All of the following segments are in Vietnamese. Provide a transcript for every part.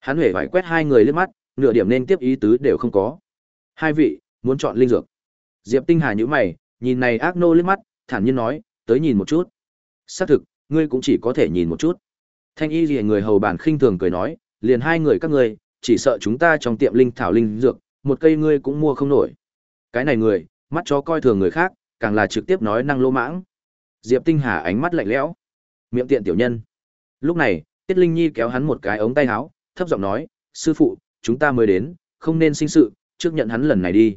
Hắn huệ phải quét hai người liếc mắt, nửa điểm nên tiếp ý tứ đều không có. Hai vị, muốn chọn linh dược. Diệp Tinh Hà nhíu mày, nhìn này ác nô liếc mắt, thản nhiên nói, tới nhìn một chút. Xác thực, ngươi cũng chỉ có thể nhìn một chút. Thanh y lìa người hầu bản khinh thường cười nói, liền hai người các ngươi, chỉ sợ chúng ta trong tiệm linh thảo linh dược, một cây ngươi cũng mua không nổi. Cái này người, mắt chó coi thường người khác, càng là trực tiếp nói năng lô mãng. Diệp Tinh Hà ánh mắt lạnh lẽo, miệng tiện tiểu nhân. Lúc này, Tiết Linh Nhi kéo hắn một cái ống tay áo, thấp giọng nói, sư phụ, chúng ta mới đến, không nên sinh sự, trước nhận hắn lần này đi.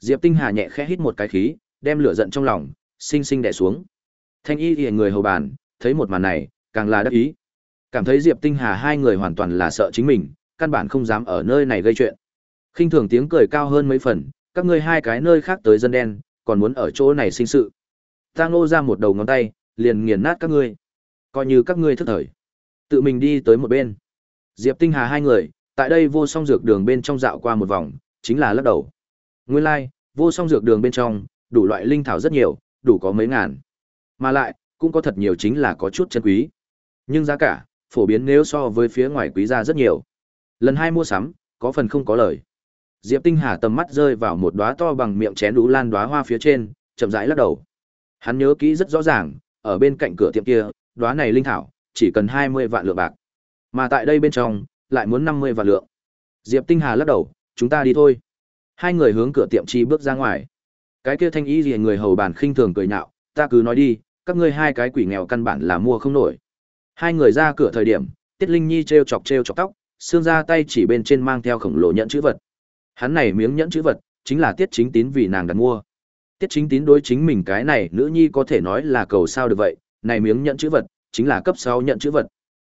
Diệp Tinh Hà nhẹ khẽ hít một cái khí, đem lửa giận trong lòng, sinh sinh đè xuống. Thanh y thì người hầu bàn, thấy một màn này, càng là đắc ý. Cảm thấy Diệp Tinh Hà hai người hoàn toàn là sợ chính mình, căn bản không dám ở nơi này gây chuyện. Khinh thường tiếng cười cao hơn mấy phần, các ngươi hai cái nơi khác tới dân đen, còn muốn ở chỗ này sinh sự. Ta ngô ra một đầu ngón tay, liền nghiền nát các ngươi. Coi như các ngươi thức thời. Tự mình đi tới một bên. Diệp Tinh Hà hai người, tại đây vô song dược đường bên trong dạo qua một vòng, chính là lắc đầu. Nguyên lai, like, vô song dược đường bên trong, đủ loại linh thảo rất nhiều, đủ có mấy ngàn. Mà lại, cũng có thật nhiều chính là có chút chân quý. Nhưng giá cả, phổ biến nếu so với phía ngoài quý ra rất nhiều. Lần hai mua sắm, có phần không có lời. Diệp Tinh Hà tầm mắt rơi vào một đóa to bằng miệng chén đú lan đóa hoa phía trên, chậm rãi lắc đầu. Hắn nhớ kỹ rất rõ ràng, ở bên cạnh cửa tiệm kia, đóa này linh thảo, chỉ cần 20 vạn lượng bạc. Mà tại đây bên trong, lại muốn 50 vạn lượng. Diệp Tinh Hà lắc đầu, chúng ta đi thôi. Hai người hướng cửa tiệm chi bước ra ngoài. Cái kia thanh ý gì người hầu bàn khinh thường cười nhạo, ta cứ nói đi, các ngươi hai cái quỷ nghèo căn bản là mua không nổi. Hai người ra cửa thời điểm, Tiết Linh Nhi treo chọc treo chọc tóc, xương ra tay chỉ bên trên mang theo khổng lồ nhẫn chữ vật. Hắn này miếng nhẫn chữ vật, chính là Tiết Chính Tín vì nàng đặt mua. Tiết Chính Tín đối chính mình cái này nữ nhi có thể nói là cầu sao được vậy, này miếng nhẫn chữ vật, chính là cấp 6 nhận chữ vật.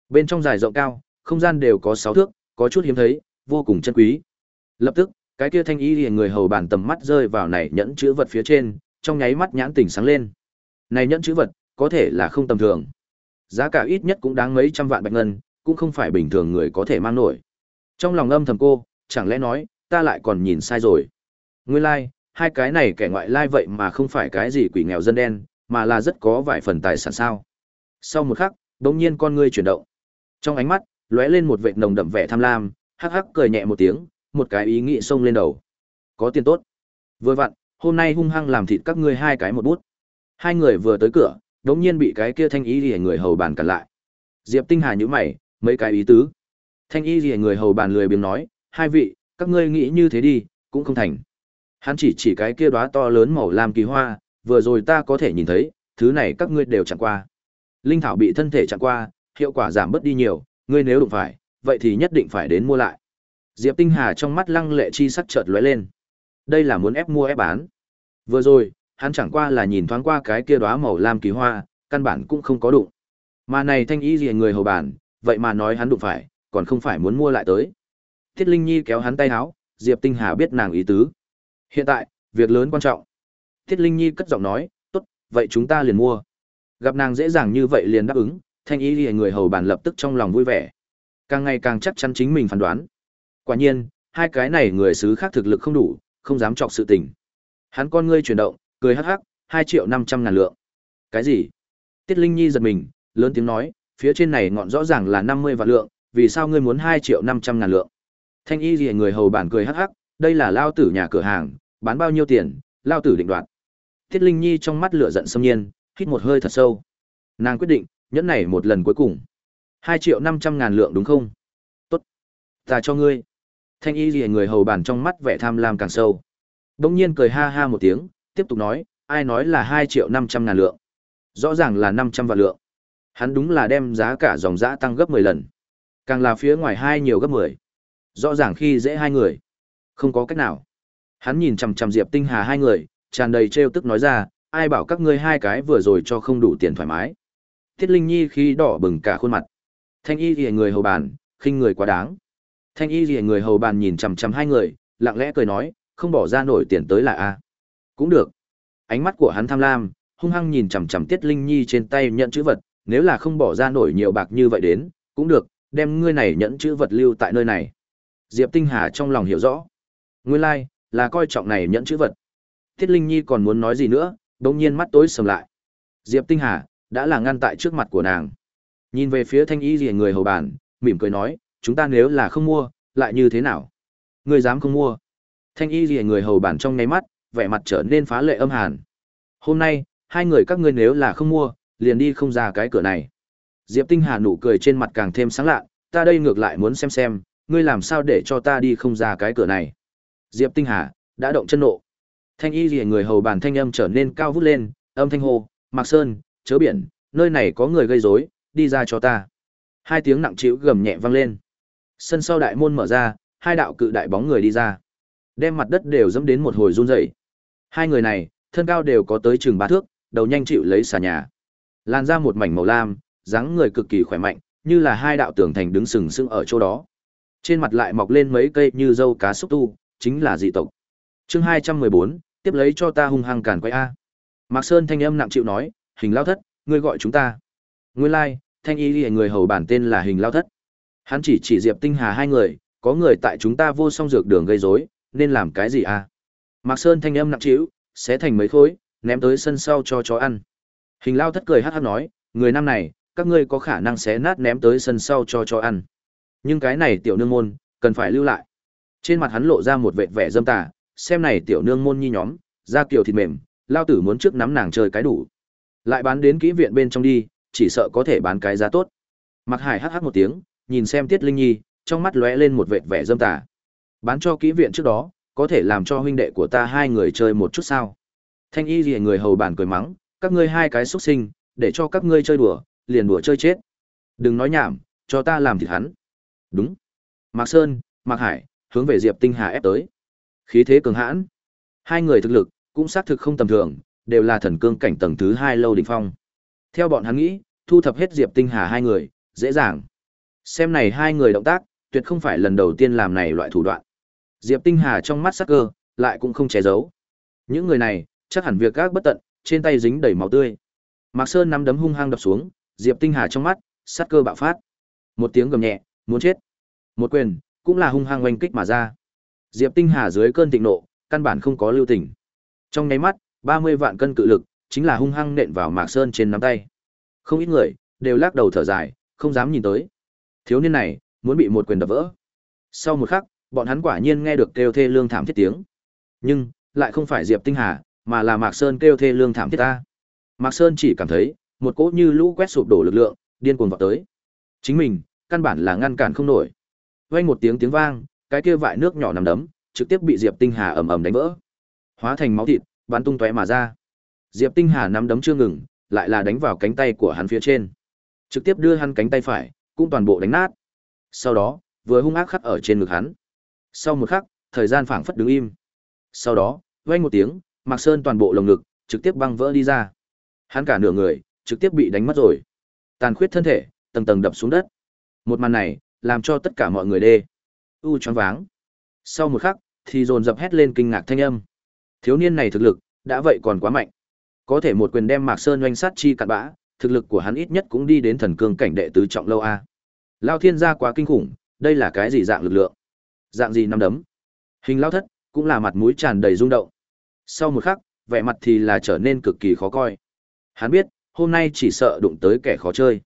Bên trong dài rộng cao, không gian đều có sáu thước, có chút hiếm thấy, vô cùng chân quý. Lập tức, cái kia thanh ý liền người hầu bàn tầm mắt rơi vào này nhẫn chữ vật phía trên, trong nháy mắt nhãn tỉnh sáng lên. Này nhẫn chữ vật, có thể là không tầm thường. Giá cả ít nhất cũng đáng mấy trăm vạn bạch ngân, cũng không phải bình thường người có thể mang nổi. Trong lòng âm thầm cô, chẳng lẽ nói, ta lại còn nhìn sai rồi. Nguyên lai, like, hai cái này kẻ ngoại lai vậy mà không phải cái gì quỷ nghèo dân đen, mà là rất có vài phần tài sản sao. Sau một khắc, đống nhiên con ngươi chuyển động. Trong ánh mắt, lóe lên một vệt nồng đậm vẻ tham lam, hắc hắc cười nhẹ một tiếng, một cái ý nghĩ xông lên đầu. Có tiền tốt. Vừa vặn, hôm nay hung hăng làm thịt các ngươi hai cái một bút. Hai người vừa tới cửa, đột nhiên bị cái kia thanh ý liễu người hầu bàn cản lại. Diệp Tinh Hà nhíu mày, mấy cái ý tứ. Thanh y liễu người hầu bàn lười biếng nói, hai vị, các ngươi nghĩ như thế đi, cũng không thành. Hắn chỉ chỉ cái kia đóa to lớn màu lam kỳ hoa, vừa rồi ta có thể nhìn thấy, thứ này các ngươi đều chẳng qua. Linh thảo bị thân thể chặn qua, hiệu quả giảm bớt đi nhiều, ngươi nếu đụng phải, vậy thì nhất định phải đến mua lại. Diệp Tinh Hà trong mắt lăng lệ chi sắc chợt lóe lên. Đây là muốn ép mua ép bán. Vừa rồi, hắn chẳng qua là nhìn thoáng qua cái kia đóa màu lam kỳ hoa, căn bản cũng không có đụng. Mà này thanh ý gì người hầu bản, vậy mà nói hắn đụng phải, còn không phải muốn mua lại tới. Tiết Linh Nhi kéo hắn tay háo, Diệp Tinh Hà biết nàng ý tứ. Hiện tại, việc lớn quan trọng. Tiết Linh Nhi cất giọng nói, tốt, vậy chúng ta liền mua. Gặp nàng dễ dàng như vậy liền đáp ứng, thanh ý lìa người hầu bàn lập tức trong lòng vui vẻ. Càng ngày càng chắc chắn chính mình phán đoán. Quả nhiên, hai cái này người xứ khác thực lực không đủ, không dám chọc sự tình. Hắn con ngươi chuyển động, cười hắc hắc, hai triệu năm trăm ngàn lượng. Cái gì? Tiết Linh Nhi giật mình, lớn tiếng nói, phía trên này ngọn rõ ràng là năm mươi vạn lượng, vì sao ngươi muốn hai triệu năm trăm ngàn lượng? Thanh y lìa người hầu bản cười hắc hắc, đây là lao tử nhà cửa hàng, bán bao nhiêu tiền, lao tử định đoạt. Tiết Linh Nhi trong mắt lửa giận xâm nhiên, hít một hơi thật sâu. Nàng quyết định, nhẫn này một lần cuối cùng. hai triệu năm trăm ngàn lượng đúng không? Tốt. Ta cho ngươi. Thanh y gì người hầu bàn trong mắt vẻ tham lam càng sâu. Đông nhiên cười ha ha một tiếng, tiếp tục nói, ai nói là hai triệu năm trăm ngàn lượng. Rõ ràng là năm trăm vạn lượng. Hắn đúng là đem giá cả dòng giá tăng gấp mười lần. Càng là phía ngoài hai nhiều gấp mười rõ ràng khi dễ hai người không có cách nào hắn nhìn chằm chằm diệp tinh hà hai người tràn đầy trêu tức nói ra ai bảo các ngươi hai cái vừa rồi cho không đủ tiền thoải mái Tiết linh nhi khi đỏ bừng cả khuôn mặt thanh y thì người hầu bàn khinh người quá đáng thanh y thì người hầu bàn nhìn chằm chằm hai người lặng lẽ cười nói không bỏ ra nổi tiền tới là a cũng được ánh mắt của hắn tham lam hung hăng nhìn chằm chằm tiết linh nhi trên tay nhận chữ vật nếu là không bỏ ra nổi nhiều bạc như vậy đến cũng được đem ngươi này nhẫn chữ vật lưu tại nơi này Diệp Tinh Hà trong lòng hiểu rõ. Nguyên lai, like, là coi trọng này nhẫn chữ vật. Tiết Linh Nhi còn muốn nói gì nữa, đột nhiên mắt tối sầm lại. Diệp Tinh Hà đã là ngăn tại trước mặt của nàng. Nhìn về phía thanh y rìa người hầu bàn, mỉm cười nói, chúng ta nếu là không mua, lại như thế nào? Ngươi dám không mua? Thanh y rìa người hầu bàn trong nháy mắt, vẻ mặt trở nên phá lệ âm hàn. Hôm nay, hai người các ngươi nếu là không mua, liền đi không ra cái cửa này. Diệp Tinh Hà nụ cười trên mặt càng thêm sáng lạ, ta đây ngược lại muốn xem xem, ngươi làm sao để cho ta đi không ra cái cửa này. Diệp Tinh Hà đã động chân nộ. Thanh y rìa người hầu bàn thanh âm trở nên cao vút lên, âm thanh hô, Mạc Sơn, chớ biển, nơi này có người gây rối, đi ra cho ta. Hai tiếng nặng trĩu gầm nhẹ vang lên. Sân sau đại môn mở ra, hai đạo cự đại bóng người đi ra. Đem mặt đất đều dẫm đến một hồi run rẩy. Hai người này, thân cao đều có tới chừng ba thước, đầu nhanh chịu lấy xà nhà. Lan ra một mảnh màu lam, dáng người cực kỳ khỏe mạnh, như là hai đạo tường thành đứng sừng sững ở chỗ đó. Trên mặt lại mọc lên mấy cây như dâu cá xúc tu, chính là dị tộc. Chương hai trăm mười bốn tiếp lấy cho ta hung hăng càn quay a. Mạc Sơn thanh âm nặng chịu nói, "Hình lao thất, ngươi gọi chúng ta." Nguyên lai, like, thanh y liễu người hầu bản tên là Hình lao thất. Hắn chỉ chỉ Diệp Tinh Hà hai người, có người tại chúng ta vô song dược đường gây rối, nên làm cái gì a? Mạc Sơn thanh âm nặng trĩu, xé thành mấy khối, ném tới sân sau cho chó ăn. Hình lao thất cười hát hát nói, người năm này, các ngươi có khả năng xé nát ném tới sân sau cho chó ăn. Nhưng cái này tiểu nương môn, cần phải lưu lại. Trên mặt hắn lộ ra một vẻ vẻ dâm tà, xem này tiểu nương môn nhi nhóm, da kiểu thịt mềm, lao tử muốn trước nắm nàng chơi cái đủ. Lại bán đến kỹ viện bên trong đi, chỉ sợ có thể bán cái giá tốt. Mặc Hải hắc hắc một tiếng, nhìn xem Tiết Linh Nhi, trong mắt lóe lên một vệt vẻ dâm tà. Bán cho kỹ viện trước đó, có thể làm cho huynh đệ của ta hai người chơi một chút sao? Thanh Y Liễu người hầu bàn cười mắng, các ngươi hai cái xuất sinh, để cho các ngươi chơi đùa, liền đùa chơi chết. Đừng nói nhảm, cho ta làm thịt hắn. Đúng. Mạc Sơn, Mạc Hải, hướng về Diệp Tinh Hà ép tới. Khí thế cường hãn. Hai người thực lực cũng xác thực không tầm thường, đều là thần cương cảnh tầng thứ hai lâu đỉnh phong. Theo bọn hắn nghĩ, thu thập hết Diệp Tinh Hà hai người, dễ dàng. Xem này hai người động tác, tuyệt không phải lần đầu tiên làm này loại thủ đoạn. Diệp Tinh Hà trong mắt sắc cơ, lại cũng không che giấu. Những người này, chắc hẳn việc các bất tận, trên tay dính đầy máu tươi. Mạc Sơn nắm đấm hung hăng đập xuống, Diệp Tinh Hà trong mắt, sát cơ bạo phát. Một tiếng gầm nhẹ, muốn chết. Một quyền, cũng là hung hăng oanh kích mà ra. Diệp Tinh Hà dưới cơn thịnh nộ, căn bản không có lưu tình. Trong nháy mắt, 30 vạn cân cự lực, chính là hung hăng nện vào Mạc Sơn trên nắm tay. Không ít người đều lắc đầu thở dài, không dám nhìn tới. Thiếu niên này, muốn bị một quyền đập vỡ. Sau một khắc, bọn hắn quả nhiên nghe được kêu thê lương thảm thiết tiếng. Nhưng, lại không phải Diệp Tinh Hà, mà là Mạc Sơn kêu thê lương thảm thiết ta. Mạc Sơn chỉ cảm thấy, một cỗ như lũ quét sụp đổ lực lượng, điên cuồng vọt tới. Chính mình, căn bản là ngăn cản không nổi. Vang một tiếng tiếng vang, cái kia vại nước nhỏ nằm đấm, trực tiếp bị Diệp Tinh Hà ầm ầm đánh vỡ. Hóa thành máu thịt, bắn tung tóe mà ra. Diệp Tinh Hà nắm đấm chưa ngừng, lại là đánh vào cánh tay của hắn phía trên. Trực tiếp đưa hắn cánh tay phải, cũng toàn bộ đánh nát. Sau đó, vừa hung ác khắc ở trên ngực hắn. Sau một khắc, thời gian phảng phất đứng im. Sau đó, vang một tiếng, Mạc Sơn toàn bộ lồng ngực trực tiếp băng vỡ đi ra. Hắn cả nửa người trực tiếp bị đánh mất rồi. Tàn khuyết thân thể, tầng tầng đập xuống đất. Một màn này, làm cho tất cả mọi người đê u choáng váng. Sau một khắc, thì dồn dập hét lên kinh ngạc thanh âm. Thiếu niên này thực lực, đã vậy còn quá mạnh. Có thể một quyền đem Mạc Sơn oanh sát chi cặn bã, thực lực của hắn ít nhất cũng đi đến thần cương cảnh đệ tứ trọng lâu a. Lao thiên gia quá kinh khủng, đây là cái gì dạng lực lượng? Dạng gì năm đấm? Hình lao thất, cũng là mặt mũi tràn đầy rung động. Sau một khắc, vẻ mặt thì là trở nên cực kỳ khó coi. Hắn biết, hôm nay chỉ sợ đụng tới kẻ khó chơi.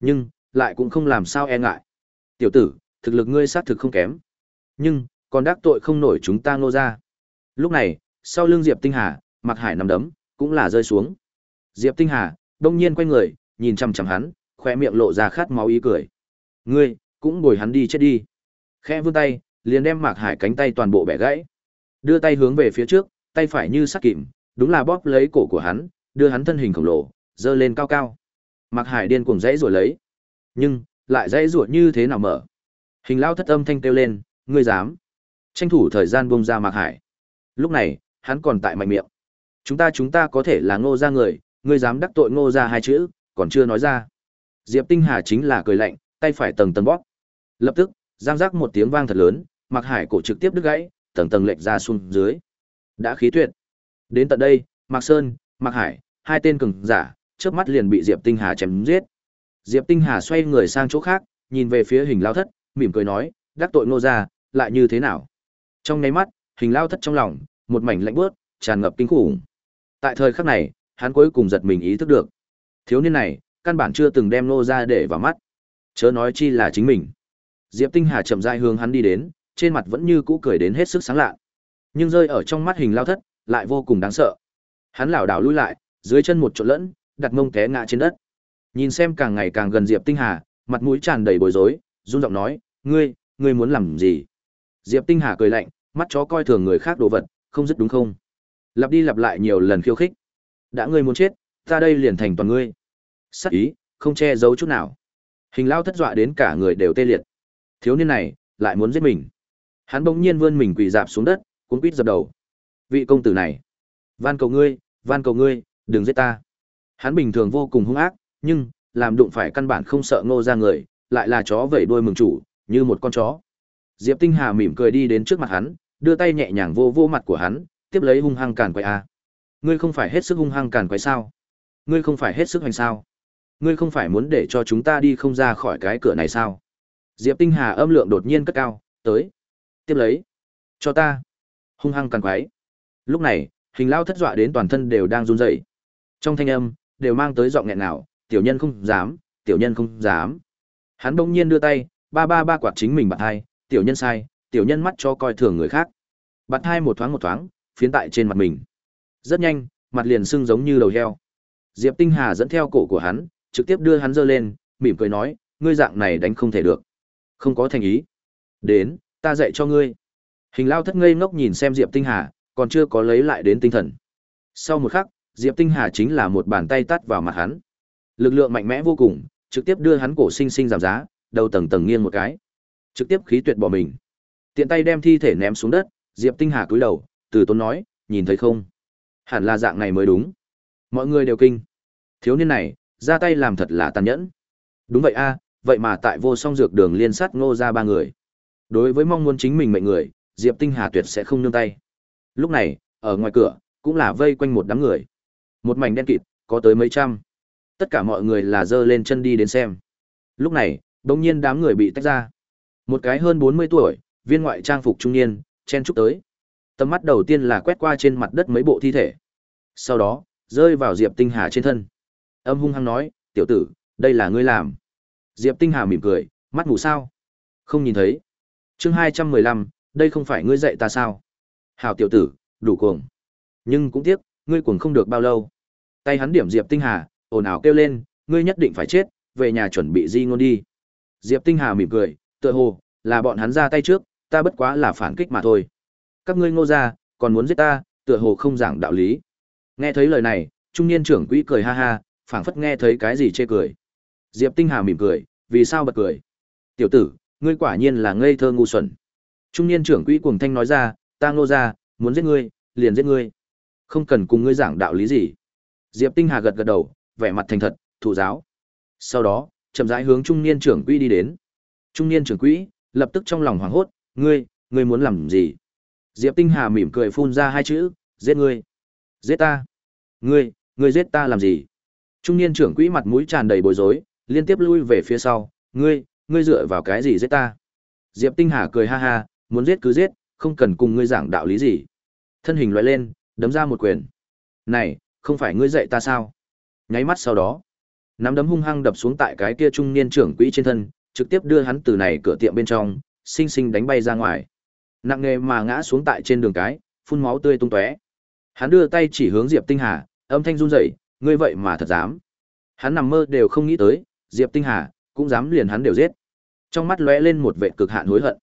Nhưng, lại cũng không làm sao e ngại. Tiểu tử, thực lực ngươi xác thực không kém. Nhưng, còn đắc tội không nổi chúng ta ngô ra. Lúc này, sau lưng Diệp Tinh Hà, mặc hải nằm đấm, cũng là rơi xuống. Diệp Tinh Hà, đông nhiên quay người, nhìn chằm chằm hắn, khóe miệng lộ ra khát máu ý cười. Ngươi, cũng bồi hắn đi chết đi. Khẽ vươn tay, liền đem Mạc Hải cánh tay toàn bộ bẻ gãy. Đưa tay hướng về phía trước, tay phải như sắt kìm, đúng là bóp lấy cổ của hắn, đưa hắn thân hình khổng lồ, dơ lên cao cao. Mạc Hải điên cuồng dãy rồi lấy. Nhưng, lại dãy rủa như thế nào mở. Hình lao thất âm thanh kêu lên, ngươi dám. Tranh thủ thời gian buông ra Mạc Hải. Lúc này, hắn còn tại mạnh miệng. Chúng ta chúng ta có thể là ngô ra người, ngươi dám đắc tội ngô ra hai chữ, còn chưa nói ra. Diệp Tinh Hà chính là cười lạnh, tay phải tầng tầng bóp. Lập tức, giang giác một tiếng vang thật lớn, Mạc Hải cổ trực tiếp đứt gãy, tầng tầng lệch ra xuống dưới. Đã khí tuyệt. Đến tận đây, Mạc Sơn, Mạc Hải, hai tên cường giả, chớp mắt liền bị Diệp Tinh Hà chém giết. Diệp Tinh Hà xoay người sang chỗ khác, nhìn về phía hình lao thất, mỉm cười nói, đắc tội Ngô ra, lại như thế nào? Trong nháy mắt, hình lao thất trong lòng, một mảnh lạnh bớt, tràn ngập kinh khủng. Tại thời khắc này, hắn cuối cùng giật mình ý thức được. Thiếu niên này, căn bản chưa từng đem nô ra để vào mắt. Chớ nói chi là chính mình. Diệp Tinh Hà chậm rãi hướng hắn đi đến, trên mặt vẫn như cũ cười đến hết sức sáng lạ. Nhưng rơi ở trong mắt hình lao thất, lại vô cùng đáng sợ. Hắn lảo đảo lùi lại, dưới chân một chỗ lẫn, đặt mông té ngã trên đất. Nhìn xem càng ngày càng gần Diệp Tinh Hà, mặt mũi tràn đầy bối rối, run giọng nói, "Ngươi, ngươi muốn làm gì?" Diệp Tinh Hà cười lạnh, mắt chó coi thường người khác đồ vật, không dứt đúng không? Lặp đi lặp lại nhiều lần khiêu khích. "Đã ngươi muốn chết, ta đây liền thành toàn ngươi." Sắc ý, không che giấu chút nào. Hình lao thất dọa đến cả người đều tê liệt. Thiếu niên này, lại muốn giết mình. Hắn bỗng nhiên vươn mình quỳ dạp xuống đất, cuốn quýt dập đầu. Vị công tử này, van cầu ngươi, van cầu ngươi, đừng giết ta. Hắn bình thường vô cùng hung ác, nhưng làm đụng phải căn bản không sợ Ngô ra người, lại là chó vẩy đuôi mừng chủ, như một con chó. Diệp Tinh Hà mỉm cười đi đến trước mặt hắn, đưa tay nhẹ nhàng vô vô mặt của hắn, tiếp lấy hung hăng càn quay a. Ngươi không phải hết sức hung hăng càn quay sao? Ngươi không phải hết sức hành sao? Ngươi không phải muốn để cho chúng ta đi không ra khỏi cái cửa này sao? Diệp Tinh Hà âm lượng đột nhiên cất cao, tới. Tiếp lấy. Cho ta. Hung hăng càn quái. Lúc này, hình lao thất dọa đến toàn thân đều đang run rẩy. Trong thanh âm, đều mang tới giọng nghẹn nào, tiểu nhân không dám, tiểu nhân không dám. Hắn đung nhiên đưa tay, ba ba ba quạt chính mình bạt hai, tiểu nhân sai, tiểu nhân mắt cho coi thường người khác. Bạt hai một thoáng một thoáng, phiến tại trên mặt mình. Rất nhanh, mặt liền sưng giống như đầu heo. Diệp Tinh Hà dẫn theo cổ của hắn, trực tiếp đưa hắn giơ lên, mỉm cười nói, ngươi dạng này đánh không thể được. Không có thành ý. Đến, ta dạy cho ngươi. Hình lao thất ngây ngốc nhìn xem Diệp Tinh Hà, còn chưa có lấy lại đến tinh thần. Sau một khắc, Diệp Tinh Hà chính là một bàn tay tát vào mặt hắn. Lực lượng mạnh mẽ vô cùng, trực tiếp đưa hắn cổ sinh sinh giảm giá, đầu tầng tầng nghiêng một cái. Trực tiếp khí tuyệt bỏ mình. Tiện tay đem thi thể ném xuống đất, Diệp Tinh Hà cúi đầu, từ tốn nói, nhìn thấy không? Hẳn là dạng này mới đúng. Mọi người đều kinh. Thiếu niên này, ra tay làm thật là tàn nhẫn. Đúng vậy a, vậy mà tại vô song dược đường liên sát ngô ra ba người. Đối với mong muốn chính mình mệnh người, Diệp Tinh Hà tuyệt sẽ không nương tay. Lúc này, ở ngoài cửa, cũng là vây quanh một đám người. Một mảnh đen kịt, có tới mấy trăm. Tất cả mọi người là dơ lên chân đi đến xem. Lúc này, đột nhiên đám người bị tách ra. Một cái hơn 40 tuổi, viên ngoại trang phục trung niên, chen chúc tới. Tầm mắt đầu tiên là quét qua trên mặt đất mấy bộ thi thể. Sau đó, rơi vào Diệp Tinh Hà trên thân. Âm hung hăng nói, tiểu tử, đây là ngươi làm. Diệp Tinh Hà mỉm cười, mắt ngủ sao? Không nhìn thấy. Chương 215, đây không phải ngươi dạy ta sao? Hảo tiểu tử, đủ cuồng. Nhưng cũng tiếc, ngươi cuồng không được bao lâu. Tay hắn điểm Diệp Tinh Hà, ồn ào kêu lên, ngươi nhất định phải chết, về nhà chuẩn bị di ngôn đi. Diệp Tinh Hà mỉm cười, tựa hồ là bọn hắn ra tay trước, ta bất quá là phản kích mà thôi. Các ngươi ngô gia còn muốn giết ta, tựa hồ không giảng đạo lý. Nghe thấy lời này, trung niên trưởng quỹ cười ha ha, phảng phất nghe thấy cái gì chê cười. Diệp Tinh Hà mỉm cười, vì sao bật cười? Tiểu tử, ngươi quả nhiên là ngây thơ ngu xuẩn. Trung niên trưởng quỹ cuồng thanh nói ra, ta ngô gia muốn giết ngươi, liền giết ngươi. Không cần cùng ngươi giảng đạo lý gì. Diệp Tinh Hà gật gật đầu, vẻ mặt thành thật, thủ giáo. Sau đó, chậm rãi hướng trung niên trưởng quỹ đi đến. Trung niên trưởng quỹ lập tức trong lòng hoảng hốt, ngươi, ngươi muốn làm gì? Diệp Tinh Hà mỉm cười phun ra hai chữ, giết ngươi. Giết ta? Ngươi, ngươi giết ta làm gì? Trung niên trưởng quỹ mặt mũi tràn đầy bối rối, liên tiếp lui về phía sau, ngươi, ngươi dựa vào cái gì giết ta? Diệp Tinh Hà cười ha ha, muốn giết cứ giết, không cần cùng ngươi giảng đạo lý gì. Thân hình loại lên, đấm ra một quyền. Này, không phải ngươi dạy ta sao? Nháy mắt sau đó, nắm đấm hung hăng đập xuống tại cái kia trung niên trưởng quỹ trên thân, trực tiếp đưa hắn từ này cửa tiệm bên trong, sinh sinh đánh bay ra ngoài. Nặng nề mà ngã xuống tại trên đường cái, phun máu tươi tung tóe. Hắn đưa tay chỉ hướng Diệp Tinh Hà, âm thanh run rẩy, ngươi vậy mà thật dám. Hắn nằm mơ đều không nghĩ tới, Diệp Tinh Hà cũng dám liền hắn đều giết. Trong mắt lóe lên một vẻ cực hạn hối hận.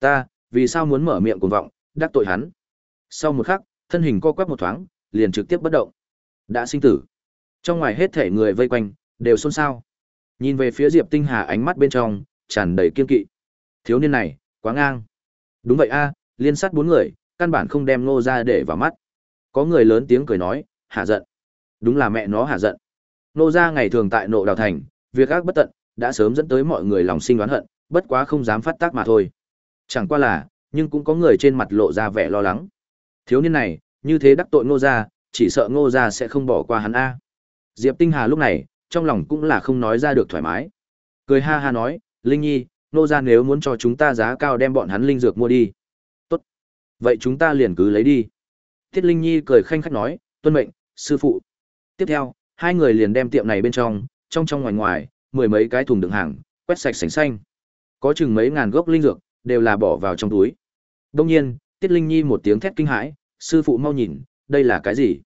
Ta, vì sao muốn mở miệng cuồng vọng, đắc tội hắn? Sau một khắc, thân hình co quắp một thoáng, liền trực tiếp bất động. Đã sinh tử. Trong ngoài hết thể người vây quanh, đều xôn xao. Nhìn về phía Diệp Tinh Hà ánh mắt bên trong, tràn đầy kiên kỵ. Thiếu niên này, quá ngang. Đúng vậy a, liên sát bốn người, căn bản không đem Ngô ra để vào mắt. Có người lớn tiếng cười nói, hạ giận. Đúng là mẹ nó hạ giận. Ngô ra ngày thường tại nộ đào thành, việc ác bất tận, đã sớm dẫn tới mọi người lòng sinh đoán hận, bất quá không dám phát tác mà thôi. Chẳng qua là, nhưng cũng có người trên mặt lộ ra vẻ lo lắng. Thiếu niên này, như thế đắc tội Ngô gia, chỉ sợ Ngô gia sẽ không bỏ qua hắn a. Diệp Tinh Hà lúc này, trong lòng cũng là không nói ra được thoải mái. Cười ha ha nói, Linh Nhi, Nô gia nếu muốn cho chúng ta giá cao đem bọn hắn linh dược mua đi. Tốt. Vậy chúng ta liền cứ lấy đi. Tiết Linh Nhi cười khanh khách nói, tuân mệnh, sư phụ. Tiếp theo, hai người liền đem tiệm này bên trong, trong trong ngoài ngoài, mười mấy cái thùng đựng hàng, quét sạch sành xanh. Có chừng mấy ngàn gốc linh dược, đều là bỏ vào trong túi. Đông nhiên, Tiết Linh Nhi một tiếng thét kinh hãi, sư phụ mau nhìn, đây là cái gì?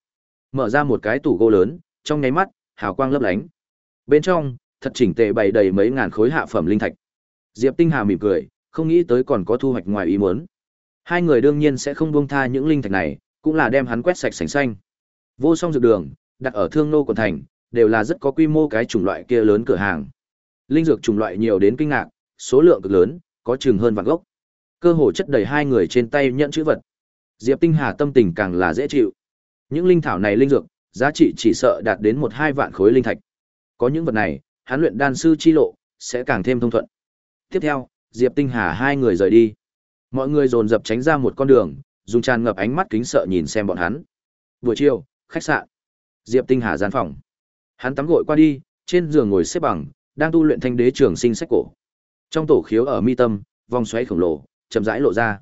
Mở ra một cái tủ gỗ lớn, trong nháy mắt, hào quang lấp lánh. Bên trong, thật chỉnh tề bày đầy mấy ngàn khối hạ phẩm linh thạch. Diệp Tinh Hà mỉm cười, không nghĩ tới còn có thu hoạch ngoài ý muốn. Hai người đương nhiên sẽ không buông tha những linh thạch này, cũng là đem hắn quét sạch sành xanh. Vô song dược đường, đặt ở Thương Nô quận thành, đều là rất có quy mô cái chủng loại kia lớn cửa hàng. Linh dược chủng loại nhiều đến kinh ngạc, số lượng cực lớn, có chừng hơn vạn gốc. Cơ hồ chất đầy hai người trên tay nhận chữ vật. Diệp Tinh Hà tâm tình càng là dễ chịu. Những linh thảo này linh dược, giá trị chỉ sợ đạt đến một hai vạn khối linh thạch. Có những vật này, hắn luyện đan sư chi lộ sẽ càng thêm thông thuận. Tiếp theo, Diệp Tinh Hà hai người rời đi. Mọi người dồn dập tránh ra một con đường, dùng tràn ngập ánh mắt kính sợ nhìn xem bọn hắn. Buổi chiều, khách sạn. Diệp Tinh Hà gian phòng. Hắn tắm gội qua đi, trên giường ngồi xếp bằng, đang tu luyện thanh đế trường sinh sách cổ. Trong tổ khiếu ở mi tâm, vòng xoáy khổng lồ, chậm rãi lộ ra.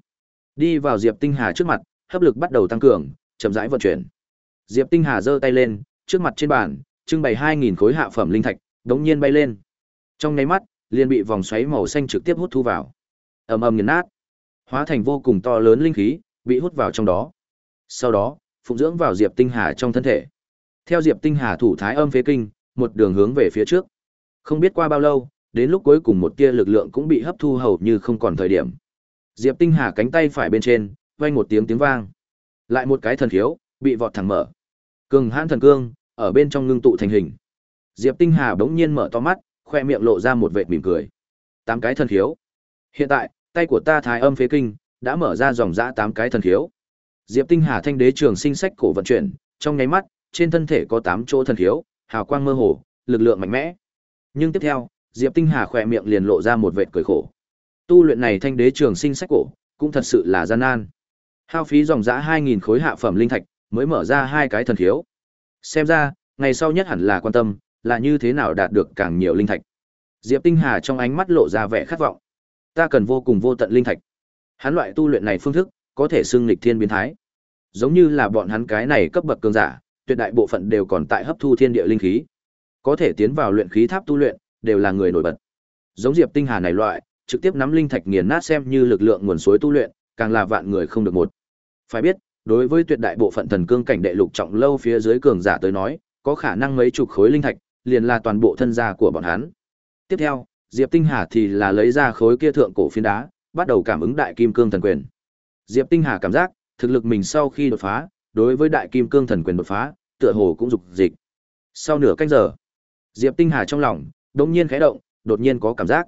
Đi vào Diệp Tinh Hà trước mặt, hấp lực bắt đầu tăng cường, chậm rãi vận chuyển. Diệp Tinh Hà giơ tay lên, trước mặt trên bàn, trưng bày 2000 khối hạ phẩm linh thạch, đống nhiên bay lên. Trong nháy mắt, liền bị vòng xoáy màu xanh trực tiếp hút thu vào. Ầm ầm nghiền nát, hóa thành vô cùng to lớn linh khí, bị hút vào trong đó. Sau đó, phụng dưỡng vào Diệp Tinh Hà trong thân thể. Theo Diệp Tinh Hà thủ thái âm phế kinh, một đường hướng về phía trước. Không biết qua bao lâu, đến lúc cuối cùng một tia lực lượng cũng bị hấp thu hầu như không còn thời điểm. Diệp Tinh Hà cánh tay phải bên trên, vang một tiếng tiếng vang. Lại một cái thần khiếu, bị vọt thẳng mở. Cường hãn thần cương, ở bên trong ngưng tụ thành hình. Diệp Tinh Hà bỗng nhiên mở to mắt, khoe miệng lộ ra một vệt mỉm cười. Tám cái thần khiếu. Hiện tại, tay của ta thái âm phế kinh đã mở ra dòng dã tám cái thần khiếu. Diệp Tinh Hà thanh đế trường sinh sách cổ vận chuyển, trong nháy mắt, trên thân thể có tám chỗ thần khiếu, hào quang mơ hồ, lực lượng mạnh mẽ. Nhưng tiếp theo, Diệp Tinh Hà khỏe miệng liền lộ ra một vệt cười khổ. Tu luyện này thanh đế trường sinh sách cổ, cũng thật sự là gian nan. Hao phí dòng dã 2000 khối hạ phẩm linh thạch, mới mở ra hai cái thần khiếu. Xem ra, ngày sau nhất hẳn là quan tâm, là như thế nào đạt được càng nhiều linh thạch. Diệp Tinh Hà trong ánh mắt lộ ra vẻ khát vọng. Ta cần vô cùng vô tận linh thạch. Hắn loại tu luyện này phương thức, có thể xưng lịch thiên biến thái. Giống như là bọn hắn cái này cấp bậc cường giả, tuyệt đại bộ phận đều còn tại hấp thu thiên địa linh khí. Có thể tiến vào luyện khí tháp tu luyện, đều là người nổi bật. Giống Diệp Tinh Hà này loại, trực tiếp nắm linh thạch nghiền nát xem như lực lượng nguồn suối tu luyện, càng là vạn người không được một. Phải biết, đối với tuyệt đại bộ phận thần cương cảnh đệ lục trọng lâu phía dưới cường giả tới nói, có khả năng mấy chục khối linh thạch, liền là toàn bộ thân gia của bọn hắn. Tiếp theo, Diệp Tinh Hà thì là lấy ra khối kia thượng cổ phiến đá, bắt đầu cảm ứng đại kim cương thần quyền. Diệp Tinh Hà cảm giác, thực lực mình sau khi đột phá, đối với đại kim cương thần quyền đột phá, tựa hồ cũng dục dịch. Sau nửa canh giờ, Diệp Tinh Hà trong lòng đột nhiên khẽ động, đột nhiên có cảm giác.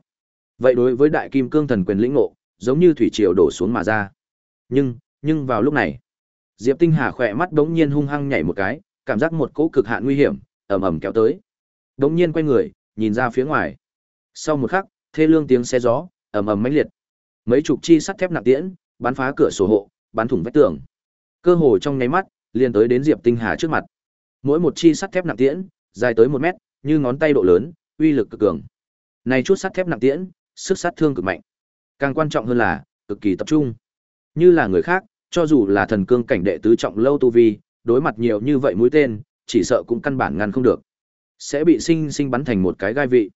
Vậy đối với đại kim cương thần quyền lĩnh ngộ, giống như thủy triều đổ xuống mà ra. Nhưng, nhưng vào lúc này, Diệp Tinh Hà khỏe mắt đống nhiên hung hăng nhảy một cái, cảm giác một cỗ cực hạn nguy hiểm ầm ầm kéo tới. Đống nhiên quay người, nhìn ra phía ngoài. Sau một khắc, thê lương tiếng xe gió ầm ầm mãnh liệt. Mấy chục chi sắt thép nặng tiễn, bắn phá cửa sổ hộ, bắn thủng vách tường. Cơ hồ trong nháy mắt, liền tới đến Diệp Tinh Hà trước mặt. Mỗi một chi sắt thép nặng tiễn, dài tới một mét, như ngón tay độ lớn, uy lực cực cường. Này chút sắt thép nặng tiễn, sức sát thương cực mạnh. Càng quan trọng hơn là, cực kỳ tập trung. Như là người khác, cho dù là thần cương cảnh đệ tứ trọng lâu tu vi, đối mặt nhiều như vậy mũi tên, chỉ sợ cũng căn bản ngăn không được. Sẽ bị sinh sinh bắn thành một cái gai vị.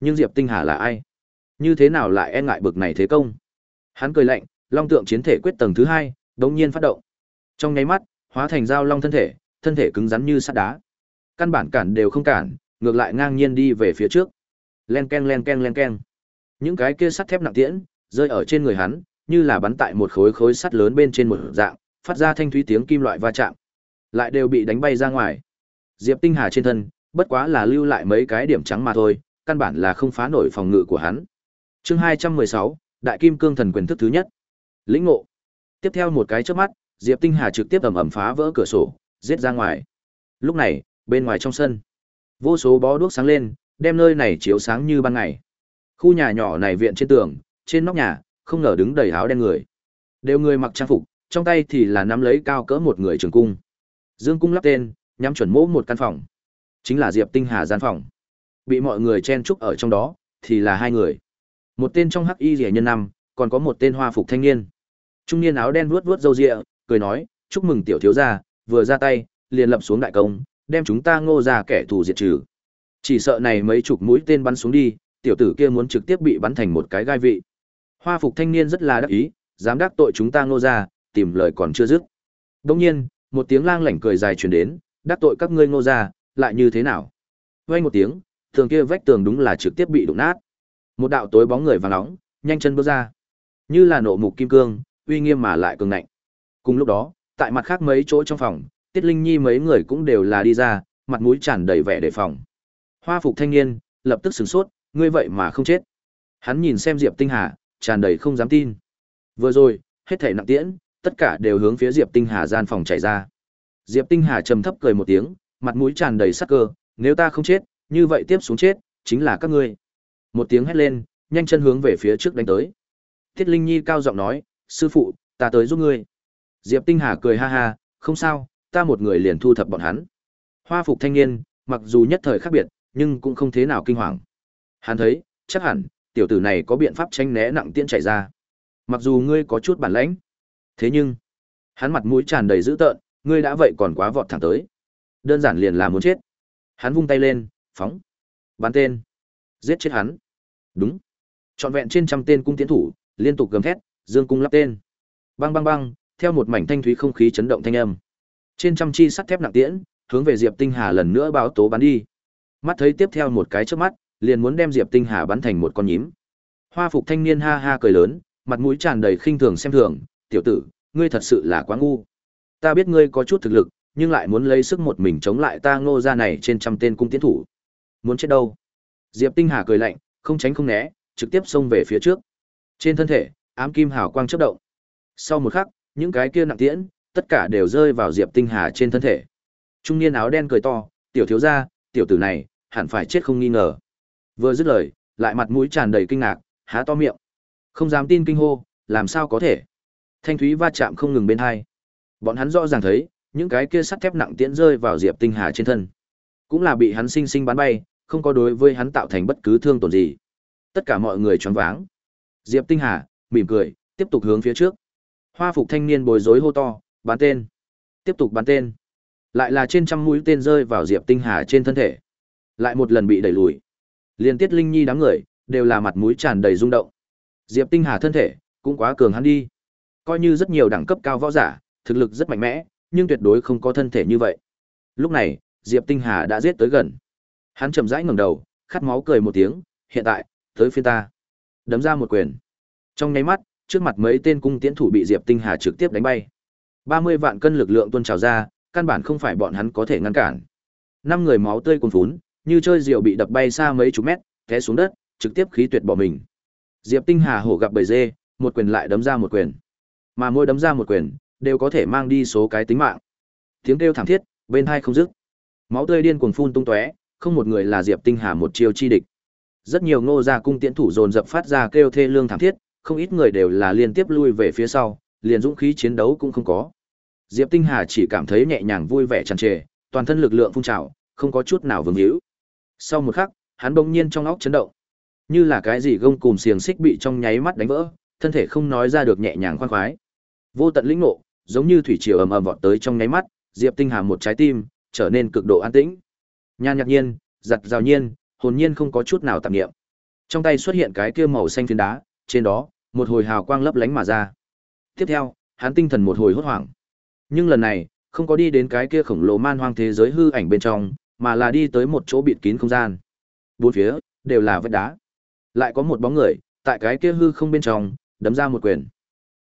Nhưng Diệp Tinh Hà là ai? Như thế nào lại e ngại bực này thế công? Hắn cười lạnh, long tượng chiến thể quyết tầng thứ hai, đống nhiên phát động. Trong nháy mắt, hóa thành dao long thân thể, thân thể cứng rắn như sắt đá. Căn bản cản đều không cản, ngược lại ngang nhiên đi về phía trước. Len ken len ken len ken. Những cái kia sắt thép nặng tiễn, rơi ở trên người hắn, như là bắn tại một khối khối sắt lớn bên trên một dạng, phát ra thanh thúy tiếng kim loại va chạm, lại đều bị đánh bay ra ngoài. Diệp Tinh Hà trên thân, bất quá là lưu lại mấy cái điểm trắng mà thôi, căn bản là không phá nổi phòng ngự của hắn. Chương 216, Đại Kim Cương Thần quyền thức thứ nhất. Lĩnh ngộ. Tiếp theo một cái chớp mắt, Diệp Tinh Hà trực tiếp ầm ầm phá vỡ cửa sổ, giết ra ngoài. Lúc này, bên ngoài trong sân, vô số bó đuốc sáng lên, đem nơi này chiếu sáng như ban ngày. Khu nhà nhỏ này viện trên tường, trên nóc nhà, không ngờ đứng đầy áo đen người. Đều người mặc trang phục, trong tay thì là nắm lấy cao cỡ một người trường cung. Dương cung lắp tên, nhắm chuẩn mỗ một căn phòng. Chính là Diệp Tinh Hà gian phòng. Bị mọi người chen chúc ở trong đó, thì là hai người. Một tên trong hắc y rẻ nhân năm, còn có một tên hoa phục thanh niên. Trung niên áo đen vuốt vuốt râu ria, cười nói, chúc mừng tiểu thiếu gia, vừa ra tay, liền lập xuống đại công, đem chúng ta ngô ra kẻ thù diệt trừ. Chỉ sợ này mấy chục mũi tên bắn xuống đi, tiểu tử kia muốn trực tiếp bị bắn thành một cái gai vị. Hoa phục thanh niên rất là đắc ý, dám đắc tội chúng ta ngô ra, tìm lời còn chưa dứt. đông nhiên, một tiếng lang lảnh cười dài truyền đến, đắc tội các ngươi ngô ra, lại như thế nào? Vang một tiếng, tường kia vách tường đúng là trực tiếp bị đụng nát. Một đạo tối bóng người vàng nóng, nhanh chân bước ra, như là nộ mục kim cương, uy nghiêm mà lại cường ngạnh. Cùng lúc đó, tại mặt khác mấy chỗ trong phòng, Tiết Linh Nhi mấy người cũng đều là đi ra, mặt mũi tràn đầy vẻ đề phòng. Hoa phục thanh niên, lập tức sửng sốt, ngươi vậy mà không chết. Hắn nhìn xem Diệp Tinh Hà, tràn đầy không dám tin. Vừa rồi, hết thảy nặng tiễn, tất cả đều hướng phía Diệp Tinh Hà gian phòng chạy ra. Diệp Tinh Hà trầm thấp cười một tiếng, mặt mũi tràn đầy sắc cơ, nếu ta không chết, như vậy tiếp xuống chết, chính là các ngươi. Một tiếng hét lên, nhanh chân hướng về phía trước đánh tới. Thiết Linh Nhi cao giọng nói, sư phụ, ta tới giúp ngươi. Diệp Tinh Hà cười ha ha, không sao, ta một người liền thu thập bọn hắn. Hoa phục thanh niên, mặc dù nhất thời khác biệt, nhưng cũng không thế nào kinh hoàng. Hắn thấy, chắc hẳn, tiểu tử này có biện pháp tránh né nặng tiễn chạy ra. Mặc dù ngươi có chút bản lãnh, thế nhưng, hắn mặt mũi tràn đầy dữ tợn, ngươi đã vậy còn quá vọt thẳng tới. Đơn giản liền là muốn chết. Hắn vung tay lên, phóng, bắn tên, giết chết hắn. Đúng. Trọn vẹn trên trăm tên cung tiến thủ, liên tục gầm thét, dương cung lắp tên. băng băng băng, theo một mảnh thanh thúy không khí chấn động thanh âm. Trên trăm chi sắt thép nặng tiễn, hướng về Diệp Tinh Hà lần nữa báo tố bắn đi. Mắt thấy tiếp theo một cái chớp mắt, liền muốn đem Diệp Tinh Hà bắn thành một con nhím. Hoa phục thanh niên ha ha cười lớn, mặt mũi tràn đầy khinh thường xem thường, "Tiểu tử, ngươi thật sự là quá ngu. Ta biết ngươi có chút thực lực, nhưng lại muốn lấy sức một mình chống lại ta Ngô gia này trên trăm tên cung tiến thủ. Muốn chết đâu?" Diệp Tinh Hà cười lạnh, không tránh không né, trực tiếp xông về phía trước. Trên thân thể, ám kim hào quang chớp động. Sau một khắc, những cái kia nặng tiễn, tất cả đều rơi vào Diệp Tinh Hà trên thân thể. Trung niên áo đen cười to, "Tiểu thiếu gia, tiểu tử này, hẳn phải chết không nghi ngờ." Vừa dứt lời, lại mặt mũi tràn đầy kinh ngạc, há to miệng. Không dám tin kinh hô, làm sao có thể? Thanh thúy va chạm không ngừng bên hai. Bọn hắn rõ ràng thấy, những cái kia sắt thép nặng tiễn rơi vào Diệp Tinh Hà trên thân. Cũng là bị hắn sinh sinh bắn bay, không có đối với hắn tạo thành bất cứ thương tổn gì. Tất cả mọi người choáng váng. Diệp Tinh Hà mỉm cười, tiếp tục hướng phía trước. Hoa phục thanh niên bối rối hô to, bắn tên. Tiếp tục bắn tên. Lại là trên trăm mũi tên rơi vào Diệp Tinh Hà trên thân thể. Lại một lần bị đẩy lùi. Liên Tiết Linh Nhi đám người đều là mặt mũi tràn đầy rung động. Diệp Tinh Hà thân thể cũng quá cường hắn đi. Coi như rất nhiều đẳng cấp cao võ giả, thực lực rất mạnh mẽ, nhưng tuyệt đối không có thân thể như vậy. Lúc này, Diệp Tinh Hà đã giết tới gần. Hắn chậm rãi ngẩng đầu, khát máu cười một tiếng, hiện tại, tới phiên ta. Đấm ra một quyền. Trong nháy mắt, trước mặt mấy tên cung tiễn thủ bị Diệp Tinh Hà trực tiếp đánh bay. 30 vạn cân lực lượng tuôn trào ra, căn bản không phải bọn hắn có thể ngăn cản. Năm người máu tươi cuồn phún, như chơi diều bị đập bay xa mấy chục mét, té xuống đất, trực tiếp khí tuyệt bỏ mình. Diệp Tinh Hà hổ gặp bầy dê, một quyền lại đấm ra một quyền. Mà mỗi đấm ra một quyền, đều có thể mang đi số cái tính mạng. Tiếng kêu thảm thiết, bên hai không dứt. Máu tươi điên cuồng phun tung tóe, không một người là Diệp Tinh Hà một chiêu chi địch. Rất nhiều Ngô gia cung tiễn thủ dồn dập phát ra kêu thê lương thảm thiết, không ít người đều là liên tiếp lui về phía sau, liền dũng khí chiến đấu cũng không có. Diệp Tinh Hà chỉ cảm thấy nhẹ nhàng vui vẻ tràn trề, toàn thân lực lượng phun trào, không có chút nào vương hữu. Sau một khắc, hắn bỗng nhiên trong óc chấn động, như là cái gì gông cùm xiềng xích bị trong nháy mắt đánh vỡ, thân thể không nói ra được nhẹ nhàng khoan khoái. Vô tận lĩnh ngộ, giống như thủy triều ầm ầm vọt tới trong nháy mắt, Diệp Tinh Hà một trái tim trở nên cực độ an tĩnh. Nhan nhạc nhiên, giật rào nhiên, hồn nhiên không có chút nào tạp niệm. Trong tay xuất hiện cái kia màu xanh phiến đá, trên đó, một hồi hào quang lấp lánh mà ra. Tiếp theo, hắn tinh thần một hồi hốt hoảng. Nhưng lần này, không có đi đến cái kia khổng lồ man hoang thế giới hư ảnh bên trong, mà là đi tới một chỗ bịt kín không gian. Bốn phía đều là vách đá. Lại có một bóng người, tại cái kia hư không bên trong, đấm ra một quyền.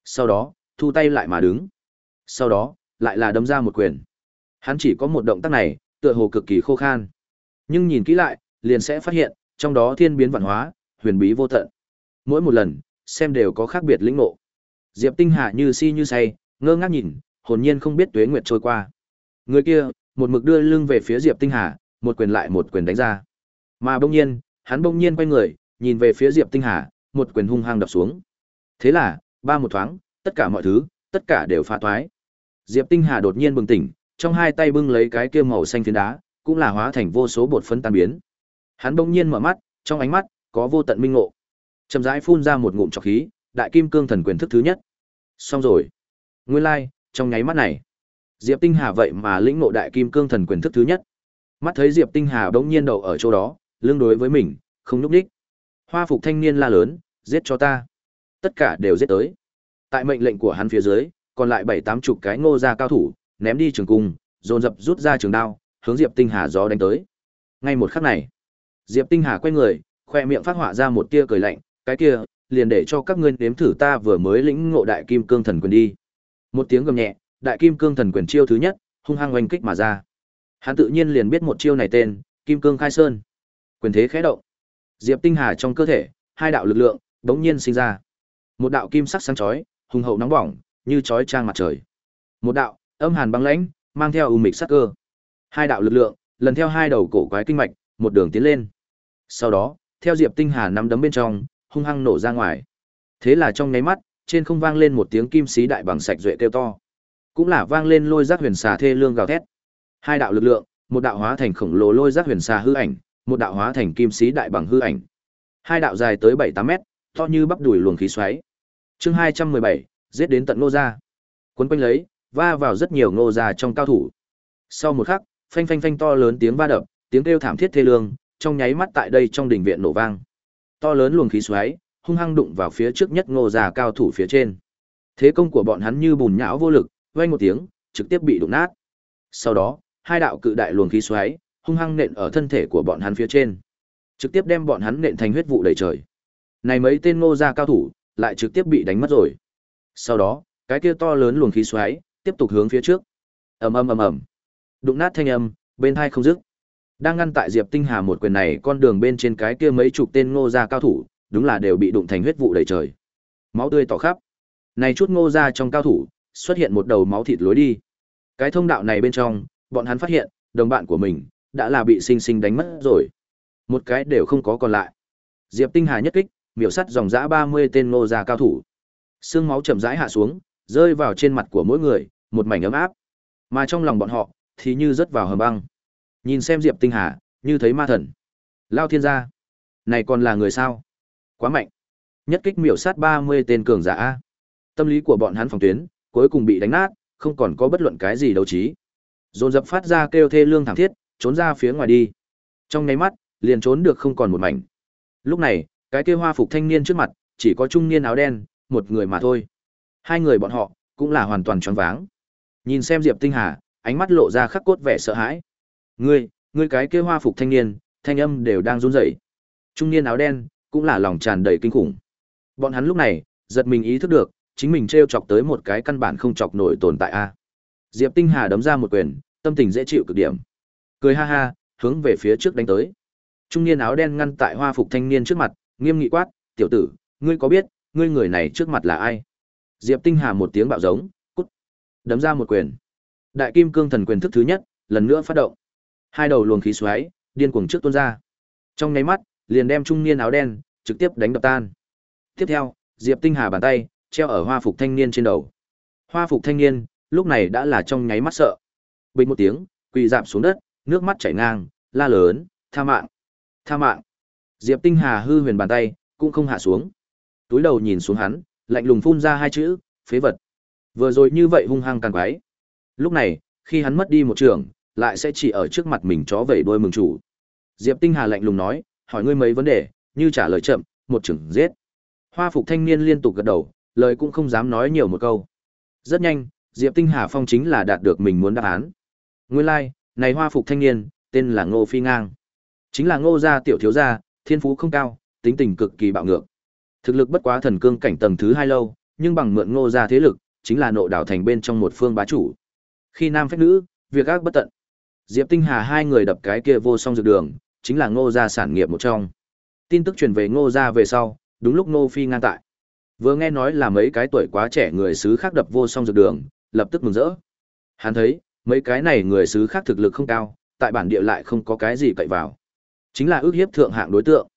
Sau đó, thu tay lại mà đứng. Sau đó, lại là đấm ra một quyền. Hắn chỉ có một động tác này, tựa hồ cực kỳ khô khan. Nhưng nhìn kỹ lại, liền sẽ phát hiện, trong đó thiên biến vạn hóa, huyền bí vô tận. Mỗi một lần, xem đều có khác biệt lĩnh ngộ. Diệp Tinh Hà như si như say, ngơ ngác nhìn, hồn nhiên không biết tuế nguyệt trôi qua. Người kia, một mực đưa lưng về phía Diệp Tinh Hà, một quyền lại một quyền đánh ra. Mà bỗng nhiên, hắn bỗng nhiên quay người, nhìn về phía Diệp Tinh Hà, một quyền hung hăng đập xuống. Thế là, ba một thoáng, tất cả mọi thứ, tất cả đều phá toái. Diệp Tinh Hà đột nhiên bừng tỉnh, trong hai tay bưng lấy cái kia màu xanh phiến đá, cũng là hóa thành vô số bột phấn tan biến. Hắn bỗng nhiên mở mắt, trong ánh mắt có vô tận minh ngộ. Chậm rãi phun ra một ngụm trọc khí, đại kim cương thần quyền thức thứ nhất. Xong rồi. Nguyên lai, like, trong nháy mắt này, Diệp Tinh Hà vậy mà lĩnh ngộ đại kim cương thần quyền thức thứ nhất. Mắt thấy Diệp Tinh Hà bỗng nhiên đậu ở chỗ đó, lưng đối với mình, không lúc đích. Hoa phục thanh niên la lớn, giết cho ta. Tất cả đều giết tới. Tại mệnh lệnh của hắn phía dưới, còn lại bảy tám chục cái ngô gia cao thủ, ném đi trường cung, dồn dập rút ra trường đao, hướng Diệp Tinh Hà gió đánh tới. Ngay một khắc này, Diệp Tinh Hà quay người, khoe miệng phát họa ra một tia cười lạnh, cái kia, liền để cho các ngươi nếm thử ta vừa mới lĩnh ngộ đại kim cương thần quyền đi. Một tiếng gầm nhẹ, đại kim cương thần quyền chiêu thứ nhất, hung hăng oanh kích mà ra. Hắn tự nhiên liền biết một chiêu này tên, Kim Cương Khai Sơn. Quyền thế khẽ động. Diệp Tinh Hà trong cơ thể, hai đạo lực lượng bỗng nhiên sinh ra. Một đạo kim sắc sáng chói, hùng hậu nóng bỏng, như chói trang mặt trời. Một đạo âm hàn băng lãnh, mang theo u mịch sắc cơ. Hai đạo lực lượng, lần theo hai đầu cổ quái kinh mạch, một đường tiến lên. Sau đó, theo Diệp Tinh Hà nắm đấm bên trong, hung hăng nổ ra ngoài. Thế là trong nháy mắt, trên không vang lên một tiếng kim xí đại bằng sạch duệ kêu to. Cũng là vang lên lôi giác huyền xà thê lương gào thét. Hai đạo lực lượng, một đạo hóa thành khổng lồ lôi giác huyền xà hư ảnh, một đạo hóa thành kim xí đại bằng hư ảnh. Hai đạo dài tới 7-8 mét, to như bắp đùi luồng khí xoáy. Chương 217, giết đến tận nô gia. Cuốn quanh lấy, va vào rất nhiều nô gia trong cao thủ. Sau một khắc, phanh phanh phanh to lớn tiếng va đập, tiếng kêu thảm thiết thê lương, trong nháy mắt tại đây trong đỉnh viện nổ vang. To lớn luồng khí xoáy, hung hăng đụng vào phía trước nhất ngô già cao thủ phía trên. Thế công của bọn hắn như bùn nhão vô lực, vang một tiếng, trực tiếp bị đụng nát. Sau đó, hai đạo cự đại luồng khí xoáy, hung hăng nện ở thân thể của bọn hắn phía trên, trực tiếp đem bọn hắn nện thành huyết vụ đầy trời. Này mấy tên ngô gia cao thủ, lại trực tiếp bị đánh mất rồi. Sau đó, cái kia to lớn luồng khí xoáy, tiếp tục hướng phía trước. Ầm ầm ầm ầm. Đụng nát thanh âm, bên hai không dứt. Đang ngăn tại Diệp Tinh Hà một quyền này, con đường bên trên cái kia mấy chục tên ngô gia cao thủ, đúng là đều bị đụng thành huyết vụ đầy trời. Máu tươi tỏ khắp. Này chút ngô gia trong cao thủ, xuất hiện một đầu máu thịt lối đi. Cái thông đạo này bên trong, bọn hắn phát hiện, đồng bạn của mình đã là bị sinh sinh đánh mất rồi. Một cái đều không có còn lại. Diệp Tinh Hà nhất kích, miểu sắt dòng dã 30 tên ngô gia cao thủ. Sương máu chậm rãi hạ xuống, rơi vào trên mặt của mỗi người, một mảnh ấm áp. Mà trong lòng bọn họ thì như rớt vào hầm băng. Nhìn xem Diệp Tinh Hà, như thấy ma thần. Lao thiên gia. Này còn là người sao? Quá mạnh. Nhất kích miểu sát 30 tên cường giả A. Tâm lý của bọn hắn phòng tuyến, cuối cùng bị đánh nát, không còn có bất luận cái gì đấu trí. Dồn dập phát ra kêu thê lương thảm thiết, trốn ra phía ngoài đi. Trong nháy mắt, liền trốn được không còn một mảnh. Lúc này, cái kia hoa phục thanh niên trước mặt, chỉ có trung niên áo đen, một người mà thôi. Hai người bọn họ, cũng là hoàn toàn choáng váng. Nhìn xem Diệp Tinh Hà, ánh mắt lộ ra khắc cốt vẻ sợ hãi. Ngươi, ngươi cái kia hoa phục thanh niên, thanh âm đều đang run rẩy. Trung niên áo đen, cũng là lòng tràn đầy kinh khủng. Bọn hắn lúc này, giật mình ý thức được, chính mình treo chọc tới một cái căn bản không chọc nổi tồn tại a. Diệp Tinh Hà đấm ra một quyền, tâm tình dễ chịu cực điểm. Cười ha ha, hướng về phía trước đánh tới. Trung niên áo đen ngăn tại hoa phục thanh niên trước mặt, nghiêm nghị quát, "Tiểu tử, ngươi có biết, ngươi người này trước mặt là ai?" Diệp Tinh Hà một tiếng bạo giống, cút. Đấm ra một quyền. Đại Kim Cương Thần quyền thức thứ nhất, lần nữa phát động. Hai đầu luồng khí xoáy, điên cuồng trước tuôn ra. Trong nháy mắt, liền đem trung niên áo đen trực tiếp đánh đập tan. Tiếp theo, Diệp Tinh Hà bàn tay treo ở hoa phục thanh niên trên đầu. Hoa phục thanh niên lúc này đã là trong nháy mắt sợ. Bình một tiếng, quỳ dạp xuống đất, nước mắt chảy ngang, la lớn, "Tha mạng! Tha mạng!" Diệp Tinh Hà hư huyền bàn tay cũng không hạ xuống. Túi đầu nhìn xuống hắn, lạnh lùng phun ra hai chữ, "Phế vật." Vừa rồi như vậy hung hăng càng quái. Lúc này, khi hắn mất đi một trường, lại sẽ chỉ ở trước mặt mình chó vẩy đuôi mừng chủ. Diệp Tinh Hà lạnh lùng nói, hỏi ngươi mấy vấn đề, như trả lời chậm, một chừng giết. Hoa phục thanh niên liên tục gật đầu, lời cũng không dám nói nhiều một câu. Rất nhanh, Diệp Tinh Hà phong chính là đạt được mình muốn đáp án. Nguyên lai, like, này hoa phục thanh niên, tên là Ngô Phi Ngang. Chính là Ngô gia tiểu thiếu gia, thiên phú không cao, tính tình cực kỳ bạo ngược. Thực lực bất quá thần cương cảnh tầng thứ hai lâu, nhưng bằng mượn Ngô gia thế lực, chính là nộ đảo thành bên trong một phương bá chủ. Khi nam phách nữ, việc ác bất tận. Diệp Tinh Hà hai người đập cái kia vô song dược đường, chính là Ngô gia sản nghiệp một trong. Tin tức truyền về Ngô gia về sau, đúng lúc Ngô Phi ngang tại. Vừa nghe nói là mấy cái tuổi quá trẻ người xứ khác đập vô song dược đường, lập tức mừng rỡ. Hắn thấy, mấy cái này người xứ khác thực lực không cao, tại bản địa lại không có cái gì cậy vào. Chính là ước hiếp thượng hạng đối tượng.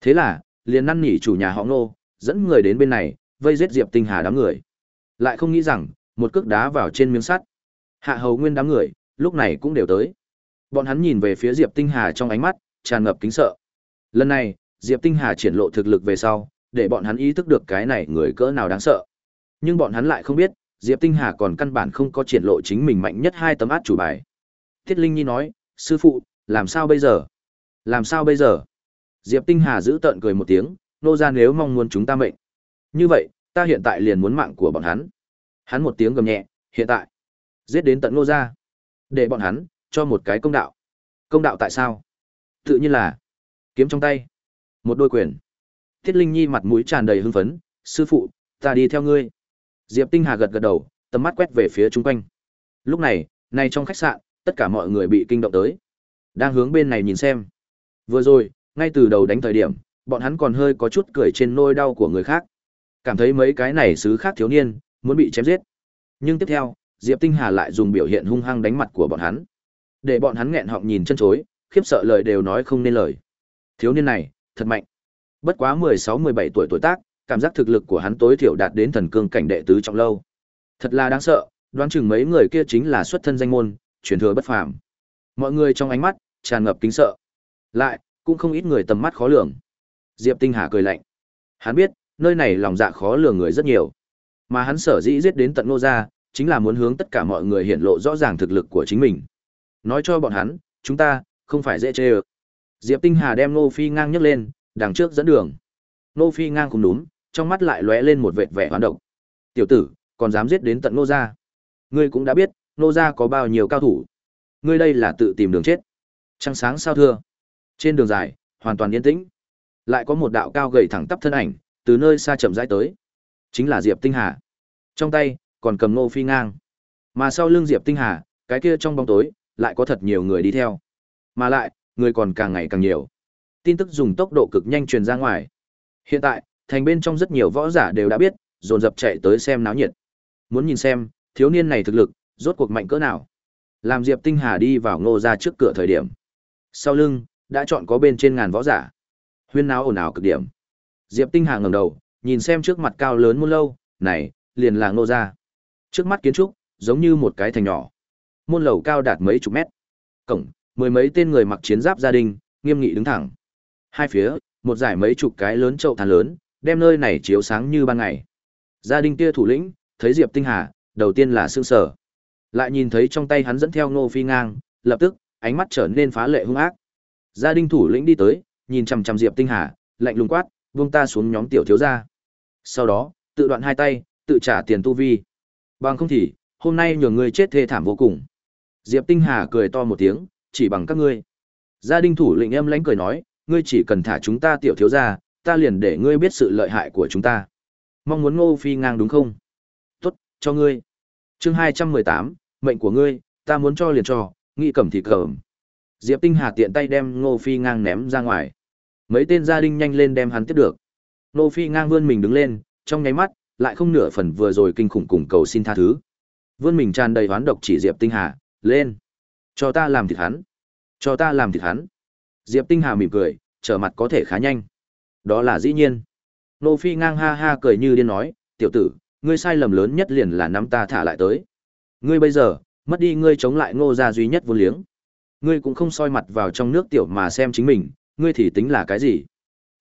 Thế là, liền năn nỉ chủ nhà họ Ngô, dẫn người đến bên này, vây giết Diệp Tinh Hà đám người. Lại không nghĩ rằng, một cước đá vào trên miếng sắt. Hạ hầu nguyên đám người, lúc này cũng đều tới. Bọn hắn nhìn về phía Diệp Tinh Hà trong ánh mắt, tràn ngập kính sợ. Lần này, Diệp Tinh Hà triển lộ thực lực về sau, để bọn hắn ý thức được cái này người cỡ nào đáng sợ. Nhưng bọn hắn lại không biết, Diệp Tinh Hà còn căn bản không có triển lộ chính mình mạnh nhất hai tấm át chủ bài. Thiết Linh Nhi nói, sư phụ, làm sao bây giờ? Làm sao bây giờ? Diệp Tinh Hà giữ tợn cười một tiếng, nô gia nếu mong muốn chúng ta mệnh. Như vậy, ta hiện tại liền muốn mạng của bọn hắn. Hắn một tiếng gầm nhẹ, hiện tại, giết đến tận nô gia. Để bọn hắn, cho một cái công đạo. Công đạo tại sao? Tự nhiên là, kiếm trong tay, một đôi quyền. Thiết Linh Nhi mặt mũi tràn đầy hưng phấn, sư phụ, ta đi theo ngươi. Diệp Tinh Hà gật gật đầu, tầm mắt quét về phía chung quanh. Lúc này, này trong khách sạn, tất cả mọi người bị kinh động tới. Đang hướng bên này nhìn xem. Vừa rồi, ngay từ đầu đánh thời điểm, bọn hắn còn hơi có chút cười trên nôi đau của người khác. Cảm thấy mấy cái này xứ khác thiếu niên, muốn bị chém giết. Nhưng tiếp theo, Diệp Tinh Hà lại dùng biểu hiện hung hăng đánh mặt của bọn hắn. Để bọn hắn nghẹn họng nhìn chân chối, khiếp sợ lời đều nói không nên lời. Thiếu niên này, thật mạnh. Bất quá 16-17 tuổi tuổi tác, cảm giác thực lực của hắn tối thiểu đạt đến thần cương cảnh đệ tứ trọng lâu. Thật là đáng sợ, đoán chừng mấy người kia chính là xuất thân danh môn, truyền thừa bất phàm. Mọi người trong ánh mắt tràn ngập kính sợ. Lại, cũng không ít người tầm mắt khó lường. Diệp Tinh Hà cười lạnh. Hắn biết, nơi này lòng dạ khó lường người rất nhiều. Mà hắn sở dĩ giết đến tận Ngô gia, chính là muốn hướng tất cả mọi người hiện lộ rõ ràng thực lực của chính mình. Nói cho bọn hắn, chúng ta không phải dễ chơi. Diệp Tinh Hà đem Ngô Phi ngang nhấc lên, đằng trước dẫn đường. Ngô Phi ngang cũng đúng, trong mắt lại lóe lên một vệt vẻ hoán độc. "Tiểu tử, còn dám giết đến tận Ngô gia? Ngươi cũng đã biết, Ngô gia có bao nhiêu cao thủ. Ngươi đây là tự tìm đường chết." Trăng sáng sao thưa. Trên đường dài, hoàn toàn yên tĩnh. Lại có một đạo cao gầy thẳng tắp thân ảnh, từ nơi xa chậm rãi tới. Chính là Diệp Tinh Hà. Trong tay còn cầm Ngô Phi ngang. Mà sau lưng Diệp Tinh Hà, cái kia trong bóng tối, lại có thật nhiều người đi theo. Mà lại, người còn càng ngày càng nhiều. Tin tức dùng tốc độ cực nhanh truyền ra ngoài. Hiện tại, thành bên trong rất nhiều võ giả đều đã biết, dồn dập chạy tới xem náo nhiệt. Muốn nhìn xem, thiếu niên này thực lực, rốt cuộc mạnh cỡ nào. Làm Diệp Tinh Hà đi vào ngô ra trước cửa thời điểm. Sau lưng, đã chọn có bên trên ngàn võ giả. Huyên náo ồn ào cực điểm. Diệp Tinh Hà ngẩng đầu, nhìn xem trước mặt cao lớn muôn lâu, này, liền là ngô ra. Trước mắt kiến trúc, giống như một cái thành nhỏ. Môn lầu cao đạt mấy chục mét. Cổng, mười mấy tên người mặc chiến giáp gia đình, nghiêm nghị đứng thẳng. Hai phía, một dải mấy chục cái lớn chậu than lớn, đem nơi này chiếu sáng như ban ngày. Gia đình kia thủ lĩnh, thấy Diệp Tinh Hà, đầu tiên là sương sở. Lại nhìn thấy trong tay hắn dẫn theo Ngô Phi ngang, lập tức, ánh mắt trở nên phá lệ hung ác. Gia đình thủ lĩnh đi tới, nhìn chằm chằm Diệp Tinh Hà, lạnh lùng quát, "Buông ta xuống nhóm tiểu thiếu gia." Sau đó, tự đoạn hai tay, tự trả tiền tu vi. Bằng không thì, hôm nay nhường người chết thê thảm vô cùng. Diệp Tinh Hà cười to một tiếng, chỉ bằng các ngươi. Gia đình thủ lĩnh em lãnh cười nói, ngươi chỉ cần thả chúng ta tiểu thiếu gia, ta liền để ngươi biết sự lợi hại của chúng ta. Mong muốn Ngô Phi ngang đúng không? Tốt, cho ngươi. Chương 218, mệnh của ngươi, ta muốn cho liền cho, nghị cầm thì cầm. Diệp Tinh Hà tiện tay đem Ngô Phi ngang ném ra ngoài. Mấy tên gia đình nhanh lên đem hắn tiếp được. Ngô Phi ngang vươn mình đứng lên, trong nháy mắt, lại không nửa phần vừa rồi kinh khủng cùng cầu xin tha thứ. Vươn mình tràn đầy hoán độc chỉ Diệp Tinh Hà, lên. Cho ta làm thịt hắn. Cho ta làm thịt hắn. Diệp Tinh Hà mỉm cười, trở mặt có thể khá nhanh. Đó là dĩ nhiên. Nô Phi ngang ha ha cười như điên nói, tiểu tử, ngươi sai lầm lớn nhất liền là nắm ta thả lại tới. Ngươi bây giờ, mất đi ngươi chống lại ngô gia duy nhất vô liếng. Ngươi cũng không soi mặt vào trong nước tiểu mà xem chính mình, ngươi thì tính là cái gì?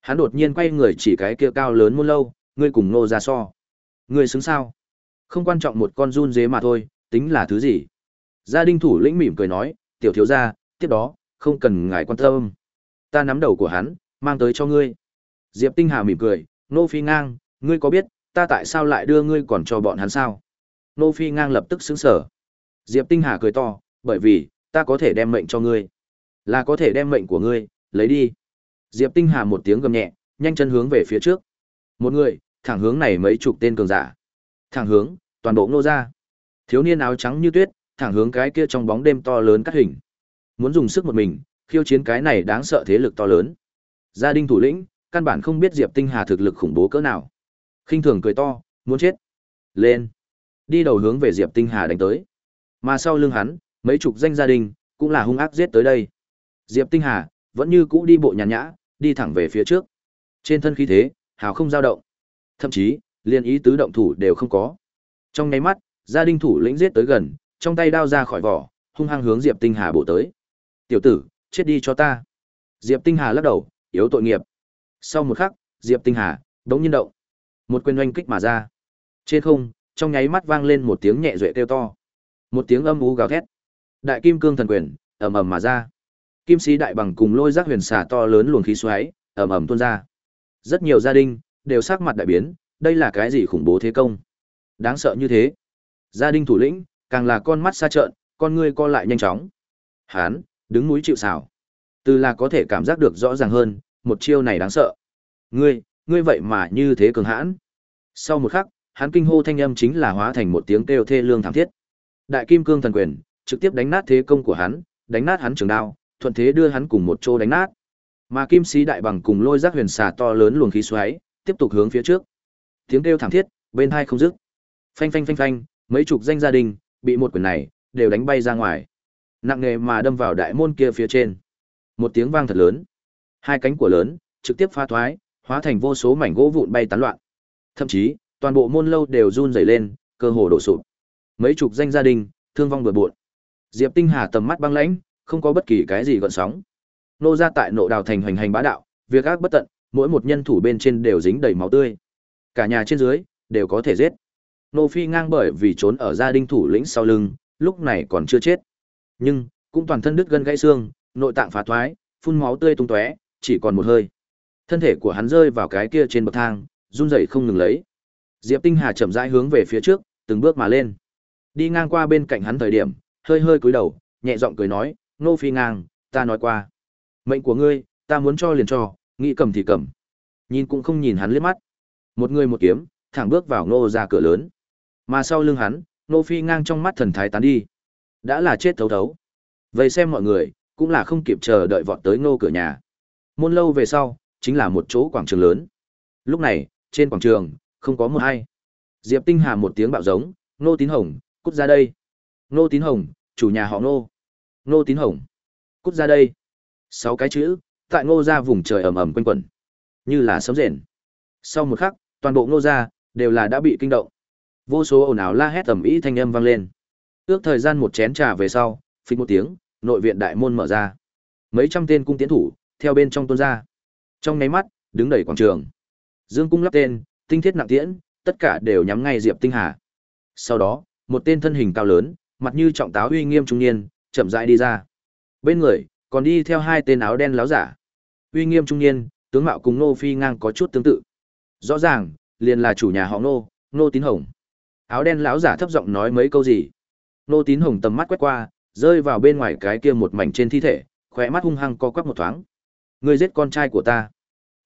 Hắn đột nhiên quay người chỉ cái kia cao lớn muôn lâu, ngươi cùng nô gia so. Ngươi xứng sao? Không quan trọng một con run dế mà thôi, tính là thứ gì? Gia đình thủ lĩnh mỉm cười nói, tiểu thiếu gia, tiếp đó, không cần ngài quan tâm. Ta nắm đầu của hắn, mang tới cho ngươi. Diệp Tinh Hà mỉm cười, Nô Phi ngang, ngươi có biết, ta tại sao lại đưa ngươi còn cho bọn hắn sao? Nô Phi ngang lập tức sững sờ. Diệp Tinh Hà cười to, bởi vì, ta có thể đem mệnh cho ngươi. Là có thể đem mệnh của ngươi, lấy đi. Diệp Tinh Hà một tiếng gầm nhẹ, nhanh chân hướng về phía trước. Một người, thẳng hướng này mấy chục tên cường giả. Thẳng hướng, toàn bộ nô ra. Thiếu niên áo trắng như tuyết, thẳng hướng cái kia trong bóng đêm to lớn cắt hình. Muốn dùng sức một mình, khiêu chiến cái này đáng sợ thế lực to lớn. Gia đình thủ lĩnh, căn bản không biết Diệp Tinh Hà thực lực khủng bố cỡ nào. khinh thường cười to, muốn chết. Lên. Đi đầu hướng về Diệp Tinh Hà đánh tới. Mà sau lưng hắn, mấy chục danh gia đình, cũng là hung ác giết tới đây. Diệp Tinh Hà, vẫn như cũ đi bộ nhàn nhã, đi thẳng về phía trước. Trên thân khí thế, hào không dao động. Thậm chí, liên ý tứ động thủ đều không có. Trong nháy mắt, gia đình thủ lĩnh giết tới gần, trong tay đao ra khỏi vỏ, hung hăng hướng Diệp Tinh Hà bổ tới. "Tiểu tử, chết đi cho ta." Diệp Tinh Hà lắc đầu, yếu tội nghiệp. Sau một khắc, Diệp Tinh Hà đống nhiên động, một quyền oanh kích mà ra. Trên không, trong nháy mắt vang lên một tiếng nhẹ duệ kêu to, một tiếng âm u gào thét. Đại kim cương thần quyền ầm ầm mà ra. Kim sĩ đại bằng cùng lôi giác huyền xà to lớn luồng khí xoáy, ầm ầm tuôn ra. Rất nhiều gia đình đều sắc mặt đại biến, đây là cái gì khủng bố thế công? Đáng sợ như thế. Gia đình thủ lĩnh, càng là con mắt xa trợn, con ngươi co lại nhanh chóng. Hán, đứng núi chịu sào. Từ là có thể cảm giác được rõ ràng hơn, một chiêu này đáng sợ. Ngươi, ngươi vậy mà như thế cường hãn. Sau một khắc, hắn kinh hô thanh âm chính là hóa thành một tiếng kêu thê lương thảm thiết. Đại kim cương thần quyền, trực tiếp đánh nát thế công của hắn, đánh nát hắn trường đao, thuận thế đưa hắn cùng một chỗ đánh nát. Mà kim sĩ đại bằng cùng lôi giác huyền xà to lớn luồng khí xoáy, tiếp tục hướng phía trước. Tiếng kêu thảm thiết, bên hai không dứt. Phanh phanh phanh phanh, mấy chục danh gia đình bị một quyền này đều đánh bay ra ngoài. Nặng nề mà đâm vào đại môn kia phía trên. Một tiếng vang thật lớn. Hai cánh của lớn trực tiếp phá thoái, hóa thành vô số mảnh gỗ vụn bay tán loạn. Thậm chí, toàn bộ môn lâu đều run rẩy lên, cơ hồ đổ sụp. Mấy chục danh gia đình thương vong bừa bộn. Diệp Tinh Hà tầm mắt băng lãnh, không có bất kỳ cái gì gợn sóng. Nô gia tại nộ đào thành hoành hành bá đạo, việc ác bất tận, mỗi một nhân thủ bên trên đều dính đầy máu tươi. Cả nhà trên dưới đều có thể giết. Nô Phi ngang bởi vì trốn ở gia đình thủ lĩnh sau lưng, lúc này còn chưa chết. Nhưng, cũng toàn thân đứt gân gãy xương, nội tạng phá thoái, phun máu tươi tung tóe, chỉ còn một hơi. Thân thể của hắn rơi vào cái kia trên bậc thang, run rẩy không ngừng lấy. Diệp Tinh Hà chậm rãi hướng về phía trước, từng bước mà lên. Đi ngang qua bên cạnh hắn thời điểm, hơi hơi cúi đầu, nhẹ giọng cười nói, "Nô Phi ngang, ta nói qua, mệnh của ngươi, ta muốn cho liền cho, nghĩ cầm thì cầm." Nhìn cũng không nhìn hắn liếc mắt. Một người một kiếm, thẳng bước vào nô ra cửa lớn. Mà sau lưng hắn, nô Phi ngang trong mắt thần thái tán đi. Đã là chết thấu thấu. Vậy xem mọi người, cũng là không kịp chờ đợi vọt tới nô cửa nhà. Môn lâu về sau, chính là một chỗ quảng trường lớn. Lúc này, trên quảng trường, không có một ai. Diệp Tinh Hà một tiếng bạo giống, Nô Tín Hồng, cút ra đây. Nô Tín Hồng, chủ nhà họ Nô. Nô Tín Hồng, cút ra đây. Sáu cái chữ, tại Ngô gia vùng trời ầm ầm quanh quẩn, như là sấm rền. Sau một khắc, toàn bộ Ngô gia đều là đã bị kinh động. Vô số ồn ào la hét ầm ĩ thanh âm vang lên. Ước thời gian một chén trà về sau, phịch một tiếng, nội viện đại môn mở ra. Mấy trăm tên cung tiến thủ theo bên trong tuôn ra. Trong nháy mắt, đứng đầy quảng trường. Dương cung lắp tên, tinh thiết nặng tiễn, tất cả đều nhắm ngay Diệp Tinh Hà. Sau đó, một tên thân hình cao lớn, mặt như trọng táo uy nghiêm trung niên, chậm rãi đi ra. Bên người, còn đi theo hai tên áo đen láo giả. Uy nghiêm trung niên, tướng mạo cùng Nô Phi ngang có chút tương tự. Rõ ràng, liền là chủ nhà họ Nô, Nô Tín Hồng. Áo đen láo giả thấp giọng nói mấy câu gì. Nô Tín Hồng tầm mắt quét qua, rơi vào bên ngoài cái kia một mảnh trên thi thể, khóe mắt hung hăng co quắp một thoáng. Ngươi giết con trai của ta.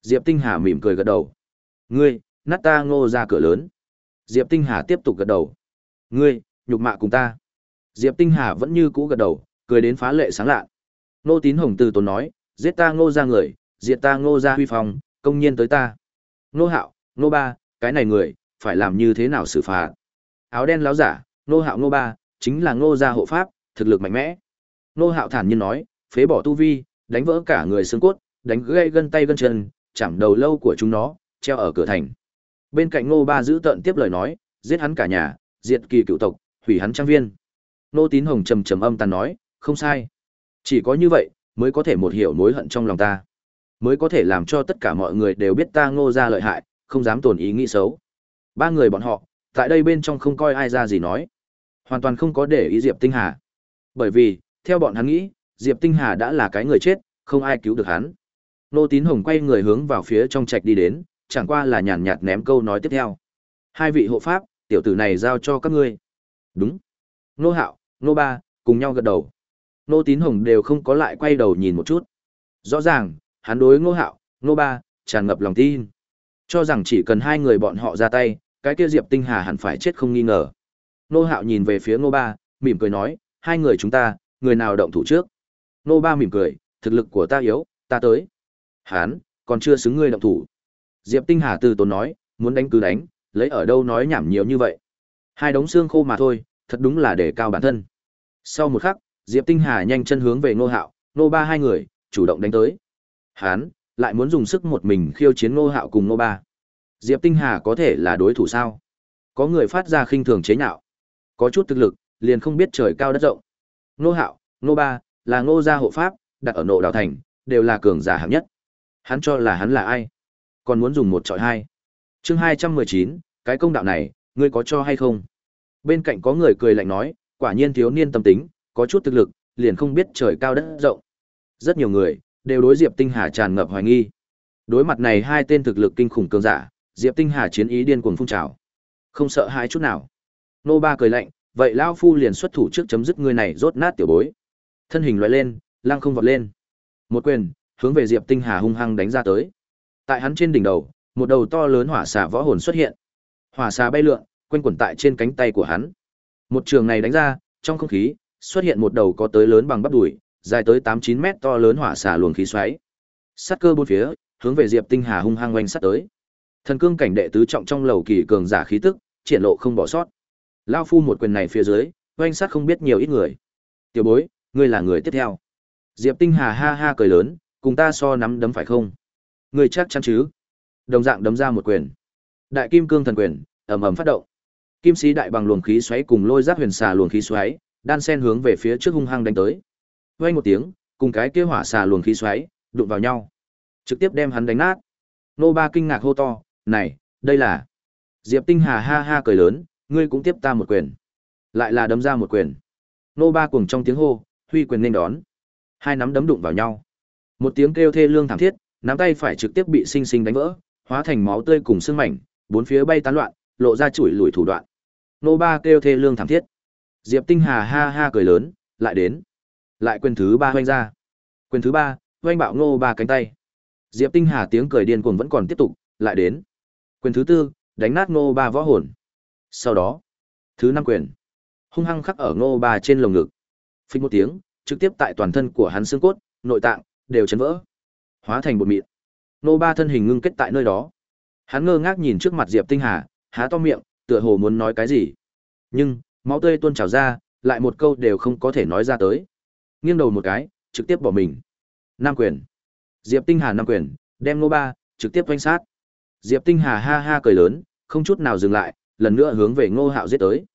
Diệp Tinh Hà mỉm cười gật đầu. Ngươi, nát ta ngô ra cửa lớn. Diệp Tinh Hà tiếp tục gật đầu. Ngươi, nhục mạ cùng ta. Diệp Tinh Hà vẫn như cũ gật đầu, cười đến phá lệ sáng lạ. Nô Tín Hồng từ tốn nói, giết ta ngô gia người, diệt ta ngô gia huy phong, công nhiên tới ta. Nô Hạo, Nô Ba, cái này người, phải làm như thế nào xử phạt? Áo đen láo giả, Nô Hạo Nô Ba, chính là ngô gia hộ pháp, thực lực mạnh mẽ. Nô Hạo thản nhiên nói, phế bỏ tu vi, đánh vỡ cả người xương cốt, đánh gãy gân tay gân chân, chạm đầu lâu của chúng nó, treo ở cửa thành. Bên cạnh Ngô Ba giữ tận tiếp lời nói, giết hắn cả nhà, diệt kỳ cựu tộc, hủy hắn trang viên. Nô Tín Hồng trầm trầm âm tàn nói, không sai. Chỉ có như vậy, mới có thể một hiểu mối hận trong lòng ta. Mới có thể làm cho tất cả mọi người đều biết ta ngô ra lợi hại, không dám tổn ý nghĩ xấu. Ba người bọn họ, tại đây bên trong không coi ai ra gì nói. Hoàn toàn không có để ý Diệp Tinh Hà. Bởi vì, theo bọn hắn nghĩ, Diệp Tinh Hà đã là cái người chết, không ai cứu được hắn. Nô Tín Hồng quay người hướng vào phía trong trạch đi đến, chẳng qua là nhàn nhạt ném câu nói tiếp theo. Hai vị hộ pháp, tiểu tử này giao cho các ngươi. Đúng. Nô Hạo, Nô Ba, cùng nhau gật đầu. Nô Tín Hồng đều không có lại quay đầu nhìn một chút. Rõ ràng, hắn đối Nô Hạo, Nô Ba, tràn ngập lòng tin. Cho rằng chỉ cần hai người bọn họ ra tay, cái kia Diệp Tinh Hà hẳn phải chết không nghi ngờ. Nô Hạo nhìn về phía Nô Ba, mỉm cười nói, hai người chúng ta, người nào động thủ trước. Nô Ba mỉm cười, thực lực của ta yếu, ta tới. Hán, còn chưa xứng ngươi động thủ. Diệp Tinh Hà từ tốn nói, muốn đánh cứ đánh, lấy ở đâu nói nhảm nhiều như vậy. Hai đống xương khô mà thôi, thật đúng là để cao bản thân. Sau một khắc, Diệp Tinh Hà nhanh chân hướng về Ngô Hạo, Ngô Ba hai người, chủ động đánh tới. Hán, lại muốn dùng sức một mình khiêu chiến Ngô Hạo cùng Ngô Ba. Diệp Tinh Hà có thể là đối thủ sao? Có người phát ra khinh thường chế nhạo. Có chút thực lực, liền không biết trời cao đất rộng. Ngô Hạo, Ngô Ba, là Ngô gia hộ pháp, đặt ở nộ đào thành, đều là cường giả hạng nhất. Hắn cho là hắn là ai? Còn muốn dùng một trọi hai. Chương hai trăm mười chín, cái công đạo này, ngươi có cho hay không? Bên cạnh có người cười lạnh nói, quả nhiên thiếu niên tâm tính, có chút thực lực, liền không biết trời cao đất rộng. Rất nhiều người đều đối Diệp Tinh Hà tràn ngập hoài nghi. Đối mặt này hai tên thực lực kinh khủng cường giả, Diệp Tinh Hà chiến ý điên cuồng phun trào. Không sợ hãi chút nào. Nô Ba cười lạnh, vậy lão phu liền xuất thủ trước chấm dứt người này rốt nát tiểu bối. Thân hình lóe lên, lăng không vọt lên. Một quyền, hướng về Diệp Tinh Hà hung hăng đánh ra tới. Tại hắn trên đỉnh đầu, một đầu to lớn hỏa xà võ hồn xuất hiện. Hỏa xà bay lượn, quanh quẩn tại trên cánh tay của hắn. Một trường này đánh ra, trong không khí xuất hiện một đầu có tới lớn bằng bắp đùi, dài tới 8-9 mét to lớn hỏa xà luồng khí xoáy. Sát cơ bốn phía, hướng về Diệp Tinh Hà hung hăng oanh sát tới. Thần cương cảnh đệ tứ trọng trong lầu kỳ cường giả khí tức, triển lộ không bỏ sót. Lao phu một quyền này phía dưới, oanh sát không biết nhiều ít người. Tiểu bối, ngươi là người tiếp theo. Diệp Tinh Hà ha ha cười lớn, cùng ta so nắm đấm phải không? Ngươi chắc chắn chứ? Đồng dạng đấm ra một quyền. Đại kim cương thần quyền, ầm ầm phát động. Kim sĩ đại bằng luồng khí xoáy cùng lôi giác huyền xà luồng khí xoáy, đan sen hướng về phía trước hung hăng đánh tới. Vang một tiếng, cùng cái kia hỏa xà luồng khí xoáy đụng vào nhau, trực tiếp đem hắn đánh nát. Nô Ba kinh ngạc hô to, "Này, đây là?" Diệp Tinh Hà ha ha cười lớn, "Ngươi cũng tiếp ta một quyền." Lại là đấm ra một quyền. Nô Ba cùng trong tiếng hô, huy quyền nên đón. Hai nắm đấm đụng vào nhau. Một tiếng kêu thê lương thảm thiết, nắm tay phải trực tiếp bị sinh sinh đánh vỡ, hóa thành máu tươi cùng xương mảnh, bốn phía bay tán loạn, lộ ra chuỗi lùi thủ đoạn. Nô Ba kêu thê lương thảm thiết. Diệp Tinh Hà ha ha cười lớn, lại đến. Lại quyền thứ ba hoanh ra. Quyền thứ ba, hoanh bạo Nô Ba cánh tay. Diệp Tinh Hà tiếng cười điên cuồng vẫn còn tiếp tục, lại đến. Quyền thứ tư, đánh nát Nô Ba võ hồn. Sau đó, thứ năm quyền, hung hăng khắc ở Nô Ba trên lồng ngực. Phích một tiếng, trực tiếp tại toàn thân của hắn xương cốt, nội tạng đều chấn vỡ, hóa thành bột mịn. Nô Ba thân hình ngưng kết tại nơi đó. Hắn ngơ ngác nhìn trước mặt Diệp Tinh Hà, há to miệng, tựa hồ muốn nói cái gì. Nhưng, máu tươi tuôn trào ra, lại một câu đều không có thể nói ra tới. Nghiêng đầu một cái, trực tiếp bỏ mình. Nam quyền. Diệp Tinh Hà nam quyền, đem Nô Ba trực tiếp quanh sát. Diệp Tinh Hà ha ha cười lớn, không chút nào dừng lại, lần nữa hướng về Ngô Hạo giết tới.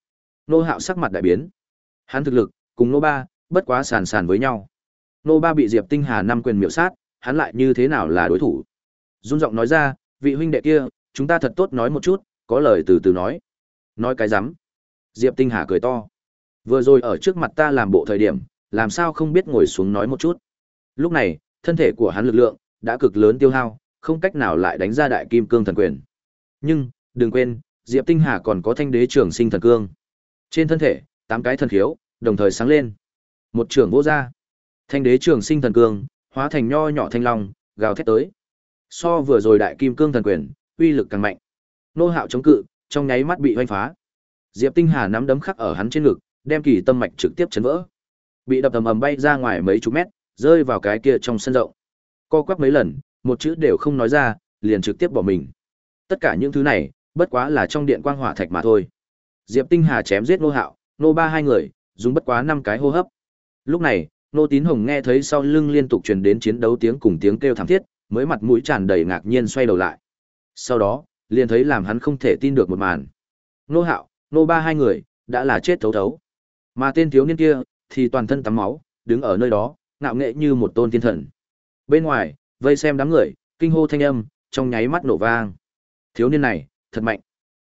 Ngô Hạo sắc mặt đại biến. Hắn thực lực cùng Nô Ba bất quá sàn sàn với nhau. Nô Ba bị Diệp Tinh Hà năm quyền miểu sát, hắn lại như thế nào là đối thủ? Run giọng nói ra, vị huynh đệ kia, chúng ta thật tốt nói một chút, có lời từ từ nói. Nói cái rắm Diệp Tinh Hà cười to. Vừa rồi ở trước mặt ta làm bộ thời điểm, làm sao không biết ngồi xuống nói một chút. Lúc này, thân thể của hắn lực lượng, đã cực lớn tiêu hao, không cách nào lại đánh ra đại kim cương thần quyền. Nhưng, đừng quên, Diệp Tinh Hà còn có thanh đế trưởng sinh thần cương. Trên thân thể, tám cái thần khiếu, đồng thời sáng lên. Một trưởng vô ra. Thanh đế trưởng sinh thần cương, hóa thành nho nhỏ thanh long, gào thét tới. So vừa rồi đại kim cương thần quyền, uy lực càng mạnh. Nô Hạo chống cự, trong nháy mắt bị hoanh phá. Diệp Tinh Hà nắm đấm khắc ở hắn trên ngực, đem kỳ tâm mạch trực tiếp chấn vỡ. Bị đập ầm ầm bay ra ngoài mấy chục mét, rơi vào cái kia trong sân rộng. Co quắp mấy lần, một chữ đều không nói ra, liền trực tiếp bỏ mình. Tất cả những thứ này, bất quá là trong điện quang hỏa thạch mà thôi. Diệp Tinh Hà chém giết Nô Hạo, Nô Ba hai người, dùng bất quá năm cái hô hấp. Lúc này, Nô Tín Hồng nghe thấy sau lưng liên tục truyền đến chiến đấu tiếng cùng tiếng kêu thảm thiết, mới mặt mũi tràn đầy ngạc nhiên xoay đầu lại. Sau đó, liền thấy làm hắn không thể tin được một màn. Nô Hạo, Nô Ba hai người, đã là chết thấu thấu. Mà tên thiếu niên kia, thì toàn thân tắm máu, đứng ở nơi đó, ngạo nghệ như một tôn thiên thần. Bên ngoài, vây xem đám người, kinh hô thanh âm, trong nháy mắt nổ vang. Thiếu niên này, thật mạnh.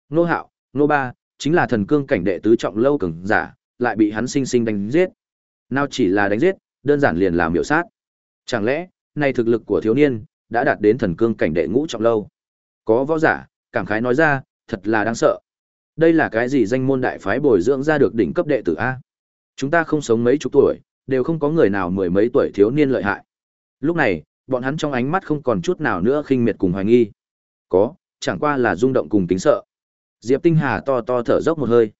Nô Hạo, Nô Ba, chính là thần cương cảnh đệ tứ trọng lâu cường giả, lại bị hắn sinh sinh đánh giết. Nào chỉ là đánh giết, đơn giản liền làm miểu sát. Chẳng lẽ, này thực lực của thiếu niên đã đạt đến thần cương cảnh đệ ngũ trọng lâu? Có võ giả, cảm khái nói ra, thật là đáng sợ. Đây là cái gì danh môn đại phái bồi dưỡng ra được đỉnh cấp đệ tử a? Chúng ta không sống mấy chục tuổi, đều không có người nào mười mấy tuổi thiếu niên lợi hại. Lúc này, bọn hắn trong ánh mắt không còn chút nào nữa khinh miệt cùng hoài nghi. Có, chẳng qua là rung động cùng kính sợ. Diệp Tinh Hà to to thở dốc một hơi.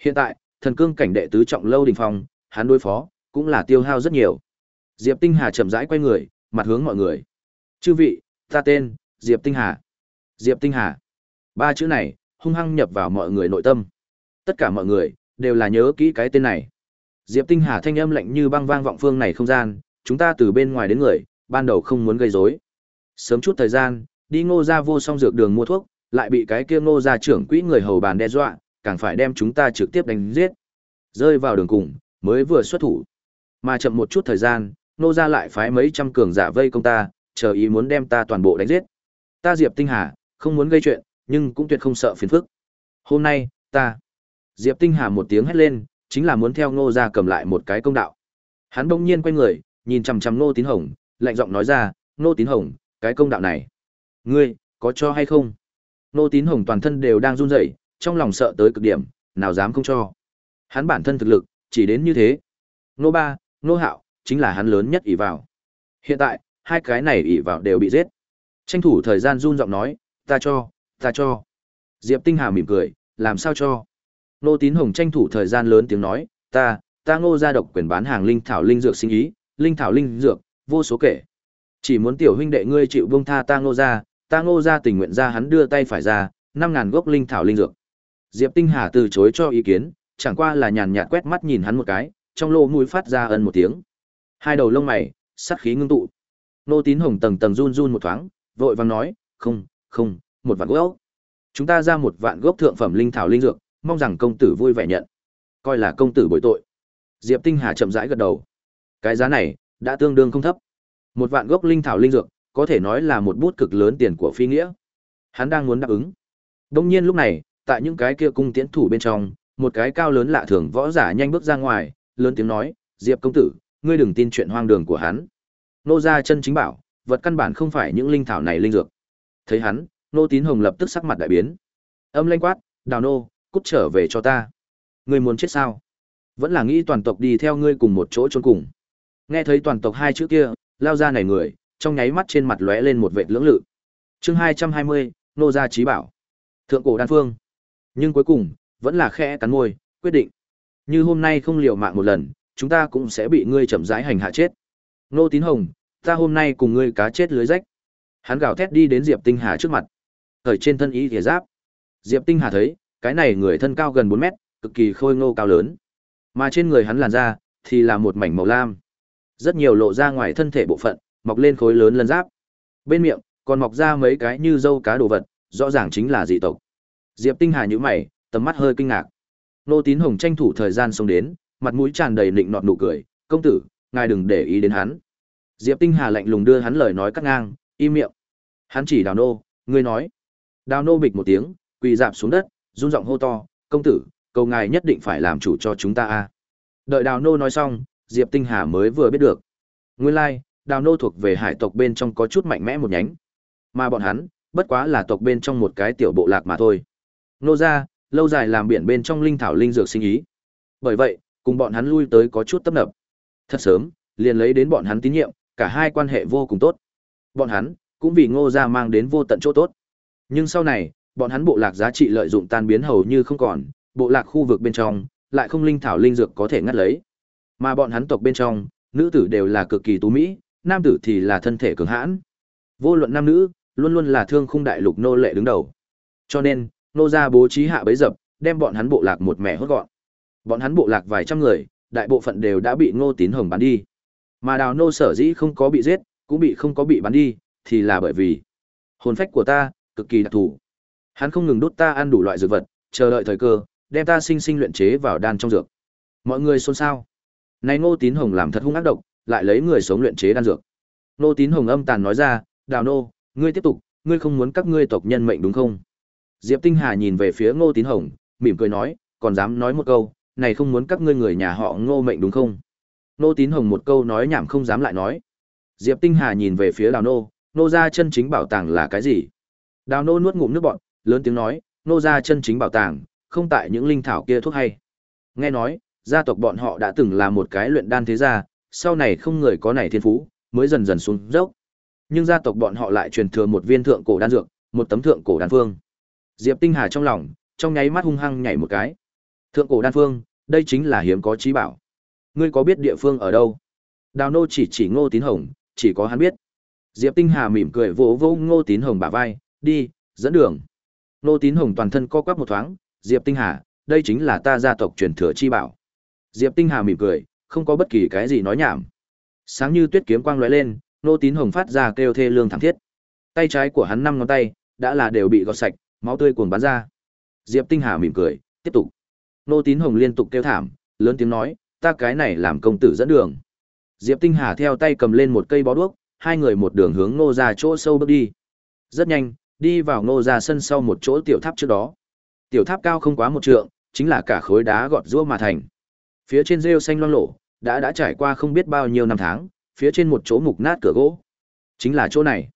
Hiện tại, thần cương cảnh đệ tứ trọng lâu đỉnh phong, hắn đối phó, cũng là tiêu hao rất nhiều. Diệp Tinh Hà chậm rãi quay người, mặt hướng mọi người. Chư vị, ta tên, Diệp Tinh Hà. Diệp Tinh Hà. Ba chữ này, hung hăng nhập vào mọi người nội tâm. Tất cả mọi người, đều là nhớ kỹ cái tên này. Diệp Tinh Hà thanh âm lạnh như băng vang vọng phương này không gian, chúng ta từ bên ngoài đến người, ban đầu không muốn gây rối. Sớm chút thời gian, đi ngô ra vô song dược đường mua thuốc, lại bị cái kia ngô gia trưởng quỹ người hầu bàn đe dọa, càng phải đem chúng ta trực tiếp đánh giết. Rơi vào đường cùng, mới vừa xuất thủ. Mà chậm một chút thời gian, Ngô gia lại phái mấy trăm cường giả vây công ta, chờ ý muốn đem ta toàn bộ đánh giết. Ta Diệp Tinh Hà, không muốn gây chuyện, nhưng cũng tuyệt không sợ phiền phức. Hôm nay, ta Diệp Tinh Hà một tiếng hét lên, chính là muốn theo Ngô gia cầm lại một cái công đạo. Hắn bỗng nhiên quay người, nhìn chằm chằm Ngô Tín Hồng, lạnh giọng nói ra, "Ngô Tín Hồng, cái công đạo này, Ngươi, có cho hay không? Ngô Tín Hồng toàn thân đều đang run rẩy, trong lòng sợ tới cực điểm, nào dám không cho. Hắn bản thân thực lực, chỉ đến như thế. Ngô Ba, Ngô Hạo, chính là hắn lớn nhất ỷ vào. Hiện tại, hai cái này ỷ vào đều bị giết. Tranh thủ thời gian run giọng nói, ta cho, ta cho. Diệp Tinh Hà mỉm cười, làm sao cho? Nô Tín Hồng tranh thủ thời gian lớn tiếng nói, ta, ta ngô gia độc quyền bán hàng linh thảo linh dược sinh ý, linh thảo linh dược, vô số kể. Chỉ muốn tiểu huynh đệ ngươi chịu buông tha ta ngô gia, ta ngô gia tình nguyện ra hắn đưa tay phải ra, năm ngàn gốc linh thảo linh dược. Diệp Tinh Hà từ chối cho ý kiến, chẳng qua là nhàn nhạt quét mắt nhìn hắn một cái, trong lỗ mũi phát ra ân một tiếng. Hai đầu lông mày, sát khí ngưng tụ. Nô Tín Hồng tầng tầng run run một thoáng, vội vàng nói, "Không, không, một vạn gốc. Chúng ta ra một vạn gốc thượng phẩm linh thảo linh dược, mong rằng công tử vui vẻ nhận." Coi là công tử bội tội. Diệp Tinh Hà chậm rãi gật đầu. Cái giá này đã tương đương không thấp. Một vạn gốc linh thảo linh dược, có thể nói là một bút cực lớn tiền của phi nghĩa. Hắn đang muốn đáp ứng. Đông nhiên lúc này, tại những cái kia cung tiễn thủ bên trong, một cái cao lớn lạ thường võ giả nhanh bước ra ngoài, lớn tiếng nói, "Diệp công tử, ngươi đừng tin chuyện hoang đường của hắn." Nô gia chân chính bảo, vật căn bản không phải những linh thảo này linh dược. Thấy hắn, Nô Tín Hồng lập tức sắc mặt đại biến. Âm lanh quát, "Đào nô, cút trở về cho ta." Ngươi muốn chết sao? Vẫn là nghĩ toàn tộc đi theo ngươi cùng một chỗ trốn cùng. Nghe thấy toàn tộc hai chữ kia, lao ra này người, trong nháy mắt trên mặt lóe lên một vệt lưỡng lự. Chương hai trăm hai mươi, nô gia trí bảo. Thượng cổ đan phương. Nhưng cuối cùng, vẫn là khe cắn môi, quyết định. Như hôm nay không liều mạng một lần, chúng ta cũng sẽ bị ngươi chậm rãi hành hạ chết. Nô Tín Hồng, ta hôm nay cùng ngươi cá chết lưới rách. Hắn gào thét đi đến Diệp Tinh Hà trước mặt. Thời trên thân y thể giáp. Diệp Tinh Hà thấy, cái này người thân cao gần 4 mét, cực kỳ khôi ngô cao lớn. Mà trên người hắn làn da, thì là một mảnh màu lam. Rất nhiều lộ ra ngoài thân thể bộ phận, mọc lên khối lớn lân giáp. Bên miệng, còn mọc ra mấy cái như dâu cá đồ vật, rõ ràng chính là dị tộc. Diệp Tinh Hà nhíu mày, tầm mắt hơi kinh ngạc. Nô Tín Hồng tranh thủ thời gian xông đến, mặt mũi tràn đầy nịnh nọt nụ cười, "Công tử, ngài đừng để ý đến hắn." Diệp Tinh Hà lạnh lùng đưa hắn lời nói cắt ngang, im miệng. Hắn chỉ Đào nô, ngươi nói. Đào nô bịch một tiếng, quỳ dạp xuống đất, run giọng hô to, "Công tử, cầu ngài nhất định phải làm chủ cho chúng ta a." Đợi Đào nô nói xong, Diệp Tinh Hà mới vừa biết được. Nguyên lai, like, Đào nô thuộc về hải tộc bên trong có chút mạnh mẽ một nhánh. Mà bọn hắn, bất quá là tộc bên trong một cái tiểu bộ lạc mà thôi. Nô gia, lâu dài làm biển bên trong linh thảo linh dược sinh ý. Bởi vậy, cùng bọn hắn lui tới có chút tấp nập. Thật sớm, liền lấy đến bọn hắn tín nhiệm, cả hai quan hệ vô cùng tốt. Bọn hắn cũng vì Ngô gia mang đến vô tận chỗ tốt. Nhưng sau này, bọn hắn bộ lạc giá trị lợi dụng tan biến hầu như không còn, bộ lạc khu vực bên trong lại không linh thảo linh dược có thể ngắt lấy. Mà bọn hắn tộc bên trong, nữ tử đều là cực kỳ tú mỹ, nam tử thì là thân thể cường hãn. Vô luận nam nữ, luôn luôn là thương khung đại lục nô lệ đứng đầu. Cho nên, nô gia bố trí hạ bấy dập, đem bọn hắn bộ lạc một mẻ hốt gọn. Bọn hắn bộ lạc vài trăm người, đại bộ phận đều đã bị Ngô Tín Hồng bán đi. Mà Đào Nô sở dĩ không có bị giết, cũng bị không có bị bán đi, thì là bởi vì hồn phách của ta cực kỳ đặc thù. Hắn không ngừng đốt ta ăn đủ loại dược vật, chờ đợi thời cơ, đem ta sinh sinh luyện chế vào đan trong dược. Mọi người xôn xao. Này Ngô Tín Hồng làm thật hung ác độc, lại lấy người sống luyện chế đan dược. Ngô Tín Hồng âm tàn nói ra, "Đào Nô, ngươi tiếp tục, ngươi không muốn các ngươi tộc nhân mệnh đúng không?" Diệp Tinh Hà nhìn về phía Ngô Tín Hồng, mỉm cười nói, còn dám nói một câu, này không muốn các ngươi người nhà họ Ngô mệnh đúng không? Ngô Tín Hồng một câu nói nhảm không dám lại nói. Diệp Tinh Hà nhìn về phía Đào Nô, nô gia chân chính bảo tàng là cái gì? Đào Nô nuốt ngụm nước bọt, lớn tiếng nói, nô gia chân chính bảo tàng, không tại những linh thảo kia thuốc hay. Nghe nói, gia tộc bọn họ đã từng là một cái luyện đan thế gia, sau này không người có này thiên phú, mới dần dần xuống dốc. Nhưng gia tộc bọn họ lại truyền thừa một viên thượng cổ đan dược, một tấm thượng cổ đan phương. Diệp Tinh Hà trong lòng, trong nháy mắt hung hăng nhảy một cái. Thượng cổ đan phương, đây chính là hiếm có trí bảo. Ngươi có biết địa phương ở đâu? Đào nô chỉ chỉ Ngô Tín Hồng, chỉ có hắn biết. Diệp Tinh Hà mỉm cười vỗ vỗ Ngô Tín Hồng bả vai, đi, dẫn đường. Nô Tín Hồng toàn thân co quắp một thoáng, Diệp Tinh Hà, đây chính là ta gia tộc truyền thừa chi bảo. Diệp Tinh Hà mỉm cười, không có bất kỳ cái gì nói nhảm. Sáng như tuyết kiếm quang lóe lên, Nô Tín Hồng phát ra kêu thê lương thảm thiết. Tay trái của hắn năm ngón tay đã là đều bị gọt sạch, máu tươi cuồn bắn ra. Diệp Tinh Hà mỉm cười, tiếp tục. Nô Tín Hồng liên tục kêu thảm, lớn tiếng nói, ta cái này làm công tử dẫn đường. Diệp Tinh Hà theo tay cầm lên một cây bó đuốc, hai người một đường hướng nô ra chỗ sâu bước đi. Rất nhanh, đi vào nô ra sân sau một chỗ tiểu tháp trước đó. Tiểu tháp cao không quá một trượng, chính là cả khối đá gọt rũa mà thành. Phía trên rêu xanh loang lổ, đã đã trải qua không biết bao nhiêu năm tháng, phía trên một chỗ mục nát cửa gỗ. Chính là chỗ này.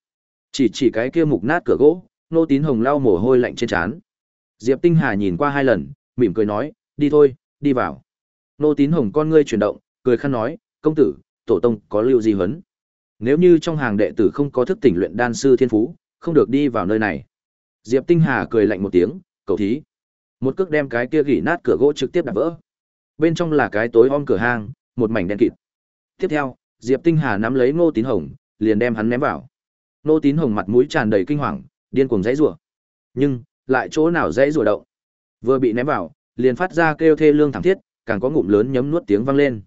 Chỉ chỉ cái kia mục nát cửa gỗ, Nô Tín Hồng lau mồ hôi lạnh trên trán. Diệp Tinh Hà nhìn qua hai lần, mỉm cười nói, đi thôi, đi vào. Nô Tín Hồng con ngươi chuyển động, cười khăn nói, công tử, tổ tông có lưu gì hấn. Nếu như trong hàng đệ tử không có thức tỉnh luyện đan sư thiên phú, không được đi vào nơi này. Diệp Tinh Hà cười lạnh một tiếng, cầu thí. Một cước đem cái kia gỉ nát cửa gỗ trực tiếp đập vỡ. Bên trong là cái tối om cửa hang, một mảnh đen kịt. Tiếp theo, Diệp Tinh Hà nắm lấy Ngô Tín Hồng, liền đem hắn ném vào. Ngô Tín Hồng mặt mũi tràn đầy kinh hoàng, điên cuồng dãy rủa. Nhưng, lại chỗ nào dãy rủa động. Vừa bị ném vào, liền phát ra kêu thê lương thảm thiết, càng có ngụm lớn nhấm nuốt tiếng vang lên.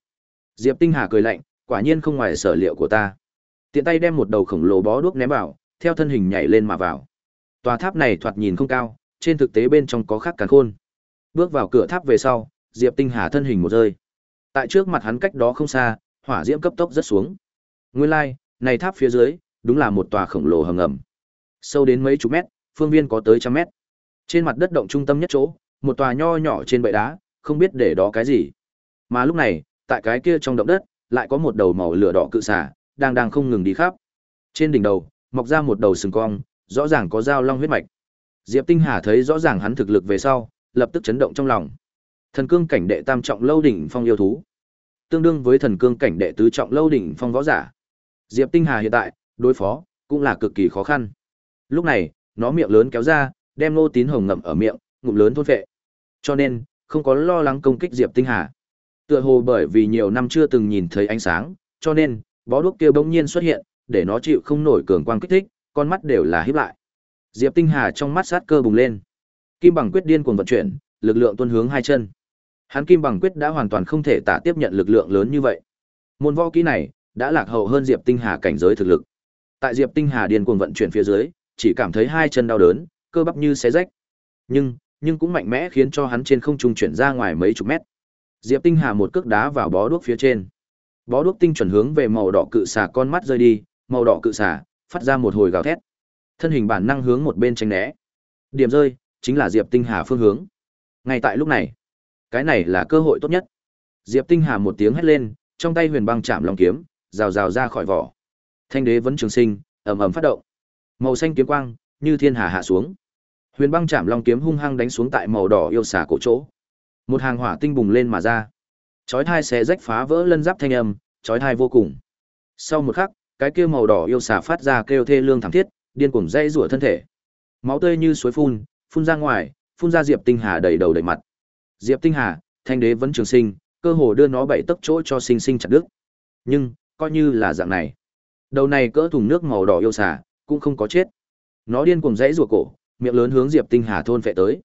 Diệp Tinh Hà cười lạnh, quả nhiên không ngoài sở liệu của ta. Tiện tay đem một đầu khổng lồ bó đuốc ném vào, theo thân hình nhảy lên mà vào. Tòa tháp này thoạt nhìn không cao, trên thực tế bên trong có khắc càn khôn. Bước vào cửa tháp về sau, Diệp Tinh Hà thân hình một rơi. Tại trước mặt hắn cách đó không xa, hỏa diễm cấp tốc rất xuống. Nguyên lai, like, này tháp phía dưới, đúng là một tòa khổng lồ hầm ngầm. Sâu đến mấy chục mét, phương viên có tới trăm mét. Trên mặt đất động trung tâm nhất chỗ, một tòa nho nhỏ trên bệ đá, không biết để đó cái gì. Mà lúc này, tại cái kia trong động đất, lại có một đầu màu lửa đỏ cự xà, đang đang không ngừng đi khắp. Trên đỉnh đầu, mọc ra một đầu sừng cong, rõ ràng có dao long huyết mạch. Diệp Tinh Hà thấy rõ ràng hắn thực lực về sau, lập tức chấn động trong lòng. Thần cương cảnh đệ tam trọng lâu đỉnh phong yêu thú, tương đương với thần cương cảnh đệ tứ trọng lâu đỉnh phong võ giả. Diệp Tinh Hà hiện tại, đối phó cũng là cực kỳ khó khăn. Lúc này, nó miệng lớn kéo ra, đem Ngô Tín Hồng ngậm ở miệng, ngụm lớn thôn phệ. Cho nên, không có lo lắng công kích Diệp Tinh Hà. Tựa hồ bởi vì nhiều năm chưa từng nhìn thấy ánh sáng, cho nên, bó đuốc kia bỗng nhiên xuất hiện, để nó chịu không nổi cường quang kích thích, con mắt đều là híp lại. Diệp Tinh Hà trong mắt sát cơ bùng lên. Kim bằng quyết điên cuồng vận chuyển, lực lượng tuôn hướng hai chân. Hắn Kim bằng quyết đã hoàn toàn không thể tả tiếp nhận lực lượng lớn như vậy. Môn võ kỹ này đã lạc hậu hơn Diệp Tinh Hà cảnh giới thực lực. Tại Diệp Tinh Hà điên cuồng vận chuyển phía dưới, chỉ cảm thấy hai chân đau đớn, cơ bắp như xé rách. Nhưng, nhưng cũng mạnh mẽ khiến cho hắn trên không trung chuyển ra ngoài mấy chục mét. Diệp Tinh Hà một cước đá vào bó đuốc phía trên. Bó đuốc tinh chuẩn hướng về màu đỏ cự xà con mắt rơi đi, màu đỏ cự xả phát ra một hồi gào thét. Thân hình bản năng hướng một bên tránh né. Điểm rơi chính là Diệp Tinh Hà phương hướng. Ngay tại lúc này, cái này là cơ hội tốt nhất. Diệp Tinh Hà một tiếng hét lên, trong tay huyền băng chạm long kiếm, rào rào ra khỏi vỏ. Thanh đế vẫn trường sinh, ầm ầm phát động. Màu xanh kiếm quang, như thiên hà hạ xuống. Huyền băng chạm long kiếm hung hăng đánh xuống tại màu đỏ yêu xà cổ chỗ. Một hàng hỏa tinh bùng lên mà ra. Chói thai xé rách phá vỡ lân giáp thanh âm, chói thai vô cùng. Sau một khắc, cái kia màu đỏ yêu xà phát ra kêu thê lương thảm thiết, điên cuồng dây rủa thân thể. Máu tươi như suối phun, phun ra ngoài, phun ra Diệp Tinh Hà đầy đầu đầy mặt. Diệp Tinh Hà, thanh đế vẫn trường sinh, cơ hồ đưa nó bảy tấc chỗ cho sinh sinh chặt đứt. Nhưng, coi như là dạng này. Đầu này cỡ thùng nước màu đỏ yêu xà, cũng không có chết. Nó điên cuồng dãy rủa cổ, miệng lớn hướng Diệp Tinh Hà thôn phệ tới.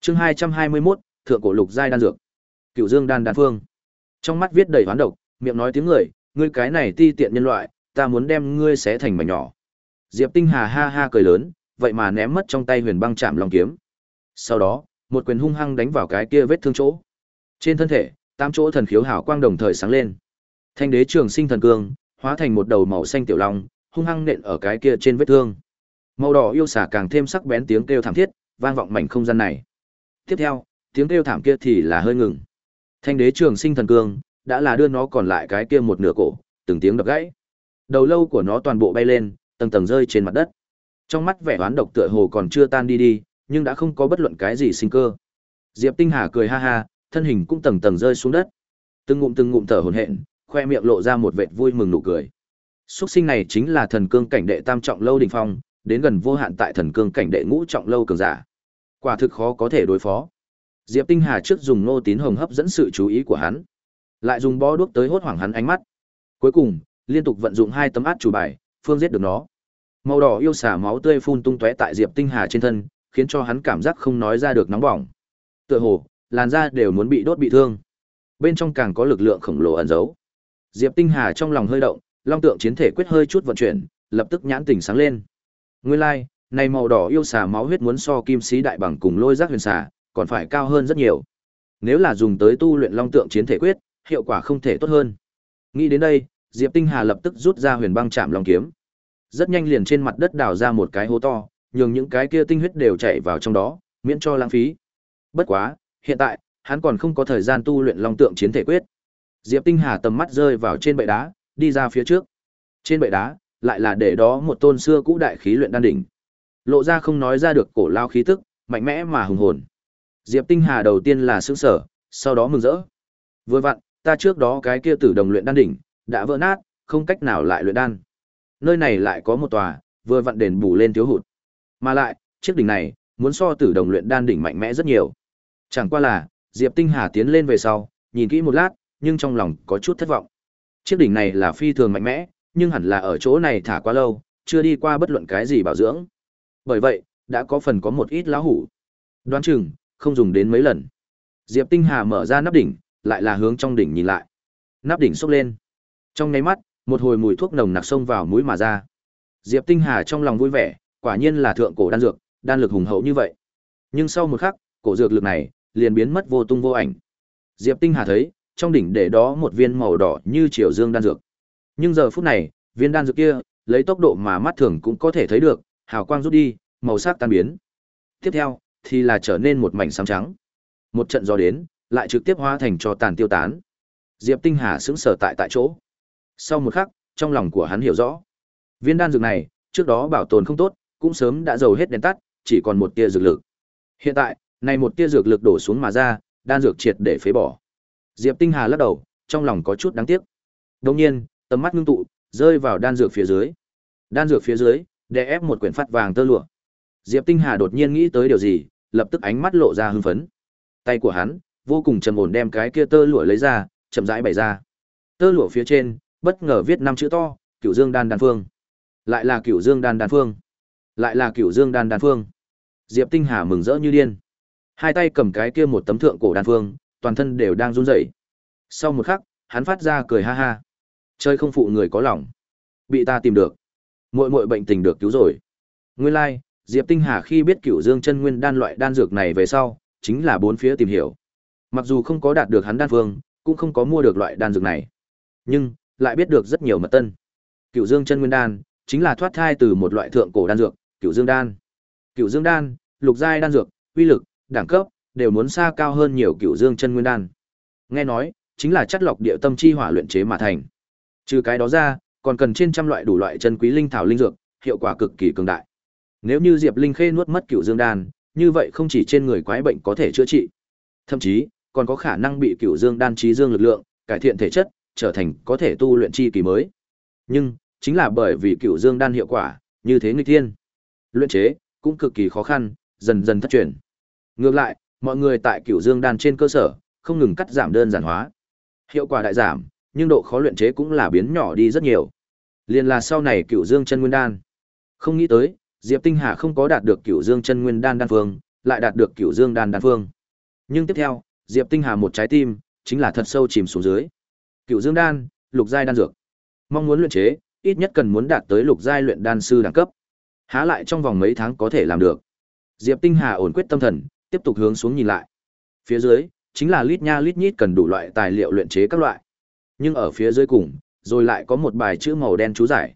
Chương 221, thượng cổ lục giai đan dược. cửu Dương đan đan phương. Trong mắt viết đầy hoán độc, miệng nói tiếng người, ngươi cái này ti tiện nhân loại, ta muốn đem ngươi xé thành mảnh nhỏ. Diệp Tinh Hà ha ha cười lớn, vậy mà ném mất trong tay Huyền Băng Chạm Long kiếm. Sau đó, một quyền hung hăng đánh vào cái kia vết thương chỗ. Trên thân thể, tám chỗ thần khiếu hào quang đồng thời sáng lên. Thanh đế trường sinh thần cương, hóa thành một đầu màu xanh tiểu long, hung hăng nện ở cái kia trên vết thương. Màu đỏ yêu xà càng thêm sắc bén tiếng kêu thảm thiết, vang vọng mảnh không gian này. Tiếp theo, tiếng kêu thảm kia thì là hơi ngừng. Thanh đế trường sinh thần cương, đã là đưa nó còn lại cái kia một nửa cổ, từng tiếng đập gãy. Đầu lâu của nó toàn bộ bay lên, tầng tầng rơi trên mặt đất. Trong mắt vẻ oán độc tựa hồ còn chưa tan đi đi, nhưng đã không có bất luận cái gì sinh cơ. Diệp Tinh Hà cười ha ha, thân hình cũng tầng tầng rơi xuống đất. Từng ngụm từng ngụm thở hổn hển, khoe miệng lộ ra một vệt vui mừng nụ cười. Xuất sinh này chính là thần cương cảnh đệ tam trọng lâu đỉnh phong, đến gần vô hạn tại thần cương cảnh đệ ngũ trọng lâu cường giả. Quả thực khó có thể đối phó. Diệp Tinh Hà trước dùng nô tín hồng hấp dẫn sự chú ý của hắn, lại dùng bó đuốc tới hốt hoảng hắn ánh mắt. Cuối cùng, liên tục vận dụng hai tấm át chủ bài, phương giết được nó. Màu đỏ yêu xả máu tươi phun tung tóe tại Diệp Tinh Hà trên thân, khiến cho hắn cảm giác không nói ra được nóng bỏng. Tựa hồ, làn da đều muốn bị đốt bị thương. Bên trong càng có lực lượng khổng lồ ẩn giấu. Diệp Tinh Hà trong lòng hơi động, long tượng chiến thể quyết hơi chút vận chuyển, lập tức nhãn tỉnh sáng lên. Nguyên lai, like, này màu đỏ yêu xà máu huyết muốn so kim sĩ đại bằng cùng lôi giác huyền xà, còn phải cao hơn rất nhiều. Nếu là dùng tới tu luyện long tượng chiến thể quyết, hiệu quả không thể tốt hơn. Nghĩ đến đây, Diệp Tinh Hà lập tức rút ra huyền băng chạm long kiếm. Rất nhanh liền trên mặt đất đào ra một cái hố to, nhường những cái kia tinh huyết đều chảy vào trong đó, miễn cho lãng phí. Bất quá, hiện tại, hắn còn không có thời gian tu luyện long tượng chiến thể quyết. Diệp Tinh Hà tầm mắt rơi vào trên bệ đá, đi ra phía trước. Trên bệ đá, lại là để đó một tôn xưa cũ đại khí luyện đan đỉnh. Lộ ra không nói ra được cổ lao khí tức, mạnh mẽ mà hùng hồn. Diệp Tinh Hà đầu tiên là sững sở, sau đó mừng rỡ. Vừa vặn, ta trước đó cái kia tử đồng luyện đan đỉnh đã vỡ nát, không cách nào lại luyện đan. Nơi này lại có một tòa, vừa vặn đền bù lên thiếu hụt. Mà lại, chiếc đỉnh này muốn so tử đồng luyện đan đỉnh mạnh mẽ rất nhiều. Chẳng qua là, Diệp Tinh Hà tiến lên về sau, nhìn kỹ một lát, nhưng trong lòng có chút thất vọng. Chiếc đỉnh này là phi thường mạnh mẽ, nhưng hẳn là ở chỗ này thả quá lâu, chưa đi qua bất luận cái gì bảo dưỡng. Bởi vậy, đã có phần có một ít lão hủ. Đoán chừng, không dùng đến mấy lần. Diệp Tinh Hà mở ra nắp đỉnh, lại là hướng trong đỉnh nhìn lại. Nắp đỉnh xốc lên. Trong nháy mắt, một hồi mùi thuốc nồng nặc xông vào mũi mà ra. Diệp Tinh Hà trong lòng vui vẻ, quả nhiên là thượng cổ đan dược, đan lực hùng hậu như vậy. Nhưng sau một khắc, cổ dược lực này liền biến mất vô tung vô ảnh. Diệp Tinh Hà thấy, trong đỉnh để đó một viên màu đỏ như triều dương đan dược. Nhưng giờ phút này, viên đan dược kia, lấy tốc độ mà mắt thường cũng có thể thấy được, hào quang rút đi, màu sắc tan biến. Tiếp theo, thì là trở nên một mảnh xám trắng. Một trận gió đến, lại trực tiếp hóa thành cho tàn tiêu tán. Diệp Tinh Hà sững sờ tại tại chỗ. Sau một khắc, trong lòng của hắn hiểu rõ. Viên đan dược này, trước đó bảo tồn không tốt, cũng sớm đã dầu hết đèn tắt, chỉ còn một tia dược lực. Hiện tại, này một tia dược lực đổ xuống mà ra, đan dược triệt để phế bỏ. Diệp Tinh Hà lắc đầu, trong lòng có chút đáng tiếc. đồng nhiên, tầm mắt ngưng tụ, rơi vào đan dược phía dưới. Đan dược phía dưới, đè ép một quyển phát vàng tơ lụa. Diệp Tinh Hà đột nhiên nghĩ tới điều gì, lập tức ánh mắt lộ ra hưng phấn. Tay của hắn, vô cùng trầm ổn đem cái kia tơ lụa lấy ra, chậm rãi bày ra. Tơ lụa phía trên, bất ngờ viết năm chữ to, Cửu Dương Đan Đan Phương. Lại là Cửu Dương Đan Đan Phương. Lại là Cửu Dương Đan Đan Phương. Diệp Tinh Hà mừng rỡ như điên. Hai tay cầm cái kia một tấm thượng cổ đan phương, toàn thân đều đang run rẩy. Sau một khắc, hắn phát ra cười ha ha. Chơi không phụ người có lòng. Bị ta tìm được. Muội muội bệnh tình được cứu rồi. Nguyên lai, like, Diệp Tinh Hà khi biết Cửu Dương chân nguyên đan loại đan dược này về sau, chính là bốn phía tìm hiểu. Mặc dù không có đạt được hắn đan phương, cũng không có mua được loại đan dược này, nhưng lại biết được rất nhiều mật tân. Cửu Dương chân nguyên đan chính là thoát thai từ một loại thượng cổ đan dược, Cửu Dương đan. Cửu Dương đan, lục giai đan dược, uy lực, đẳng cấp đều muốn xa cao hơn nhiều Cửu Dương chân nguyên đan. Nghe nói, chính là chất lọc địa tâm chi hỏa luyện chế mà thành. Trừ cái đó ra, còn cần trên trăm loại đủ loại chân quý linh thảo linh dược, hiệu quả cực kỳ cường đại. Nếu như Diệp Linh Khê nuốt mất Cửu Dương đan, như vậy không chỉ trên người quái bệnh có thể chữa trị, thậm chí còn có khả năng bị Cửu Dương đan trí dương lực lượng cải thiện thể chất, trở thành có thể tu luyện chi kỳ mới. Nhưng, chính là bởi vì Cửu Dương đan hiệu quả như thế nghịch thiên, luyện chế cũng cực kỳ khó khăn, dần dần thất truyền. Ngược lại, mọi người tại Cửu Dương đan trên cơ sở không ngừng cắt giảm đơn giản hóa. Hiệu quả đại giảm, nhưng độ khó luyện chế cũng là biến nhỏ đi rất nhiều. Liên là sau này Cửu Dương chân nguyên đan. Không nghĩ tới, Diệp Tinh Hà không có đạt được Cửu Dương chân nguyên đan đan phương, lại đạt được Cửu Dương đan đan phương. Nhưng tiếp theo, Diệp Tinh Hà một trái tim, chính là thật sâu chìm xuống dưới cựu Dương đan, lục giai đan dược. Mong muốn luyện chế, ít nhất cần muốn đạt tới lục giai luyện đan sư đẳng cấp. Há lại trong vòng mấy tháng có thể làm được. Diệp Tinh Hà ổn quyết tâm thần, tiếp tục hướng xuống nhìn lại. Phía dưới, chính là lít nha lít nhít cần đủ loại tài liệu luyện chế các loại. Nhưng ở phía dưới cùng, rồi lại có một bài chữ màu đen chú giải.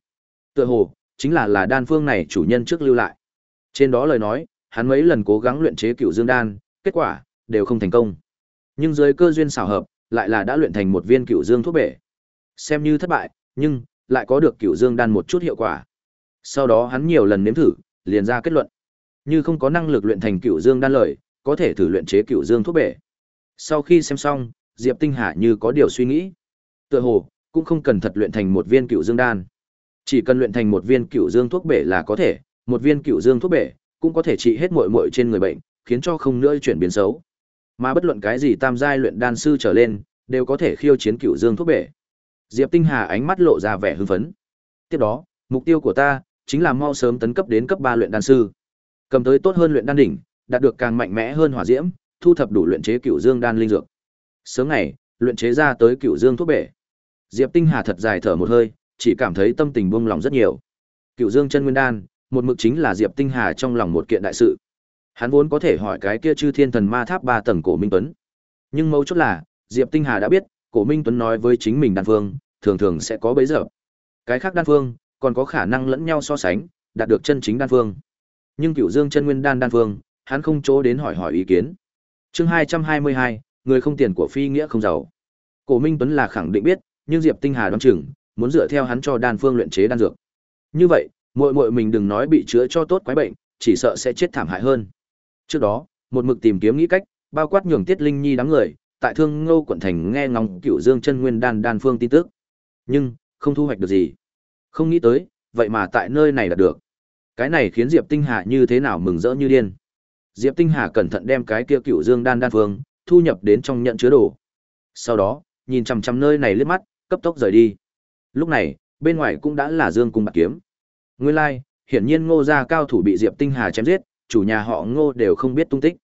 Tựa hồ, chính là là đan phương này chủ nhân trước lưu lại. Trên đó lời nói, hắn mấy lần cố gắng luyện chế cựu dương đan, kết quả đều không thành công. Nhưng dưới cơ duyên xảo hợp, lại là đã luyện thành một viên cựu dương thuốc bể. Xem như thất bại, nhưng lại có được cựu dương đan một chút hiệu quả. Sau đó hắn nhiều lần nếm thử, liền ra kết luận. Như không có năng lực luyện thành cựu dương đan lợi, có thể thử luyện chế cựu dương thuốc bể. Sau khi xem xong, Diệp Tinh Hà như có điều suy nghĩ. Tựa hồ, cũng không cần thật luyện thành một viên cựu dương đan. Chỉ cần luyện thành một viên cựu dương thuốc bể là có thể, một viên cựu dương thuốc bể cũng có thể trị hết muội muội trên người bệnh, khiến cho không nữa chuyển biến xấu. Mà bất luận cái gì tam giai luyện đan sư trở lên, đều có thể khiêu chiến cựu dương thuốc bể. Diệp Tinh Hà ánh mắt lộ ra vẻ hưng phấn. Tiếp đó, mục tiêu của ta chính là mau sớm tấn cấp đến cấp 3 luyện đan sư. Cầm tới tốt hơn luyện đan đỉnh, đạt được càng mạnh mẽ hơn hỏa diễm, thu thập đủ luyện chế cựu dương đan linh dược. Sớm ngày, luyện chế ra tới cựu dương thuốc bể. Diệp Tinh Hà thật dài thở một hơi, chỉ cảm thấy tâm tình buông lòng rất nhiều. Cựu Dương chân nguyên đan, một mực chính là Diệp Tinh Hà trong lòng một kiện đại sự. Hắn vốn có thể hỏi cái kia chư thiên thần ma tháp ba tầng cổ Minh Tuấn. Nhưng mấu chốt là, Diệp Tinh Hà đã biết, cổ Minh Tuấn nói với chính mình đan phương, thường thường sẽ có bấy giờ. Cái khác đan phương, còn có khả năng lẫn nhau so sánh, đạt được chân chính đan phương. Nhưng Cựu Dương chân nguyên đan đan phương, hắn không chỗ đến hỏi hỏi ý kiến. Chương 222, người không tiền của phi nghĩa không giàu. Cổ Minh Tuấn là khẳng định biết, nhưng Diệp Tinh Hà đoán chừng, muốn dựa theo hắn cho đan phương luyện chế đan dược. Như vậy, muội muội mình đừng nói bị chữa cho tốt quái bệnh, chỉ sợ sẽ chết thảm hại hơn. Trước đó, một mực tìm kiếm nghĩ cách, bao quát nhường Tiết Linh Nhi đám người, tại Thương Ngô quận thành nghe ngóng Cựu Dương chân nguyên đan đan phương tin tức. Nhưng, không thu hoạch được gì. Không nghĩ tới, vậy mà tại nơi này là được. Cái này khiến Diệp Tinh Hà như thế nào mừng rỡ như điên. Diệp Tinh Hà cẩn thận đem cái kia Cựu Dương đan đan phương thu nhập đến trong nhận chứa đồ. Sau đó, nhìn chằm chằm nơi này liếc mắt, cấp tốc rời đi. Lúc này, bên ngoài cũng đã là Dương cung bạc kiếm. Nguyên lai, like, hiển nhiên Ngô gia cao thủ bị Diệp Tinh Hà chém giết, chủ nhà họ Ngô đều không biết tung tích.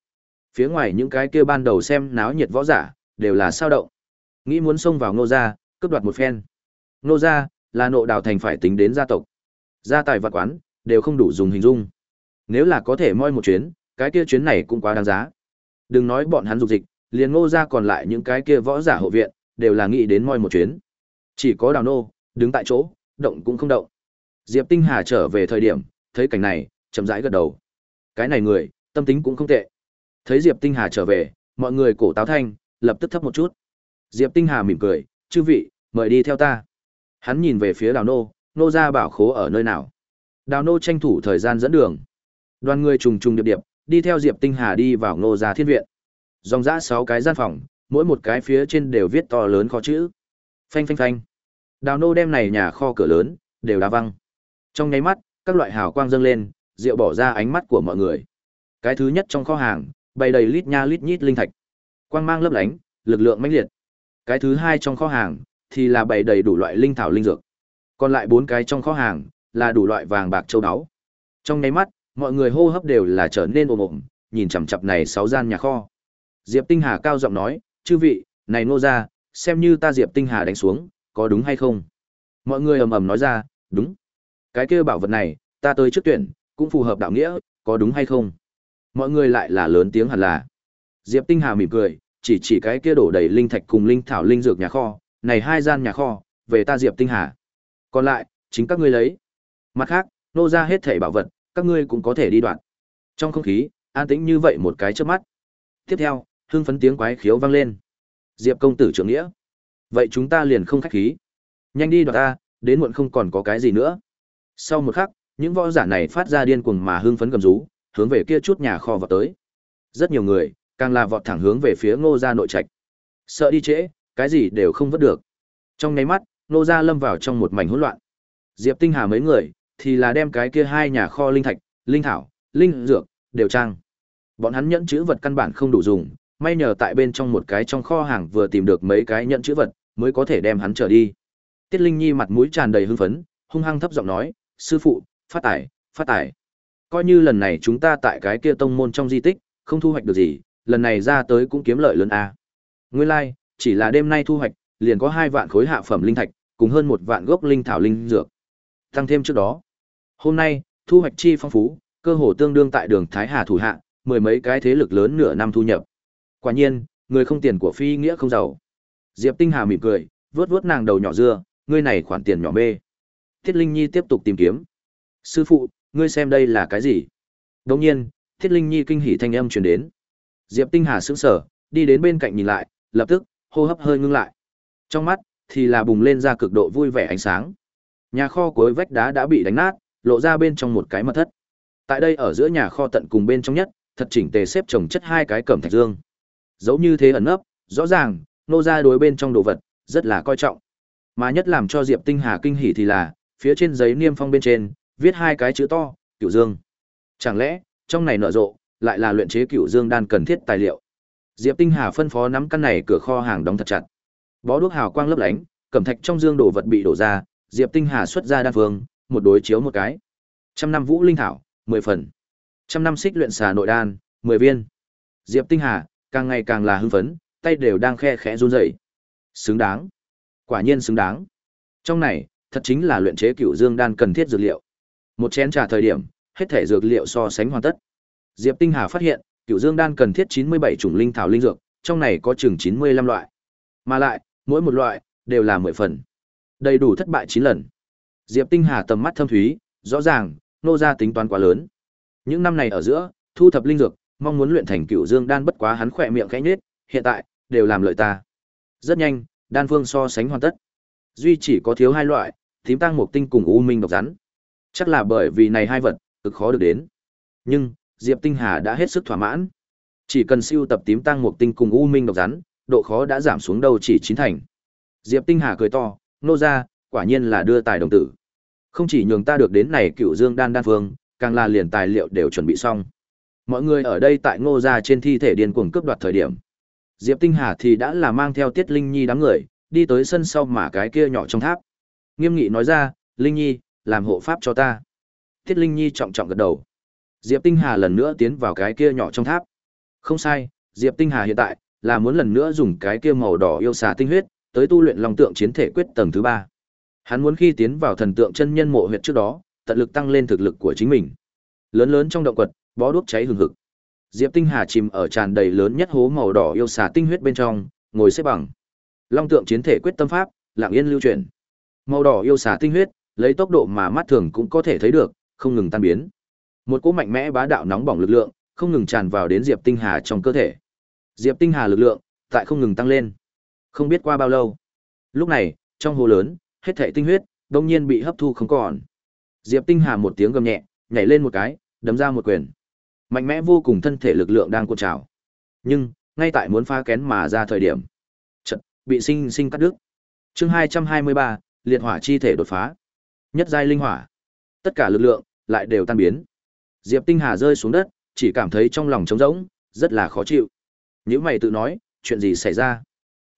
Phía ngoài những cái kia ban đầu xem náo nhiệt võ giả, đều là sao động. Nghĩ muốn xông vào Ngô gia, cướp đoạt một phen. Ngô gia là nộ đào thành phải tính đến gia tộc. Gia tài vật quán đều không đủ dùng hình dung. Nếu là có thể moi một chuyến, cái kia chuyến này cũng quá đáng giá. Đừng nói bọn hắn dục dịch, liền Ngô gia còn lại những cái kia võ giả hộ viện, đều là nghĩ đến moi một chuyến. Chỉ có Đào nô, đứng tại chỗ, động cũng không động. Diệp Tinh Hà trở về thời điểm, thấy cảnh này, chậm rãi gật đầu. Cái này người, tâm tính cũng không tệ. Thấy Diệp Tinh Hà trở về, mọi người cổ táo thanh, lập tức thấp một chút. Diệp Tinh Hà mỉm cười, "Chư vị, mời đi theo ta." Hắn nhìn về phía Đào Nô, nô gia bảo khố ở nơi nào? Đào Nô tranh thủ thời gian dẫn đường. Đoàn người trùng trùng điệp điệp, đi theo Diệp Tinh Hà đi vào Nô gia thiên viện. Dòng dã sáu cái gian phòng, mỗi một cái phía trên đều viết to lớn khó chữ. Phanh phanh phanh. Đào Nô đem này nhà kho cửa lớn, đều đá văng. Trong nháy mắt, các loại hào quang dâng lên, rượu bỏ ra ánh mắt của mọi người. Cái thứ nhất trong kho hàng, bày đầy lít nha lít nhít linh thạch. Quang mang lấp lánh, lực lượng mãnh liệt. Cái thứ hai trong kho hàng thì là bày đầy đủ loại linh thảo linh dược. Còn lại bốn cái trong kho hàng là đủ loại vàng bạc châu báu. Trong nháy mắt, mọi người hô hấp đều là trở nên ồm ồm, nhìn chằm chằm này sáu gian nhà kho. Diệp Tinh Hà cao giọng nói, "Chư vị, này nô gia, xem như ta Diệp Tinh Hà đánh xuống, có đúng hay không?" Mọi người ầm ầm nói ra, "Đúng." Cái kia bảo vật này, ta tới trước tuyển, cũng phù hợp đạo nghĩa, có đúng hay không? Mọi người lại là lớn tiếng hẳn là. Diệp Tinh Hà mỉm cười, chỉ chỉ cái kia đổ đầy linh thạch cùng linh thảo linh dược nhà kho, này hai gian nhà kho, về ta Diệp Tinh Hà. Còn lại, chính các ngươi lấy. Mặt khác, nô ra hết thảy bảo vật, các ngươi cũng có thể đi đoạn. Trong không khí, an tĩnh như vậy một cái chớp mắt. Tiếp theo, hưng phấn tiếng quái khiếu vang lên. Diệp công tử trưởng nghĩa. Vậy chúng ta liền không khách khí. Nhanh đi đoạt ta, đến muộn không còn có cái gì nữa. Sau một khắc, những võ giả này phát ra điên cuồng mà hưng phấn gầm rú, hướng về kia chút nhà kho vào tới. Rất nhiều người, càng là vọt thẳng hướng về phía Ngô gia nội trạch. Sợ đi trễ, cái gì đều không vớt được. Trong nháy mắt, Ngô gia lâm vào trong một mảnh hỗn loạn. Diệp Tinh Hà mấy người thì là đem cái kia hai nhà kho linh thạch, linh thảo, linh dược đều trang. Bọn hắn nhẫn chữ vật căn bản không đủ dùng, may nhờ tại bên trong một cái trong kho hàng vừa tìm được mấy cái nhẫn chữ vật, mới có thể đem hắn trở đi. Tiết Linh Nhi mặt mũi tràn đầy hưng phấn, hung hăng thấp giọng nói, "Sư phụ, phát tài, phát tài. Coi như lần này chúng ta tại cái kia tông môn trong di tích, không thu hoạch được gì, lần này ra tới cũng kiếm lợi lớn a. Nguyên lai, like, chỉ là đêm nay thu hoạch, liền có hai vạn khối hạ phẩm linh thạch, cùng hơn một vạn gốc linh thảo linh dược. Tăng thêm trước đó, hôm nay, thu hoạch chi phong phú, cơ hồ tương đương tại đường Thái Hà thủ hạ, mười mấy cái thế lực lớn nửa năm thu nhập. Quả nhiên, người không tiền của phi nghĩa không giàu. Diệp Tinh Hà mỉm cười, vớt vớt nàng đầu nhỏ dưa, ngươi này khoản tiền nhỏ mê. Thiết Linh Nhi tiếp tục tìm kiếm. Sư phụ, ngươi xem đây là cái gì? đông nhiên, Thiết Linh Nhi kinh hỉ thanh âm truyền đến. Diệp Tinh Hà sững sờ, đi đến bên cạnh nhìn lại, lập tức, hô hấp hơi ngưng lại. Trong mắt, thì là bùng lên ra cực độ vui vẻ ánh sáng. Nhà kho cuối vách đá đã bị đánh nát, lộ ra bên trong một cái mật thất. Tại đây ở giữa nhà kho tận cùng bên trong nhất, thật chỉnh tề xếp chồng chất hai cái cẩm thạch dương. giấu như thế ẩn nấp, rõ ràng, nô ra đối bên trong đồ vật, rất là coi trọng. Mà nhất làm cho Diệp Tinh Hà kinh hỉ thì là, phía trên giấy niêm phong bên trên, viết hai cái chữ to, cựu Dương. Chẳng lẽ, trong này nở rộ, lại là luyện chế cựu Dương đan cần thiết tài liệu. Diệp Tinh Hà phân phó nắm căn này cửa kho hàng đóng thật chặt. Bó đuốc hào quang lấp lánh, cẩm thạch trong dương đồ vật bị đổ ra, Diệp Tinh Hà xuất ra đan phương, một đối chiếu một cái. Trăm năm vũ linh thảo, 10 phần. Trăm năm xích luyện xà nội đan, 10 viên. Diệp Tinh Hà càng ngày càng là hưng phấn, tay đều đang khe khẽ run rẩy. Xứng đáng. Quả nhiên xứng đáng. Trong này, thật chính là luyện chế cựu dương đan cần thiết dược liệu. Một chén trà thời điểm, hết thể dược liệu so sánh hoàn tất. Diệp Tinh Hà phát hiện, cựu dương đan cần thiết 97 chủng linh thảo linh dược, trong này có chừng 95 loại. Mà lại, mỗi một loại đều là 10 phần. Đầy đủ thất bại 9 lần. Diệp Tinh Hà tầm mắt thâm thúy, rõ ràng, nô ra tính toán quá lớn. Những năm này ở giữa, thu thập linh dược, mong muốn luyện thành cựu dương đan bất quá hắn khỏe miệng khẽ nhếch, hiện tại đều làm lợi ta. Rất nhanh, đan phương so sánh hoàn tất. Duy chỉ có thiếu hai loại, tím tăng một tinh cùng u minh độc rắn. Chắc là bởi vì này hai vật, cực khó được đến. Nhưng, Diệp Tinh Hà đã hết sức thỏa mãn. Chỉ cần siêu tập tím tăng một tinh cùng u minh độc rắn, độ khó đã giảm xuống đâu chỉ chín thành. Diệp Tinh Hà cười to, nô ra, quả nhiên là đưa tài đồng tử. Không chỉ nhường ta được đến này cựu dương đan đan phương, càng là liền tài liệu đều chuẩn bị xong. Mọi người ở đây tại ngô gia trên thi thể điên cuồng cướp đoạt thời điểm. Diệp Tinh Hà thì đã là mang theo Tiết Linh Nhi đám người, đi tới sân sau mà cái kia nhỏ trong tháp. Nghiêm nghị nói ra, Linh Nhi, làm hộ pháp cho ta. Tiết Linh Nhi trọng trọng gật đầu. Diệp Tinh Hà lần nữa tiến vào cái kia nhỏ trong tháp. Không sai, Diệp Tinh Hà hiện tại là muốn lần nữa dùng cái kia màu đỏ yêu xà tinh huyết tới tu luyện long tượng chiến thể quyết tầng thứ ba. Hắn muốn khi tiến vào thần tượng chân nhân mộ huyệt trước đó, tận lực tăng lên thực lực của chính mình. Lớn lớn trong động quật, bó đuốc cháy hừng hực. Diệp Tinh Hà chìm ở tràn đầy lớn nhất hố màu đỏ yêu xà tinh huyết bên trong, ngồi xếp bằng. Long tượng chiến thể quyết tâm pháp, lặng yên lưu truyền. Màu đỏ yêu xà tinh huyết, lấy tốc độ mà mắt thường cũng có thể thấy được, không ngừng tan biến. Một cỗ mạnh mẽ bá đạo nóng bỏng lực lượng, không ngừng tràn vào đến Diệp Tinh Hà trong cơ thể. Diệp Tinh Hà lực lượng tại không ngừng tăng lên. Không biết qua bao lâu. Lúc này, trong hồ lớn, hết thảy tinh huyết đột nhiên bị hấp thu không còn. Diệp Tinh Hà một tiếng gầm nhẹ, nhảy lên một cái, đấm ra một quyền. Mạnh mẽ vô cùng thân thể lực lượng đang cuộn trào. Nhưng, ngay tại muốn phá kén mà ra thời điểm, chợt bị sinh sinh cắt đứt. Chương 223, liệt hỏa chi thể đột phá. Nhất giai linh hỏa. Tất cả lực lượng lại đều tan biến. Diệp Tinh Hà rơi xuống đất, chỉ cảm thấy trong lòng trống rỗng, rất là khó chịu. Nếu mày tự nói, chuyện gì xảy ra?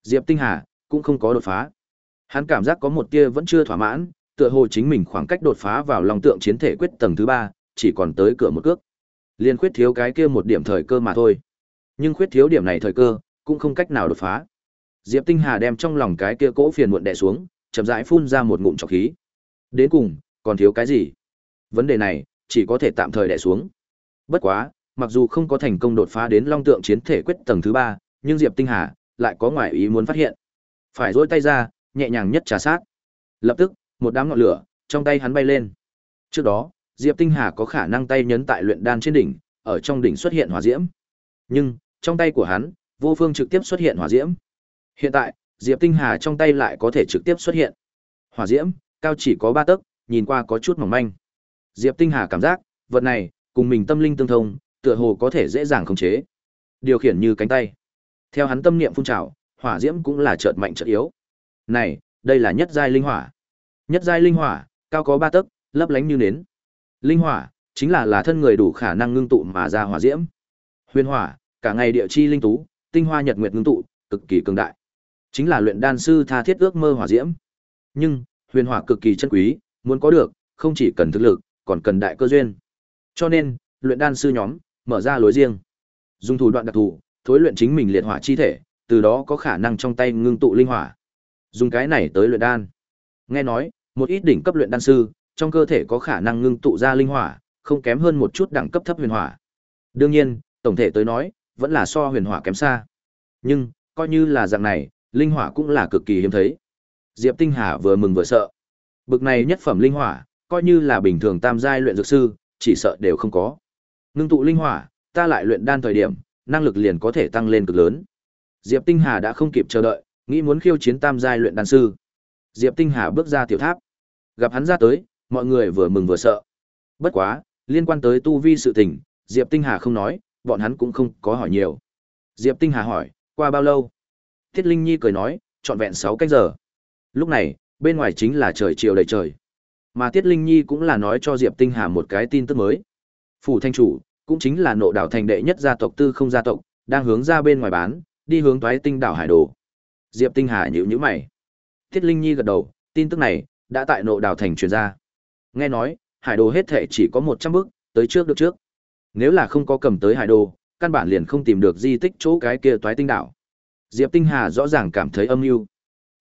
Diệp Tinh Hà cũng không có đột phá. Hắn cảm giác có một tia vẫn chưa thỏa mãn, tựa hồ chính mình khoảng cách đột phá vào lòng tượng chiến thể quyết tầng thứ ba, chỉ còn tới cửa một cước. Liên khuyết thiếu cái kia một điểm thời cơ mà thôi. Nhưng khuyết thiếu điểm này thời cơ, cũng không cách nào đột phá. Diệp Tinh Hà đem trong lòng cái kia cỗ phiền muộn đè xuống, chậm rãi phun ra một ngụm trọc khí. Đến cùng, còn thiếu cái gì? Vấn đề này, chỉ có thể tạm thời đè xuống. Bất quá, mặc dù không có thành công đột phá đến long tượng chiến thể quyết tầng thứ ba, nhưng Diệp Tinh Hà lại có ngoại ý muốn phát hiện. Phải rỗi tay ra, nhẹ nhàng nhất trà sát. Lập tức, một đám ngọn lửa trong tay hắn bay lên. Trước đó, Diệp Tinh Hà có khả năng tay nhấn tại luyện đan trên đỉnh, ở trong đỉnh xuất hiện hỏa diễm. Nhưng, trong tay của hắn, vô phương trực tiếp xuất hiện hỏa diễm. Hiện tại, Diệp Tinh Hà trong tay lại có thể trực tiếp xuất hiện. Hỏa diễm, cao chỉ có ba tấc, nhìn qua có chút mỏng manh. Diệp Tinh Hà cảm giác, vật này, cùng mình tâm linh tương thông, tựa hồ có thể dễ dàng khống chế. Điều khiển như cánh tay. Theo hắn tâm niệm phun trào, hỏa diễm cũng là chợt mạnh chợt yếu. Này, đây là nhất giai linh hỏa. Nhất giai linh hỏa, cao có ba tấc, lấp lánh như nến. Linh hỏa, chính là là thân người đủ khả năng ngưng tụ mà ra hỏa diễm. Huyền hỏa, cả ngày địa chi linh tú, tinh hoa nhật nguyệt ngưng tụ, cực kỳ cường đại. Chính là luyện đan sư tha thiết ước mơ hỏa diễm. Nhưng, huyền hỏa cực kỳ chân quý, muốn có được, không chỉ cần thực lực, còn cần đại cơ duyên. Cho nên, luyện đan sư nhóm mở ra lối riêng, dùng thủ đoạn đặc thù, thối luyện chính mình liệt hỏa chi thể, từ đó có khả năng trong tay ngưng tụ linh hỏa. Dùng cái này tới luyện đan. Nghe nói, một ít đỉnh cấp luyện đan sư, trong cơ thể có khả năng ngưng tụ ra linh hỏa, không kém hơn một chút đẳng cấp thấp huyền hỏa. Đương nhiên, tổng thể tới nói, vẫn là so huyền hỏa kém xa. Nhưng, coi như là dạng này, linh hỏa cũng là cực kỳ hiếm thấy. Diệp Tinh Hà vừa mừng vừa sợ. Bực này nhất phẩm linh hỏa, coi như là bình thường tam giai luyện dược sư, chỉ sợ đều không có. Ngưng tụ linh hỏa, ta lại luyện đan thời điểm, năng lực liền có thể tăng lên cực lớn. Diệp Tinh Hà đã không kịp chờ đợi, nghĩ muốn khiêu chiến tam giai luyện đan sư. Diệp Tinh Hà bước ra tiểu tháp. Gặp hắn ra tới, mọi người vừa mừng vừa sợ. Bất quá, liên quan tới tu vi sự tình, Diệp Tinh Hà không nói, bọn hắn cũng không có hỏi nhiều. Diệp Tinh Hà hỏi, qua bao lâu? Thiết Linh Nhi cười nói, trọn vẹn 6 cách giờ. Lúc này, bên ngoài chính là trời chiều đầy trời. Mà Tiết Linh Nhi cũng là nói cho Diệp Tinh Hà một cái tin tức mới. Phủ thanh chủ, cũng chính là nộ đảo thành đệ nhất gia tộc tư không gia tộc, đang hướng ra bên ngoài bán, đi hướng toái tinh đảo hải đồ. Diệp Tinh Hà nhíu nhíu mày. Tiết Linh Nhi gật đầu, tin tức này đã tại nộ đảo thành truyền ra. Nghe nói, hải đồ hết thể chỉ có 100 bước, tới trước được trước. Nếu là không có cầm tới hải đồ, căn bản liền không tìm được di tích chỗ cái kia toái tinh đảo. Diệp Tinh Hà rõ ràng cảm thấy âm mưu.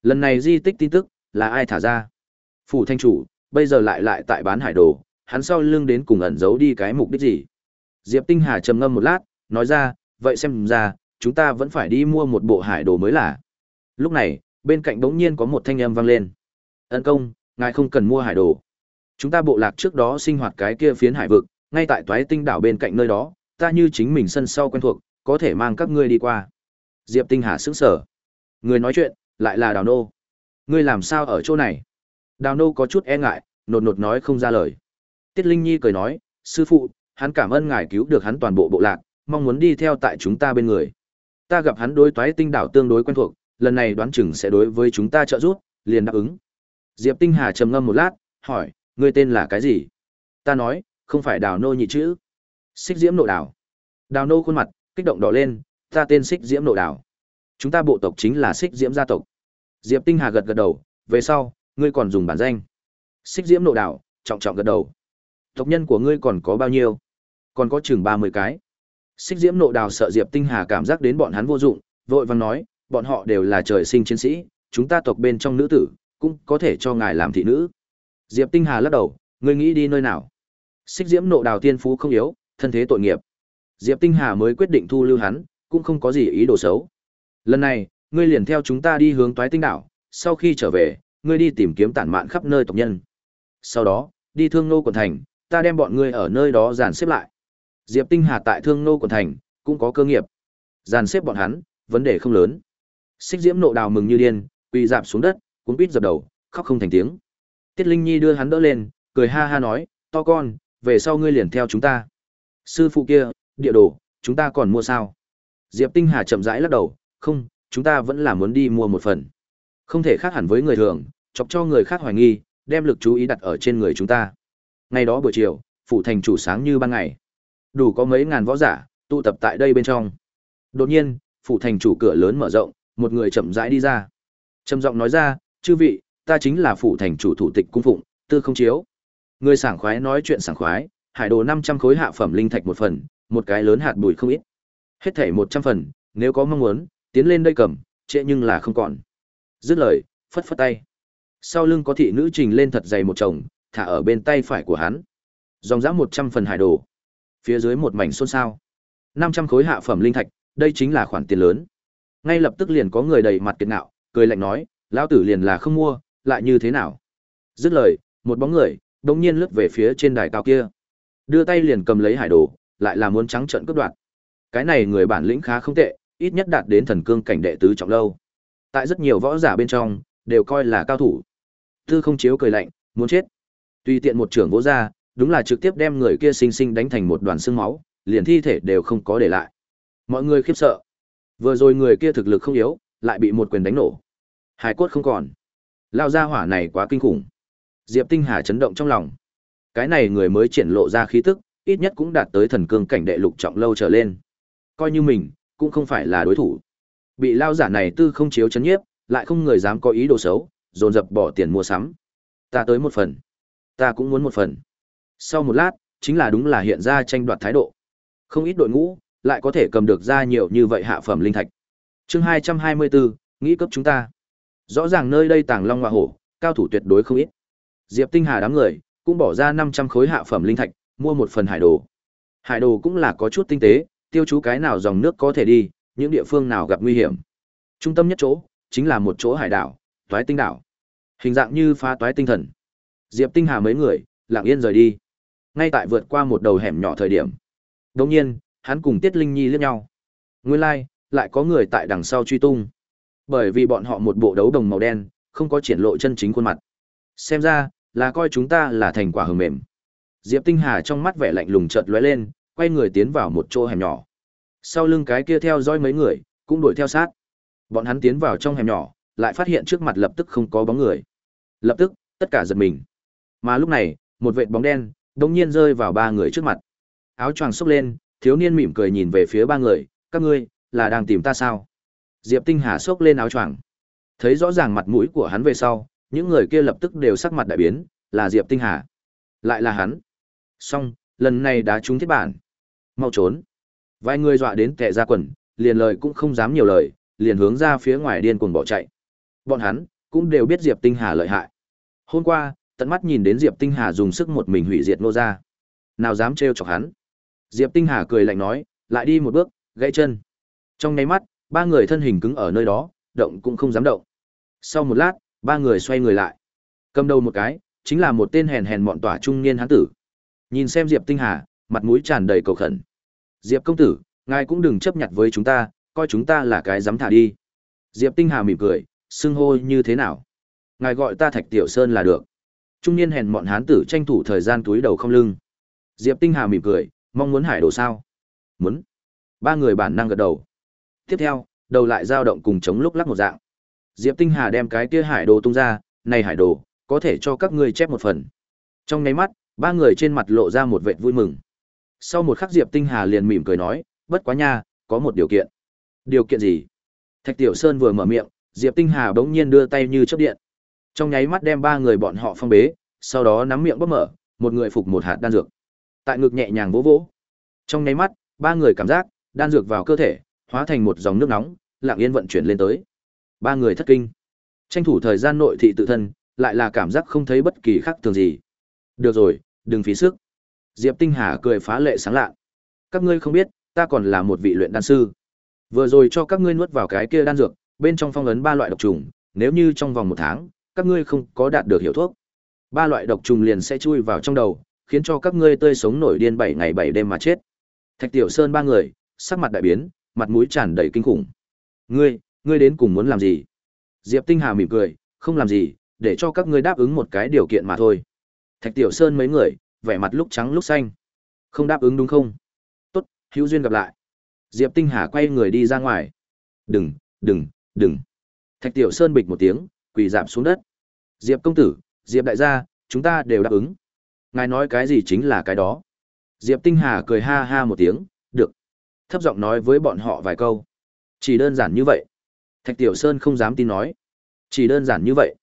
Lần này di tích tin tức là ai thả ra? Phủ thanh chủ, bây giờ lại lại tại bán hải đồ, hắn sau lưng đến cùng ẩn giấu đi cái mục đích gì? Diệp Tinh Hà trầm ngâm một lát, nói ra, vậy xem ra, chúng ta vẫn phải đi mua một bộ hải đồ mới là. Lúc này, bên cạnh bỗng nhiên có một thanh âm vang lên. Ân công, ngài không cần mua hải đồ. Chúng ta bộ lạc trước đó sinh hoạt cái kia phiến hải vực, ngay tại toái tinh đảo bên cạnh nơi đó, ta như chính mình sân sau quen thuộc, có thể mang các ngươi đi qua. Diệp Tinh Hà sững sờ. Người nói chuyện, lại là Đào Nô. Ngươi làm sao ở chỗ này? Đào Nô có chút e ngại, nột nột nói không ra lời. Tiết Linh Nhi cười nói, sư phụ, hắn cảm ơn ngài cứu được hắn toàn bộ bộ lạc, mong muốn đi theo tại chúng ta bên người. Ta gặp hắn đối toái tinh đảo tương đối quen thuộc, lần này đoán chừng sẽ đối với chúng ta trợ giúp, liền đáp ứng. Diệp Tinh Hà trầm ngâm một lát, hỏi, ngươi tên là cái gì? Ta nói, không phải Đào Nô nhị chữ. Xích Diễm nội đảo. Đào Nô khuôn mặt kích động đỏ lên, ta tên Xích Diễm nội đảo. Chúng ta bộ tộc chính là Xích Diễm gia tộc. Diệp Tinh Hà gật gật đầu, về sau, ngươi còn dùng bản danh. Xích Diễm Nộ Đào, trọng trọng gật đầu. Tộc nhân của ngươi còn có bao nhiêu? Còn có chừng 30 cái. Xích Diễm Nộ Đào sợ Diệp Tinh Hà cảm giác đến bọn hắn vô dụng, vội vàng nói, bọn họ đều là trời sinh chiến sĩ, chúng ta tộc bên trong nữ tử, cũng có thể cho ngài làm thị nữ. Diệp Tinh Hà lắc đầu, ngươi nghĩ đi nơi nào? Xích Diễm Nộ Đào tiên phú không yếu, thân thế tội nghiệp. Diệp Tinh Hà mới quyết định thu lưu hắn, cũng không có gì ý đồ xấu. Lần này, ngươi liền theo chúng ta đi hướng Toái Tinh đảo, sau khi trở về, ngươi đi tìm kiếm tản mạn khắp nơi tộc nhân. Sau đó, đi Thương Nô quận thành, ta đem bọn ngươi ở nơi đó dàn xếp lại. Diệp Tinh Hà tại Thương Nô quận thành cũng có cơ nghiệp. Dàn xếp bọn hắn, vấn đề không lớn. Xích Diễm nộ đào mừng như điên, quỳ dạp xuống đất, cuốn quýt dập đầu, khóc không thành tiếng. Tiết Linh Nhi đưa hắn đỡ lên, cười ha ha nói, "To con, về sau ngươi liền theo chúng ta." Sư phụ kia, địa đồ, chúng ta còn mua sao? Diệp Tinh Hà chậm rãi lắc đầu, "Không, chúng ta vẫn là muốn đi mua một phần. Không thể khác hẳn với người thường, chọc cho người khác hoài nghi, đem lực chú ý đặt ở trên người chúng ta." Ngày đó buổi chiều, phủ thành chủ sáng như ban ngày. Đủ có mấy ngàn võ giả tụ tập tại đây bên trong. Đột nhiên, phủ thành chủ cửa lớn mở rộng, một người chậm rãi đi ra. Trầm giọng nói ra, "Chư vị, ta chính là phủ thành chủ thủ tịch cung phụng, Tư Không Chiếu." Người sảng khoái nói chuyện sảng khoái, hải đồ 500 khối hạ phẩm linh thạch một phần, một cái lớn hạt bụi không ít. Hết thảy 100 phần, nếu có mong muốn, tiến lên đây cầm, trễ nhưng là không còn. Dứt lời, phất phất tay. Sau lưng có thị nữ trình lên thật dày một chồng, thả ở bên tay phải của hắn. Dòng dã 100 phần hải đồ. Phía dưới một mảnh xôn xao. 500 khối hạ phẩm linh thạch, đây chính là khoản tiền lớn. Ngay lập tức liền có người đầy mặt kiệt ngạo, cười lạnh nói, lão tử liền là không mua, lại như thế nào? Dứt lời, một bóng người đột nhiên lướt về phía trên đài cao kia. Đưa tay liền cầm lấy hải đồ, lại là muốn trắng trợn cướp đoạt. Cái này người bản lĩnh khá không tệ, ít nhất đạt đến thần cương cảnh đệ tứ trọng lâu. Tại rất nhiều võ giả bên trong, đều coi là cao thủ. Tư không chiếu cười lạnh, muốn chết. Tùy tiện một trưởng vỗ ra, đúng là trực tiếp đem người kia sinh sinh đánh thành một đoàn xương máu, liền thi thể đều không có để lại. Mọi người khiếp sợ. Vừa rồi người kia thực lực không yếu, lại bị một quyền đánh nổ. Hải cốt không còn. Lao ra hỏa này quá kinh khủng. Diệp Tinh Hà chấn động trong lòng. Cái này người mới triển lộ ra khí tức, ít nhất cũng đạt tới thần cương cảnh đệ lục trọng lâu trở lên. Coi như mình, cũng không phải là đối thủ. Bị lao giả này tư không chiếu chấn nhiếp, lại không người dám có ý đồ xấu, dồn dập bỏ tiền mua sắm. Ta tới một phần. Ta cũng muốn một phần. Sau một lát, chính là đúng là hiện ra tranh đoạt thái độ. Không ít đội ngũ, lại có thể cầm được ra nhiều như vậy hạ phẩm linh thạch. Chương 224, nghĩ cấp chúng ta. Rõ ràng nơi đây tàng long hoa hổ, cao thủ tuyệt đối không ít. Diệp Tinh Hà đám người cũng bỏ ra 500 khối hạ phẩm linh thạch, mua một phần hải đồ. Hải đồ cũng là có chút tinh tế, tiêu chú cái nào dòng nước có thể đi, những địa phương nào gặp nguy hiểm. Trung tâm nhất chỗ chính là một chỗ hải đảo, Toái Tinh đảo. Hình dạng như phá toái tinh thần. Diệp Tinh Hà mấy người lặng yên rời đi. Ngay tại vượt qua một đầu hẻm nhỏ thời điểm, đột nhiên, hắn cùng Tiết Linh Nhi liếc nhau. Nguyên lai, like, lại có người tại đằng sau truy tung. Bởi vì bọn họ một bộ đấu đồng màu đen, không có triển lộ chân chính khuôn mặt. Xem ra, là coi chúng ta là thành quả hờ mềm. Diệp Tinh Hà trong mắt vẻ lạnh lùng chợt lóe lên, quay người tiến vào một chỗ hẻm nhỏ. Sau lưng cái kia theo dõi mấy người, cũng đuổi theo sát. Bọn hắn tiến vào trong hẻm nhỏ, lại phát hiện trước mặt lập tức không có bóng người. Lập tức, tất cả giật mình. Mà lúc này, một vệt bóng đen đột nhiên rơi vào ba người trước mặt. Áo choàng xốc lên, thiếu niên mỉm cười nhìn về phía ba người, "Các ngươi là đang tìm ta sao?" Diệp Tinh Hà xốc lên áo choàng. Thấy rõ ràng mặt mũi của hắn về sau, những người kia lập tức đều sắc mặt đại biến, là Diệp Tinh Hà. Lại là hắn. Xong, lần này đã trúng thiết bản. Mau trốn. Vài người dọa đến tệ ra quần, liền lời cũng không dám nhiều lời, liền hướng ra phía ngoài điên cuồng bỏ chạy. Bọn hắn cũng đều biết Diệp Tinh Hà lợi hại. Hôm qua, tận mắt nhìn đến Diệp Tinh Hà dùng sức một mình hủy diệt nô gia. Nào dám trêu chọc hắn. Diệp Tinh Hà cười lạnh nói, lại đi một bước, gãy chân. Trong nháy mắt, ba người thân hình cứng ở nơi đó, động cũng không dám động. Sau một lát, ba người xoay người lại. Cầm đầu một cái, chính là một tên hèn hèn mọn tỏa trung niên hán tử. Nhìn xem Diệp Tinh Hà, mặt mũi tràn đầy cầu khẩn. Diệp công tử, ngài cũng đừng chấp nhận với chúng ta, coi chúng ta là cái dám thả đi. Diệp Tinh Hà mỉm cười, xưng hô như thế nào? Ngài gọi ta Thạch Tiểu Sơn là được. Trung niên hèn mọn hán tử tranh thủ thời gian túi đầu không lưng. Diệp Tinh Hà mỉm cười, mong muốn hải đồ sao? Muốn. Ba người bản năng gật đầu. Tiếp theo, đầu lại dao động cùng chống lúc lắc một dạng. Diệp Tinh Hà đem cái kia hải đồ tung ra, này hải đồ, có thể cho các ngươi chép một phần. Trong nháy mắt, ba người trên mặt lộ ra một vẻ vui mừng. Sau một khắc Diệp Tinh Hà liền mỉm cười nói, bất quá nha, có một điều kiện. Điều kiện gì? Thạch Tiểu Sơn vừa mở miệng, Diệp Tinh Hà bỗng nhiên đưa tay như chớp điện. Trong nháy mắt đem ba người bọn họ phong bế, sau đó nắm miệng bóp mở, một người phục một hạt đan dược. Tại ngực nhẹ nhàng vỗ vỗ. Trong nháy mắt, ba người cảm giác đan dược vào cơ thể, hóa thành một dòng nước nóng, lặng yên vận chuyển lên tới. Ba người thất kinh. Tranh thủ thời gian nội thị tự thân, lại là cảm giác không thấy bất kỳ khác thường gì. Được rồi, đừng phí sức. Diệp Tinh Hà cười phá lệ sáng lạ. Các ngươi không biết, ta còn là một vị luyện đan sư. Vừa rồi cho các ngươi nuốt vào cái kia đan dược, bên trong phong ấn ba loại độc trùng, nếu như trong vòng một tháng, các ngươi không có đạt được hiệu thuốc, ba loại độc trùng liền sẽ chui vào trong đầu, khiến cho các ngươi tươi sống nổi điên bảy ngày bảy đêm mà chết. Thạch Tiểu Sơn ba người, sắc mặt đại biến, mặt mũi tràn đầy kinh khủng. Ngươi, ngươi đến cùng muốn làm gì? Diệp Tinh Hà mỉm cười, không làm gì, để cho các ngươi đáp ứng một cái điều kiện mà thôi. Thạch Tiểu Sơn mấy người, vẻ mặt lúc trắng lúc xanh. Không đáp ứng đúng không? Tốt, hữu duyên gặp lại. Diệp Tinh Hà quay người đi ra ngoài. Đừng, đừng, đừng. Thạch Tiểu Sơn bịch một tiếng, quỳ giảm xuống đất. Diệp công tử, Diệp đại gia, chúng ta đều đáp ứng. Ngài nói cái gì chính là cái đó. Diệp Tinh Hà cười ha ha một tiếng, được. Thấp giọng nói với bọn họ vài câu. Chỉ đơn giản như vậy. Thạch Tiểu Sơn không dám tin nói. Chỉ đơn giản như vậy.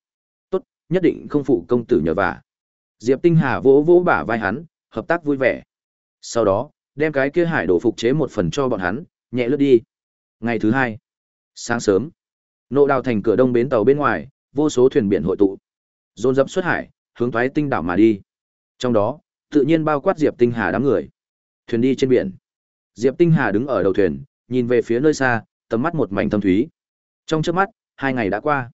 Tốt, nhất định không phụ công tử nhờ vả. Diệp Tinh Hà vỗ vỗ bả vai hắn, hợp tác vui vẻ. Sau đó, đem cái kia hải đồ phục chế một phần cho bọn hắn, nhẹ lướt đi. Ngày thứ hai, sáng sớm, nộ đào thành cửa đông bến tàu bên ngoài, vô số thuyền biển hội tụ. Dồn dập xuất hải hướng thoái tinh đảo mà đi. Trong đó tự nhiên bao quát diệp tinh hà đám người. Thuyền đi trên biển. Diệp tinh hà đứng ở đầu thuyền nhìn về phía nơi xa tầm mắt một mảnh thâm thúy. Trong trước mắt hai ngày đã qua.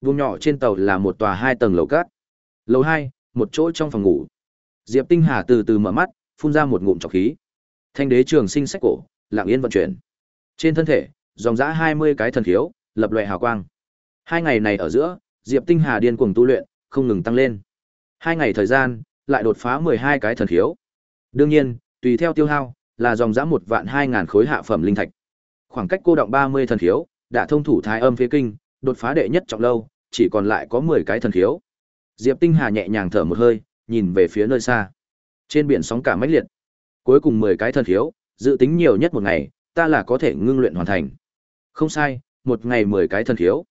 Vùng nhỏ trên tàu là một tòa hai tầng lầu cát. Lầu hai một chỗ trong phòng ngủ diệp tinh hà từ từ mở mắt phun ra một ngụm trọc khí thanh đế trường sinh sách cổ lặng yên vận chuyển trên thân thể dòng dã hai mươi cái thần khiếu lập loại hào quang hai ngày này ở giữa diệp tinh hà điên cuồng tu luyện không ngừng tăng lên. Hai ngày thời gian, lại đột phá 12 cái thần khiếu. Đương nhiên, tùy theo tiêu hao, là dòng dã một vạn 2000 khối hạ phẩm linh thạch. Khoảng cách cô động 30 thần khiếu, đã thông thủ thái âm phía kinh, đột phá đệ nhất trọng lâu, chỉ còn lại có 10 cái thần khiếu. Diệp Tinh Hà nhẹ nhàng thở một hơi, nhìn về phía nơi xa. Trên biển sóng cả mãnh liệt. Cuối cùng 10 cái thần thiếu, dự tính nhiều nhất một ngày, ta là có thể ngưng luyện hoàn thành. Không sai, một ngày 10 cái thần thiếu.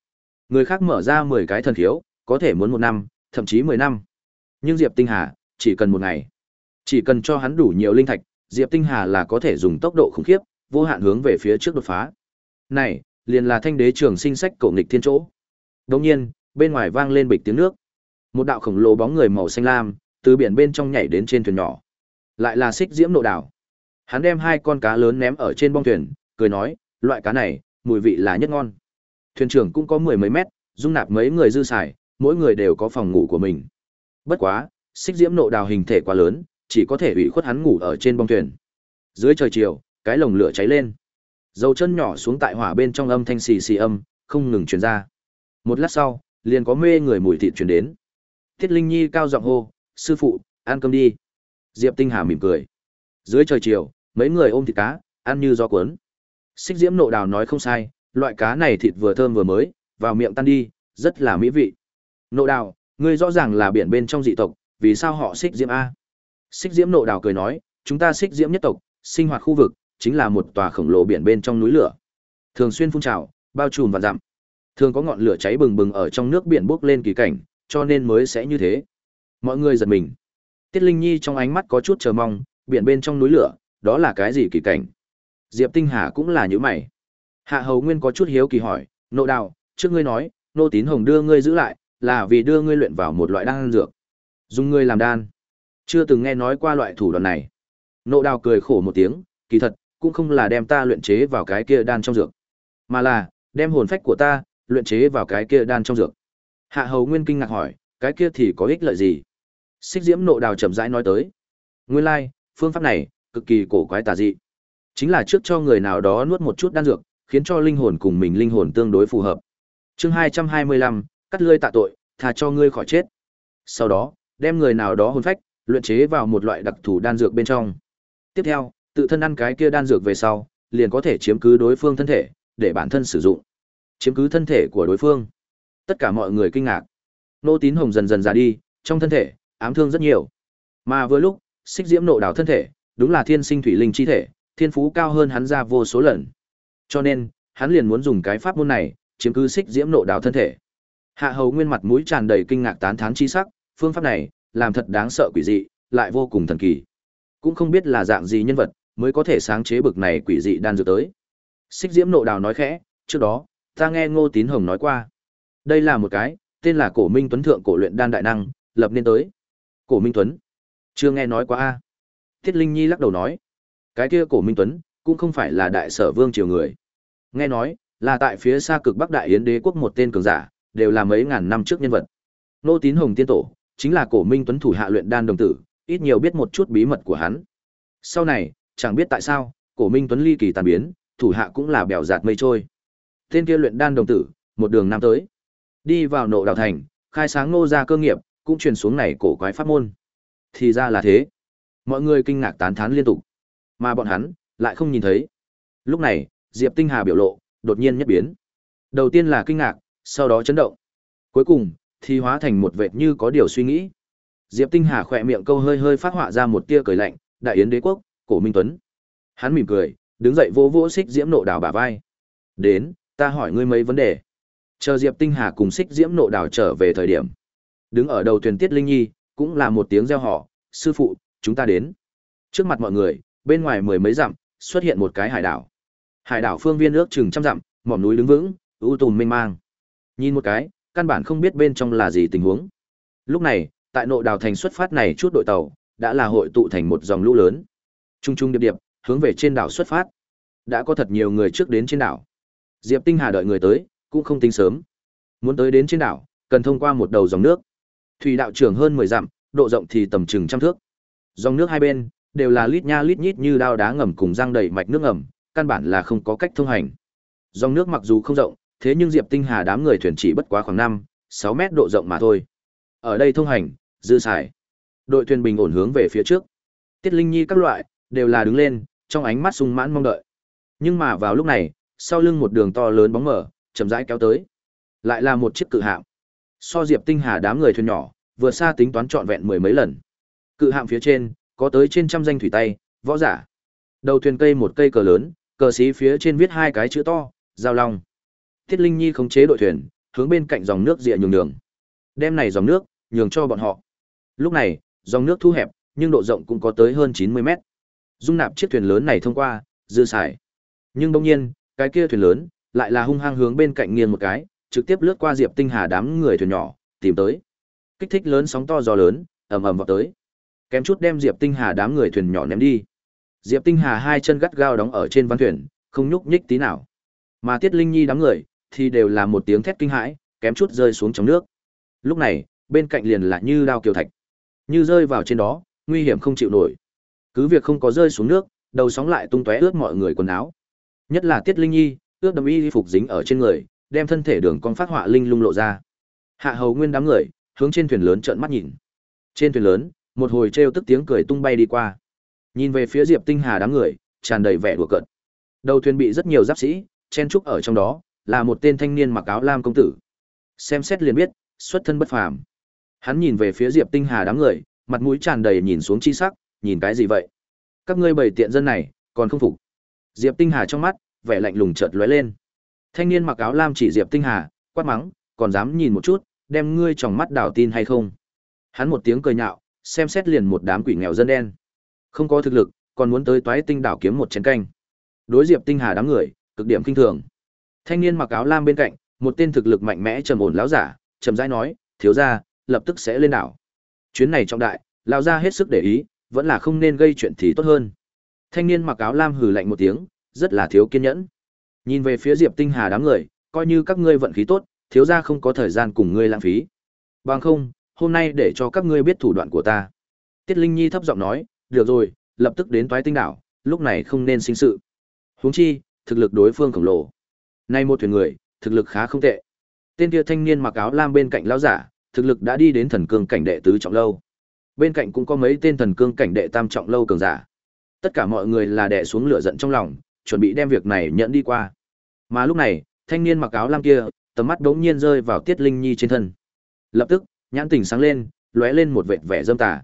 Người khác mở ra 10 cái thần thiếu, có thể muốn một năm, thậm chí mười năm. Nhưng Diệp Tinh Hà, chỉ cần một ngày. Chỉ cần cho hắn đủ nhiều linh thạch, Diệp Tinh Hà là có thể dùng tốc độ khủng khiếp, vô hạn hướng về phía trước đột phá. Này, liền là thanh đế trường sinh sách cổ nghịch thiên chỗ. Đồng nhiên, bên ngoài vang lên bịch tiếng nước. Một đạo khổng lồ bóng người màu xanh lam, từ biển bên trong nhảy đến trên thuyền nhỏ. Lại là xích diễm nộ đảo. Hắn đem hai con cá lớn ném ở trên bong thuyền, cười nói, loại cá này, mùi vị là nhất ngon. Thuyền trưởng cũng có mười mấy mét, dung nạp mấy người dư xài, mỗi người đều có phòng ngủ của mình. Bất quá, xích diễm nộ đào hình thể quá lớn, chỉ có thể ủy khuất hắn ngủ ở trên bong thuyền. Dưới trời chiều, cái lồng lửa cháy lên. Dầu chân nhỏ xuống tại hỏa bên trong âm thanh xì xì âm, không ngừng truyền ra. Một lát sau, liền có mê người mùi thịt truyền đến. Tiết Linh Nhi cao giọng hô, "Sư phụ, ăn cơm đi." Diệp Tinh Hà mỉm cười. Dưới trời chiều, mấy người ôm thịt cá, ăn như gió cuốn. Xích Diễm Nộ Đào nói không sai, loại cá này thịt vừa thơm vừa mới, vào miệng tan đi, rất là mỹ vị. Nộ đào, ngươi rõ ràng là biển bên trong dị tộc, vì sao họ xích diễm A? Xích diễm nộ đào cười nói, chúng ta xích diễm nhất tộc, sinh hoạt khu vực, chính là một tòa khổng lồ biển bên trong núi lửa. Thường xuyên phun trào, bao trùm và dặm. Thường có ngọn lửa cháy bừng bừng ở trong nước biển bốc lên kỳ cảnh, cho nên mới sẽ như thế. Mọi người giật mình. Tiết Linh Nhi trong ánh mắt có chút chờ mong, biển bên trong núi lửa, đó là cái gì kỳ cảnh? Diệp Tinh Hà cũng là như mày. Hạ Hầu Nguyên có chút hiếu kỳ hỏi, nộ đào, trước ngươi nói, nô tín hồng đưa ngươi giữ lại, là vì đưa ngươi luyện vào một loại đan dược. Dùng ngươi làm đan. Chưa từng nghe nói qua loại thủ đoạn này. Nộ đào cười khổ một tiếng, kỳ thật, cũng không là đem ta luyện chế vào cái kia đan trong dược, mà là đem hồn phách của ta luyện chế vào cái kia đan trong dược. Hạ Hầu Nguyên kinh ngạc hỏi, cái kia thì có ích lợi gì? Xích Diễm Nộ Đào chậm rãi nói tới. Nguyên lai, like, phương pháp này cực kỳ cổ quái tà dị. Chính là trước cho người nào đó nuốt một chút đan dược, khiến cho linh hồn cùng mình linh hồn tương đối phù hợp. Chương hai hai mươi lăm cắt lươi tạ tội, thà cho ngươi khỏi chết. Sau đó, đem người nào đó hồn phách, luyện chế vào một loại đặc thù đan dược bên trong. Tiếp theo, tự thân ăn cái kia đan dược về sau, liền có thể chiếm cứ đối phương thân thể, để bản thân sử dụng. Chiếm cứ thân thể của đối phương. Tất cả mọi người kinh ngạc. Nô Tín Hồng dần dần già đi, trong thân thể ám thương rất nhiều. Mà vừa lúc, Xích Diễm nộ đảo thân thể, đúng là thiên sinh thủy linh chi thể, thiên phú cao hơn hắn ra vô số lần. Cho nên, hắn liền muốn dùng cái pháp môn này, chiếm cứ Xích Diễm nộ đảo thân thể. Hạ Hầu Nguyên mặt mũi tràn đầy kinh ngạc tán thán chi sắc, phương pháp này, làm thật đáng sợ quỷ dị, lại vô cùng thần kỳ. Cũng không biết là dạng gì nhân vật, mới có thể sáng chế bực này quỷ dị đan dược tới. Xích Diễm Nộ Đào nói khẽ, trước đó, ta nghe Ngô Tín Hồng nói qua. Đây là một cái, tên là Cổ Minh Tuấn thượng cổ luyện đan đại năng, lập nên tới. Cổ Minh Tuấn? Chưa nghe nói quá a. Thiết Linh Nhi lắc đầu nói, cái kia Cổ Minh Tuấn cũng không phải là đại sở vương triều người. Nghe nói, là tại phía xa cực Bắc Đại Yến Đế quốc một tên cường giả, đều là mấy ngàn năm trước nhân vật. Nô Tín Hồng tiên tổ, chính là Cổ Minh Tuấn thủ hạ luyện đan đồng tử, ít nhiều biết một chút bí mật của hắn. Sau này, chẳng biết tại sao, Cổ Minh Tuấn ly kỳ tàn biến, thủ hạ cũng là bèo giạt mây trôi. Tên kia luyện đan đồng tử, một đường nam tới, đi vào nộ đào thành, khai sáng nô ra cơ nghiệp, cũng truyền xuống này cổ quái pháp môn. Thì ra là thế. Mọi người kinh ngạc tán thán liên tục, mà bọn hắn lại không nhìn thấy. Lúc này, Diệp Tinh Hà biểu lộ đột nhiên nhất biến. Đầu tiên là kinh ngạc, sau đó chấn động. Cuối cùng, thì hóa thành một vệt như có điều suy nghĩ. Diệp Tinh Hà khỏe miệng câu hơi hơi phát họa ra một tia cười lạnh, đại yến đế quốc, cổ Minh Tuấn. Hắn mỉm cười, đứng dậy vỗ vỗ xích diễm nộ đảo bả vai. Đến, ta hỏi ngươi mấy vấn đề. Chờ Diệp Tinh Hà cùng xích diễm nộ đảo trở về thời điểm. Đứng ở đầu thuyền Tiết Linh Nhi, cũng là một tiếng reo hò, sư phụ, chúng ta đến. Trước mặt mọi người, bên ngoài mười mấy dặm, xuất hiện một cái hải đảo. Hải đảo phương viên ước chừng trăm dặm, mỏm núi đứng vững, u tùm mênh mang. Nhìn một cái, căn bản không biết bên trong là gì tình huống. Lúc này, tại nội đào thành xuất phát này chút đội tàu, đã là hội tụ thành một dòng lũ lớn. Trung trung điệp điệp, hướng về trên đảo xuất phát. Đã có thật nhiều người trước đến trên đảo. Diệp Tinh Hà đợi người tới, cũng không tính sớm. Muốn tới đến trên đảo, cần thông qua một đầu dòng nước. Thủy đạo trường hơn 10 dặm, độ rộng thì tầm chừng trăm thước. Dòng nước hai bên đều là lít nha lít nhít như đao đá ngầm cùng răng đầy mạch nước ngầm, căn bản là không có cách thông hành. Dòng nước mặc dù không rộng, thế nhưng Diệp Tinh Hà đám người thuyền chỉ bất quá khoảng 5, 6 mét độ rộng mà thôi. Ở đây thông hành, dư xài. Đội thuyền bình ổn hướng về phía trước. Tiết Linh Nhi các loại đều là đứng lên, trong ánh mắt sung mãn mong đợi. Nhưng mà vào lúc này, sau lưng một đường to lớn bóng mở, chậm rãi kéo tới. Lại là một chiếc cự hạm. So Diệp Tinh Hà đám người thuyền nhỏ, vừa xa tính toán trọn vẹn mười mấy lần. Cự hạm phía trên, có tới trên trăm danh thủy tay, võ giả. Đầu thuyền cây một cây cờ lớn, cờ xí phía trên viết hai cái chữ to, giao long. Tiết Linh Nhi khống chế đội thuyền, hướng bên cạnh dòng nước dịa nhường nhường. Đem này dòng nước, nhường cho bọn họ. Lúc này, dòng nước thu hẹp, nhưng độ rộng cũng có tới hơn 90 mét. Dung nạp chiếc thuyền lớn này thông qua, dư xài. Nhưng đương nhiên, cái kia thuyền lớn lại là hung hăng hướng bên cạnh nghiêng một cái, trực tiếp lướt qua Diệp Tinh Hà đám người thuyền nhỏ, tìm tới. Kích thích lớn sóng to gió lớn, ầm ầm vào tới. Kém chút đem Diệp Tinh Hà đám người thuyền nhỏ ném đi. Diệp Tinh Hà hai chân gắt gao đóng ở trên ván thuyền, không nhúc nhích tí nào. Mà Tiết Linh Nhi đám người thì đều là một tiếng thét kinh hãi, kém chút rơi xuống trong nước. Lúc này, bên cạnh liền là như đao kiều thạch. Như rơi vào trên đó, nguy hiểm không chịu nổi. Cứ việc không có rơi xuống nước, đầu sóng lại tung tóe ướt mọi người quần áo. Nhất là Tiết Linh Nhi, ướt đầm y phục dính ở trên người, đem thân thể đường con phát họa linh lung lộ ra. Hạ Hầu Nguyên đám người, hướng trên thuyền lớn trợn mắt nhìn. Trên thuyền lớn, một hồi trêu tức tiếng cười tung bay đi qua. Nhìn về phía Diệp Tinh Hà đám người, tràn đầy vẻ đùa cợt. Đầu thuyền bị rất nhiều giáp sĩ chen trúc ở trong đó, là một tên thanh niên mặc áo lam công tử. Xem xét liền biết, xuất thân bất phàm. Hắn nhìn về phía Diệp Tinh Hà đám người, mặt mũi tràn đầy nhìn xuống chi sắc, nhìn cái gì vậy? Các ngươi bầy tiện dân này, còn không phục. Diệp Tinh Hà trong mắt, vẻ lạnh lùng chợt lóe lên. Thanh niên mặc áo lam chỉ Diệp Tinh Hà, quát mắng, còn dám nhìn một chút, đem ngươi trong mắt đảo tin hay không? Hắn một tiếng cười nhạo, xem xét liền một đám quỷ nghèo dân đen. Không có thực lực, còn muốn tới toái tinh đảo kiếm một chén canh. Đối Diệp Tinh Hà đám người, cực điểm kinh thường. Thanh niên mặc áo lam bên cạnh, một tên thực lực mạnh mẽ trầm ổn lão giả, trầm rãi nói, thiếu gia, lập tức sẽ lên đảo. Chuyến này trọng đại, lão gia hết sức để ý, vẫn là không nên gây chuyện thì tốt hơn. Thanh niên mặc áo lam hừ lạnh một tiếng, rất là thiếu kiên nhẫn. Nhìn về phía Diệp Tinh Hà đám người, coi như các ngươi vận khí tốt, thiếu gia không có thời gian cùng ngươi lãng phí. Bằng không, hôm nay để cho các ngươi biết thủ đoạn của ta. Tiết Linh Nhi thấp giọng nói, được rồi, lập tức đến toái tinh đảo, lúc này không nên sinh sự. Huống chi, thực lực đối phương khổng lồ. Nay một thuyền người, thực lực khá không tệ. Tên kia thanh niên mặc áo lam bên cạnh lão giả, thực lực đã đi đến thần cương cảnh đệ tứ trọng lâu. Bên cạnh cũng có mấy tên thần cương cảnh đệ tam trọng lâu cường giả. Tất cả mọi người là đè xuống lửa giận trong lòng, chuẩn bị đem việc này nhận đi qua. Mà lúc này, thanh niên mặc áo lam kia, tầm mắt đống nhiên rơi vào Tiết Linh Nhi trên thân. Lập tức, nhãn tình sáng lên, lóe lên một vệt vẻ dâm tà.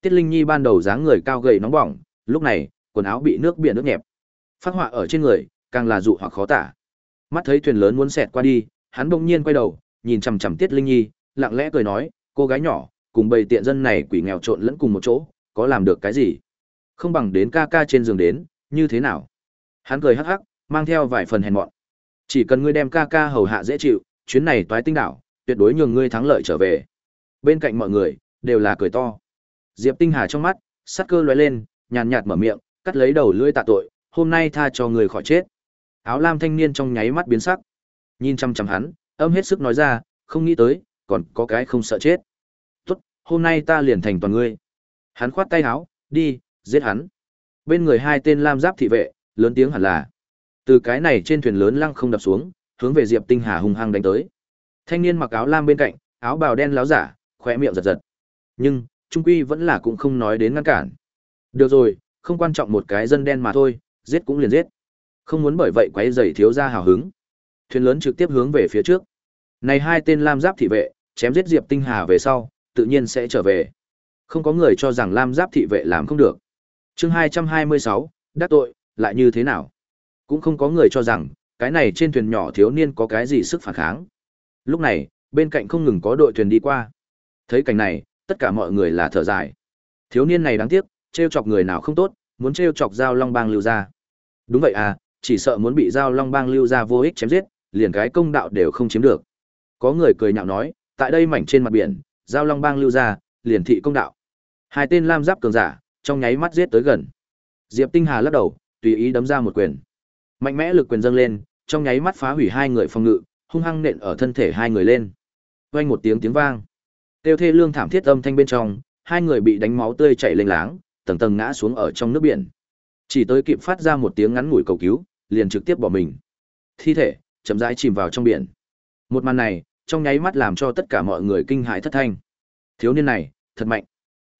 Tiết Linh Nhi ban đầu dáng người cao gầy nóng bỏng, lúc này, quần áo bị nước biển nước nhẹp. Phát họa ở trên người, càng là dụ hoặc khó tả. Mắt thấy thuyền lớn muốn xẹt qua đi, hắn đột nhiên quay đầu, nhìn chằm chằm Tiết Linh Nhi, lặng lẽ cười nói, cô gái nhỏ, cùng bầy tiện dân này quỷ nghèo trộn lẫn cùng một chỗ, có làm được cái gì? Không bằng đến ca ca trên giường đến, như thế nào? Hắn cười hắc hắc, mang theo vài phần hèn mọn. Chỉ cần ngươi đem ca ca hầu hạ dễ chịu, chuyến này toái tinh đảo, tuyệt đối nhường ngươi thắng lợi trở về. Bên cạnh mọi người đều là cười to. Diệp Tinh Hà trong mắt, sắc cơ lóe lên, nhàn nhạt mở miệng, cắt lấy đầu lưỡi tạ tội, hôm nay tha cho người khỏi chết. Áo lam thanh niên trong nháy mắt biến sắc. Nhìn chăm chăm hắn, âm hết sức nói ra, không nghĩ tới, còn có cái không sợ chết. Tốt, hôm nay ta liền thành toàn ngươi. Hắn khoát tay áo, đi, giết hắn. Bên người hai tên lam giáp thị vệ, lớn tiếng hẳn là. Từ cái này trên thuyền lớn lăng không đập xuống, hướng về Diệp Tinh Hà hung hăng đánh tới. Thanh niên mặc áo lam bên cạnh, áo bào đen láo giả, khỏe miệng giật giật. Nhưng, trung quy vẫn là cũng không nói đến ngăn cản. Được rồi, không quan trọng một cái dân đen mà thôi, giết cũng liền giết. Không muốn bởi vậy quấy dày thiếu gia hào hứng. Thuyền lớn trực tiếp hướng về phía trước. Này hai tên lam giáp thị vệ, chém giết Diệp Tinh Hà về sau, tự nhiên sẽ trở về. Không có người cho rằng lam giáp thị vệ làm không được. Chương 226, đắc tội, lại như thế nào? Cũng không có người cho rằng, cái này trên thuyền nhỏ thiếu niên có cái gì sức phản kháng. Lúc này, bên cạnh không ngừng có đội thuyền đi qua. Thấy cảnh này, tất cả mọi người là thở dài. Thiếu niên này đáng tiếc, trêu chọc người nào không tốt, muốn trêu chọc Giao Long Bang lưu ra. Đúng vậy à, chỉ sợ muốn bị Giao Long Bang lưu ra vô ích chém giết, liền cái công đạo đều không chiếm được. Có người cười nhạo nói, tại đây mảnh trên mặt biển, Giao Long Bang lưu ra, liền thị công đạo. Hai tên lam giáp cường giả, trong nháy mắt giết tới gần. Diệp Tinh Hà lắc đầu, tùy ý đấm ra một quyền. Mạnh mẽ lực quyền dâng lên, trong nháy mắt phá hủy hai người phòng ngự, hung hăng nện ở thân thể hai người lên. Vang một tiếng tiếng vang. Tiêu Thê Lương thảm thiết âm thanh bên trong, hai người bị đánh máu tươi chảy lênh láng, tầng tầng ngã xuống ở trong nước biển. Chỉ tới kịp phát ra một tiếng ngắn ngủi cầu cứu, liền trực tiếp bỏ mình. Thi thể chậm rãi chìm vào trong biển. Một màn này, trong nháy mắt làm cho tất cả mọi người kinh hãi thất thanh. Thiếu niên này, thật mạnh.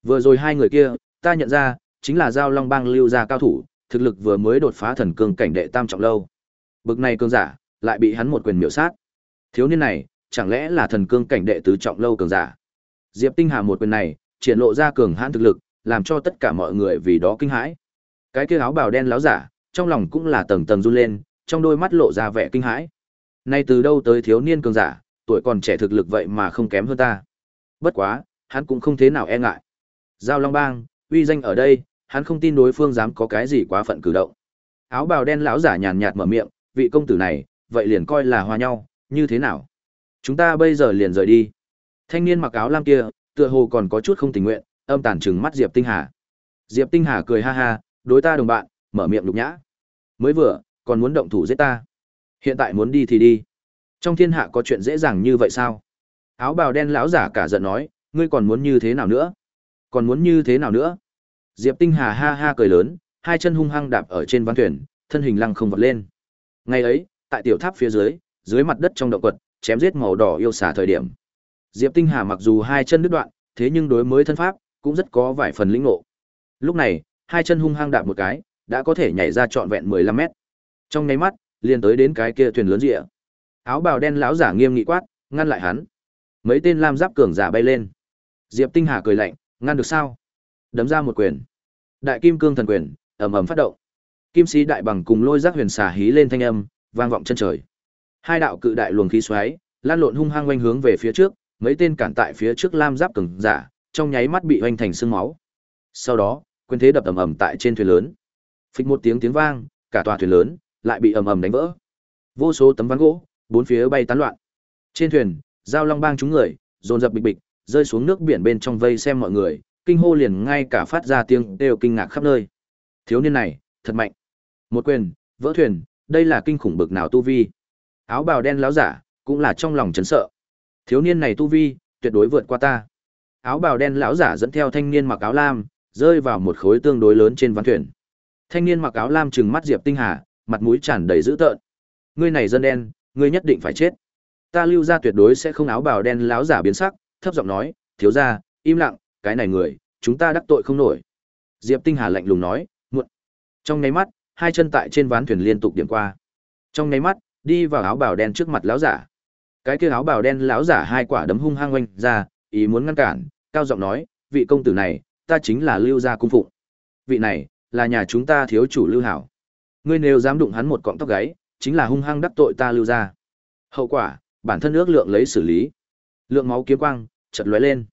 Vừa rồi hai người kia, ta nhận ra, chính là giao Long Bang lưu gia cao thủ, thực lực vừa mới đột phá thần cương cảnh đệ tam trọng lâu. Bực này cường giả, lại bị hắn một quyền miểu sát. Thiếu niên này, chẳng lẽ là thần cương cảnh đệ tứ trọng lâu cường giả? Diệp Tinh Hà một quyền này, triển lộ ra cường hãn thực lực, làm cho tất cả mọi người vì đó kinh hãi. Cái kia áo bào đen láo giả, trong lòng cũng là tầng tầng run lên, trong đôi mắt lộ ra vẻ kinh hãi. Nay từ đâu tới thiếu niên cường giả, tuổi còn trẻ thực lực vậy mà không kém hơn ta. Bất quá, hắn cũng không thế nào e ngại. Giao Long Bang, uy danh ở đây, hắn không tin đối phương dám có cái gì quá phận cử động. Áo bào đen lão giả nhàn nhạt mở miệng, vị công tử này, vậy liền coi là hòa nhau, như thế nào? Chúng ta bây giờ liền rời đi. Thanh niên mặc áo lam kia, tựa hồ còn có chút không tình nguyện, âm tàn trừng mắt Diệp Tinh Hà. Diệp Tinh Hà cười ha ha, đối ta đồng bạn, mở miệng lục nhã. Mới vừa, còn muốn động thủ giết ta. Hiện tại muốn đi thì đi. Trong thiên hạ có chuyện dễ dàng như vậy sao? Áo bào đen lão giả cả giận nói, ngươi còn muốn như thế nào nữa? Còn muốn như thế nào nữa? Diệp Tinh Hà ha ha cười lớn, hai chân hung hăng đạp ở trên ván thuyền, thân hình lăng không vọt lên. Ngày ấy, tại tiểu tháp phía dưới, dưới mặt đất trong động quật, chém giết màu đỏ yêu xà thời điểm. Diệp Tinh Hà mặc dù hai chân đứt đoạn, thế nhưng đối mới thân pháp cũng rất có vài phần lĩnh ngộ. Lúc này, hai chân hung hăng đạp một cái, đã có thể nhảy ra trọn vẹn 15 mét. Trong nháy mắt, liền tới đến cái kia thuyền lớn rịa. Áo bào đen lão giả nghiêm nghị quát, ngăn lại hắn. Mấy tên lam giáp cường giả bay lên. Diệp Tinh Hà cười lạnh, ngăn được sao? Đấm ra một quyền. Đại kim cương thần quyền, ầm ầm phát động. Kim sĩ đại bằng cùng lôi giác huyền xà hí lên thanh âm, vang vọng chân trời. Hai đạo cự đại luồng khí xoáy, lan lộn hung hăng quanh hướng về phía trước, mấy tên cản tại phía trước lam giáp cường giả, trong nháy mắt bị hoành thành xương máu. Sau đó, quyền thế đập ầm ầm tại trên thuyền lớn. Phịch một tiếng tiếng vang, cả tòa thuyền lớn lại bị ầm ầm đánh vỡ. Vô số tấm ván gỗ, bốn phía bay tán loạn. Trên thuyền, giao long bang chúng người, dồn dập bịch bịch, rơi xuống nước biển bên trong vây xem mọi người, kinh hô liền ngay cả phát ra tiếng đều kinh ngạc khắp nơi. Thiếu niên này, thật mạnh. Một quyền, vỡ thuyền, đây là kinh khủng bực nào tu vi. Áo bào đen láo giả, cũng là trong lòng chấn sợ. Thiếu niên này tu vi, tuyệt đối vượt qua ta. Áo bào đen lão giả dẫn theo thanh niên mặc áo lam, rơi vào một khối tương đối lớn trên ván thuyền. Thanh niên mặc áo lam trừng mắt Diệp Tinh Hà, mặt mũi tràn đầy dữ tợn. Ngươi này dân đen, ngươi nhất định phải chết. Ta lưu ra tuyệt đối sẽ không áo bào đen lão giả biến sắc, thấp giọng nói, thiếu gia, im lặng, cái này người, chúng ta đắc tội không nổi. Diệp Tinh Hà lạnh lùng nói, muộn. Trong nháy mắt, hai chân tại trên ván thuyền liên tục điểm qua. Trong nháy mắt, đi vào áo bào đen trước mặt lão giả. Cái kia áo bào đen lão giả hai quả đấm hung hăng oanh ra, ý muốn ngăn cản, cao giọng nói, vị công tử này, ta chính là Lưu gia cung phụng. Vị này, là nhà chúng ta thiếu chủ Lưu Hảo. Ngươi nếu dám đụng hắn một cọng tóc gáy, chính là hung hăng đắc tội ta Lưu gia. Hậu quả, bản thân ước lượng lấy xử lý. Lượng máu kiếm quang, chợt lóe lên.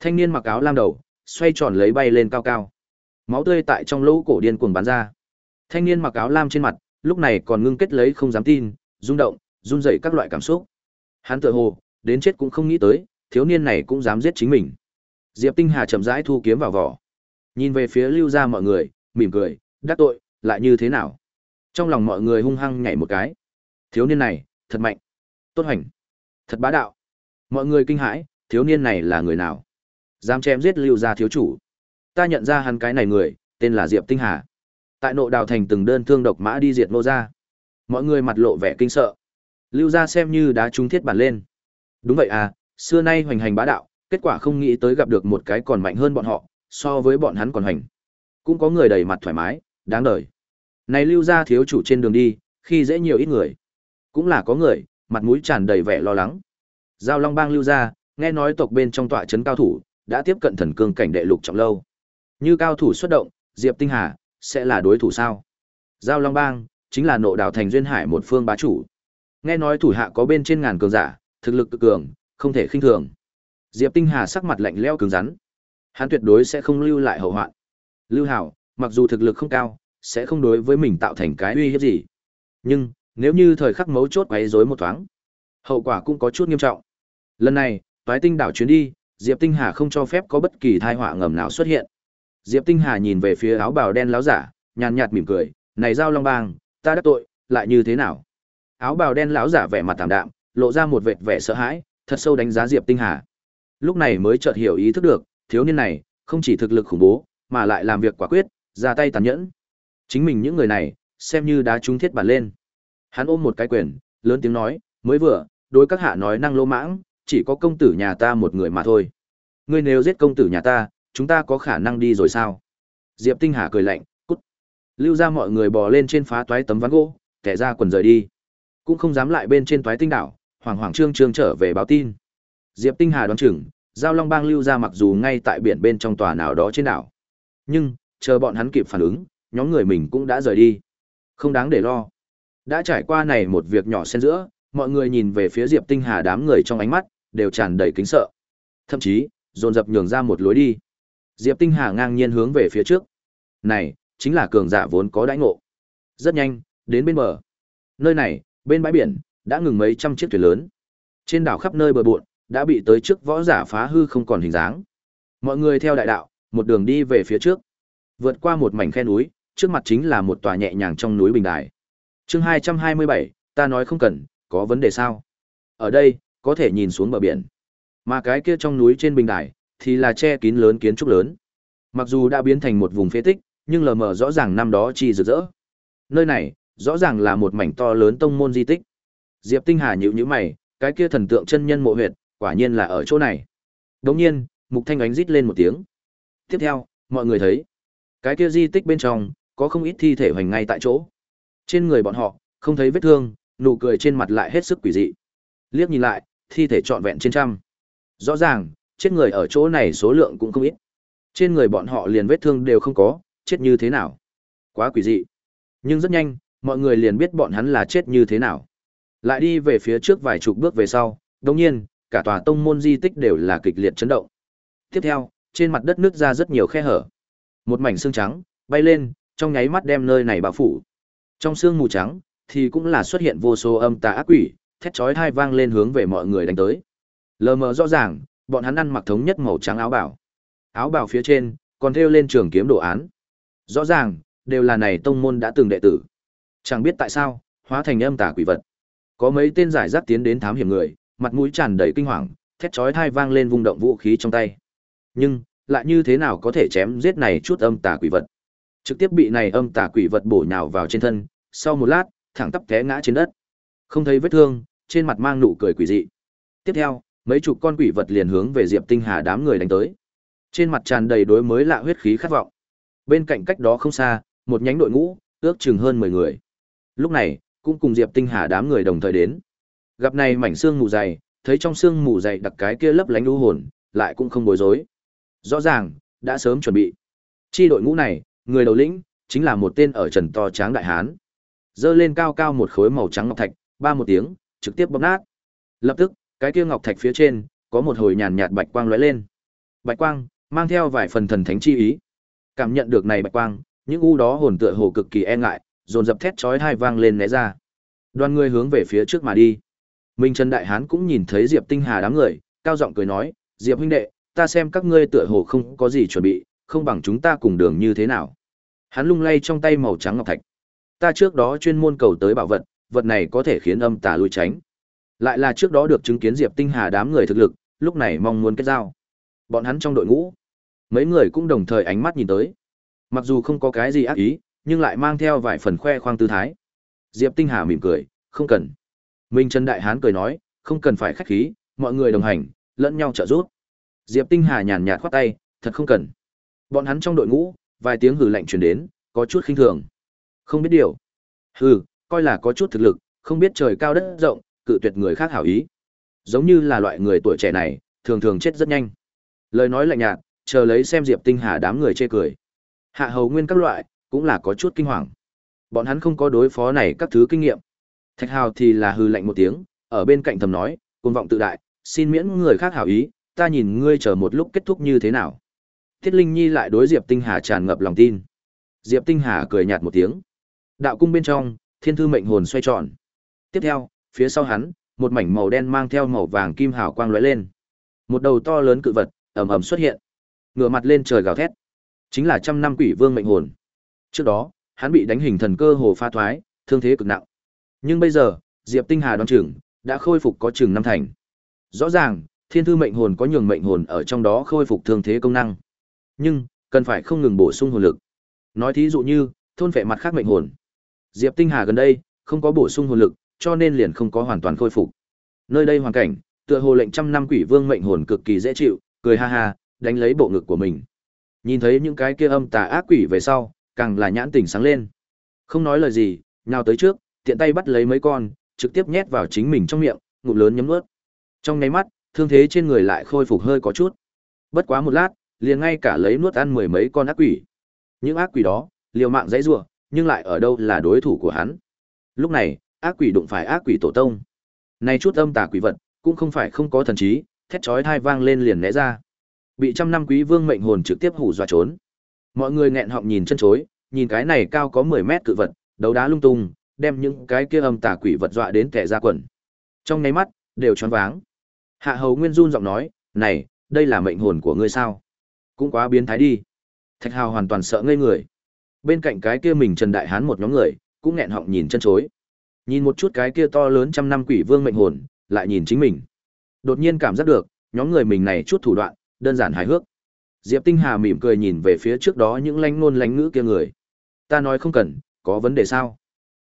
Thanh niên mặc áo lam đầu, xoay tròn lấy bay lên cao cao. Máu tươi tại trong lỗ cổ điên cuồng bắn ra. Thanh niên mặc áo lam trên mặt, lúc này còn ngưng kết lấy không dám tin, rung động, run rẩy các loại cảm xúc. Hắn tựa hồ, đến chết cũng không nghĩ tới, thiếu niên này cũng dám giết chính mình. Diệp Tinh Hà chậm rãi thu kiếm vào vỏ. Nhìn về phía Lưu gia mọi người, mỉm cười, đắc tội, lại như thế nào? Trong lòng mọi người hung hăng nhảy một cái. Thiếu niên này, thật mạnh, tốt hành, thật bá đạo. Mọi người kinh hãi, thiếu niên này là người nào? Dám chém giết Lưu gia thiếu chủ. Ta nhận ra hắn cái này người, tên là Diệp Tinh Hà. Tại nội đào thành từng đơn thương độc mã đi diệt nô gia. Mọi người mặt lộ vẻ kinh sợ. Lưu gia xem như đã trúng thiết bản lên. Đúng vậy à, xưa nay hoành hành bá đạo, kết quả không nghĩ tới gặp được một cái còn mạnh hơn bọn họ, so với bọn hắn còn hành. Cũng có người đầy mặt thoải mái, đáng đời. Này lưu gia thiếu chủ trên đường đi, khi dễ nhiều ít người. Cũng là có người, mặt mũi tràn đầy vẻ lo lắng. Giao Long Bang lưu gia, nghe nói tộc bên trong tọa trấn cao thủ, đã tiếp cận thần cương cảnh đệ lục trọng lâu. Như cao thủ xuất động, Diệp Tinh Hà sẽ là đối thủ sao? Giao Long Bang chính là nộ đảo thành duyên hải một phương bá chủ. Nghe nói thủ hạ có bên trên ngàn cường giả, thực lực cực cường, không thể khinh thường. Diệp Tinh Hà sắc mặt lạnh lẽo cứng rắn. Hắn tuyệt đối sẽ không lưu lại hậu hoạn. Lưu Hảo, mặc dù thực lực không cao, sẽ không đối với mình tạo thành cái uy hiếp gì. Nhưng, nếu như thời khắc mấu chốt quấy rối một thoáng, hậu quả cũng có chút nghiêm trọng. Lần này, Toái Tinh đảo chuyến đi, Diệp Tinh Hà không cho phép có bất kỳ tai họa ngầm nào xuất hiện. Diệp Tinh Hà nhìn về phía áo bào đen láo giả, nhàn nhạt mỉm cười, "Này giao long bang, ta đã tội, lại như thế nào?" Áo bào đen láo giả vẻ mặt tạm đạm, lộ ra một vệt vẻ sợ hãi, thật sâu đánh giá Diệp Tinh Hà. Lúc này mới chợt hiểu ý thức được, thiếu niên này không chỉ thực lực khủng bố, mà lại làm việc quả quyết, ra tay tàn nhẫn. Chính mình những người này, xem như đá trúng thiết bản lên. Hắn ôm một cái quyền, lớn tiếng nói, mới vừa, đối các hạ nói năng lô mãng, chỉ có công tử nhà ta một người mà thôi. Ngươi nếu giết công tử nhà ta, chúng ta có khả năng đi rồi sao? Diệp Tinh Hà cười lạnh, cút. Lưu ra mọi người bò lên trên phá toái tấm ván gỗ, kẻ ra quần rời đi. Cũng không dám lại bên trên toái tinh đảo, hoàng hoàng trương trương trở về báo tin. Diệp Tinh Hà đoán chừng, giao long bang lưu ra mặc dù ngay tại biển bên trong tòa nào đó trên đảo. Nhưng, chờ bọn hắn kịp phản ứng, nhóm người mình cũng đã rời đi. Không đáng để lo. Đã trải qua này một việc nhỏ xen giữa, mọi người nhìn về phía Diệp Tinh Hà đám người trong ánh mắt, đều tràn đầy kính sợ. Thậm chí, dồn dập nhường ra một lối đi. Diệp Tinh Hà ngang nhiên hướng về phía trước. Này, chính là cường giả vốn có đãi ngộ. Rất nhanh, đến bên bờ. Nơi này, bên bãi biển, đã ngừng mấy trăm chiếc thuyền lớn. Trên đảo khắp nơi bờ bộn đã bị tới trước võ giả phá hư không còn hình dáng. Mọi người theo đại đạo, một đường đi về phía trước. Vượt qua một mảnh khe núi, trước mặt chính là một tòa nhẹ nhàng trong núi bình đài. Chương 227, ta nói không cần, có vấn đề sao? Ở đây, có thể nhìn xuống bờ biển. Mà cái kia trong núi trên bình đài, thì là che kín lớn kiến trúc lớn. Mặc dù đã biến thành một vùng phế tích, nhưng lờ mờ rõ ràng năm đó chi rực rỡ. Nơi này, rõ ràng là một mảnh to lớn tông môn di tích. Diệp Tinh Hà nhíu nhíu mày, cái kia thần tượng chân nhân mộ huyệt, quả nhiên là ở chỗ này. Đống nhiên, Mục Thanh ánh rít lên một tiếng. Tiếp theo, mọi người thấy, cái kia di tích bên trong, có không ít thi thể hoành ngay tại chỗ. Trên người bọn họ, không thấy vết thương, nụ cười trên mặt lại hết sức quỷ dị. Liếc nhìn lại, thi thể trọn vẹn trên trăm. Rõ ràng, chết người ở chỗ này số lượng cũng không ít. Trên người bọn họ liền vết thương đều không có, chết như thế nào? Quá quỷ dị. Nhưng rất nhanh, mọi người liền biết bọn hắn là chết như thế nào. Lại đi về phía trước vài chục bước về sau, đồng nhiên, cả tòa tông môn di tích đều là kịch liệt chấn động. Tiếp theo, trên mặt đất nứt ra rất nhiều khe hở. Một mảnh xương trắng bay lên, trong nháy mắt đem nơi này bao phủ. Trong xương mù trắng thì cũng là xuất hiện vô số âm tà ác quỷ, thét chói tai vang lên hướng về mọi người đánh tới. Lờ mờ rõ ràng, bọn hắn ăn mặc thống nhất màu trắng áo bảo. Áo bảo phía trên còn thêu lên trường kiếm đồ án. Rõ ràng, đều là này tông môn đã từng đệ tử. Chẳng biết tại sao, hóa thành âm tà quỷ vật. Có mấy tên giải rác tiến đến thám hiểm người, mặt mũi tràn đầy kinh hoàng, thét chói tai vang lên vung động vũ khí trong tay. Nhưng, lại như thế nào có thể chém giết này chút âm tà quỷ vật? Trực tiếp bị này âm tà quỷ vật bổ nhào vào trên thân, sau một lát, thẳng tắp té ngã trên đất. Không thấy vết thương, trên mặt mang nụ cười quỷ dị. Tiếp theo, mấy chục con quỷ vật liền hướng về Diệp Tinh Hà đám người đánh tới. Trên mặt tràn đầy đối mới lạ huyết khí khát vọng. Bên cạnh cách đó không xa, một nhánh đội ngũ, ước chừng hơn 10 người. Lúc này, cũng cùng Diệp Tinh Hà đám người đồng thời đến. Gặp này mảnh xương mù dày, thấy trong xương mù dày đặc cái kia lấp lánh u hồn, lại cũng không bối rối. Rõ ràng, đã sớm chuẩn bị. Chi đội ngũ này, người đầu lĩnh chính là một tên ở trần to tráng đại hán. Dơ lên cao cao một khối màu trắng ngọc thạch, ba một tiếng, trực tiếp bóp nát. Lập tức, cái kia ngọc thạch phía trên có một hồi nhàn nhạt bạch quang lóe lên. Bạch quang mang theo vài phần thần thánh chi ý. Cảm nhận được này bạch quang, những u đó hồn tựa hồ cực kỳ e ngại, dồn dập thét chói tai vang lên né ra. Đoàn người hướng về phía trước mà đi. Minh Trần Đại Hán cũng nhìn thấy Diệp Tinh Hà đám người, cao giọng cười nói, "Diệp huynh đệ, ta xem các ngươi tựa hồ không có gì chuẩn bị, không bằng chúng ta cùng đường như thế nào?" Hắn lung lay trong tay màu trắng ngọc thạch. "Ta trước đó chuyên môn cầu tới bảo vật, vật này có thể khiến âm tà lui tránh." Lại là trước đó được chứng kiến Diệp Tinh Hà đám người thực lực, lúc này mong muốn kết giao. Bọn hắn trong đội ngũ, mấy người cũng đồng thời ánh mắt nhìn tới. Mặc dù không có cái gì ác ý, nhưng lại mang theo vài phần khoe khoang tư thái. Diệp Tinh Hà mỉm cười, không cần. Minh Trần Đại Hán cười nói, không cần phải khách khí, mọi người đồng hành, lẫn nhau trợ giúp. Diệp Tinh Hà nhàn nhạt khoát tay, thật không cần. Bọn hắn trong đội ngũ, vài tiếng hừ lạnh truyền đến, có chút khinh thường. Không biết điều. Hừ, coi là có chút thực lực, không biết trời cao đất rộng, cự tuyệt người khác hảo ý. Giống như là loại người tuổi trẻ này, thường thường chết rất nhanh. Lời nói lạnh nhạt, chờ lấy xem Diệp Tinh Hà đám người chê cười. Hạ hầu nguyên các loại, cũng là có chút kinh hoàng. Bọn hắn không có đối phó này các thứ kinh nghiệm. Thạch Hào thì là hư lạnh một tiếng, ở bên cạnh thầm nói, cuồng vọng tự đại, xin miễn người khác hảo ý, ta nhìn ngươi chờ một lúc kết thúc như thế nào. Thiết Linh Nhi lại đối Diệp Tinh Hà tràn ngập lòng tin. Diệp Tinh Hà cười nhạt một tiếng. Đạo cung bên trong, thiên thư mệnh hồn xoay tròn. Tiếp theo, phía sau hắn, một mảnh màu đen mang theo màu vàng kim hào quang lóe lên. Một đầu to lớn cự vật ầm ầm xuất hiện, ngửa mặt lên trời gào thét. Chính là trăm năm quỷ vương mệnh hồn. Trước đó, hắn bị đánh hình thần cơ hồ pha thoái, thương thế cực nặng. Nhưng bây giờ, Diệp Tinh Hà đoán chừng đã khôi phục có chừng năm thành. Rõ ràng, thiên thư mệnh hồn có nhường mệnh hồn ở trong đó khôi phục thương thế công năng. Nhưng, cần phải không ngừng bổ sung hồn lực. Nói thí dụ như, thôn phệ mặt khác mệnh hồn. Diệp Tinh Hà gần đây không có bổ sung hồn lực, cho nên liền không có hoàn toàn khôi phục. Nơi đây hoàn cảnh, tựa hồ lệnh trăm năm quỷ vương mệnh hồn cực kỳ dễ chịu, cười ha ha, đánh lấy bộ ngực của mình. Nhìn thấy những cái kia âm tà ác quỷ về sau, càng là nhãn tỉnh sáng lên. Không nói lời gì, nào tới trước, tiện tay bắt lấy mấy con, trực tiếp nhét vào chính mình trong miệng, ngụm lớn nhấm nuốt. Trong nháy mắt, thương thế trên người lại khôi phục hơi có chút. Bất quá một lát, liền ngay cả lấy nuốt ăn mười mấy con ác quỷ. Những ác quỷ đó, liều mạng dãy rủa, nhưng lại ở đâu là đối thủ của hắn. Lúc này, ác quỷ đụng phải ác quỷ tổ tông. Này chút âm tà quỷ vật, cũng không phải không có thần trí, thét chói tai vang lên liền né ra. Bị trăm năm quý vương mệnh hồn trực tiếp hù dọa trốn. Mọi người nghẹn họng nhìn chân chối, nhìn cái này cao có 10 mét cự vật, đấu đá lung tung, đem những cái kia âm tà quỷ vật dọa đến tè ra quần. Trong nháy mắt, đều choáng váng. Hạ Hầu Nguyên run giọng nói, "Này, đây là mệnh hồn của ngươi sao? Cũng quá biến thái đi." Thạch Hào hoàn toàn sợ ngây người. Bên cạnh cái kia mình Trần Đại Hán một nhóm người, cũng nghẹn họng nhìn chân chối. Nhìn một chút cái kia to lớn trăm năm quỷ vương mệnh hồn, lại nhìn chính mình. Đột nhiên cảm giác được, nhóm người mình này chút thủ đoạn, đơn giản hài hước. Diệp Tinh Hà mỉm cười nhìn về phía trước đó những lánh ngôn lánh ngữ kia người. Ta nói không cần, có vấn đề sao?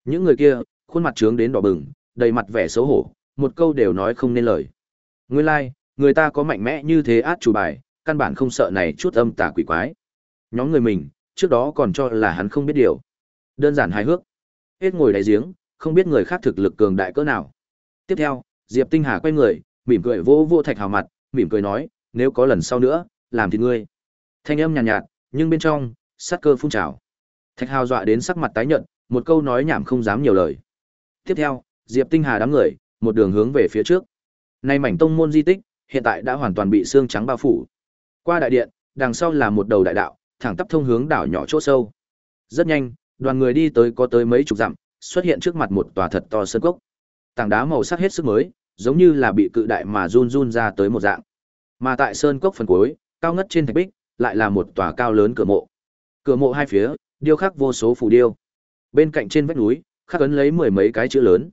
Những người kia, khuôn mặt trướng đến đỏ bừng, đầy mặt vẻ xấu hổ, một câu đều nói không nên lời. Nguyên lai, like, người ta có mạnh mẽ như thế át chủ bài, căn bản không sợ này chút âm tà quỷ quái. Nhóm người mình, trước đó còn cho là hắn không biết điều. Đơn giản hài hước. Hết ngồi đáy giếng, không biết người khác thực lực cường đại cỡ nào. Tiếp theo, Diệp Tinh Hà quay người, mỉm cười vô vô Thạch Hào mặt, mỉm cười nói, nếu có lần sau nữa, làm thì ngươi. Thanh âm nhàn nhạt, nhạt, nhưng bên trong, sát cơ phun trào. Thạch Hào dọa đến sắc mặt tái nhợt, một câu nói nhảm không dám nhiều lời. Tiếp theo, Diệp Tinh Hà đám người, một đường hướng về phía trước. Nay mảnh tông môn di tích, hiện tại đã hoàn toàn bị xương trắng bao phủ. Qua đại điện, đằng sau là một đầu đại đạo, thẳng tắp thông hướng đảo nhỏ chỗ sâu. Rất nhanh, đoàn người đi tới có tới mấy chục dặm, xuất hiện trước mặt một tòa thật to sơn cốc. Tảng đá màu sắc hết sức mới, giống như là bị cự đại mà run run ra tới một dạng. Mà tại sơn cốc phần cuối, cao ngất trên thạch bích, lại là một tòa cao lớn cửa mộ. Cửa mộ hai phía, điêu khắc vô số phù điêu. Bên cạnh trên vách núi, khắc ấn lấy mười mấy cái chữ lớn.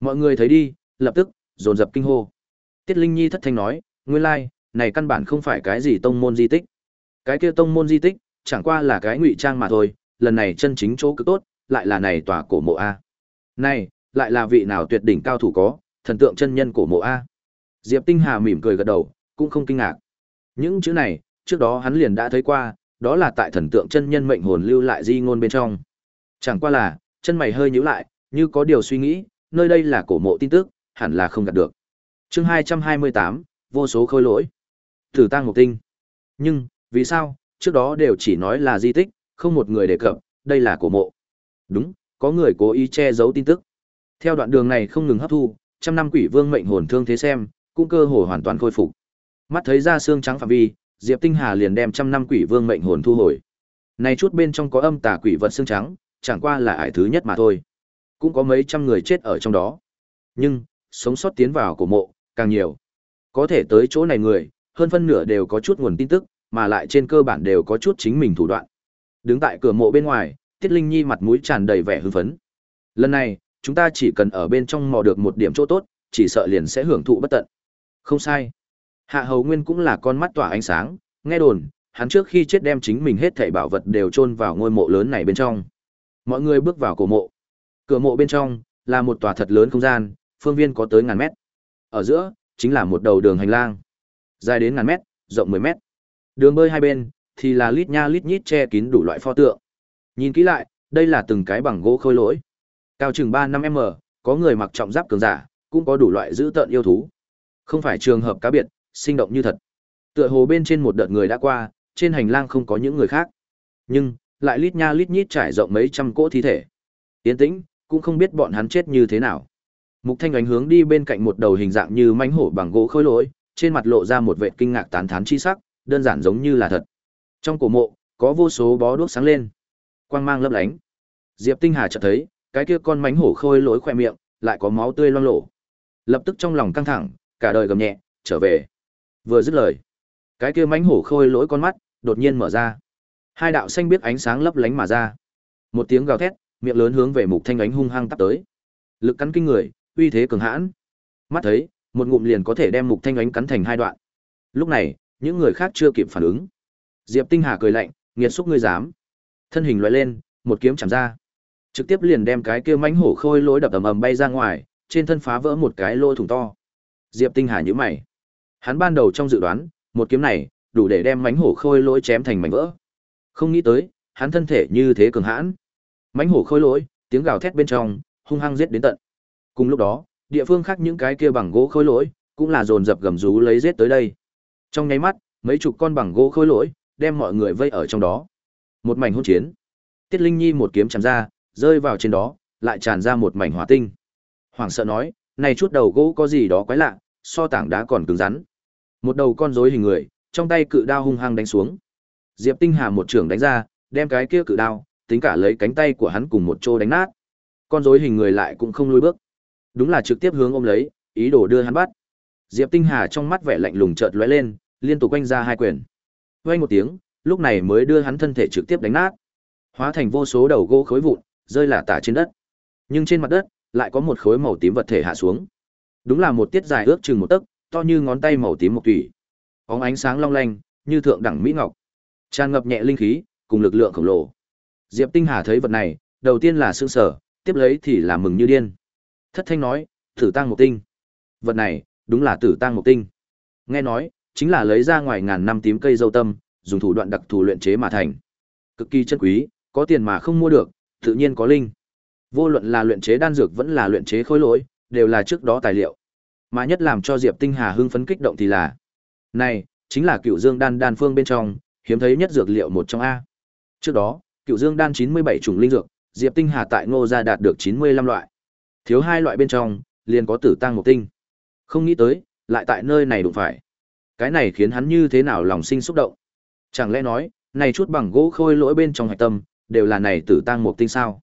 Mọi người thấy đi, lập tức dồn dập kinh hô. Tiết Linh Nhi thất thanh nói, nguyên lai, này căn bản không phải cái gì tông môn di tích. Cái kia tông môn di tích, chẳng qua là cái ngụy trang mà thôi, lần này chân chính chỗ cực tốt, lại là này tòa cổ mộ a. Này, lại là vị nào tuyệt đỉnh cao thủ có, thần tượng chân nhân cổ mộ a. Diệp Tinh Hà mỉm cười gật đầu, cũng không kinh ngạc. Những chữ này, Trước đó hắn liền đã thấy qua, đó là tại thần tượng chân nhân mệnh hồn lưu lại di ngôn bên trong. Chẳng qua là, chân mày hơi nhíu lại, như có điều suy nghĩ, nơi đây là cổ mộ tin tức, hẳn là không gạt được. Chương 228, vô số khôi lỗi. Tử tang một tinh. Nhưng, vì sao, trước đó đều chỉ nói là di tích, không một người đề cập, đây là cổ mộ. Đúng, có người cố ý che giấu tin tức. Theo đoạn đường này không ngừng hấp thu, trăm năm quỷ vương mệnh hồn thương thế xem, cũng cơ hồ hoàn toàn khôi phục. Mắt thấy ra xương trắng phạm vi, Diệp Tinh Hà liền đem trăm năm quỷ vương mệnh hồn thu hồi. Này chút bên trong có âm tà quỷ vật xương trắng, chẳng qua là ải thứ nhất mà thôi. Cũng có mấy trăm người chết ở trong đó. Nhưng, sống sót tiến vào cổ mộ, càng nhiều. Có thể tới chỗ này người, hơn phân nửa đều có chút nguồn tin tức, mà lại trên cơ bản đều có chút chính mình thủ đoạn. Đứng tại cửa mộ bên ngoài, Tiết Linh Nhi mặt mũi tràn đầy vẻ hưng phấn. Lần này, chúng ta chỉ cần ở bên trong mò được một điểm chỗ tốt, chỉ sợ liền sẽ hưởng thụ bất tận. Không sai. Hạ Hầu Nguyên cũng là con mắt tỏa ánh sáng, nghe đồn, hắn trước khi chết đem chính mình hết thảy bảo vật đều chôn vào ngôi mộ lớn này bên trong. Mọi người bước vào cổ mộ. Cửa mộ bên trong là một tòa thật lớn không gian, phương viên có tới ngàn mét. Ở giữa chính là một đầu đường hành lang, dài đến ngàn mét, rộng 10 mét. Đường bơi hai bên thì là lít nha lít nhít che kín đủ loại pho tượng. Nhìn kỹ lại, đây là từng cái bằng gỗ khôi lỗi. Cao chừng 3-5 m, có người mặc trọng giáp cường giả, cũng có đủ loại dữ tợn yêu thú. Không phải trường hợp cá biệt, sinh động như thật. Tựa hồ bên trên một đợt người đã qua, trên hành lang không có những người khác. Nhưng, lại lít nha lít nhít trải rộng mấy trăm cỗ thi thể. Tiến tĩnh, cũng không biết bọn hắn chết như thế nào. Mục Thanh ánh hướng đi bên cạnh một đầu hình dạng như mãnh hổ bằng gỗ khôi lỗi, trên mặt lộ ra một vẻ kinh ngạc tán thán chi sắc, đơn giản giống như là thật. Trong cổ mộ, có vô số bó đuốc sáng lên, quang mang lấp lánh. Diệp Tinh Hà chợt thấy, cái kia con mãnh hổ khôi lỗi khỏe miệng, lại có máu tươi loang lổ. Lập tức trong lòng căng thẳng, cả đời gầm nhẹ, trở về. Vừa dứt lời, cái kia mãnh hổ khôi lỗi con mắt đột nhiên mở ra. Hai đạo xanh biết ánh sáng lấp lánh mà ra. Một tiếng gào thét, miệng lớn hướng về Mục Thanh ánh hung hăng tắp tới. Lực cắn kinh người, uy thế cường hãn. Mắt thấy, một ngụm liền có thể đem Mục Thanh ánh cắn thành hai đoạn. Lúc này, những người khác chưa kịp phản ứng. Diệp Tinh Hà cười lạnh, nghiệt xúc ngươi dám. Thân hình lóe lên, một kiếm chạm ra. Trực tiếp liền đem cái kia mãnh hổ khôi lối đập ầm ầm bay ra ngoài, trên thân phá vỡ một cái lỗ thủng to. Diệp Tinh Hà nhíu mày. Hắn ban đầu trong dự đoán, một kiếm này đủ để đem mãnh hổ khôi lối chém thành mảnh vỡ. Không nghĩ tới, hắn thân thể như thế cường hãn. Mãnh hổ khôi lối tiếng gào thét bên trong, hung hăng giết đến tận. Cùng lúc đó, địa phương khác những cái kia bằng gỗ khôi lỗi, cũng là dồn dập gầm rú lấy giết tới đây. Trong nháy mắt, mấy chục con bằng gỗ khôi lỗi, đem mọi người vây ở trong đó. Một mảnh hỗn chiến. Tiết Linh Nhi một kiếm chém ra, rơi vào trên đó, lại tràn ra một mảnh hỏa tinh. Hoàng sợ nói, này chút đầu gỗ có gì đó quái lạ, so tảng đá còn cứng rắn. Một đầu con rối hình người, trong tay cự đao hung hăng đánh xuống. Diệp Tinh Hà một trường đánh ra, đem cái kia cự đao, tính cả lấy cánh tay của hắn cùng một chỗ đánh nát. Con rối hình người lại cũng không lùi bước. Đúng là trực tiếp hướng ôm lấy, ý đồ đưa hắn bắt. Diệp Tinh Hà trong mắt vẻ lạnh lùng chợt lóe lên, liên tục quanh ra hai quyền. Vang một tiếng, lúc này mới đưa hắn thân thể trực tiếp đánh nát, hóa thành vô số đầu gỗ khối vụn, rơi lả tả trên đất. Nhưng trên mặt đất lại có một khối màu tím vật thể hạ xuống. Đúng là một tiết dài ước chừng một tấc, to như ngón tay màu tím một tủy. Bóng ánh sáng long lanh, như thượng đẳng mỹ ngọc. Tràn ngập nhẹ linh khí, cùng lực lượng khổng lồ. Diệp Tinh Hà thấy vật này, đầu tiên là sững sờ, tiếp lấy thì là mừng như điên. Thất thanh nói, thử tăng một tinh." Vật này, đúng là tử tang một tinh. Nghe nói, chính là lấy ra ngoài ngàn năm tím cây dâu tâm, dùng thủ đoạn đặc thù luyện chế mà thành. Cực kỳ chân quý, có tiền mà không mua được, tự nhiên có linh. Vô luận là luyện chế đan dược vẫn là luyện chế khối lỗi, đều là trước đó tài liệu. Mà nhất làm cho Diệp Tinh Hà hưng phấn kích động thì là, này, chính là Cựu Dương đan đan phương bên trong, hiếm thấy nhất dược liệu một trong a. Trước đó, Cựu Dương đan 97 chủng linh dược, Diệp Tinh Hà tại Ngô gia đạt được 95 loại. Thiếu hai loại bên trong, liền có Tử tang một tinh. Không nghĩ tới, lại tại nơi này đụng phải. Cái này khiến hắn như thế nào lòng sinh xúc động. Chẳng lẽ nói, này chút bằng gỗ khôi lỗi bên trong hạch tâm, đều là này Tử tang mục tinh sao?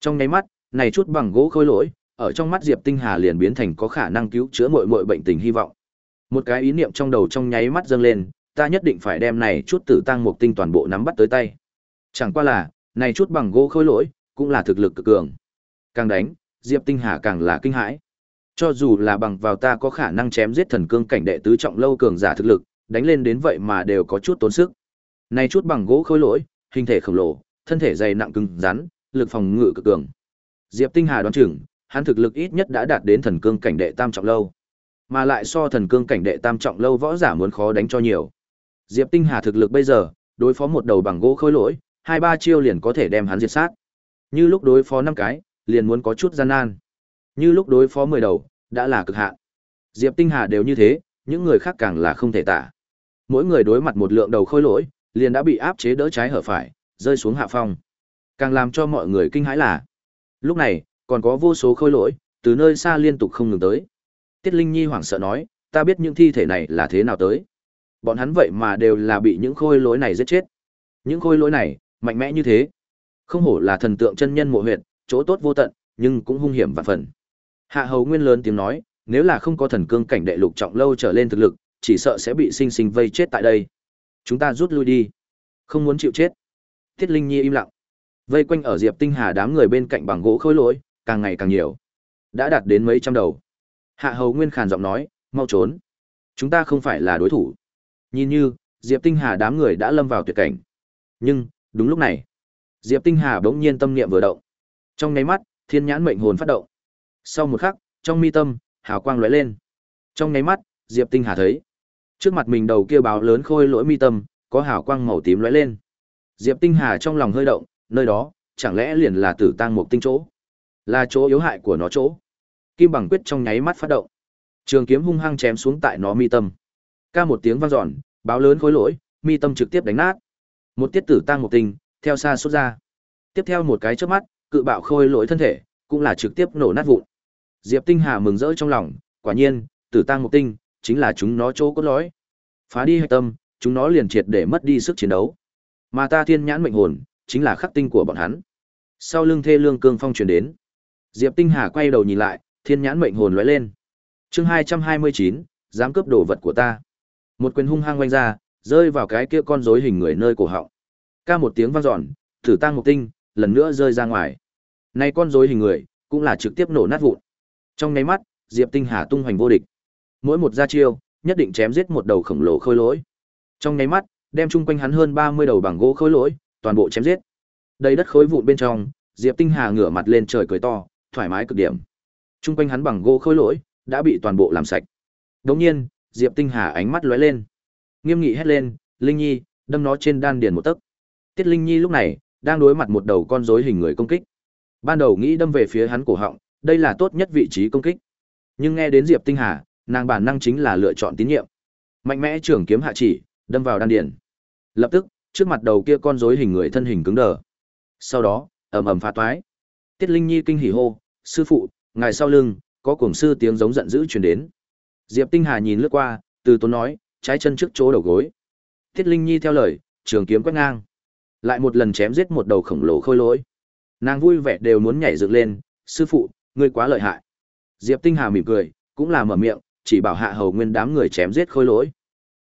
Trong nháy mắt, này chút bằng gỗ khôi lỗi, ở trong mắt Diệp Tinh Hà liền biến thành có khả năng cứu chữa mọi mọi bệnh tình hy vọng. Một cái ý niệm trong đầu trong nháy mắt dâng lên, ta nhất định phải đem này chút tử tang mục tinh toàn bộ nắm bắt tới tay. Chẳng qua là, này chút bằng gỗ khôi lỗi, cũng là thực lực cực cường. Càng đánh, Diệp Tinh Hà càng là kinh hãi. Cho dù là bằng vào ta có khả năng chém giết thần cương cảnh đệ tứ trọng lâu cường giả thực lực, đánh lên đến vậy mà đều có chút tốn sức. Này chút bằng gỗ khôi lỗi, hình thể khổng lồ, thân thể dày nặng cứng rắn, lực phòng ngự cực cường. Diệp Tinh Hà đoán chừng, hắn thực lực ít nhất đã đạt đến thần cương cảnh đệ tam trọng lâu, mà lại so thần cương cảnh đệ tam trọng lâu võ giả muốn khó đánh cho nhiều. Diệp Tinh Hà thực lực bây giờ, đối phó một đầu bằng gỗ khôi lỗi, hai ba chiêu liền có thể đem hắn diệt sát. Như lúc đối phó năm cái, liền muốn có chút gian nan. Như lúc đối phó 10 đầu, đã là cực hạn. Diệp Tinh Hà đều như thế, những người khác càng là không thể tả. Mỗi người đối mặt một lượng đầu khôi lỗi, liền đã bị áp chế đỡ trái hở phải, rơi xuống hạ phong. Càng làm cho mọi người kinh hãi là, lúc này, còn có vô số khôi lỗi, từ nơi xa liên tục không ngừng tới. Tiết Linh Nhi hoảng sợ nói, ta biết những thi thể này là thế nào tới. Bọn hắn vậy mà đều là bị những khôi lỗi này giết chết. Những khôi lỗi này, mạnh mẽ như thế. Không hổ là thần tượng chân nhân mộ huyệt, chỗ tốt vô tận, nhưng cũng hung hiểm và phần. Hạ Hầu Nguyên lớn tiếng nói, nếu là không có thần cương cảnh đệ lục trọng lâu trở lên thực lực, chỉ sợ sẽ bị sinh sinh vây chết tại đây. Chúng ta rút lui đi, không muốn chịu chết. Tiết Linh Nhi im lặng. Vây quanh ở Diệp Tinh Hà đám người bên cạnh bằng gỗ khôi lỗi, càng ngày càng nhiều. Đã đạt đến mấy trăm đầu. Hạ Hầu Nguyên khàn giọng nói, mau trốn. Chúng ta không phải là đối thủ. Nhìn như, Diệp Tinh Hà đám người đã lâm vào tuyệt cảnh. Nhưng, đúng lúc này, Diệp Tinh Hà bỗng nhiên tâm niệm vừa động. Trong nháy mắt, thiên nhãn mệnh hồn phát động. Sau một khắc, trong mi tâm, hào quang lóe lên. Trong nháy mắt, Diệp Tinh Hà thấy, trước mặt mình đầu kia báo lớn khôi lỗi mi tâm, có hào quang màu tím lóe lên. Diệp Tinh Hà trong lòng hơi động, nơi đó, chẳng lẽ liền là tử tang một tinh chỗ? Là chỗ yếu hại của nó chỗ. Kim bằng quyết trong nháy mắt phát động. Trường kiếm hung hăng chém xuống tại nó mi tâm. Ca một tiếng vang dọn, báo lớn khối lỗi, mi tâm trực tiếp đánh nát. Một tiết tử tang một tinh, theo xa xuất ra. Tiếp theo một cái chớp mắt, cự bạo khôi lỗi thân thể, cũng là trực tiếp nổ nát vụn. Diệp Tinh Hà mừng rỡ trong lòng, quả nhiên, tử tang Mục tinh, chính là chúng nó chỗ cốt lõi. Phá đi hạch tâm, chúng nó liền triệt để mất đi sức chiến đấu. Mà ta thiên nhãn mệnh hồn, chính là khắc tinh của bọn hắn. Sau lưng thê lương cương phong truyền đến. Diệp Tinh Hà quay đầu nhìn lại, thiên nhãn mệnh hồn lóe lên. Chương 229, dám cướp đồ vật của ta. Một quyền hung hăng quanh ra, rơi vào cái kia con rối hình người nơi cổ họng. Ca một tiếng vang dọn, thử tăng Mục tinh, lần nữa rơi ra ngoài. Này con rối hình người, cũng là trực tiếp nổ nát vụn. Trong nháy mắt, Diệp Tinh Hà tung hoành vô địch. Mỗi một gia chiêu, nhất định chém giết một đầu khổng lồ khôi lỗi. Trong nháy mắt, đem chung quanh hắn hơn 30 đầu bằng gỗ khôi lỗi, toàn bộ chém giết. Đầy đất khối vụn bên trong, Diệp Tinh Hà ngửa mặt lên trời cười to, thoải mái cực điểm. Trung quanh hắn bằng gỗ khôi lỗi đã bị toàn bộ làm sạch. Đống nhiên, Diệp Tinh Hà ánh mắt lóe lên, nghiêm nghị hét lên, "Linh Nhi, đâm nó trên đan điền một tấc." Tiết Linh Nhi lúc này đang đối mặt một đầu con rối hình người công kích. Ban đầu nghĩ đâm về phía hắn cổ họng, đây là tốt nhất vị trí công kích. Nhưng nghe đến Diệp Tinh Hà, nàng bản năng chính là lựa chọn tín nhiệm. Mạnh mẽ trưởng kiếm hạ chỉ, đâm vào đan điền. Lập tức, trước mặt đầu kia con rối hình người thân hình cứng đờ. Sau đó, ầm ầm phá toái. Tiết Linh Nhi kinh hỉ hô, "Sư phụ, ngài sau lưng, có cuồng sư tiếng giống giận dữ truyền đến." Diệp Tinh Hà nhìn lướt qua, từ tốn nói, trái chân trước chỗ đầu gối. Tiết Linh Nhi theo lời, trường kiếm quét ngang. Lại một lần chém giết một đầu khổng lồ khôi lỗi. Nàng vui vẻ đều muốn nhảy dựng lên, "Sư phụ, ngươi quá lợi hại." Diệp Tinh Hà mỉm cười, cũng là mở miệng, chỉ bảo hạ hầu nguyên đám người chém giết khôi lỗi.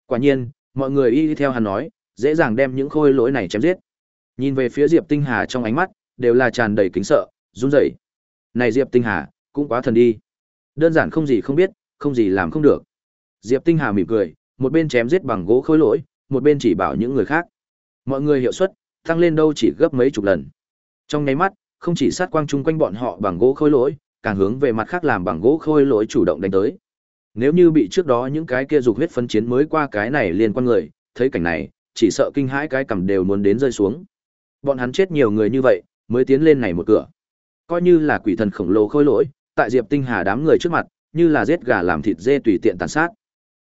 Quả nhiên, mọi người y theo hắn nói, dễ dàng đem những khôi lỗi này chém giết. Nhìn về phía Diệp Tinh Hà trong ánh mắt, đều là tràn đầy kính sợ, run rẩy. Này Diệp Tinh Hà, cũng quá thần đi. Đơn giản không gì không biết, không gì làm không được. Diệp Tinh Hà mỉm cười, một bên chém giết bằng gỗ khôi lỗi, một bên chỉ bảo những người khác. Mọi người hiệu suất tăng lên đâu chỉ gấp mấy chục lần. Trong nháy mắt, không chỉ sát quang chung quanh bọn họ bằng gỗ khôi lỗi, càng hướng về mặt khác làm bằng gỗ khôi lỗi chủ động đánh tới. Nếu như bị trước đó những cái kia dục huyết phân chiến mới qua cái này liên quan người, thấy cảnh này, chỉ sợ kinh hãi cái cầm đều muốn đến rơi xuống. Bọn hắn chết nhiều người như vậy, mới tiến lên này một cửa. Coi như là quỷ thần khổng lồ khôi lỗi, tại Diệp Tinh Hà đám người trước mặt, như là giết gà làm thịt dê tùy tiện tàn sát.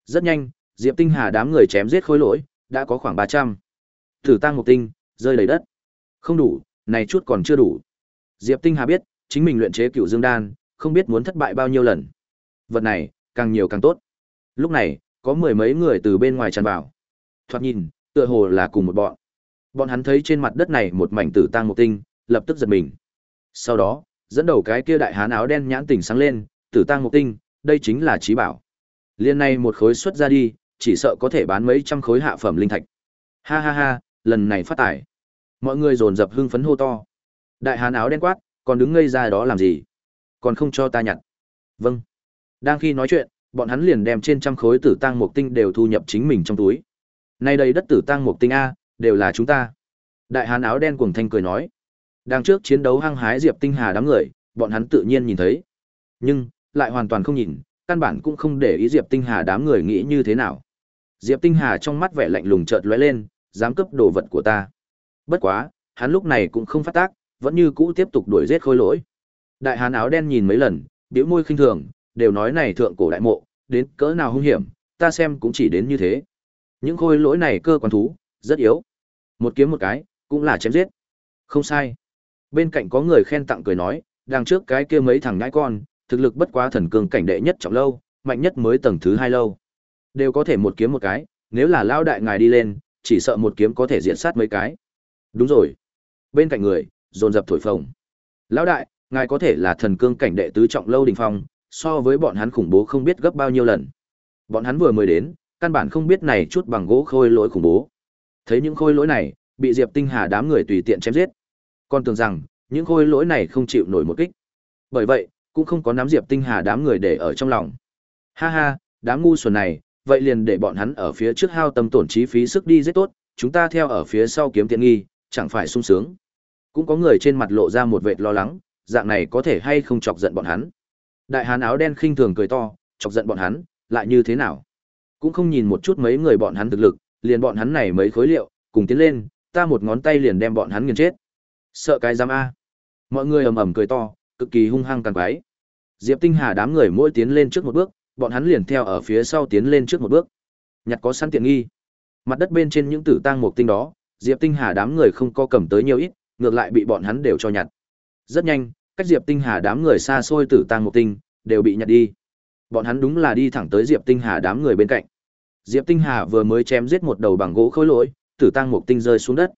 Rất nhanh, Diệp Tinh Hà đám người chém giết khôi lỗi, đã có khoảng 300. Thử tăng một tinh, rơi đầy đất. Không đủ, này chút còn chưa đủ. Diệp Tinh Hà biết, chính mình luyện chế cửu dương đan, không biết muốn thất bại bao nhiêu lần. Vật này, càng nhiều càng tốt. Lúc này, có mười mấy người từ bên ngoài tràn vào. Thoạt nhìn, tựa hồ là cùng một bọn. Bọn hắn thấy trên mặt đất này một mảnh tử tang một tinh, lập tức giật mình. Sau đó, dẫn đầu cái kia đại hán áo đen nhãn tỉnh sáng lên, tử tang một tinh, đây chính là trí bảo. Liên này một khối xuất ra đi, chỉ sợ có thể bán mấy trăm khối hạ phẩm linh thạch. Ha ha ha, lần này phát tài. Mọi người dồn dập hưng phấn hô to. Đại hán áo đen quát, còn đứng ngây ra đó làm gì? Còn không cho ta nhặt. Vâng. Đang khi nói chuyện, bọn hắn liền đem trên trăm khối tử tang mộc tinh đều thu nhập chính mình trong túi. Nay đây đất tử tang mộc tinh a, đều là chúng ta. Đại hán áo đen cuồng thanh cười nói. Đang trước chiến đấu hăng hái Diệp Tinh Hà đám người, bọn hắn tự nhiên nhìn thấy. Nhưng, lại hoàn toàn không nhìn, căn bản cũng không để ý Diệp Tinh Hà đám người nghĩ như thế nào. Diệp Tinh Hà trong mắt vẻ lạnh lùng chợt lóe lên, dám cướp đồ vật của ta. Bất quá, hắn lúc này cũng không phát tác, vẫn như cũ tiếp tục đuổi giết khôi lỗi. Đại hán áo đen nhìn mấy lần, bĩu môi khinh thường, đều nói này thượng cổ đại mộ, đến cỡ nào hung hiểm, ta xem cũng chỉ đến như thế. Những khôi lỗi này cơ quan thú, rất yếu. Một kiếm một cái, cũng là chém giết. Không sai. Bên cạnh có người khen tặng cười nói, đằng trước cái kia mấy thằng nhãi con, thực lực bất quá thần cường cảnh đệ nhất trọng lâu, mạnh nhất mới tầng thứ hai lâu. Đều có thể một kiếm một cái, nếu là lao đại ngài đi lên, chỉ sợ một kiếm có thể diện sát mấy cái. Đúng rồi. Bên cạnh người, dồn dập thổi phồng. Lão đại, ngài có thể là thần cương cảnh đệ tứ trọng lâu đỉnh phong, so với bọn hắn khủng bố không biết gấp bao nhiêu lần. Bọn hắn vừa mới đến, căn bản không biết này chút bằng gỗ khôi lỗi khủng bố. Thấy những khôi lỗi này, bị Diệp Tinh Hà đám người tùy tiện chém giết. Còn tưởng rằng, những khôi lỗi này không chịu nổi một kích. Bởi vậy, cũng không có nắm Diệp Tinh Hà đám người để ở trong lòng. Ha ha, đám ngu xuẩn này, vậy liền để bọn hắn ở phía trước hao tâm tổn trí phí sức đi rất tốt, chúng ta theo ở phía sau kiếm tiện nghi, chẳng phải sung sướng. Cũng có người trên mặt lộ ra một vệt lo lắng, dạng này có thể hay không chọc giận bọn hắn. Đại hán áo đen khinh thường cười to, chọc giận bọn hắn, lại như thế nào? Cũng không nhìn một chút mấy người bọn hắn thực lực, liền bọn hắn này mấy khối liệu, cùng tiến lên, ta một ngón tay liền đem bọn hắn nghiền chết. Sợ cái giam a. Mọi người ầm ầm cười to, cực kỳ hung hăng càng quái. Diệp Tinh Hà đám người mỗi tiến lên trước một bước, bọn hắn liền theo ở phía sau tiến lên trước một bước. Nhặt có sẵn tiện nghi. Mặt đất bên trên những tử tang mục tinh đó, Diệp Tinh Hà đám người không có cầm tới nhiều ít, ngược lại bị bọn hắn đều cho nhặt. Rất nhanh, cách Diệp Tinh Hà đám người xa xôi tử tang mục tinh, đều bị nhặt đi. Bọn hắn đúng là đi thẳng tới Diệp Tinh Hà đám người bên cạnh. Diệp Tinh Hà vừa mới chém giết một đầu bằng gỗ khối lỗi, tử tang mục tinh rơi xuống đất.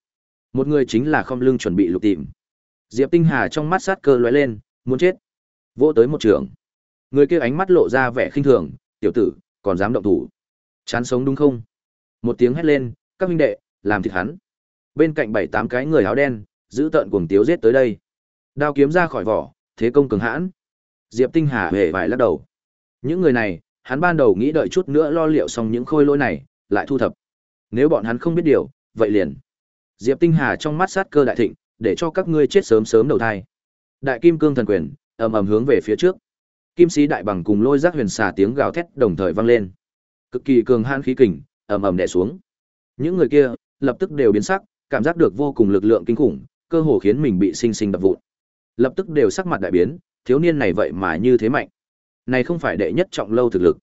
Một người chính là không lưng chuẩn bị lục tìm. Diệp Tinh Hà trong mắt sát cơ lóe lên, muốn chết. Vỗ tới một trường. Người kia ánh mắt lộ ra vẻ khinh thường, "Tiểu tử, còn dám động thủ? Chán sống đúng không?" Một tiếng hét lên, "Các huynh đệ, làm thịt hắn." Bên cạnh bảy tám cái người áo đen, giữ tợn cuồng tiếu giết tới đây. Đao kiếm ra khỏi vỏ, thế công cường hãn. Diệp Tinh Hà hề vải lắc đầu. Những người này, hắn ban đầu nghĩ đợi chút nữa lo liệu xong những khôi lỗi này, lại thu thập. Nếu bọn hắn không biết điều, vậy liền. Diệp Tinh Hà trong mắt sát cơ đại thịnh, để cho các ngươi chết sớm sớm đầu thai. Đại Kim Cương thần quyền, ầm ầm hướng về phía trước. Kim sĩ đại bằng cùng lôi giác huyền xà tiếng gào thét đồng thời vang lên. Cực kỳ cường hãn khí kình, ầm ầm đè xuống. Những người kia lập tức đều biến sắc, cảm giác được vô cùng lực lượng kinh khủng, cơ hồ khiến mình bị sinh sinh đập vụn. Lập tức đều sắc mặt đại biến, thiếu niên này vậy mà như thế mạnh. Này không phải đệ nhất trọng lâu thực lực.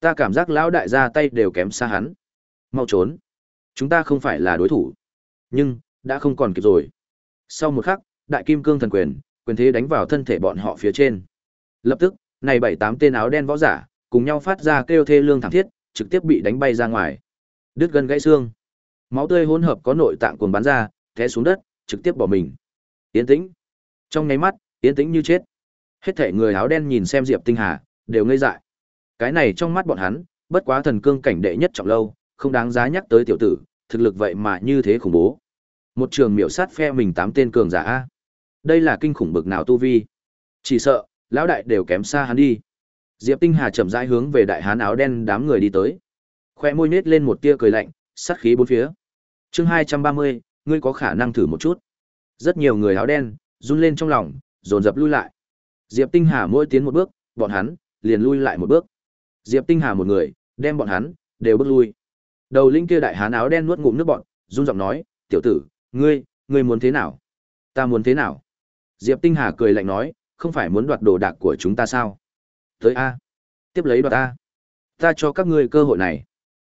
Ta cảm giác lão đại gia tay đều kém xa hắn. Mau trốn. Chúng ta không phải là đối thủ. Nhưng, đã không còn kịp rồi. Sau một khắc, đại kim cương thần quyền, quyền thế đánh vào thân thể bọn họ phía trên. Lập tức, này bảy tám tên áo đen võ giả, cùng nhau phát ra kêu thê lương thảm thiết, trực tiếp bị đánh bay ra ngoài. Đứt gân gãy xương. Máu tươi hỗn hợp có nội tạng cuồng bắn ra, té xuống đất, trực tiếp bỏ mình. Yên tĩnh. Trong nháy mắt, yên tĩnh như chết. Hết thảy người áo đen nhìn xem Diệp Tinh Hà, đều ngây dại. Cái này trong mắt bọn hắn, bất quá thần cương cảnh đệ nhất trọng lâu, không đáng giá nhắc tới tiểu tử, thực lực vậy mà như thế khủng bố. Một trường miểu sát phe mình tám tên cường giả a. Đây là kinh khủng bực nào tu vi? Chỉ sợ, lão đại đều kém xa hắn đi. Diệp Tinh Hà chậm rãi hướng về đại hán áo đen đám người đi tới. Khoe môi nhếch lên một tia cười lạnh, sát khí bốn phía. Chương 230, ngươi có khả năng thử một chút. Rất nhiều người áo đen run lên trong lòng, dồn dập lui lại. Diệp Tinh Hà mỗi tiến một bước, bọn hắn liền lui lại một bước. Diệp Tinh Hà một người, đem bọn hắn đều bước lui. Đầu linh kia đại hán áo đen nuốt ngụm nước bọn, run giọng nói, "Tiểu tử, ngươi, ngươi muốn thế nào?" "Ta muốn thế nào?" Diệp Tinh Hà cười lạnh nói, "Không phải muốn đoạt đồ đạc của chúng ta sao? Tới a, tiếp lấy đoạt a. Ta cho các ngươi cơ hội này."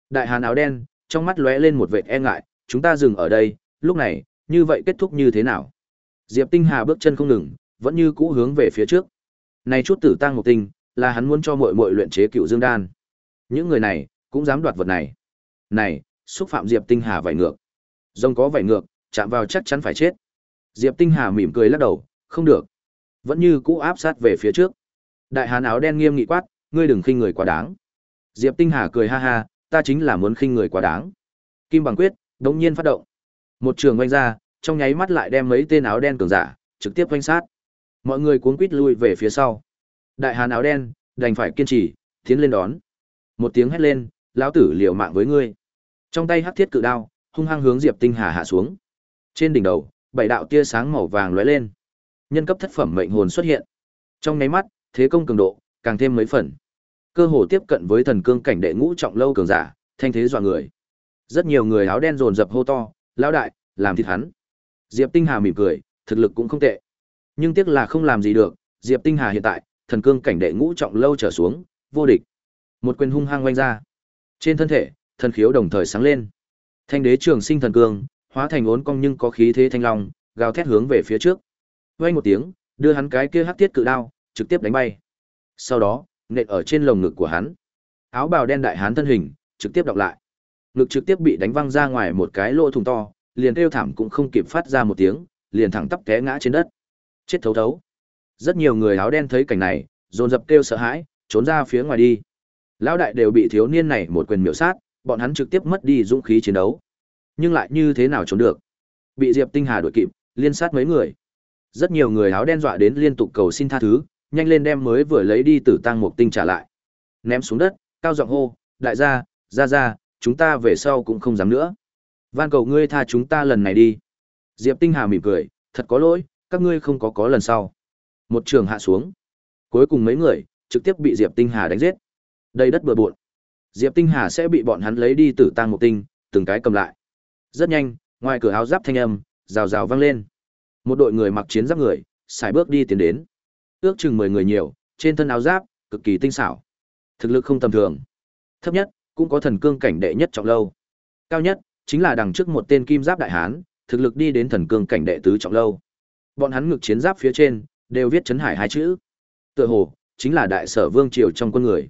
Đại hán áo đen, trong mắt lóe lên một vệt e ngại, "Chúng ta dừng ở đây, lúc này, như vậy kết thúc như thế nào?" Diệp Tinh Hà bước chân không ngừng, vẫn như cũ hướng về phía trước. Này chút tử tăng một tinh, là hắn muốn cho muội muội luyện chế cựu dương đan. Những người này cũng dám đoạt vật này. Này, xúc phạm Diệp Tinh Hà vải ngược. Rồng có vải ngược, chạm vào chắc chắn phải chết. Diệp Tinh Hà mỉm cười lắc đầu, không được. Vẫn như cũ áp sát về phía trước. Đại hán áo đen nghiêm nghị quát, ngươi đừng khinh người quá đáng. Diệp Tinh Hà cười ha ha, ta chính là muốn khinh người quá đáng. Kim bằng quyết, đống nhiên phát động. Một trường oanh ra, trong nháy mắt lại đem mấy tên áo đen cường giả trực tiếp quanh sát. Mọi người cuốn quít lui về phía sau. Đại hàn áo đen đành phải kiên trì, tiến lên đón. Một tiếng hét lên, lão tử liều mạng với ngươi. Trong tay hắc thiết cự đao, hung hăng hướng Diệp Tinh Hà hạ xuống. Trên đỉnh đầu, bảy đạo tia sáng màu vàng lóe lên. Nhân cấp thất phẩm mệnh hồn xuất hiện. Trong nháy mắt, thế công cường độ càng thêm mấy phần. Cơ hồ tiếp cận với thần cương cảnh đệ ngũ trọng lâu cường giả, thanh thế dọa người. Rất nhiều người áo đen dồn dập hô to, lão đại, làm thịt hắn. Diệp Tinh Hà mỉm cười, thực lực cũng không tệ. Nhưng tiếc là không làm gì được, Diệp Tinh Hà hiện tại, thần cương cảnh đệ ngũ trọng lâu trở xuống, vô địch. Một quyền hung hăng quanh ra. Trên thân thể, thần khiếu đồng thời sáng lên. Thanh đế trường sinh thần cương, hóa thành ốn cong nhưng có khí thế thanh long, gào thét hướng về phía trước. Vang một tiếng, đưa hắn cái kia hắc thiết cự đao trực tiếp đánh bay. Sau đó, nện ở trên lồng ngực của hắn. Áo bào đen đại hán thân hình trực tiếp đọc lại. Ngực trực tiếp bị đánh văng ra ngoài một cái lỗ thủng to, liền kêu thảm cũng không kịp phát ra một tiếng, liền thẳng tắp té ngã trên đất. Chết thấu thấu. Rất nhiều người áo đen thấy cảnh này, dồn dập kêu sợ hãi, trốn ra phía ngoài đi. Lão đại đều bị thiếu niên này một quyền miểu sát, bọn hắn trực tiếp mất đi dũng khí chiến đấu. Nhưng lại như thế nào trốn được? Bị Diệp Tinh Hà đuổi kịp, liên sát mấy người. Rất nhiều người áo đen dọa đến liên tục cầu xin tha thứ, nhanh lên đem mới vừa lấy đi tử tang mục tinh trả lại. Ném xuống đất, cao giọng hô, đại gia, gia gia chúng ta về sau cũng không dám nữa. Van cầu ngươi tha chúng ta lần này đi. Diệp Tinh Hà mỉm cười, thật có lỗi, các ngươi không có có lần sau. Một trường hạ xuống. Cuối cùng mấy người, trực tiếp bị Diệp Tinh Hà đánh giết. Đây đất bừa bộn. Diệp Tinh Hà sẽ bị bọn hắn lấy đi tử tang một tinh, từng cái cầm lại. Rất nhanh, ngoài cửa áo giáp thanh âm, rào rào vang lên. Một đội người mặc chiến giáp người, xài bước đi tiến đến. Ước chừng 10 người nhiều, trên thân áo giáp, cực kỳ tinh xảo. Thực lực không tầm thường. Thấp nhất, cũng có thần cương cảnh đệ nhất trọng lâu. Cao nhất, chính là đằng trước một tên kim giáp đại hán, thực lực đi đến thần cương cảnh đệ tứ trọng lâu. Bọn hắn ngực chiến giáp phía trên, đều viết chấn hải hai chữ. Tựa hồ, chính là đại sở vương triều trong quân người.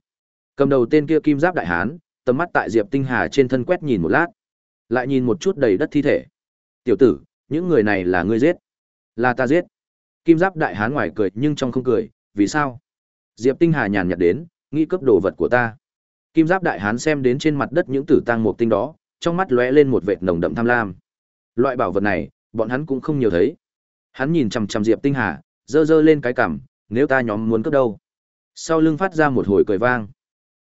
Cầm đầu tên kia kim giáp đại hán, tầm mắt tại Diệp Tinh Hà trên thân quét nhìn một lát, lại nhìn một chút đầy đất thi thể. "Tiểu tử, những người này là ngươi giết?" "Là ta giết." Kim giáp đại hán ngoài cười nhưng trong không cười, "Vì sao?" Diệp Tinh Hà nhàn nhạt đến, "Nghĩ cướp đồ vật của ta." Kim giáp đại hán xem đến trên mặt đất những tử tang một tinh đó, trong mắt lóe lên một vệt nồng đậm tham lam. Loại bảo vật này, bọn hắn cũng không nhiều thấy. Hắn nhìn chằm chằm Diệp Tinh Hà, giơ giơ lên cái cằm, nếu ta nhóm muốn cướp đâu. Sau lưng phát ra một hồi cười vang.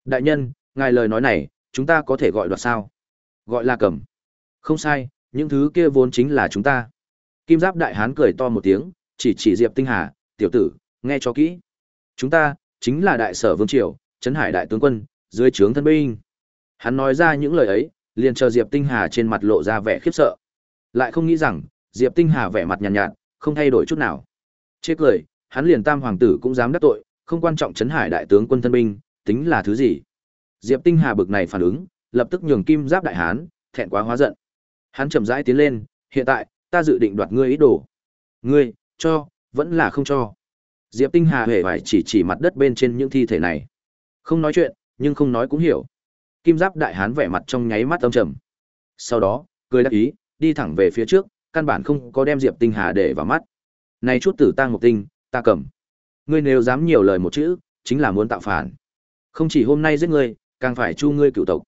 Đại nhân, ngài lời nói này, chúng ta có thể gọi đoạt sao? Gọi là cầm. Không sai, những thứ kia vốn chính là chúng ta. Kim giáp đại hán cười to một tiếng, chỉ chỉ Diệp Tinh Hà, tiểu tử, nghe cho kỹ. Chúng ta, chính là đại sở vương triều, trấn hải đại tướng quân, dưới trướng thân binh. Hắn nói ra những lời ấy, liền chờ Diệp Tinh Hà trên mặt lộ ra vẻ khiếp sợ. Lại không nghĩ rằng, Diệp Tinh Hà vẻ mặt nhàn nhạt, nhạt, không thay đổi chút nào. Chết cười, hắn liền tam hoàng tử cũng dám đắc tội, không quan trọng trấn hải đại tướng quân thân binh, tính là thứ gì? Diệp Tinh Hà bực này phản ứng, lập tức nhường Kim Giáp đại hán, thẹn quá hóa giận. Hắn chậm rãi tiến lên, hiện tại, ta dự định đoạt ngươi ý đồ. Ngươi, cho, vẫn là không cho. Diệp Tinh Hà hề phải chỉ chỉ mặt đất bên trên những thi thể này. Không nói chuyện, nhưng không nói cũng hiểu. Kim Giáp đại hán vẻ mặt trong nháy mắt âm trầm. Sau đó, cười đắc ý, đi thẳng về phía trước, căn bản không có đem Diệp Tinh Hà để vào mắt. Này chút tử tang một tinh, ta cầm. Ngươi nếu dám nhiều lời một chữ, chính là muốn tạo phản. Không chỉ hôm nay giết ngươi, càng phải chu ngươi cửu tộc.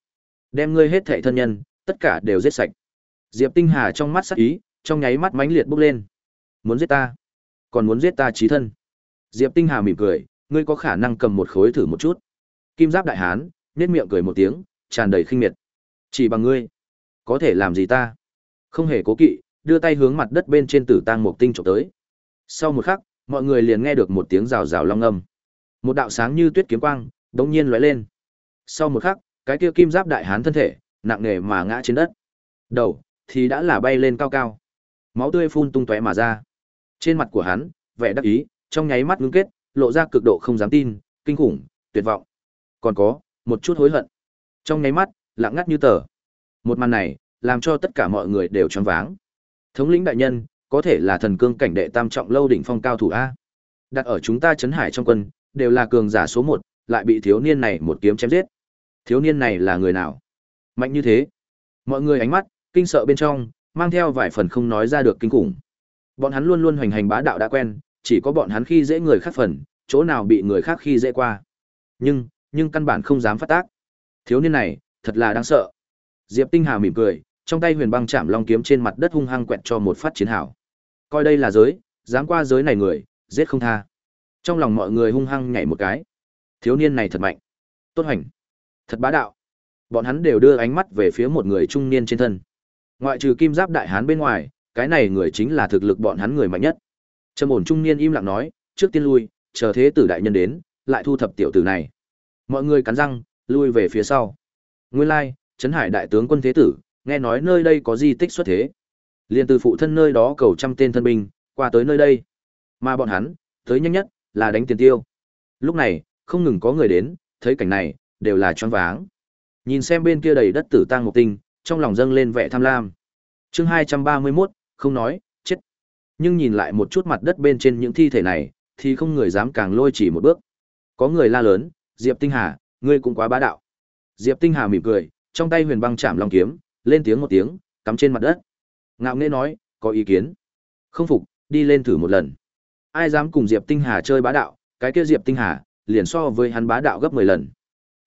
Đem ngươi hết thảy thân nhân, tất cả đều giết sạch. Diệp Tinh Hà trong mắt sắc ý, trong nháy mắt mãnh liệt bốc lên. Muốn giết ta? Còn muốn giết ta chí thân? Diệp Tinh Hà mỉm cười, ngươi có khả năng cầm một khối thử một chút. Kim Giáp đại hán, nết miệng cười một tiếng, tràn đầy khinh miệt. Chỉ bằng ngươi, có thể làm gì ta? Không hề cố kỵ, đưa tay hướng mặt đất bên trên tử tang một tinh trộm tới. Sau một khắc, mọi người liền nghe được một tiếng rào rào long âm. Một đạo sáng như tuyết kiếm quang, đống nhiên lóe lên. Sau một khắc, cái kia kim giáp đại hán thân thể, nặng nề mà ngã trên đất. Đầu, thì đã là bay lên cao cao. Máu tươi phun tung tóe mà ra. Trên mặt của hắn, vẻ đắc ý, trong nháy mắt ngưng kết, lộ ra cực độ không dám tin, kinh khủng, tuyệt vọng. Còn có, một chút hối hận. Trong nháy mắt, lặng ngắt như tờ. Một màn này, làm cho tất cả mọi người đều choáng váng. Thống lĩnh đại nhân, có thể là thần cương cảnh đệ tam trọng lâu đỉnh phong cao thủ a. Đặt ở chúng ta trấn hải trong quân, đều là cường giả số một, lại bị thiếu niên này một kiếm chém giết. Thiếu niên này là người nào? Mạnh như thế. Mọi người ánh mắt, kinh sợ bên trong, mang theo vài phần không nói ra được kinh khủng. Bọn hắn luôn luôn hoành hành bá đạo đã quen, chỉ có bọn hắn khi dễ người khác phần, chỗ nào bị người khác khi dễ qua. Nhưng, nhưng căn bản không dám phát tác. Thiếu niên này, thật là đáng sợ. Diệp Tinh Hà mỉm cười, trong tay huyền băng chạm long kiếm trên mặt đất hung hăng quẹt cho một phát chiến hảo. Coi đây là giới, dám qua giới này người, giết không tha. Trong lòng mọi người hung hăng nhảy một cái. Thiếu niên này thật mạnh. Tốt hành. Thật bá đạo. Bọn hắn đều đưa ánh mắt về phía một người trung niên trên thân. Ngoại trừ kim giáp đại hán bên ngoài, cái này người chính là thực lực bọn hắn người mạnh nhất. Trầm ổn trung niên im lặng nói, trước tiên lui, chờ thế tử đại nhân đến, lại thu thập tiểu tử này. Mọi người cắn răng, lui về phía sau. Nguyên lai, Trấn Hải đại tướng quân thế tử, nghe nói nơi đây có di tích xuất thế. liền từ phụ thân nơi đó cầu trăm tên thân binh, qua tới nơi đây. Mà bọn hắn, tới nhanh nhất, là đánh tiền tiêu. Lúc này, không ngừng có người đến, thấy cảnh này, đều là choáng váng. Nhìn xem bên kia đầy đất tử tang một tinh, trong lòng dâng lên vẻ tham lam. Chương 231, không nói, chết. Nhưng nhìn lại một chút mặt đất bên trên những thi thể này, thì không người dám càng lôi chỉ một bước. Có người la lớn, Diệp Tinh Hà, ngươi cũng quá bá đạo. Diệp Tinh Hà mỉm cười, trong tay huyền băng chạm long kiếm, lên tiếng một tiếng, cắm trên mặt đất. Ngạo nghễ nói, có ý kiến. Không phục, đi lên thử một lần. Ai dám cùng Diệp Tinh Hà chơi bá đạo, cái kia Diệp Tinh Hà, liền so với hắn bá đạo gấp 10 lần.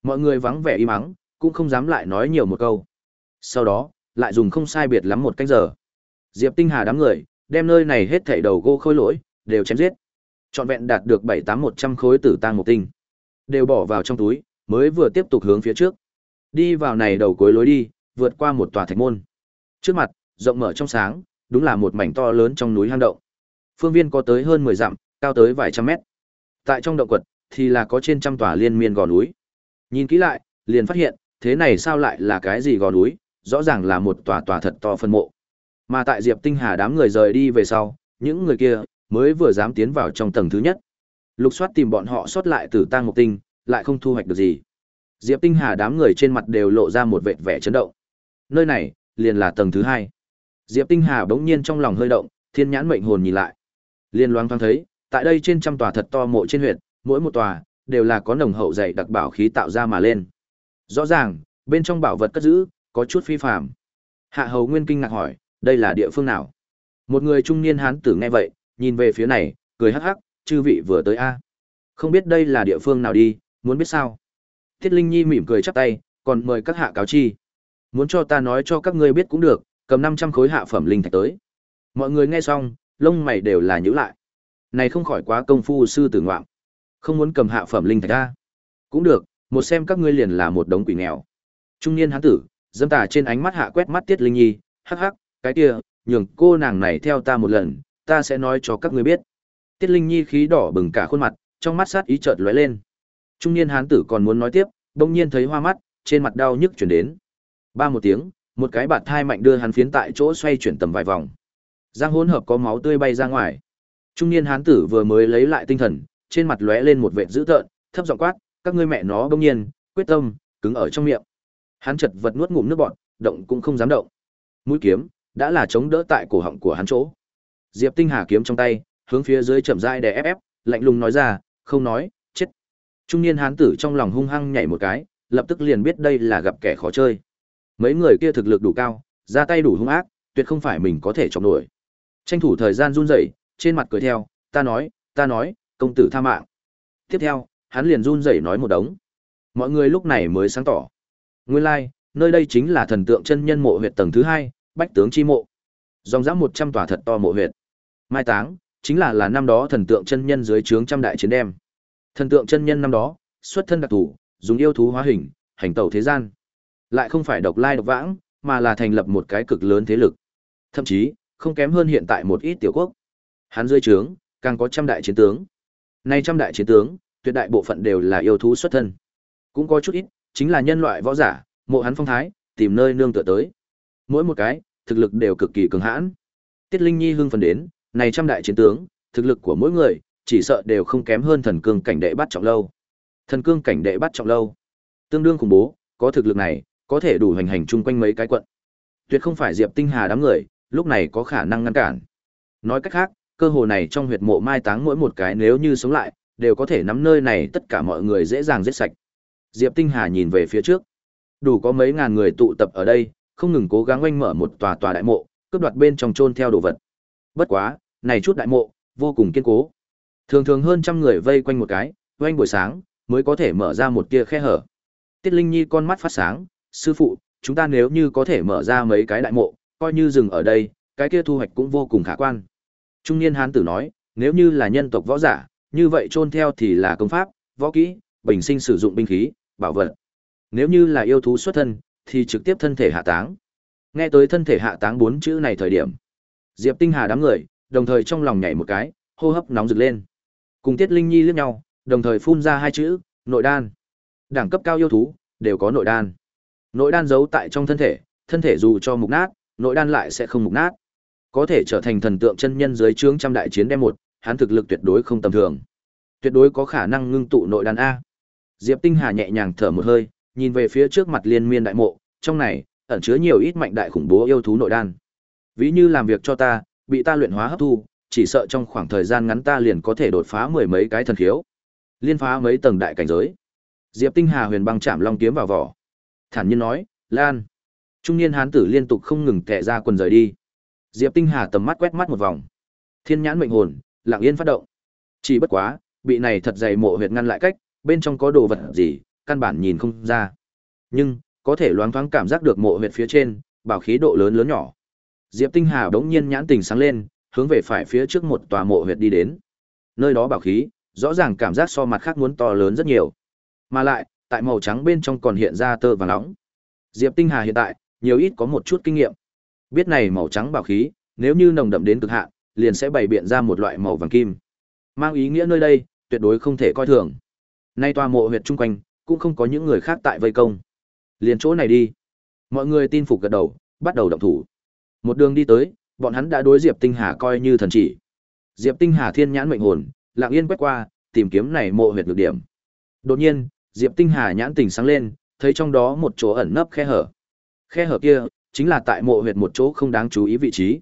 Mọi người vắng vẻ im mắng, cũng không dám lại nói nhiều một câu. Sau đó, lại dùng không sai biệt lắm một canh giờ. Diệp Tinh Hà đám người, đem nơi này hết thảy đầu gỗ khôi lỗi, đều chém giết. Trọn vẹn đạt được 78100 khối tử tang một tinh. Đều bỏ vào trong túi, mới vừa tiếp tục hướng phía trước. Đi vào này đầu cuối lối đi, vượt qua một tòa thạch môn. Trước mặt, rộng mở trong sáng, đúng là một mảnh to lớn trong núi hang động. Phương viên có tới hơn 10 dặm, cao tới vài trăm mét. Tại trong động quật, thì là có trên trăm tòa liên miên gò núi. Nhìn kỹ lại, liền phát hiện, thế này sao lại là cái gì gò núi, rõ ràng là một tòa tòa thật to phân mộ. Mà tại Diệp Tinh Hà đám người rời đi về sau, những người kia mới vừa dám tiến vào trong tầng thứ nhất. Lục soát tìm bọn họ sót lại tử tang mục tinh, lại không thu hoạch được gì. Diệp Tinh Hà đám người trên mặt đều lộ ra một vệt vẻ chấn động. Nơi này, liền là tầng thứ hai. Diệp Tinh Hà bỗng nhiên trong lòng hơi động, thiên nhãn mệnh hồn nhìn lại. Liên loáng thoáng thấy, tại đây trên trăm tòa thật to mộ trên huyện, mỗi một tòa đều là có nồng hậu dày đặc bảo khí tạo ra mà lên. Rõ ràng, bên trong bảo vật cất giữ có chút phi phàm. Hạ Hầu Nguyên kinh ngạc hỏi, đây là địa phương nào? Một người trung niên hán tử nghe vậy, nhìn về phía này, cười hắc hắc, chư vị vừa tới a. Không biết đây là địa phương nào đi, muốn biết sao? Tiết Linh Nhi mỉm cười chắp tay, còn mời các hạ cáo chi. Muốn cho ta nói cho các ngươi biết cũng được, cầm 500 khối hạ phẩm linh thạch tới. Mọi người nghe xong, lông mày đều là nhíu lại. Này không khỏi quá công phu sư tử ngoạm. Không muốn cầm hạ phẩm linh thạch a. Cũng được, một xem các ngươi liền là một đống quỷ nghèo. Trung niên hán tử, dâm tà trên ánh mắt hạ quét mắt Tiết Linh Nhi, hắc hắc, cái kia, nhường cô nàng này theo ta một lần, ta sẽ nói cho các ngươi biết. Tiết Linh Nhi khí đỏ bừng cả khuôn mặt, trong mắt sát ý chợt lóe lên. Trung niên hán tử còn muốn nói tiếp, Đông nhiên thấy hoa mắt, trên mặt đau nhức chuyển đến. Ba một tiếng, một cái bạt thai mạnh đưa hắn phiến tại chỗ xoay chuyển tầm vài vòng. Giang hỗn hợp có máu tươi bay ra ngoài. Trung niên hán tử vừa mới lấy lại tinh thần, trên mặt lóe lên một vệt dữ tợn, thấp giọng quát, các ngươi mẹ nó bỗng nhiên, quyết tâm, cứng ở trong miệng. Hắn chật vật nuốt ngụm nước bọt, động cũng không dám động. Mũi kiếm đã là chống đỡ tại cổ họng của hắn chỗ. Diệp Tinh Hà kiếm trong tay, hướng phía dưới chậm rãi đè ép ép, lạnh lùng nói ra, không nói, chết. Trung niên hán tử trong lòng hung hăng nhảy một cái, lập tức liền biết đây là gặp kẻ khó chơi. Mấy người kia thực lực đủ cao, ra tay đủ hung ác, tuyệt không phải mình có thể chống nổi. Tranh thủ thời gian run rẩy, trên mặt cười theo, ta nói, ta nói, công tử tha mạng. Tiếp theo, hắn liền run rẩy nói một đống. Mọi người lúc này mới sáng tỏ. Nguyên lai, like, nơi đây chính là thần tượng chân nhân mộ huyệt tầng thứ hai, bách tướng chi mộ. Dòng dã một trăm tòa thật to mộ huyệt. Mai táng, chính là là năm đó thần tượng chân nhân dưới trướng trăm đại chiến đem. Thần tượng chân nhân năm đó, xuất thân đặc thủ, dùng yêu thú hóa hình, hành tẩu thế gian. Lại không phải độc lai độc vãng, mà là thành lập một cái cực lớn thế lực. Thậm chí, không kém hơn hiện tại một ít tiểu quốc. Hắn dưới trướng, càng có trăm đại chiến tướng. Nay trăm đại chiến tướng, tuyệt đại bộ phận đều là yêu thú xuất thân. Cũng có chút ít, chính là nhân loại võ giả, mộ hắn phong thái, tìm nơi nương tựa tới. Mỗi một cái, thực lực đều cực kỳ cường hãn. Tiết Linh Nhi hưng phấn đến, này trăm đại chiến tướng, thực lực của mỗi người, chỉ sợ đều không kém hơn thần cương cảnh đệ bắt trọng lâu. Thần cương cảnh đệ bắt trọng lâu, tương đương khủng bố, có thực lực này, có thể đủ hành hành chung quanh mấy cái quận. Tuyệt không phải Diệp Tinh Hà đám người, lúc này có khả năng ngăn cản. Nói cách khác, cơ hội này trong huyệt mộ mai táng mỗi một cái nếu như sống lại, đều có thể nắm nơi này tất cả mọi người dễ dàng giết sạch. Diệp Tinh Hà nhìn về phía trước. Đủ có mấy ngàn người tụ tập ở đây, không ngừng cố gắng oanh mở một tòa tòa đại mộ, cướp đoạt bên trong chôn theo đồ vật. Bất quá, này chút đại mộ, vô cùng kiên cố. Thường thường hơn trăm người vây quanh một cái, quanh buổi sáng, mới có thể mở ra một tia khe hở. Tiết Linh Nhi con mắt phát sáng, sư phụ, chúng ta nếu như có thể mở ra mấy cái đại mộ, coi như dừng ở đây, cái kia thu hoạch cũng vô cùng khả quan. Trung niên hán tử nói, nếu như là nhân tộc võ giả, như vậy chôn theo thì là công pháp, võ kỹ, bình sinh sử dụng binh khí, bảo vật. Nếu như là yêu thú xuất thân, thì trực tiếp thân thể hạ táng. Nghe tới thân thể hạ táng bốn chữ này thời điểm, Diệp Tinh Hà đám người, đồng thời trong lòng nhảy một cái, hô hấp nóng rực lên. Cùng Tiết Linh Nhi liếc nhau, đồng thời phun ra hai chữ, nội đan. Đẳng cấp cao yêu thú đều có nội đan. Nội đan giấu tại trong thân thể, thân thể dù cho mục nát, nội đan lại sẽ không mục nát. Có thể trở thành thần tượng chân nhân dưới trướng trăm đại chiến đem một, hắn thực lực tuyệt đối không tầm thường. Tuyệt đối có khả năng ngưng tụ nội đan a. Diệp Tinh Hà nhẹ nhàng thở một hơi, nhìn về phía trước mặt liên miên đại mộ, trong này ẩn chứa nhiều ít mạnh đại khủng bố yêu thú nội đan. Ví như làm việc cho ta, bị ta luyện hóa hấp thu, chỉ sợ trong khoảng thời gian ngắn ta liền có thể đột phá mười mấy cái thần khiếu, liên phá mấy tầng đại cảnh giới. Diệp Tinh Hà huyền băng chạm long kiếm vào vỏ. Thản nhiên nói, "Lan." Trung niên hán tử liên tục không ngừng tè ra quần rời đi. Diệp Tinh Hà tầm mắt quét mắt một vòng. Thiên nhãn mệnh hồn, lặng yên phát động. Chỉ bất quá, bị này thật dày mộ huyệt ngăn lại cách, bên trong có đồ vật gì, căn bản nhìn không ra. Nhưng, có thể loáng thoáng cảm giác được mộ huyệt phía trên, bảo khí độ lớn lớn nhỏ. Diệp Tinh Hà đống nhiên nhãn tình sáng lên, hướng về phải phía trước một tòa mộ huyệt đi đến. Nơi đó bảo khí, rõ ràng cảm giác so mặt khác muốn to lớn rất nhiều. Mà lại, tại màu trắng bên trong còn hiện ra tơ vàng nóng. Diệp Tinh Hà hiện tại, nhiều ít có một chút kinh nghiệm. Biết này màu trắng bảo khí, nếu như nồng đậm đến cực hạn, liền sẽ bày biện ra một loại màu vàng kim. Mang ý nghĩa nơi đây, tuyệt đối không thể coi thường. Nay tòa mộ huyệt chung quanh, cũng không có những người khác tại vây công. Liền chỗ này đi. Mọi người tin phục gật đầu, bắt đầu động thủ. Một đường đi tới, bọn hắn đã đối Diệp Tinh Hà coi như thần chỉ. Diệp Tinh Hà thiên nhãn mệnh hồn, lặng yên quét qua, tìm kiếm này mộ huyệt lực điểm. Đột nhiên, Diệp Tinh Hà nhãn tình sáng lên, thấy trong đó một chỗ ẩn nấp khe hở. Khe hở kia, chính là tại mộ huyệt một chỗ không đáng chú ý vị trí.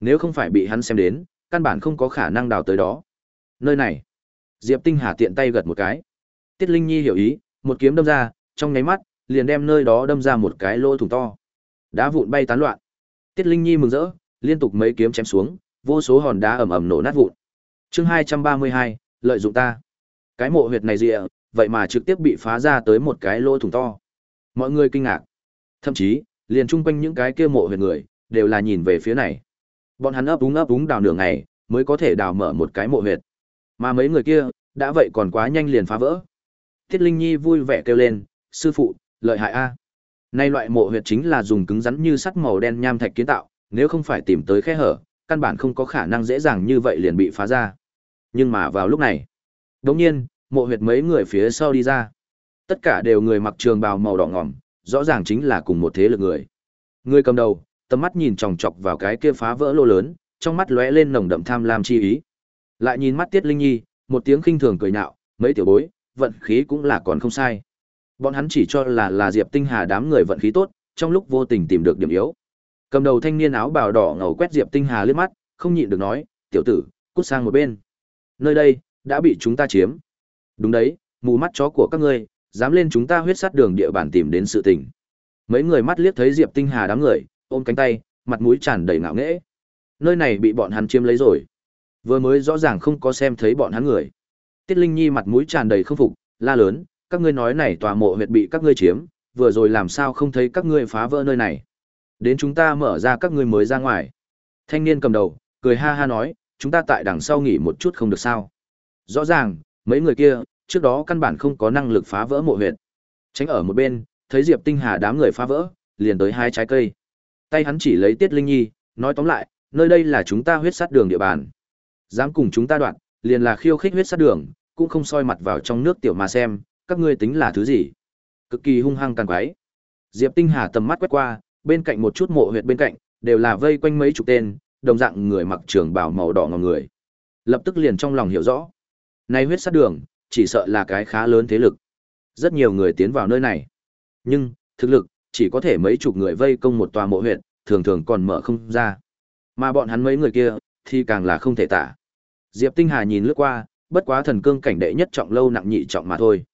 Nếu không phải bị hắn xem đến, căn bản không có khả năng đào tới đó. Nơi này, Diệp Tinh Hà tiện tay gật một cái. Tiết Linh Nhi hiểu ý, một kiếm đâm ra, trong nháy mắt, liền đem nơi đó đâm ra một cái lỗ thủng to. Đá vụn bay tán loạn. Tiết Linh Nhi mừng rỡ, liên tục mấy kiếm chém xuống, vô số hòn đá ầm ầm nổ nát vụn. Chương 232, lợi dụng ta. Cái mộ huyệt này rịa, vậy mà trực tiếp bị phá ra tới một cái lỗ thủng to. Mọi người kinh ngạc. Thậm chí, liền chung quanh những cái kia mộ huyệt người, đều là nhìn về phía này. Bọn hắn ấp úng ấp úng đào nửa ngày, mới có thể đào mở một cái mộ huyệt. Mà mấy người kia, đã vậy còn quá nhanh liền phá vỡ. Tiết Linh Nhi vui vẻ kêu lên, sư phụ, lợi hại a. Nay loại mộ huyệt chính là dùng cứng rắn như sắt màu đen nham thạch kiến tạo, nếu không phải tìm tới khe hở, căn bản không có khả năng dễ dàng như vậy liền bị phá ra. Nhưng mà vào lúc này, đột nhiên, mộ huyệt mấy người phía sau đi ra. Tất cả đều người mặc trường bào màu đỏ ngòm, rõ ràng chính là cùng một thế lực người. Người cầm đầu, tầm mắt nhìn chòng chọc vào cái kia phá vỡ lô lớn, trong mắt lóe lên nồng đậm tham lam chi ý. Lại nhìn mắt Tiết Linh Nhi, một tiếng khinh thường cười nhạo, mấy tiểu bối, vận khí cũng là còn không sai. Bọn hắn chỉ cho là là Diệp Tinh Hà đám người vận khí tốt, trong lúc vô tình tìm được điểm yếu. Cầm đầu thanh niên áo bào đỏ ngầu quét Diệp Tinh Hà liếc mắt, không nhịn được nói, "Tiểu tử, cút sang một bên. Nơi đây đã bị chúng ta chiếm." "Đúng đấy, mù mắt chó của các ngươi, dám lên chúng ta huyết sát đường địa bàn tìm đến sự tình." Mấy người mắt liếc thấy Diệp Tinh Hà đám người, ôm cánh tay, mặt mũi tràn đầy ngạo nghễ. Nơi này bị bọn hắn chiếm lấy rồi. Vừa mới rõ ràng không có xem thấy bọn hắn người. Tiết Linh Nhi mặt mũi tràn đầy không phục, la lớn, các ngươi nói này tòa mộ huyệt bị các ngươi chiếm, vừa rồi làm sao không thấy các ngươi phá vỡ nơi này. Đến chúng ta mở ra các ngươi mới ra ngoài. Thanh niên cầm đầu, cười ha ha nói, chúng ta tại đằng sau nghỉ một chút không được sao. Rõ ràng, mấy người kia, trước đó căn bản không có năng lực phá vỡ mộ huyệt. Tránh ở một bên, thấy Diệp Tinh Hà đám người phá vỡ, liền tới hai trái cây. Tay hắn chỉ lấy Tiết Linh Nhi, nói tóm lại, nơi đây là chúng ta huyết sát đường địa bàn. Dám cùng chúng ta đoạn, liền là khiêu khích huyết sát đường, cũng không soi mặt vào trong nước tiểu mà xem, các ngươi tính là thứ gì. Cực kỳ hung hăng càng quái. Diệp Tinh Hà tầm mắt quét qua, bên cạnh một chút mộ huyệt bên cạnh, đều là vây quanh mấy chục tên, đồng dạng người mặc trường bào màu đỏ ngòm người. Lập tức liền trong lòng hiểu rõ. Này huyết sát đường, chỉ sợ là cái khá lớn thế lực. Rất nhiều người tiến vào nơi này. Nhưng, thực lực, chỉ có thể mấy chục người vây công một tòa mộ huyệt, thường thường còn mở không ra. Mà bọn hắn mấy người kia, thì càng là không thể tả. Diệp Tinh Hà nhìn lướt qua, bất quá thần cương cảnh đệ nhất trọng lâu nặng nhị trọng mà thôi.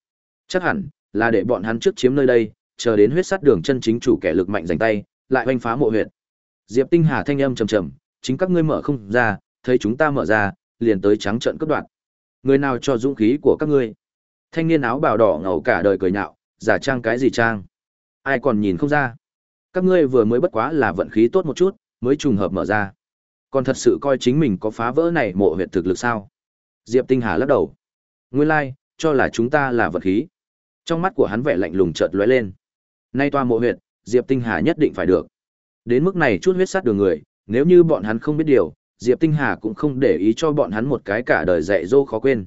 Chắc hẳn là để bọn hắn trước chiếm nơi đây, chờ đến huyết sát đường chân chính chủ kẻ lực mạnh giành tay, lại hoành phá mộ huyệt. Diệp Tinh Hà thanh âm trầm trầm, chính các ngươi mở không ra, thấy chúng ta mở ra, liền tới trắng trợn cướp đoạt. Người nào cho dũng khí của các ngươi? Thanh niên áo bào đỏ ngầu cả đời cười nhạo, giả trang cái gì trang? Ai còn nhìn không ra? Các ngươi vừa mới bất quá là vận khí tốt một chút, mới trùng hợp mở ra. Còn thật sự coi chính mình có phá vỡ này mộ huyệt thực lực sao? Diệp Tinh Hà lắc đầu. Nguyên lai, like, cho là chúng ta là vật khí. Trong mắt của hắn vẻ lạnh lùng chợt lóe lên. Nay toa mộ huyệt, Diệp Tinh Hà nhất định phải được. Đến mức này chút huyết sát đường người, nếu như bọn hắn không biết điều, Diệp Tinh Hà cũng không để ý cho bọn hắn một cái cả đời dạy dỗ khó quên.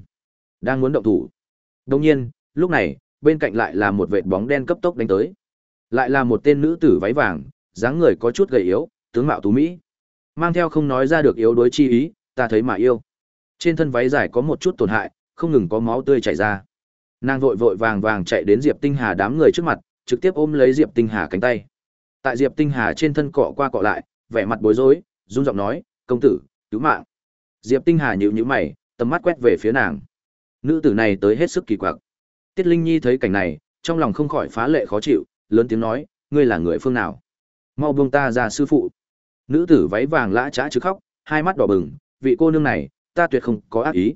Đang muốn động thủ. Đồng nhiên, lúc này, bên cạnh lại là một vệt bóng đen cấp tốc đánh tới. Lại là một tên nữ tử váy vàng, dáng người có chút gầy yếu, tướng mạo tú mỹ. Mang theo không nói ra được yếu đuối chi ý, ta thấy mà yêu. Trên thân váy dài có một chút tổn hại, không ngừng có máu tươi chảy ra. Nàng vội vội vàng vàng chạy đến Diệp Tinh Hà đám người trước mặt, trực tiếp ôm lấy Diệp Tinh Hà cánh tay. Tại Diệp Tinh Hà trên thân cọ qua cọ lại, vẻ mặt bối rối, run giọng nói, "Công tử, cứu mạng." Diệp Tinh Hà nhíu nhíu mày, tầm mắt quét về phía nàng. Nữ tử này tới hết sức kỳ quặc. Tiết Linh Nhi thấy cảnh này, trong lòng không khỏi phá lệ khó chịu, lớn tiếng nói, "Ngươi là người phương nào? Mau buông ta ra sư phụ." Nữ tử váy vàng lã chã chứ khóc, hai mắt đỏ bừng, "Vị cô nương này, ta tuyệt không có ác ý.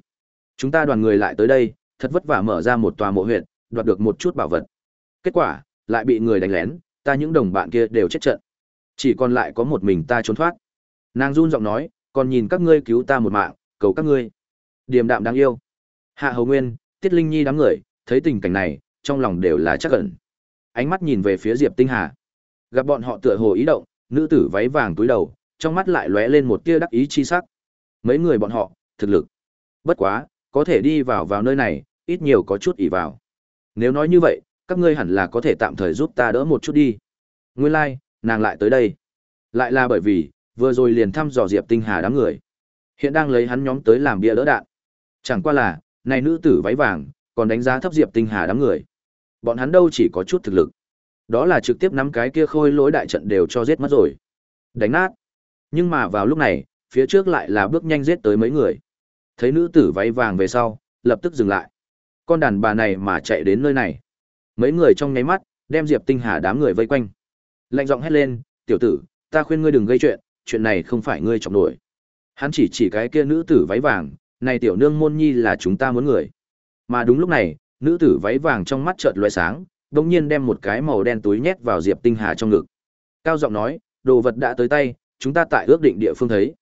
Chúng ta đoàn người lại tới đây, thật vất vả mở ra một tòa mộ huyện, đoạt được một chút bảo vật. Kết quả, lại bị người đánh lén, ta những đồng bạn kia đều chết trận. Chỉ còn lại có một mình ta trốn thoát. Nàng run giọng nói, còn nhìn các ngươi cứu ta một mạng, cầu các ngươi. Điềm đạm đáng yêu. Hạ Hầu Nguyên, Tiết Linh Nhi đám người, thấy tình cảnh này, trong lòng đều là chắc ẩn. Ánh mắt nhìn về phía Diệp Tinh Hà. Gặp bọn họ tựa hồ ý động, nữ tử váy vàng túi đầu, trong mắt lại lóe lên một tia đắc ý chi sắc. Mấy người bọn họ, thực lực. Bất quá, có thể đi vào vào nơi này, ít nhiều có chút ỷ vào. Nếu nói như vậy, các ngươi hẳn là có thể tạm thời giúp ta đỡ một chút đi. Nguyên lai, like, nàng lại tới đây. Lại là bởi vì, vừa rồi liền thăm dò Diệp Tinh Hà đám người. Hiện đang lấy hắn nhóm tới làm bia đỡ đạn. Chẳng qua là, này nữ tử váy vàng, còn đánh giá thấp Diệp Tinh Hà đám người. Bọn hắn đâu chỉ có chút thực lực. Đó là trực tiếp nắm cái kia khôi lối đại trận đều cho giết mất rồi. Đánh nát. Nhưng mà vào lúc này, phía trước lại là bước nhanh giết tới mấy người. Thấy nữ tử váy vàng về sau, lập tức dừng lại. Con đàn bà này mà chạy đến nơi này. Mấy người trong nháy mắt, đem Diệp Tinh Hà đám người vây quanh. Lạnh giọng hét lên, "Tiểu tử, ta khuyên ngươi đừng gây chuyện, chuyện này không phải ngươi trọng nổi." Hắn chỉ chỉ cái kia nữ tử váy vàng, "Này tiểu nương môn nhi là chúng ta muốn người." Mà đúng lúc này, nữ tử váy vàng trong mắt chợt lóe sáng, đột nhiên đem một cái màu đen túi nhét vào Diệp Tinh Hà trong ngực. Cao giọng nói, "Đồ vật đã tới tay, chúng ta tại ước định địa phương thấy."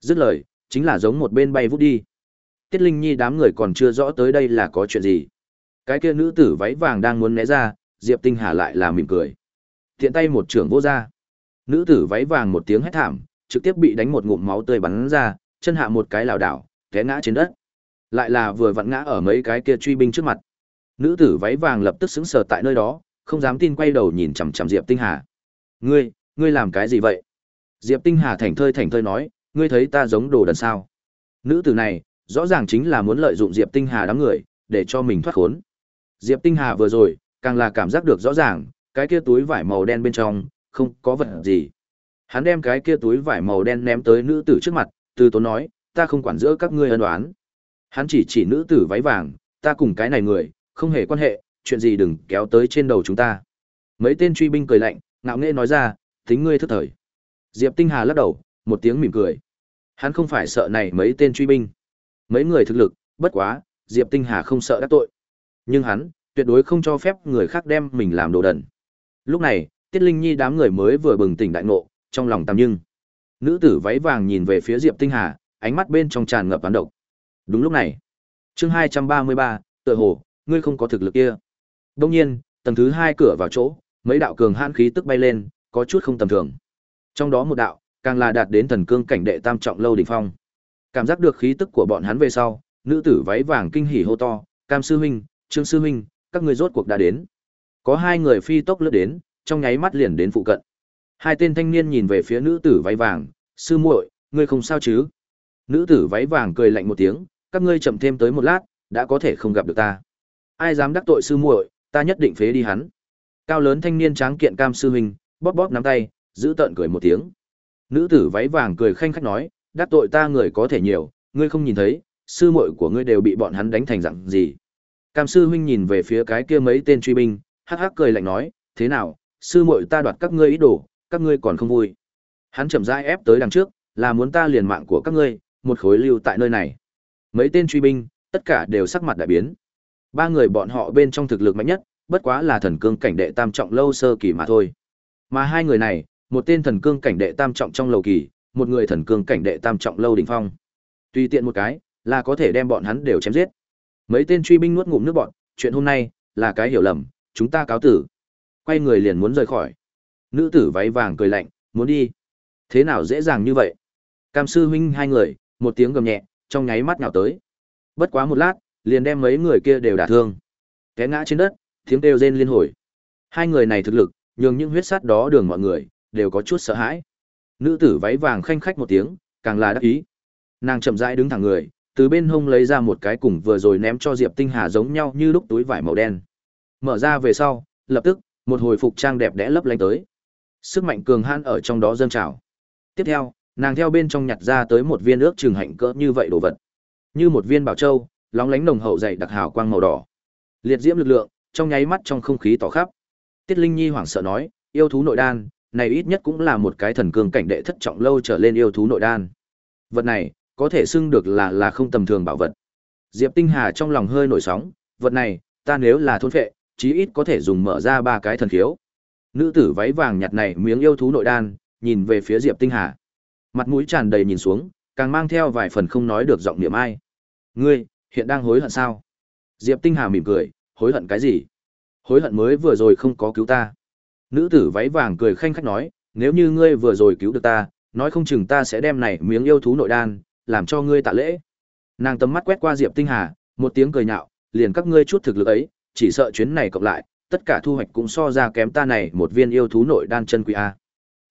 Dứt lời, chính là giống một bên bay vút đi. Tiết Linh Nhi đám người còn chưa rõ tới đây là có chuyện gì. Cái kia nữ tử váy vàng đang muốn né ra, Diệp Tinh Hà lại là mỉm cười. Tiện tay một trưởng vô ra. Nữ tử váy vàng một tiếng hét thảm, trực tiếp bị đánh một ngụm máu tươi bắn ra, chân hạ một cái lảo đảo, té ngã trên đất. Lại là vừa vặn ngã ở mấy cái kia truy binh trước mặt. Nữ tử váy vàng lập tức sững sờ tại nơi đó, không dám tin quay đầu nhìn chằm chằm Diệp Tinh Hà. "Ngươi, ngươi làm cái gì vậy?" Diệp Tinh Hà thảnh thơi thảnh thơi nói, "Ngươi thấy ta giống đồ đần sao?" Nữ tử này, rõ ràng chính là muốn lợi dụng Diệp Tinh Hà đám người, để cho mình thoát khốn. Diệp Tinh Hà vừa rồi, càng là cảm giác được rõ ràng, cái kia túi vải màu đen bên trong, không có vật gì. Hắn đem cái kia túi vải màu đen ném tới nữ tử trước mặt, từ tốn nói, ta không quản giữa các ngươi ân oán. Hắn chỉ chỉ nữ tử váy vàng, ta cùng cái này người, không hề quan hệ, chuyện gì đừng kéo tới trên đầu chúng ta. Mấy tên truy binh cười lạnh, ngạo nghễ nói ra, tính ngươi thất thời. Diệp Tinh Hà lắc đầu, một tiếng mỉm cười. Hắn không phải sợ này mấy tên truy binh. Mấy người thực lực, bất quá, Diệp Tinh Hà không sợ đắc tội. Nhưng hắn, tuyệt đối không cho phép người khác đem mình làm đồ đần. Lúc này, Tiết Linh Nhi đám người mới vừa bừng tỉnh đại ngộ, trong lòng tạm nhưng. Nữ tử váy vàng nhìn về phía Diệp Tinh Hà, ánh mắt bên trong tràn ngập hán độc. Đúng lúc này, chương 233, tựa hồ, ngươi không có thực lực kia. Đương nhiên, tầng thứ hai cửa vào chỗ, mấy đạo cường hãn khí tức bay lên, có chút không tầm thường. Trong đó một đạo, càng là đạt đến thần cương cảnh đệ tam trọng lâu đỉnh phong. Cảm giác được khí tức của bọn hắn về sau, nữ tử váy vàng kinh hỉ hô to, "Cam sư huynh, Trương sư huynh, các ngươi rốt cuộc đã đến." Có hai người phi tốc lướt đến, trong nháy mắt liền đến phụ cận. Hai tên thanh niên nhìn về phía nữ tử váy vàng, "Sư muội, ngươi không sao chứ?" Nữ tử váy vàng cười lạnh một tiếng, "Các ngươi chậm thêm tới một lát, đã có thể không gặp được ta. Ai dám đắc tội sư muội, ta nhất định phế đi hắn." Cao lớn thanh niên tráng kiện Cam sư huynh, bóp bóp nắm tay, giữ tợn cười một tiếng. Nữ tử váy vàng cười khanh khách nói, đắc tội ta người có thể nhiều, ngươi không nhìn thấy, sư muội của ngươi đều bị bọn hắn đánh thành dạng gì. Cam sư huynh nhìn về phía cái kia mấy tên truy binh, hắc hắc cười lạnh nói, thế nào, sư muội ta đoạt các ngươi ý đồ, các ngươi còn không vui. Hắn chậm rãi ép tới đằng trước, là muốn ta liền mạng của các ngươi, một khối lưu tại nơi này. Mấy tên truy binh, tất cả đều sắc mặt đại biến. Ba người bọn họ bên trong thực lực mạnh nhất, bất quá là thần cương cảnh đệ tam trọng lâu sơ kỳ mà thôi. Mà hai người này, một tên thần cương cảnh đệ tam trọng trong lầu kỳ, một người thần cương cảnh đệ tam trọng lâu đỉnh phong. Tùy tiện một cái, là có thể đem bọn hắn đều chém giết. Mấy tên truy binh nuốt ngụm nước bọn, chuyện hôm nay là cái hiểu lầm, chúng ta cáo tử. Quay người liền muốn rời khỏi. Nữ tử váy vàng cười lạnh, muốn đi. Thế nào dễ dàng như vậy? Cam sư huynh hai người, một tiếng gầm nhẹ, trong nháy mắt nhào tới. Bất quá một lát, liền đem mấy người kia đều đả thương. Té ngã trên đất, tiếng kêu rên liên hồi. Hai người này thực lực, nhường những huyết sát đó đường mọi người đều có chút sợ hãi. Nữ tử váy vàng khanh khách một tiếng, càng là đắc ý. Nàng chậm rãi đứng thẳng người, từ bên hông lấy ra một cái cùng vừa rồi ném cho Diệp Tinh Hà giống nhau như lúc túi vải màu đen. Mở ra về sau, lập tức, một hồi phục trang đẹp đẽ lấp lánh tới. Sức mạnh cường hãn ở trong đó dâng trào. Tiếp theo, nàng theo bên trong nhặt ra tới một viên ước trường hạnh cỡ như vậy đồ vật. Như một viên bảo châu, lóng lánh nồng hậu dày đặc hào quang màu đỏ. Liệt diễm lực lượng, trong nháy mắt trong không khí tỏ khắp. Tiết Linh Nhi hoảng sợ nói, yêu thú nội đan, này ít nhất cũng là một cái thần cương cảnh đệ thất trọng lâu trở lên yêu thú nội đan. Vật này, có thể xưng được là là không tầm thường bảo vật. Diệp Tinh Hà trong lòng hơi nổi sóng, vật này, ta nếu là thôn phệ, chí ít có thể dùng mở ra ba cái thần khiếu. Nữ tử váy vàng nhặt này miếng yêu thú nội đan, nhìn về phía Diệp Tinh Hà. Mặt mũi tràn đầy nhìn xuống, càng mang theo vài phần không nói được giọng niệm ai. Ngươi, hiện đang hối hận sao? Diệp Tinh Hà mỉm cười, hối hận cái gì? Hối hận mới vừa rồi không có cứu ta. Nữ tử váy vàng cười khanh khách nói, nếu như ngươi vừa rồi cứu được ta, nói không chừng ta sẽ đem này miếng yêu thú nội đan, làm cho ngươi tạ lễ. Nàng tầm mắt quét qua Diệp Tinh Hà, một tiếng cười nhạo, liền các ngươi chút thực lực ấy, chỉ sợ chuyến này cộng lại, tất cả thu hoạch cũng so ra kém ta này một viên yêu thú nội đan chân quý a.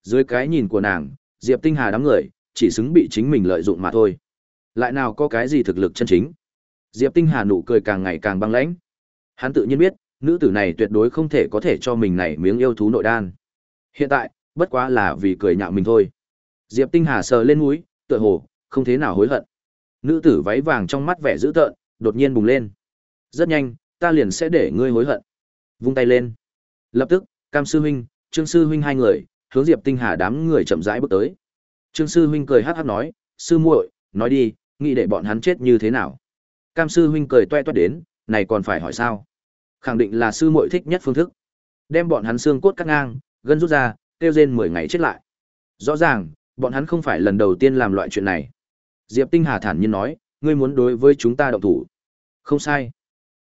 Dưới cái nhìn của nàng, Diệp Tinh Hà đám người, chỉ xứng bị chính mình lợi dụng mà thôi. Lại nào có cái gì thực lực chân chính. Diệp Tinh Hà nụ cười càng ngày càng băng lãnh. Hắn tự nhiên biết, nữ tử này tuyệt đối không thể có thể cho mình này miếng yêu thú nội đan. Hiện tại, bất quá là vì cười nhạo mình thôi. Diệp Tinh Hà sờ lên mũi, tựa hồ không thế nào hối hận. Nữ tử váy vàng trong mắt vẻ dữ tợn, đột nhiên bùng lên. Rất nhanh, ta liền sẽ để ngươi hối hận. Vung tay lên. Lập tức, Cam sư huynh, Trương sư huynh hai người, hướng Diệp Tinh Hà đám người chậm rãi bước tới. Trương sư huynh cười hắc hắc nói, "Sư muội, nói đi, nghĩ để bọn hắn chết như thế nào?" Cam sư huynh cười toe toét đến, "Này còn phải hỏi sao?" Khẳng định là sư muội thích nhất phương thức. Đem bọn hắn xương cốt cắt ngang, gân rút ra, tiêu rên 10 ngày chết lại. Rõ ràng, bọn hắn không phải lần đầu tiên làm loại chuyện này. Diệp Tinh Hà thản nhiên nói, ngươi muốn đối với chúng ta động thủ. Không sai.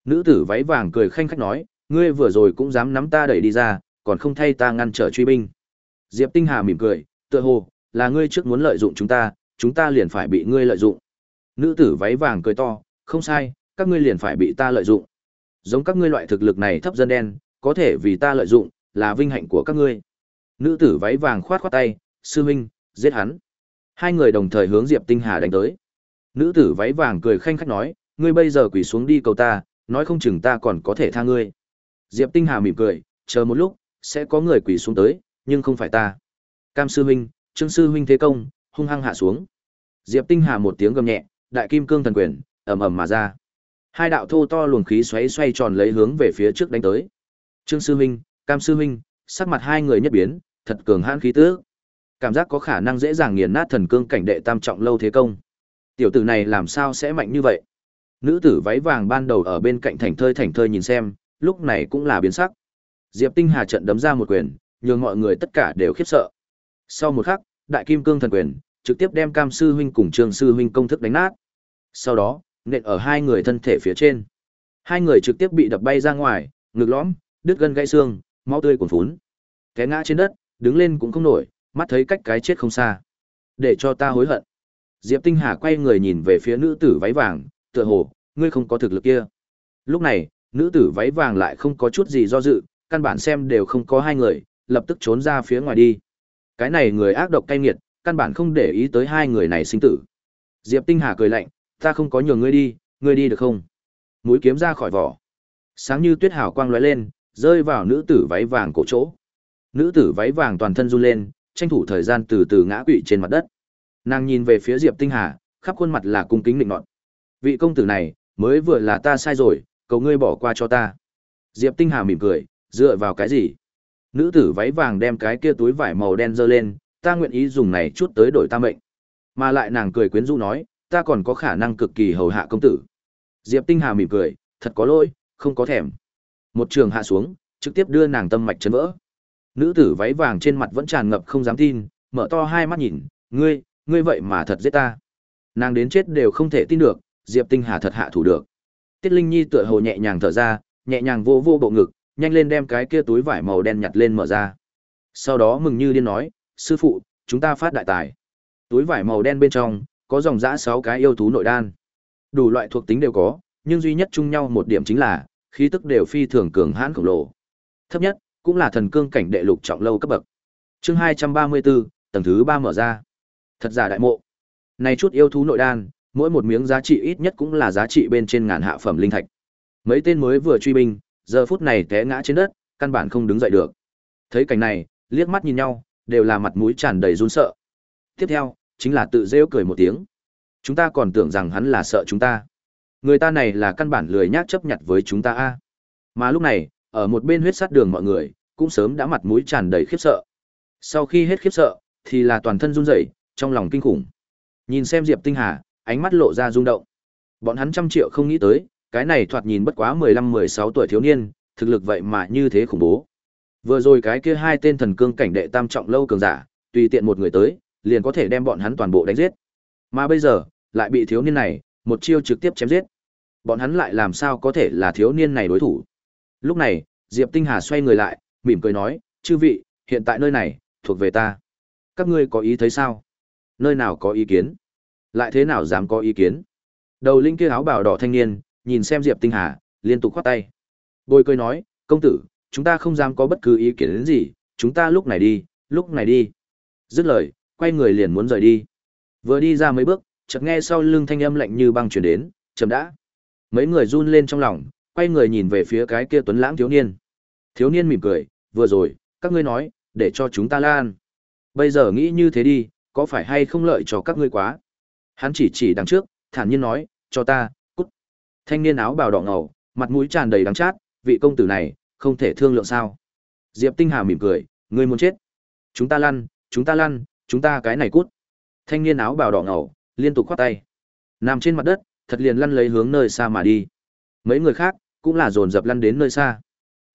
Nữ tử váy vàng cười khanh khách nói, ngươi vừa rồi cũng dám nắm ta đẩy đi ra, còn không thay ta ngăn trở truy binh. Diệp Tinh Hà mỉm cười, tựa hồ, là ngươi trước muốn lợi dụng chúng ta, chúng ta liền phải bị ngươi lợi dụng. Nữ tử váy vàng cười to, không sai, các ngươi liền phải bị ta lợi dụng. Giống các ngươi loại thực lực này thấp dân đen, có thể vì ta lợi dụng, là vinh hạnh của các ngươi. Nữ tử váy vàng khoát khoát tay, sư huynh, giết hắn. Hai người đồng thời hướng Diệp Tinh Hà đánh tới. Nữ tử váy vàng cười khanh khách nói, ngươi bây giờ quỳ xuống đi cầu ta, nói không chừng ta còn có thể tha ngươi. Diệp Tinh Hà mỉm cười, chờ một lúc, sẽ có người quỳ xuống tới, nhưng không phải ta. Cam sư huynh, Trương sư huynh thế công, hung hăng hạ xuống. Diệp Tinh Hà một tiếng gầm nhẹ, đại kim cương thần quyền, ầm ầm mà ra. Hai đạo thô to luồng khí xoáy xoay tròn lấy hướng về phía trước đánh tới. Trương sư huynh, Cam sư huynh, sắc mặt hai người nhất biến, thật cường hãn khí tức. Cảm giác có khả năng dễ dàng nghiền nát thần cương cảnh đệ tam trọng lâu thế công. Tiểu tử này làm sao sẽ mạnh như vậy? Nữ tử váy vàng ban đầu ở bên cạnh thành thơi thành thơi nhìn xem, lúc này cũng là biến sắc. Diệp Tinh Hà trận đấm ra một quyền, nhường mọi người tất cả đều khiếp sợ. Sau một khắc, Đại Kim Cương thần quyền trực tiếp đem Cam sư huynh cùng Trương sư huynh công thức đánh nát. Sau đó, nện ở hai người thân thể phía trên. Hai người trực tiếp bị đập bay ra ngoài, ngực lõm, đứt gân gãy xương, máu tươi cuồn phún. Té ngã trên đất, đứng lên cũng không nổi, mắt thấy cách cái chết không xa. Để cho ta hối hận. Diệp Tinh Hà quay người nhìn về phía nữ tử váy vàng, tựa hồ, ngươi không có thực lực kia. Lúc này, nữ tử váy vàng lại không có chút gì do dự, căn bản xem đều không có hai người, lập tức trốn ra phía ngoài đi. Cái này người ác độc cay nghiệt, căn bản không để ý tới hai người này sinh tử. Diệp Tinh Hà cười lạnh, ta không có nhường ngươi đi, ngươi đi được không? Mũi kiếm ra khỏi vỏ. Sáng như tuyết hào quang lóe lên, rơi vào nữ tử váy vàng cổ chỗ. Nữ tử váy vàng toàn thân run lên, tranh thủ thời gian từ từ ngã quỵ trên mặt đất. Nàng nhìn về phía Diệp Tinh Hà, khắp khuôn mặt là cung kính định nọt. Vị công tử này, mới vừa là ta sai rồi, cầu ngươi bỏ qua cho ta. Diệp Tinh Hà mỉm cười, dựa vào cái gì? Nữ tử váy vàng đem cái kia túi vải màu đen dơ lên, ta nguyện ý dùng này chút tới đổi ta mệnh. Mà lại nàng cười quyến rũ nói, ta còn có khả năng cực kỳ hầu hạ công tử. Diệp Tinh Hà mỉm cười, thật có lỗi, không có thèm. Một trường hạ xuống, trực tiếp đưa nàng tâm mạch chấn vỡ. Nữ tử váy vàng trên mặt vẫn tràn ngập không dám tin, mở to hai mắt nhìn, ngươi, ngươi vậy mà thật giết ta. Nàng đến chết đều không thể tin được, Diệp Tinh Hà thật hạ thủ được. Tiết Linh Nhi tựa hồ nhẹ nhàng thở ra, nhẹ nhàng vô vô bộ ngực, nhanh lên đem cái kia túi vải màu đen nhặt lên mở ra. Sau đó mừng như điên nói, sư phụ, chúng ta phát đại tài. Túi vải màu đen bên trong, có dòng dã 6 cái yêu thú nội đan. Đủ loại thuộc tính đều có, nhưng duy nhất chung nhau một điểm chính là, khí tức đều phi thường cường hãn khổng lồ. Thấp nhất, cũng là thần cương cảnh đệ lục trọng lâu cấp bậc. Chương 234, tầng thứ 3 mở ra. Thật giả đại mộ. Này chút yêu thú nội đan, mỗi một miếng giá trị ít nhất cũng là giá trị bên trên ngàn hạ phẩm linh thạch. Mấy tên mới vừa truy binh, giờ phút này té ngã trên đất, căn bản không đứng dậy được. Thấy cảnh này, liếc mắt nhìn nhau, đều là mặt mũi tràn đầy run sợ. Tiếp theo, chính là tự rêu cười một tiếng. Chúng ta còn tưởng rằng hắn là sợ chúng ta. Người ta này là căn bản lười nhác chấp nhặt với chúng ta a. Mà lúc này, ở một bên huyết sát đường mọi người, cũng sớm đã mặt mũi tràn đầy khiếp sợ. Sau khi hết khiếp sợ, thì là toàn thân run rẩy, trong lòng kinh khủng. Nhìn xem Diệp Tinh Hà, ánh mắt lộ ra rung động. Bọn hắn trăm triệu không nghĩ tới, cái này thoạt nhìn bất quá 15-16 tuổi thiếu niên, thực lực vậy mà như thế khủng bố. Vừa rồi cái kia hai tên thần cương cảnh đệ tam trọng lâu cường giả, tùy tiện một người tới, liền có thể đem bọn hắn toàn bộ đánh giết. Mà bây giờ, lại bị thiếu niên này, một chiêu trực tiếp chém giết. Bọn hắn lại làm sao có thể là thiếu niên này đối thủ. Lúc này, Diệp Tinh Hà xoay người lại, mỉm cười nói, chư vị, hiện tại nơi này, thuộc về ta. Các ngươi có ý thấy sao? Nơi nào có ý kiến? Lại thế nào dám có ý kiến? Đầu linh kia áo bào đỏ thanh niên, nhìn xem Diệp Tinh Hà, liên tục khoát tay. Bồi cười nói, công tử, chúng ta không dám có bất cứ ý kiến đến gì, chúng ta lúc này đi, lúc này đi. Dứt lời, quay người liền muốn rời đi. Vừa đi ra mấy bước, chợt nghe sau lưng thanh âm lạnh như băng truyền đến, chậm đã. Mấy người run lên trong lòng, quay người nhìn về phía cái kia tuấn lãng thiếu niên. Thiếu niên mỉm cười, vừa rồi, các ngươi nói, để cho chúng ta lan. Bây giờ nghĩ như thế đi, có phải hay không lợi cho các ngươi quá? Hắn chỉ chỉ đằng trước, thản nhiên nói, cho ta, cút. Thanh niên áo bào đỏ ngầu, mặt mũi tràn đầy đắng chát, vị công tử này, không thể thương lượng sao. Diệp Tinh Hà mỉm cười, ngươi muốn chết. Chúng ta lăn, chúng ta lăn, chúng ta cái này cút. Thanh niên áo bào đỏ ngầu, liên tục khoát tay. Nằm trên mặt đất, thật liền lăn lấy hướng nơi xa mà đi. Mấy người khác, cũng là dồn dập lăn đến nơi xa.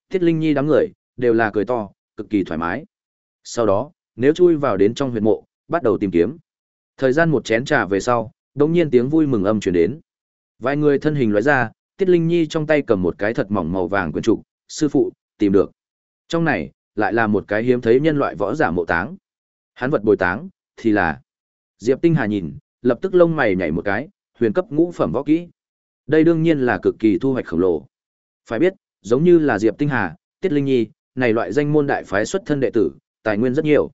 Thiết Linh Nhi đám người, đều là cười to, cực kỳ thoải mái. Sau đó, nếu chui vào đến trong huyệt mộ, bắt đầu tìm kiếm. Thời gian một chén trà về sau, đột nhiên tiếng vui mừng âm truyền đến. Vài người thân hình loại ra, Tiết Linh Nhi trong tay cầm một cái thật mỏng màu vàng quyển trục, sư phụ, tìm được. Trong này, lại là một cái hiếm thấy nhân loại võ giả mộ táng. Hắn vật bồi táng, thì là Diệp Tinh Hà nhìn, lập tức lông mày nhảy một cái, huyền cấp ngũ phẩm võ kỹ. Đây đương nhiên là cực kỳ thu hoạch khổng lồ. Phải biết, giống như là Diệp Tinh Hà, Tiết Linh Nhi, này loại danh môn đại phái xuất thân đệ tử, tài nguyên rất nhiều.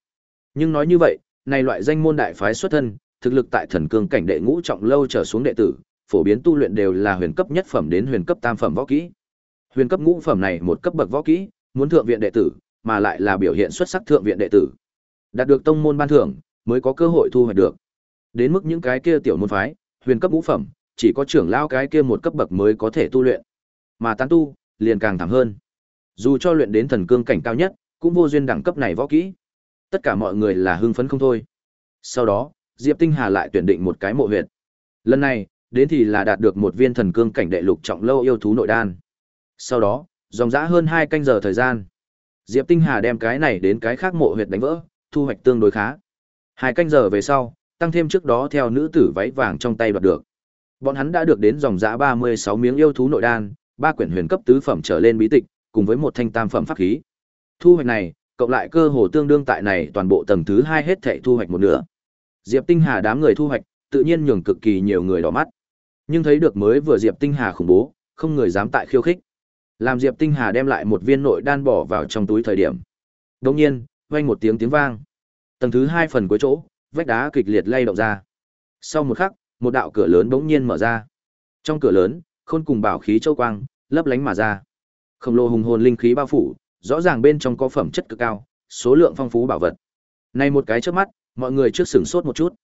Nhưng nói như vậy, này loại danh môn đại phái xuất thân, thực lực tại thần cương cảnh đệ ngũ trọng lâu trở xuống đệ tử, phổ biến tu luyện đều là huyền cấp nhất phẩm đến huyền cấp tam phẩm võ kỹ. Huyền cấp ngũ phẩm này một cấp bậc võ kỹ, muốn thượng viện đệ tử, mà lại là biểu hiện xuất sắc thượng viện đệ tử. Đạt được tông môn ban thưởng, mới có cơ hội thu hoạch được. Đến mức những cái kia tiểu môn phái, huyền cấp ngũ phẩm, chỉ có trưởng lao cái kia một cấp bậc mới có thể tu luyện. Mà tán tu, liền càng thảm hơn. Dù cho luyện đến thần cương cảnh cao nhất, cũng vô duyên đẳng cấp này võ kỹ. Tất cả mọi người là hưng phấn không thôi. Sau đó, Diệp Tinh Hà lại tuyển định một cái mộ huyệt. Lần này, đến thì là đạt được một viên thần cương cảnh đệ lục trọng lâu yêu thú nội đan. Sau đó, dòng dã hơn hai canh giờ thời gian. Diệp Tinh Hà đem cái này đến cái khác mộ huyệt đánh vỡ, thu hoạch tương đối khá. Hai canh giờ về sau, tăng thêm trước đó theo nữ tử váy vàng trong tay đoạt được. Bọn hắn đã được đến dòng giá 36 miếng yêu thú nội đan, ba quyển huyền cấp tứ phẩm trở lên bí tịch, cùng với một thanh tam phẩm pháp khí. Thu hoạch này, cộng lại cơ hồ tương đương tại này toàn bộ tầng thứ hai hết thảy thu hoạch một nửa. Diệp Tinh Hà đám người thu hoạch, tự nhiên nhường cực kỳ nhiều người đỏ mắt. Nhưng thấy được mới vừa Diệp Tinh Hà khủng bố, không người dám tại khiêu khích. Làm Diệp Tinh Hà đem lại một viên nội đan bỏ vào trong túi thời điểm. Đột nhiên, vang một tiếng tiếng vang. Tầng thứ hai phần cuối chỗ, vách đá kịch liệt lay động ra. Sau một khắc, một đạo cửa lớn bỗng nhiên mở ra. Trong cửa lớn, khôn cùng bảo khí châu quang, lấp lánh mà ra. Khổng lồ hùng hồn linh khí bao phủ, rõ ràng bên trong có phẩm chất cực cao, số lượng phong phú bảo vật. Này một cái trước mắt, mọi người trước sửng sốt một chút.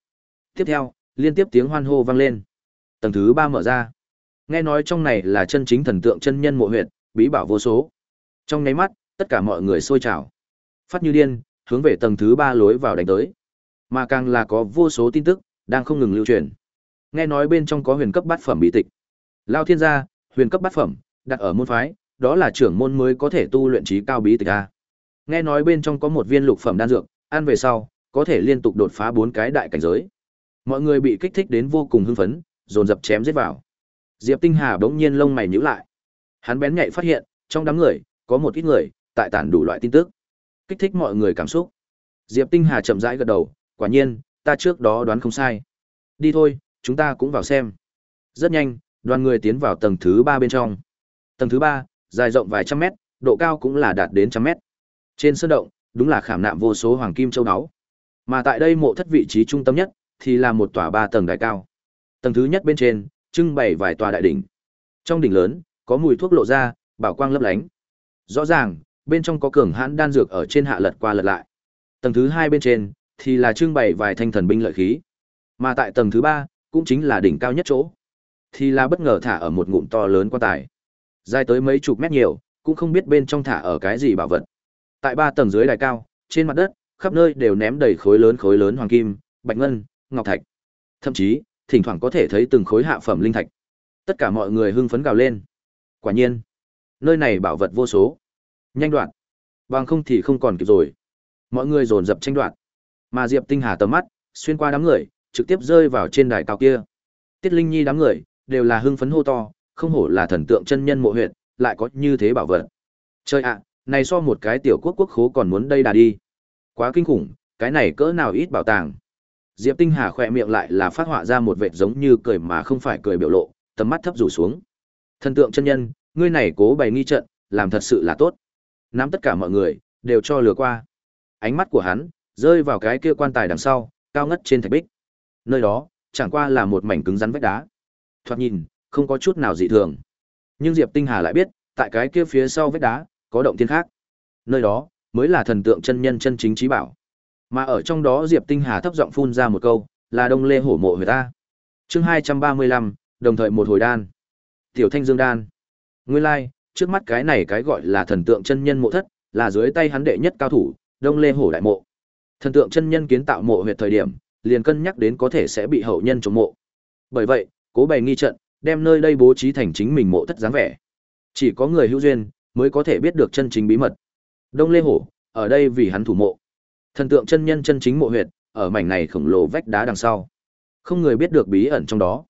Tiếp theo, liên tiếp tiếng hoan hô vang lên. Tầng thứ ba mở ra. Nghe nói trong này là chân chính thần tượng chân nhân mộ huyệt, bí bảo vô số. Trong nháy mắt, tất cả mọi người sôi trào. Phát như điên, hướng về tầng thứ ba lối vào đánh tới. Mà càng là có vô số tin tức đang không ngừng lưu truyền. Nghe nói bên trong có huyền cấp bát phẩm bí tịch. Lao thiên gia, huyền cấp bát phẩm, đặt ở môn phái, đó là trưởng môn mới có thể tu luyện trí cao bí tịch a. Nghe nói bên trong có một viên lục phẩm đan dược, ăn về sau, có thể liên tục đột phá bốn cái đại cảnh giới. Mọi người bị kích thích đến vô cùng hưng phấn, dồn dập chém giết vào. Diệp Tinh Hà bỗng nhiên lông mày nhíu lại. Hắn bén nhạy phát hiện, trong đám người, có một ít người tại tản đủ loại tin tức, kích thích mọi người cảm xúc. Diệp Tinh Hà chậm rãi gật đầu, quả nhiên, ta trước đó đoán không sai. Đi thôi, chúng ta cũng vào xem. Rất nhanh, đoàn người tiến vào tầng thứ ba bên trong. Tầng thứ ba, dài rộng vài trăm mét, độ cao cũng là đạt đến trăm mét. Trên sơn động, đúng là khảm nạm vô số hoàng kim châu báu. Mà tại đây mộ thất vị trí trung tâm nhất, thì là một tòa ba tầng đại cao. Tầng thứ nhất bên trên, trưng bày vài tòa đại đỉnh. Trong đỉnh lớn, có mùi thuốc lộ ra, bảo quang lấp lánh. Rõ ràng, bên trong có cường hãn đan dược ở trên hạ lật qua lật lại. Tầng thứ hai bên trên, thì là trưng bày vài thanh thần binh lợi khí. Mà tại tầng thứ ba, cũng chính là đỉnh cao nhất chỗ, thì là bất ngờ thả ở một ngụm to lớn quan tài. Dài tới mấy chục mét nhiều, cũng không biết bên trong thả ở cái gì bảo vật. Tại ba tầng dưới đài cao, trên mặt đất, khắp nơi đều ném đầy khối lớn khối lớn hoàng kim, bạch ngân, ngọc thạch. Thậm chí, thỉnh thoảng có thể thấy từng khối hạ phẩm linh thạch. Tất cả mọi người hưng phấn gào lên. Quả nhiên, nơi này bảo vật vô số. Nhanh đoạn. Bằng không thì không còn kịp rồi. Mọi người dồn dập tranh đoạt. Mà Diệp Tinh Hà tầm mắt xuyên qua đám người, trực tiếp rơi vào trên đài cao kia. Tiết Linh Nhi đám người đều là hưng phấn hô to, không hổ là thần tượng chân nhân mộ huyện, lại có như thế bảo vật. Trời ạ, này so một cái tiểu quốc quốc khố còn muốn đây đà đi. Quá kinh khủng, cái này cỡ nào ít bảo tàng. Diệp Tinh Hà khỏe miệng lại là phát họa ra một vệt giống như cười mà không phải cười biểu lộ, tầm mắt thấp rủ xuống. Thần tượng chân nhân, ngươi này cố bày nghi trận, làm thật sự là tốt. Nắm tất cả mọi người đều cho lừa qua. Ánh mắt của hắn rơi vào cái kia quan tài đằng sau, cao ngất trên thạch bích. Nơi đó, chẳng qua là một mảnh cứng rắn vách đá. Thoạt nhìn, không có chút nào dị thường. Nhưng Diệp Tinh Hà lại biết, tại cái kia phía sau vách đá, có động thiên khác. Nơi đó, mới là thần tượng chân nhân chân chính trí bảo. Mà ở trong đó Diệp Tinh Hà thấp giọng phun ra một câu, là Đông Lê hổ mộ người ta. Chương 235, đồng thời một hồi đan. Tiểu Thanh Dương đan. Nguyên lai, like, trước mắt cái này cái gọi là thần tượng chân nhân mộ thất, là dưới tay hắn đệ nhất cao thủ, Đông Lê hổ đại mộ. Thần tượng chân nhân kiến tạo mộ huyệt thời điểm, liền cân nhắc đến có thể sẽ bị hậu nhân chống mộ. Bởi vậy, cố bày nghi trận, đem nơi đây bố trí thành chính mình mộ thất dáng vẻ. Chỉ có người hữu duyên mới có thể biết được chân chính bí mật. Đông Lê Hổ, ở đây vì hắn thủ mộ. Thần tượng chân nhân chân chính mộ huyệt, ở mảnh này khổng lồ vách đá đằng sau. Không người biết được bí ẩn trong đó.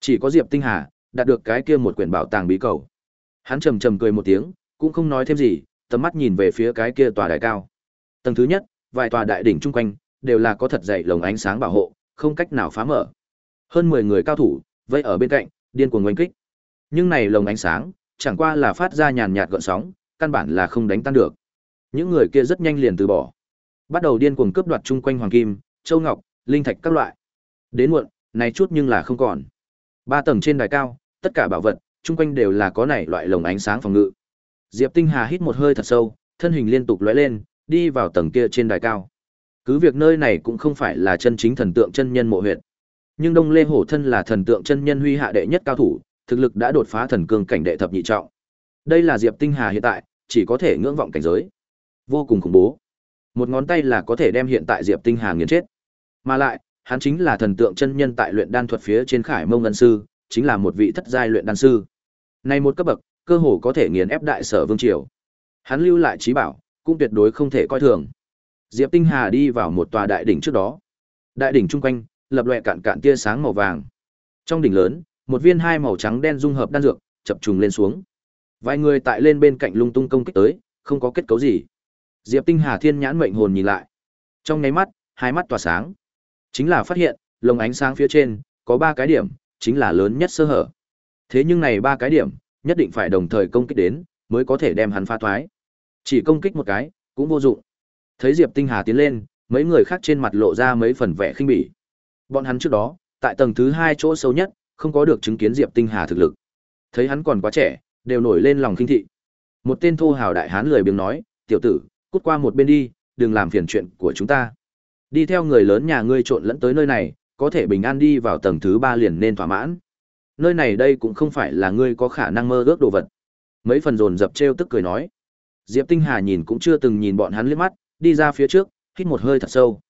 Chỉ có Diệp Tinh Hà đạt được cái kia một quyển bảo tàng bí cầu. Hắn trầm trầm cười một tiếng, cũng không nói thêm gì, tầm mắt nhìn về phía cái kia tòa đại cao. Tầng thứ nhất, vài tòa đại đỉnh chung quanh đều là có thật dày lồng ánh sáng bảo hộ, không cách nào phá mở. Hơn 10 người cao thủ vây ở bên cạnh, điên cuồng oanh kích. Nhưng này lồng ánh sáng, chẳng qua là phát ra nhàn nhạt gợn sóng, căn bản là không đánh tan được. Những người kia rất nhanh liền từ bỏ. Bắt đầu điên cuồng cướp đoạt chung quanh hoàng kim, châu ngọc, linh thạch các loại. Đến muộn, này chút nhưng là không còn. Ba tầng trên đài cao, tất cả bảo vật, chung quanh đều là có này loại lồng ánh sáng phòng ngự. Diệp Tinh Hà hít một hơi thật sâu, thân hình liên tục lóe lên, đi vào tầng kia trên đài cao. Cứ việc nơi này cũng không phải là chân chính thần tượng chân nhân mộ huyệt. Nhưng Đông Lê Hổ thân là thần tượng chân nhân huy hạ đệ nhất cao thủ, thực lực đã đột phá thần cương cảnh đệ thập nhị trọng. Đây là Diệp Tinh Hà hiện tại, chỉ có thể ngưỡng vọng cảnh giới. Vô cùng khủng bố. Một ngón tay là có thể đem hiện tại Diệp Tinh Hà nghiền chết. Mà lại, hắn chính là thần tượng chân nhân tại luyện đan thuật phía trên Khải Mông Ngân sư, chính là một vị thất giai luyện đan sư. Này một cấp bậc, cơ hồ có thể nghiền ép đại sở vương triều. Hắn lưu lại trí bảo, cũng tuyệt đối không thể coi thường. Diệp Tinh Hà đi vào một tòa đại đỉnh trước đó. Đại đỉnh trung quanh, lập loè cạn cạn tia sáng màu vàng. Trong đỉnh lớn, một viên hai màu trắng đen dung hợp đan dược, chập trùng lên xuống. Vài người tại lên bên cạnh lung tung công kích tới, không có kết cấu gì. Diệp Tinh Hà thiên nhãn mệnh hồn nhìn lại. Trong nháy mắt, hai mắt tỏa sáng. Chính là phát hiện, lồng ánh sáng phía trên có ba cái điểm, chính là lớn nhất sơ hở. Thế nhưng này ba cái điểm, nhất định phải đồng thời công kích đến, mới có thể đem hắn phá thoái. Chỉ công kích một cái, cũng vô dụng. Thấy Diệp Tinh Hà tiến lên, mấy người khác trên mặt lộ ra mấy phần vẻ khinh bỉ. Bọn hắn trước đó, tại tầng thứ hai chỗ sâu nhất, không có được chứng kiến Diệp Tinh Hà thực lực. Thấy hắn còn quá trẻ, đều nổi lên lòng khinh thị. Một tên thô hào đại hán lười biếng nói, "Tiểu tử, cút qua một bên đi, đừng làm phiền chuyện của chúng ta. Đi theo người lớn nhà ngươi trộn lẫn tới nơi này, có thể bình an đi vào tầng thứ ba liền nên thỏa mãn. Nơi này đây cũng không phải là ngươi có khả năng mơ ước đồ vật." Mấy phần dồn dập trêu tức cười nói. Diệp Tinh Hà nhìn cũng chưa từng nhìn bọn hắn liếc mắt, đi ra phía trước, hít một hơi thật sâu.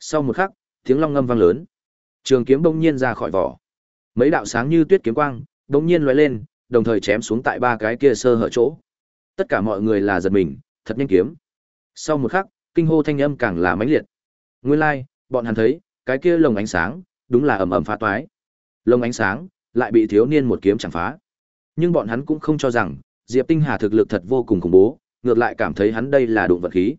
Sau một khắc, tiếng long ngâm vang lớn. Trường kiếm bỗng nhiên ra khỏi vỏ. Mấy đạo sáng như tuyết kiếm quang, bỗng nhiên lóe lên, đồng thời chém xuống tại ba cái kia sơ hở chỗ. Tất cả mọi người là giật mình, thật nhanh kiếm. Sau một khắc, kinh hô thanh âm càng là mãnh liệt. Nguyên lai, like, bọn hắn thấy, cái kia lồng ánh sáng, đúng là ầm ầm phá toái. Lồng ánh sáng lại bị thiếu niên một kiếm chẳng phá. Nhưng bọn hắn cũng không cho rằng, Diệp Tinh Hà thực lực thật vô cùng khủng bố, ngược lại cảm thấy hắn đây là đụng vật khí.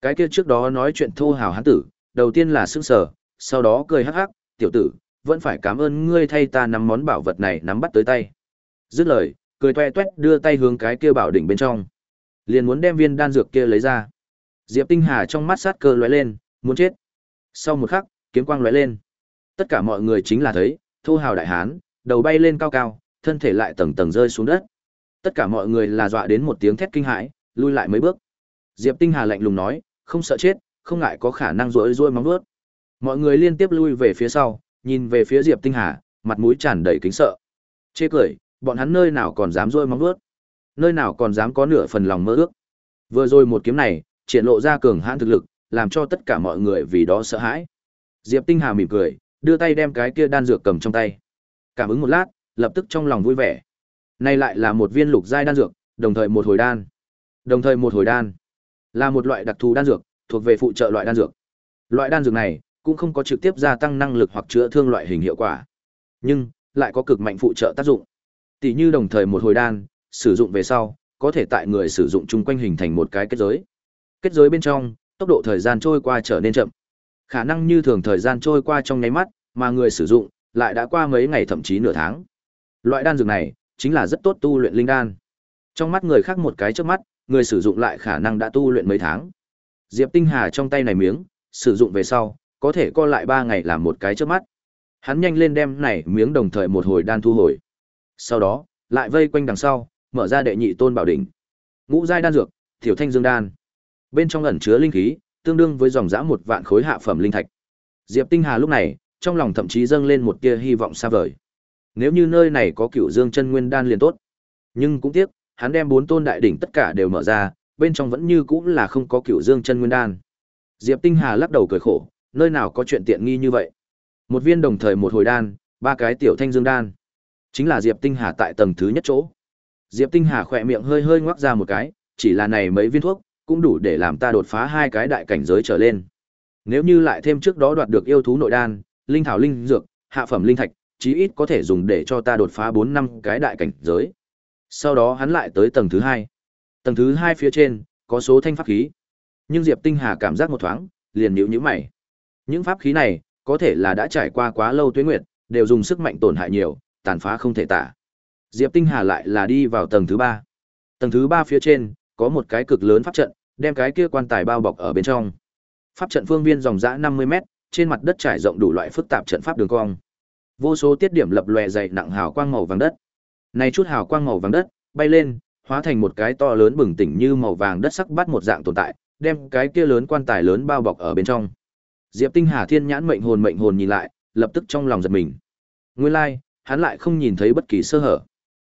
Cái kia trước đó nói chuyện thô hào hắn tử, đầu tiên là sững sờ, sau đó cười hắc hắc, "Tiểu tử, vẫn phải cảm ơn ngươi thay ta nắm món bảo vật này nắm bắt tới tay." Dứt lời, cười toe toét đưa tay hướng cái kia bảo đỉnh bên trong, liền muốn đem viên đan dược kia lấy ra. Diệp Tinh Hà trong mắt sát cơ lóe lên, muốn chết. Sau một khắc, kiếm quang lóe lên. Tất cả mọi người chính là thấy, Thô Hào đại hán, đầu bay lên cao cao, thân thể lại tầng tầng rơi xuống đất. Tất cả mọi người là dọa đến một tiếng thét kinh hãi, lui lại mấy bước. Diệp Tinh Hà lạnh lùng nói, không sợ chết, không ngại có khả năng rỗi rỗi móng vuốt. Mọi người liên tiếp lui về phía sau, nhìn về phía Diệp Tinh Hà, mặt mũi tràn đầy kính sợ. Chê cười, bọn hắn nơi nào còn dám rũi móng vuốt, nơi nào còn dám có nửa phần lòng mơ ước. Vừa rồi một kiếm này, triển lộ ra cường hãn thực lực, làm cho tất cả mọi người vì đó sợ hãi. Diệp Tinh Hà mỉm cười, đưa tay đem cái kia đan dược cầm trong tay. Cảm ứng một lát, lập tức trong lòng vui vẻ. Này lại là một viên lục giai đan dược, đồng thời một hồi đan. Đồng thời một hồi đan là một loại đặc thù đan dược, thuộc về phụ trợ loại đan dược. Loại đan dược này cũng không có trực tiếp gia tăng năng lực hoặc chữa thương loại hình hiệu quả, nhưng lại có cực mạnh phụ trợ tác dụng. Tỷ như đồng thời một hồi đan, sử dụng về sau, có thể tại người sử dụng chung quanh hình thành một cái kết giới. Kết giới bên trong, tốc độ thời gian trôi qua trở nên chậm. Khả năng như thường thời gian trôi qua trong nháy mắt, mà người sử dụng lại đã qua mấy ngày thậm chí nửa tháng. Loại đan dược này chính là rất tốt tu luyện linh đan. Trong mắt người khác một cái trước mắt, người sử dụng lại khả năng đã tu luyện mấy tháng. Diệp Tinh Hà trong tay này miếng, sử dụng về sau, có thể co lại 3 ngày làm một cái trước mắt. Hắn nhanh lên đem này miếng đồng thời một hồi đan thu hồi. Sau đó, lại vây quanh đằng sau, mở ra đệ nhị tôn bảo đỉnh. Ngũ giai đan dược, tiểu thanh dương đan. Bên trong ẩn chứa linh khí, tương đương với dòng dã một vạn khối hạ phẩm linh thạch. Diệp Tinh Hà lúc này, trong lòng thậm chí dâng lên một tia hy vọng xa vời. Nếu như nơi này có cựu dương chân nguyên đan liền tốt. Nhưng cũng tiếc, hắn đem bốn tôn đại đỉnh tất cả đều mở ra, bên trong vẫn như cũng là không có cựu dương chân nguyên đan. Diệp Tinh Hà lắc đầu cười khổ, nơi nào có chuyện tiện nghi như vậy. Một viên đồng thời một hồi đan, ba cái tiểu thanh dương đan. Chính là Diệp Tinh Hà tại tầng thứ nhất chỗ. Diệp Tinh Hà khỏe miệng hơi hơi ngoác ra một cái, chỉ là này mấy viên thuốc, cũng đủ để làm ta đột phá hai cái đại cảnh giới trở lên. Nếu như lại thêm trước đó đoạt được yêu thú nội đan, linh thảo linh dược, hạ phẩm linh thạch, chí ít có thể dùng để cho ta đột phá 4 năm cái đại cảnh giới. Sau đó hắn lại tới tầng thứ hai. Tầng thứ hai phía trên có số thanh pháp khí. Nhưng Diệp Tinh Hà cảm giác một thoáng, liền nhíu nhíu mày. Những pháp khí này, có thể là đã trải qua quá lâu tuyết nguyệt, đều dùng sức mạnh tổn hại nhiều, tàn phá không thể tả. Diệp Tinh Hà lại là đi vào tầng thứ ba. Tầng thứ ba phía trên, có một cái cực lớn pháp trận, đem cái kia quan tài bao bọc ở bên trong. Pháp trận phương viên dòng dã 50 mét, trên mặt đất trải rộng đủ loại phức tạp trận pháp đường cong. Vô số tiết điểm lập lòe dày nặng hào quang màu vàng đất. Này chút hào quang màu vàng đất bay lên, hóa thành một cái to lớn bừng tỉnh như màu vàng đất sắc bắt một dạng tồn tại, đem cái kia lớn quan tài lớn bao bọc ở bên trong. Diệp Tinh Hà thiên nhãn mệnh hồn mệnh hồn nhìn lại, lập tức trong lòng giật mình. Nguyên lai, like, hắn lại không nhìn thấy bất kỳ sơ hở.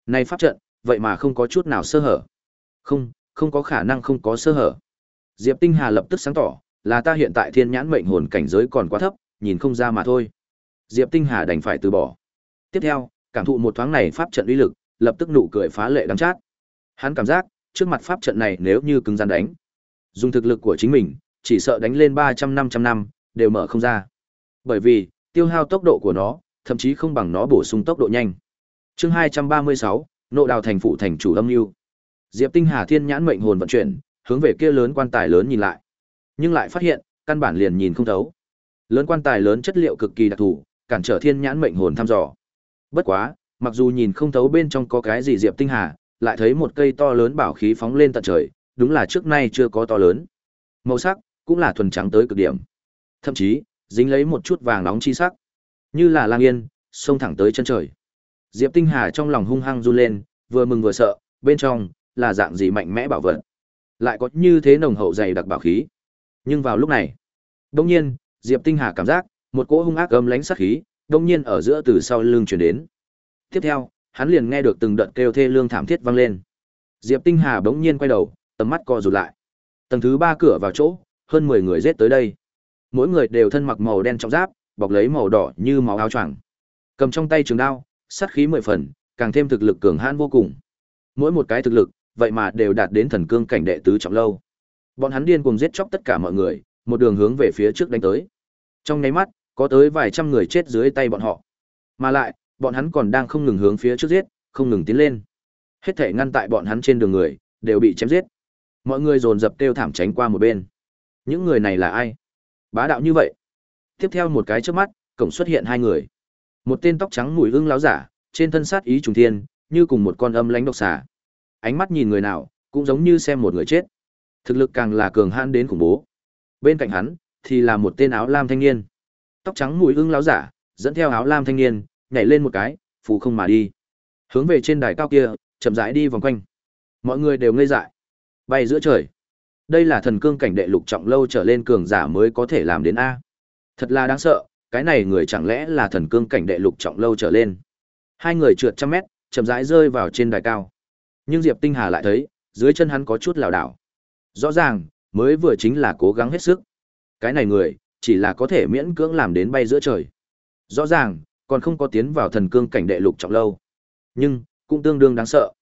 Này pháp trận, vậy mà không có chút nào sơ hở. Không, không có khả năng không có sơ hở. Diệp Tinh Hà lập tức sáng tỏ, là ta hiện tại thiên nhãn mệnh hồn cảnh giới còn quá thấp, nhìn không ra mà thôi. Diệp Tinh Hà đành phải từ bỏ. Tiếp theo, cảm thụ một thoáng này pháp trận uy lực, lập tức nụ cười phá lệ đắng chát. Hắn cảm giác, trước mặt pháp trận này nếu như cứng rắn đánh, dùng thực lực của chính mình, chỉ sợ đánh lên 300 500 năm, đều mở không ra. Bởi vì, tiêu hao tốc độ của nó, thậm chí không bằng nó bổ sung tốc độ nhanh. Chương 236, nộ đào thành phụ thành chủ âm lưu. Diệp Tinh Hà thiên nhãn mệnh hồn vận chuyển, hướng về kia lớn quan tài lớn nhìn lại. Nhưng lại phát hiện, căn bản liền nhìn không thấu. Lớn quan tài lớn chất liệu cực kỳ đặc thù, cản trở thiên nhãn mệnh hồn thăm dò. Bất quá, mặc dù nhìn không thấu bên trong có cái gì Diệp Tinh Hà, lại thấy một cây to lớn bảo khí phóng lên tận trời, đúng là trước nay chưa có to lớn. Màu sắc cũng là thuần trắng tới cực điểm. Thậm chí, dính lấy một chút vàng nóng chi sắc, như là lang yên, xông thẳng tới chân trời. Diệp Tinh Hà trong lòng hung hăng run lên, vừa mừng vừa sợ, bên trong là dạng gì mạnh mẽ bảo vật. Lại có như thế nồng hậu dày đặc bảo khí. Nhưng vào lúc này, đông nhiên, Diệp Tinh Hà cảm giác một cỗ hung ác ấm lánh sát khí, đông nhiên ở giữa từ sau lưng truyền đến. Tiếp theo, hắn liền nghe được từng đợt kêu thê lương thảm thiết vang lên. Diệp Tinh Hà bỗng nhiên quay đầu, tầm mắt co rụt lại. Tầng thứ ba cửa vào chỗ, hơn 10 người giết tới đây. Mỗi người đều thân mặc màu đen trong giáp, bọc lấy màu đỏ như máu áo choàng. Cầm trong tay trường đao, sát khí mười phần, càng thêm thực lực cường hãn vô cùng. Mỗi một cái thực lực, vậy mà đều đạt đến thần cương cảnh đệ tứ trọng lâu. Bọn hắn điên cuồng giết chóc tất cả mọi người, một đường hướng về phía trước đánh tới. Trong nháy mắt, có tới vài trăm người chết dưới tay bọn họ. Mà lại, bọn hắn còn đang không ngừng hướng phía trước giết, không ngừng tiến lên. Hết thể ngăn tại bọn hắn trên đường người, đều bị chém giết. Mọi người dồn dập kêu thảm tránh qua một bên. Những người này là ai? Bá đạo như vậy. Tiếp theo một cái trước mắt, cổng xuất hiện hai người. Một tên tóc trắng mùi hương láo giả, trên thân sát ý trùng thiên, như cùng một con âm lãnh độc xà. Ánh mắt nhìn người nào, cũng giống như xem một người chết. Thực lực càng là cường hãn đến khủng bố. Bên cạnh hắn thì là một tên áo lam thanh niên. Tóc trắng mũi ưng láo giả, dẫn theo áo lam thanh niên, nhảy lên một cái, phù không mà đi. Hướng về trên đài cao kia, chậm rãi đi vòng quanh. Mọi người đều ngây dại. Bay giữa trời. Đây là thần cương cảnh đệ lục trọng lâu trở lên cường giả mới có thể làm đến a. Thật là đáng sợ, cái này người chẳng lẽ là thần cương cảnh đệ lục trọng lâu trở lên. Hai người trượt trăm mét, chậm rãi rơi vào trên đài cao. Nhưng Diệp Tinh Hà lại thấy, dưới chân hắn có chút lảo đảo. Rõ ràng, mới vừa chính là cố gắng hết sức. Cái này người, chỉ là có thể miễn cưỡng làm đến bay giữa trời. Rõ ràng, còn không có tiến vào thần cương cảnh đệ lục trọng lâu. Nhưng, cũng tương đương đáng sợ.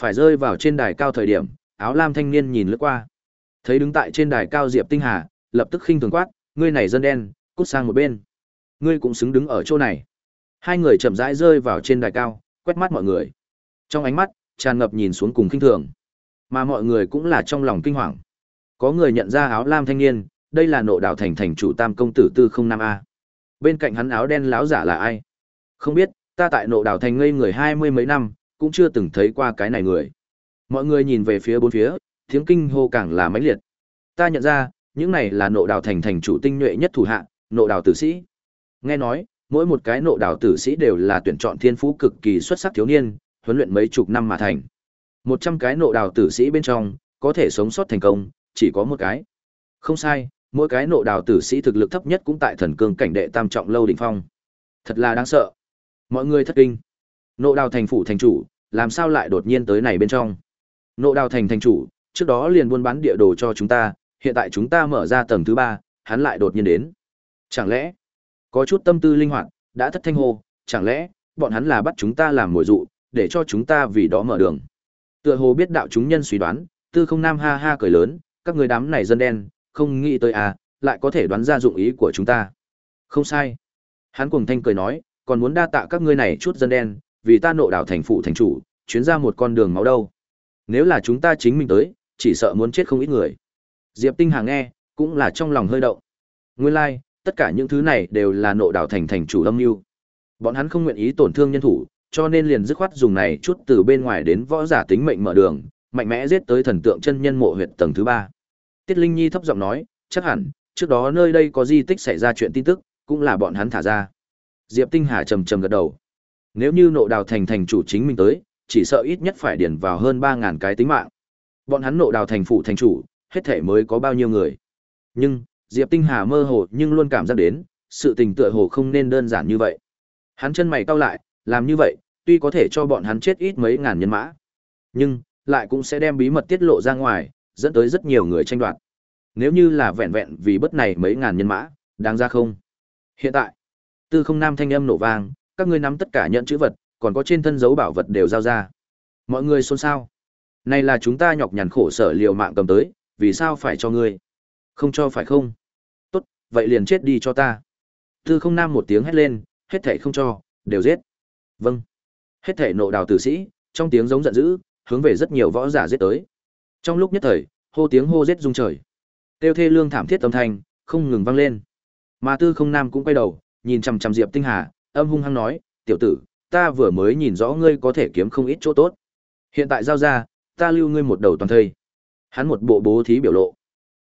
Phải rơi vào trên đài cao thời điểm, áo lam thanh niên nhìn lướt qua. Thấy đứng tại trên đài cao Diệp Tinh Hà, lập tức khinh thường quát, ngươi này dân đen, cút sang một bên. Ngươi cũng xứng đứng ở chỗ này. Hai người chậm rãi rơi vào trên đài cao, quét mắt mọi người. Trong ánh mắt, tràn ngập nhìn xuống cùng khinh thường. Mà mọi người cũng là trong lòng kinh hoàng. Có người nhận ra áo lam thanh niên, đây là nộ đạo thành thành chủ tam công tử tư không năm a Bên cạnh hắn áo đen láo giả là ai? Không biết, ta tại nộ đảo thành ngây người hai mươi mấy năm, cũng chưa từng thấy qua cái này người. Mọi người nhìn về phía bốn phía, tiếng kinh hô càng là mãnh liệt. Ta nhận ra, những này là nộ đảo thành thành chủ tinh nhuệ nhất thủ hạ, nộ đảo tử sĩ. Nghe nói, mỗi một cái nộ đảo tử sĩ đều là tuyển chọn thiên phú cực kỳ xuất sắc thiếu niên, huấn luyện mấy chục năm mà thành. Một trăm cái nộ đào tử sĩ bên trong, có thể sống sót thành công, chỉ có một cái. Không sai, mỗi cái nộ đào tử sĩ thực lực thấp nhất cũng tại thần cương cảnh đệ tam trọng lâu đỉnh phong. Thật là đáng sợ. Mọi người thất kinh. Nộ đào thành phủ thành chủ, làm sao lại đột nhiên tới này bên trong? Nộ đào thành thành chủ, trước đó liền buôn bán địa đồ cho chúng ta, hiện tại chúng ta mở ra tầng thứ ba, hắn lại đột nhiên đến. Chẳng lẽ, có chút tâm tư linh hoạt, đã thất thanh hô, chẳng lẽ, bọn hắn là bắt chúng ta làm mồi dụ, để cho chúng ta vì đó mở đường. Tựa hồ biết đạo chúng nhân suy đoán, tư không nam ha ha cười lớn, các người đám này dân đen, không nghĩ tới à, lại có thể đoán ra dụng ý của chúng ta. Không sai. Hắn cuồng thanh cười nói, còn muốn đa tạ các ngươi này chút dân đen, vì ta nộ đảo thành phụ thành chủ, chuyến ra một con đường máu đâu. Nếu là chúng ta chính mình tới, chỉ sợ muốn chết không ít người. Diệp Tinh Hà nghe, cũng là trong lòng hơi động. Nguyên lai, like, tất cả những thứ này đều là nộ đảo thành thành chủ âm mưu. Bọn hắn không nguyện ý tổn thương nhân thủ, cho nên liền dứt khoát dùng này chút từ bên ngoài đến võ giả tính mệnh mở đường, mạnh mẽ giết tới thần tượng chân nhân mộ huyệt tầng thứ ba. Tiết Linh Nhi thấp giọng nói, chắc hẳn, trước đó nơi đây có di tích xảy ra chuyện tin tức, cũng là bọn hắn thả ra. Diệp Tinh Hà trầm trầm gật đầu. Nếu như nộ đào thành thành chủ chính mình tới, chỉ sợ ít nhất phải điền vào hơn 3000 cái tính mạng. Bọn hắn nộ đào thành phủ thành chủ, hết thể mới có bao nhiêu người. Nhưng, Diệp Tinh Hà mơ hồ nhưng luôn cảm giác đến, sự tình tựa hồ không nên đơn giản như vậy. Hắn chân mày cau lại, làm như vậy, tuy có thể cho bọn hắn chết ít mấy ngàn nhân mã, nhưng lại cũng sẽ đem bí mật tiết lộ ra ngoài, dẫn tới rất nhiều người tranh đoạt. Nếu như là vẹn vẹn vì bất này mấy ngàn nhân mã, đáng ra không? Hiện tại, Tư không nam thanh âm nổ vang, các ngươi nắm tất cả nhận chữ vật, còn có trên thân dấu bảo vật đều giao ra. Mọi người xôn xao. Này là chúng ta nhọc nhằn khổ sở liều mạng cầm tới, vì sao phải cho ngươi? Không cho phải không? Tốt, vậy liền chết đi cho ta. Tư không nam một tiếng hét lên, hết thảy không cho, đều giết. Vâng. Hết thể nộ đào tử sĩ, trong tiếng giống giận dữ, hướng về rất nhiều võ giả giết tới. Trong lúc nhất thời, hô tiếng hô giết rung trời. Tiêu thê lương thảm thiết âm thanh, không ngừng vang lên. Mà Tư Không Nam cũng quay đầu, nhìn chằm chằm Diệp Tinh Hà, âm hung hăng nói, "Tiểu tử, ta vừa mới nhìn rõ ngươi có thể kiếm không ít chỗ tốt. Hiện tại giao ra, ta lưu ngươi một đầu toàn thây." Hắn một bộ bố thí biểu lộ.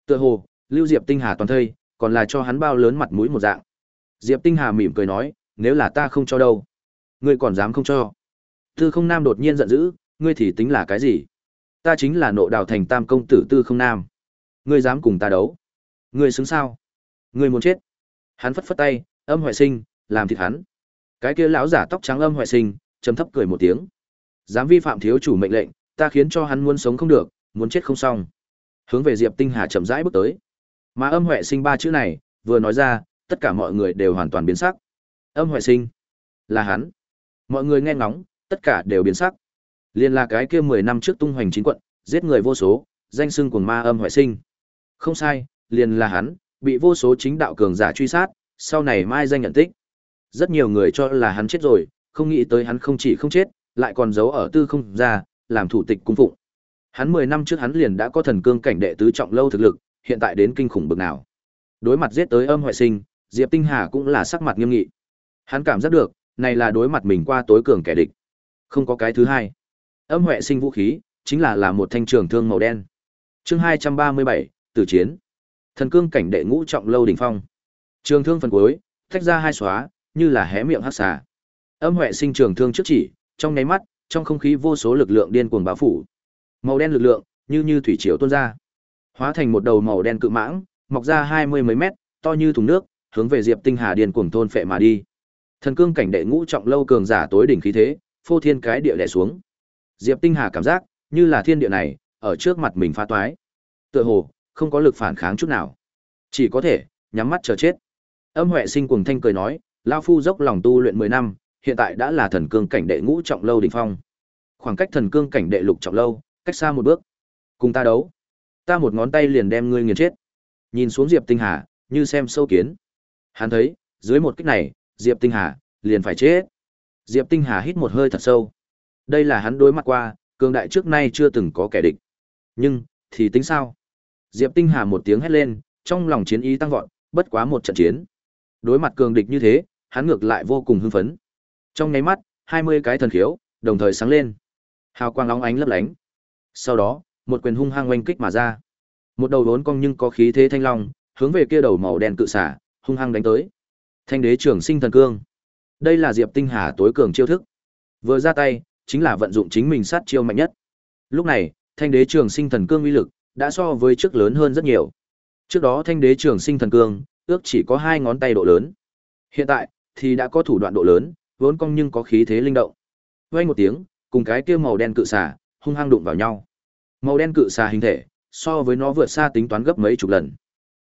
Tựa hồ, lưu Diệp Tinh Hà toàn thây, còn là cho hắn bao lớn mặt mũi một dạng. Diệp Tinh Hà mỉm cười nói, "Nếu là ta không cho đâu, ngươi còn dám không cho?" Tư Không Nam đột nhiên giận dữ, "Ngươi thì tính là cái gì? Ta chính là nộ đào thành Tam công tử Tư Không Nam. Ngươi dám cùng ta đấu? Ngươi xứng sao? Ngươi muốn chết?" Hắn phất phất tay, âm hoại sinh làm thịt hắn cái kia lão giả tóc trắng âm hoại sinh chấm thấp cười một tiếng dám vi phạm thiếu chủ mệnh lệnh ta khiến cho hắn muốn sống không được muốn chết không xong hướng về diệp tinh hà chậm rãi bước tới mà âm huệ sinh ba chữ này vừa nói ra tất cả mọi người đều hoàn toàn biến sắc âm huệ sinh là hắn mọi người nghe ngóng tất cả đều biến sắc Liên là cái kia mười năm trước tung hoành chín quận giết người vô số danh xưng của ma âm hoại sinh không sai liền là hắn bị vô số chính đạo cường giả truy sát sau này mai danh nhận tích. Rất nhiều người cho là hắn chết rồi, không nghĩ tới hắn không chỉ không chết, lại còn giấu ở tư không ra, làm thủ tịch cung phụng. Hắn 10 năm trước hắn liền đã có thần cương cảnh đệ tứ trọng lâu thực lực, hiện tại đến kinh khủng bực nào. Đối mặt giết tới âm hoại sinh, Diệp Tinh Hà cũng là sắc mặt nghiêm nghị. Hắn cảm giác được, này là đối mặt mình qua tối cường kẻ địch. Không có cái thứ hai. Âm huệ sinh vũ khí, chính là là một thanh trường thương màu đen. Chương 237, Tử chiến. Thần cương cảnh đệ ngũ trọng lâu đỉnh phong. Trường thương phần cuối, tách ra hai xóa, như là hé miệng hắc xà. Âm huệ sinh trường thương trước chỉ, trong nháy mắt, trong không khí vô số lực lượng điên cuồng bao phủ. Màu đen lực lượng, như như thủy triều tuôn ra, hóa thành một đầu màu đen cự mãng, mọc ra hai mươi mấy mét, to như thùng nước, hướng về Diệp Tinh Hà điên cuồng thôn phệ mà đi. Thần cương cảnh đệ ngũ trọng lâu cường giả tối đỉnh khí thế, phô thiên cái địa đẻ xuống. Diệp Tinh Hà cảm giác, như là thiên địa này ở trước mặt mình phá toái. Tựa hồ không có lực phản kháng chút nào, chỉ có thể nhắm mắt chờ chết. Âm Huệ Sinh cuồng thanh cười nói, lão phu dốc lòng tu luyện 10 năm, hiện tại đã là thần cương cảnh đệ ngũ trọng lâu đỉnh phong. Khoảng cách thần cương cảnh đệ lục trọng lâu, cách xa một bước. Cùng ta đấu, ta một ngón tay liền đem ngươi nghiền chết. Nhìn xuống Diệp Tinh Hà, như xem sâu kiến. Hắn thấy, dưới một kích này, Diệp Tinh Hà liền phải chết. Diệp Tinh Hà hít một hơi thật sâu. Đây là hắn đối mặt qua, cường đại trước nay chưa từng có kẻ địch. Nhưng, thì tính sao? Diệp Tinh Hà một tiếng hét lên, trong lòng chiến ý tăng vọt, bất quá một trận chiến. Đối mặt cường địch như thế, hắn ngược lại vô cùng hưng phấn. Trong nháy mắt, 20 cái thần khiếu đồng thời sáng lên. Hào quang lóng ánh lấp lánh. Sau đó, một quyền hung hăng oanh kích mà ra. Một đầu đốn cong nhưng có khí thế thanh long, hướng về kia đầu màu đen cự xả, hung hăng đánh tới. Thanh đế trưởng sinh thần cương. Đây là Diệp Tinh Hà tối cường chiêu thức. Vừa ra tay, chính là vận dụng chính mình sát chiêu mạnh nhất. Lúc này, Thanh đế trường sinh thần cương uy lực đã so với trước lớn hơn rất nhiều. Trước đó Thanh đế trường sinh thần cương ước chỉ có hai ngón tay độ lớn. Hiện tại thì đã có thủ đoạn độ lớn, vốn cong nhưng có khí thế linh động. Vang một tiếng, cùng cái kia màu đen cự xà hung hăng đụng vào nhau. Màu đen cự xà hình thể so với nó vượt xa tính toán gấp mấy chục lần.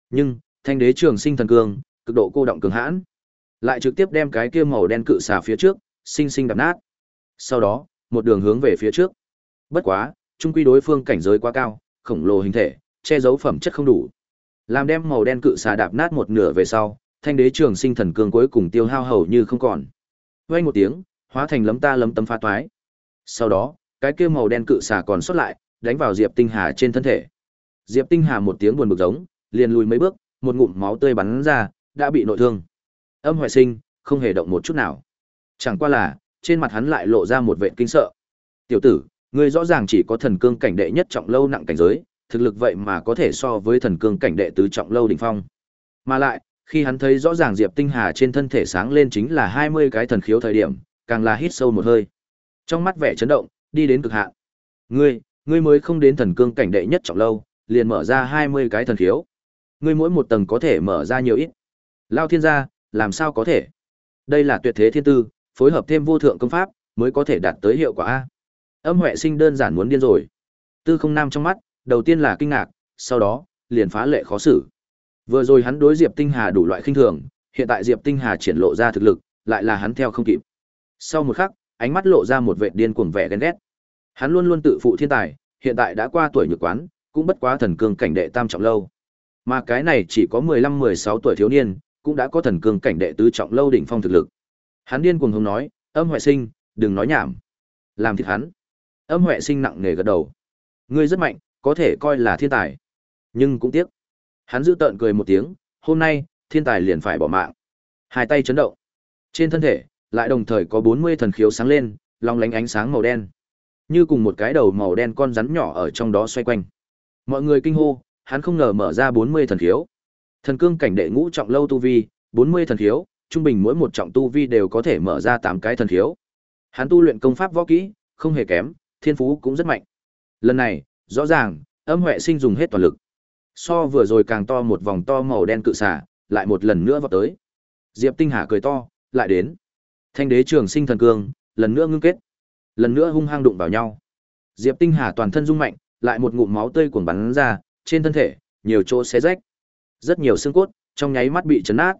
Nhưng, Thanh đế trường sinh thần cương, cực độ cô động cường hãn, lại trực tiếp đem cái kia màu đen cự xà phía trước, xinh xinh đập nát. Sau đó, một đường hướng về phía trước. Bất quá, trung quy đối phương cảnh giới quá cao, khổng lồ hình thể, che giấu phẩm chất không đủ. Làm đem màu đen cự xà đạp nát một nửa về sau, thanh đế trường sinh thần cương cuối cùng tiêu hao hầu như không còn. Vang một tiếng, hóa thành lấm ta lấm tấm phá toái. Sau đó, cái kia màu đen cự xà còn xuất lại, đánh vào Diệp Tinh Hà trên thân thể. Diệp Tinh Hà một tiếng buồn bực giống, liền lùi mấy bước, một ngụm máu tươi bắn ra, đã bị nội thương. Âm Hoại Sinh không hề động một chút nào. Chẳng qua là, trên mặt hắn lại lộ ra một vẻ kinh sợ. "Tiểu tử, ngươi rõ ràng chỉ có thần cương cảnh đệ nhất trọng lâu nặng cảnh giới, thực lực vậy mà có thể so với thần cương cảnh đệ tứ trọng lâu đỉnh phong." Mà lại, khi hắn thấy rõ ràng Diệp Tinh Hà trên thân thể sáng lên chính là 20 cái thần khiếu thời điểm, càng là hít sâu một hơi. Trong mắt vẻ chấn động, đi đến cực hạn. "Ngươi, ngươi mới không đến thần cương cảnh đệ nhất trọng lâu, liền mở ra 20 cái thần khiếu. Ngươi mỗi một tầng có thể mở ra nhiều ít?" Lao Thiên gia, làm sao có thể? Đây là tuyệt thế thiên tư, phối hợp thêm vô thượng công pháp, mới có thể đạt tới hiệu quả a. Âm Huệ Sinh đơn giản muốn điên rồi. Tư Không Nam trong mắt, đầu tiên là kinh ngạc, sau đó, liền phá lệ khó xử. Vừa rồi hắn đối Diệp Tinh Hà đủ loại khinh thường, hiện tại Diệp Tinh Hà triển lộ ra thực lực, lại là hắn theo không kịp. Sau một khắc, ánh mắt lộ ra một vẻ điên cuồng vẻ ghen ghét. Hắn luôn luôn tự phụ thiên tài, hiện tại đã qua tuổi nhược quán, cũng bất quá thần cương cảnh đệ tam trọng lâu. Mà cái này chỉ có 15-16 tuổi thiếu niên, cũng đã có thần cương cảnh đệ tứ trọng lâu đỉnh phong thực lực. Hắn điên cuồng hùng nói, "Âm Hoại Sinh, đừng nói nhảm." Làm thịt hắn. Âm Hoại Sinh nặng nề gật đầu. "Ngươi rất mạnh, có thể coi là thiên tài." Nhưng cũng tiếc. Hắn giữ tợn cười một tiếng, "Hôm nay, thiên tài liền phải bỏ mạng." Hai tay chấn động. Trên thân thể, lại đồng thời có 40 thần khiếu sáng lên, long lánh ánh sáng màu đen. Như cùng một cái đầu màu đen con rắn nhỏ ở trong đó xoay quanh. Mọi người kinh hô, hắn không ngờ mở ra 40 thần khiếu. Thần cương cảnh đệ ngũ trọng lâu tu vi, 40 thần khiếu, trung bình mỗi một trọng tu vi đều có thể mở ra 8 cái thần khiếu. Hắn tu luyện công pháp võ kỹ, không hề kém, thiên phú cũng rất mạnh. Lần này, rõ ràng, âm huệ sinh dùng hết toàn lực. So vừa rồi càng to một vòng to màu đen cự xả, lại một lần nữa vọt tới. Diệp Tinh Hà cười to, lại đến. Thanh đế trường sinh thần cương, lần nữa ngưng kết. Lần nữa hung hăng đụng vào nhau. Diệp Tinh Hà toàn thân rung mạnh, lại một ngụm máu tươi cuồn bắn ra, trên thân thể, nhiều chỗ xé rách rất nhiều xương cốt trong nháy mắt bị chấn nát.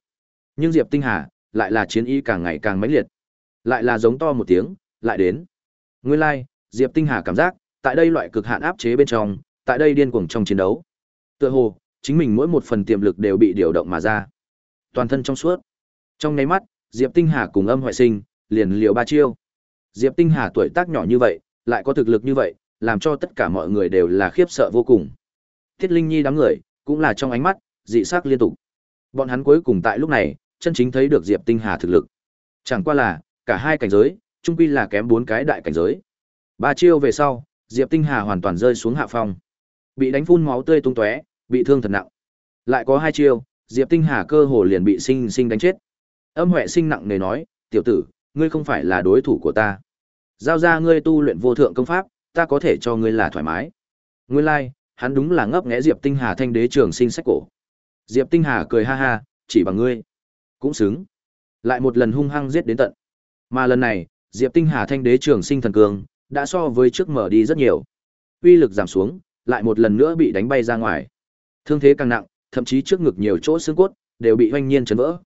Nhưng diệp tinh hà lại là chiến y càng ngày càng mãnh liệt. Lại là giống to một tiếng lại đến. Nguyên lai like, diệp tinh hà cảm giác tại đây loại cực hạn áp chế bên trong tại đây điên cuồng trong chiến đấu. Tựa hồ chính mình mỗi một phần tiềm lực đều bị điều động mà ra. Toàn thân trong suốt. Trong nháy mắt diệp tinh hà cùng âm hoại sinh liền liều ba chiêu. Diệp tinh hà tuổi tác nhỏ như vậy lại có thực lực như vậy làm cho tất cả mọi người đều là khiếp sợ vô cùng. Thiết linh nhi đám người cũng là trong ánh mắt dị sắc liên tục. Bọn hắn cuối cùng tại lúc này, chân chính thấy được Diệp Tinh Hà thực lực. Chẳng qua là, cả hai cảnh giới, chung quy là kém bốn cái đại cảnh giới. Ba chiêu về sau, Diệp Tinh Hà hoàn toàn rơi xuống hạ phong. bị đánh phun máu tươi tung tóe bị thương thật nặng lại có hai chiêu diệp tinh hà cơ hồ liền bị sinh sinh đánh chết âm huệ sinh nặng nề nói tiểu tử ngươi không phải là đối thủ của ta giao ra ngươi tu luyện vô thượng công pháp ta có thể cho ngươi là thoải mái nguyên lai like, hắn đúng là ngấp nghé diệp tinh hà thanh đế trường sinh sách cổ diệp tinh hà cười ha ha, chỉ bằng ngươi. Cũng xứng. Lại một lần hung hăng giết đến tận. Mà lần này, diệp tinh hà thanh đế trường sinh thần cường, đã so với trước mở đi rất nhiều. Uy lực giảm xuống, lại một lần nữa bị đánh bay ra ngoài. Thương thế càng nặng, thậm chí trước ngực nhiều chỗ xương cốt, đều bị hoanh nhiên chấn vỡ.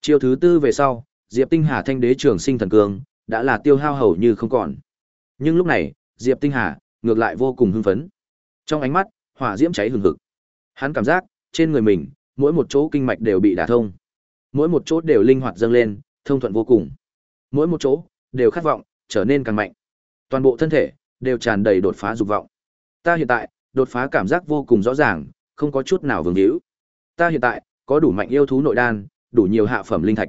Chiêu thứ tư về sau, diệp tinh hà thanh đế trường sinh thần cường, đã là tiêu hao hầu như không còn. Nhưng lúc này, diệp tinh hà, ngược lại vô cùng hưng phấn. Trong ánh mắt, hỏa diễm cháy hừng hực. Hắn cảm giác trên người mình, mỗi một chỗ kinh mạch đều bị đả thông. Mỗi một chỗ đều linh hoạt dâng lên, thông thuận vô cùng. Mỗi một chỗ đều khát vọng trở nên càng mạnh. Toàn bộ thân thể đều tràn đầy đột phá dục vọng. Ta hiện tại đột phá cảm giác vô cùng rõ ràng, không có chút nào vương hữu ta hiện tại có đủ mạnh yêu thú nội đan, đủ nhiều hạ phẩm linh thạch.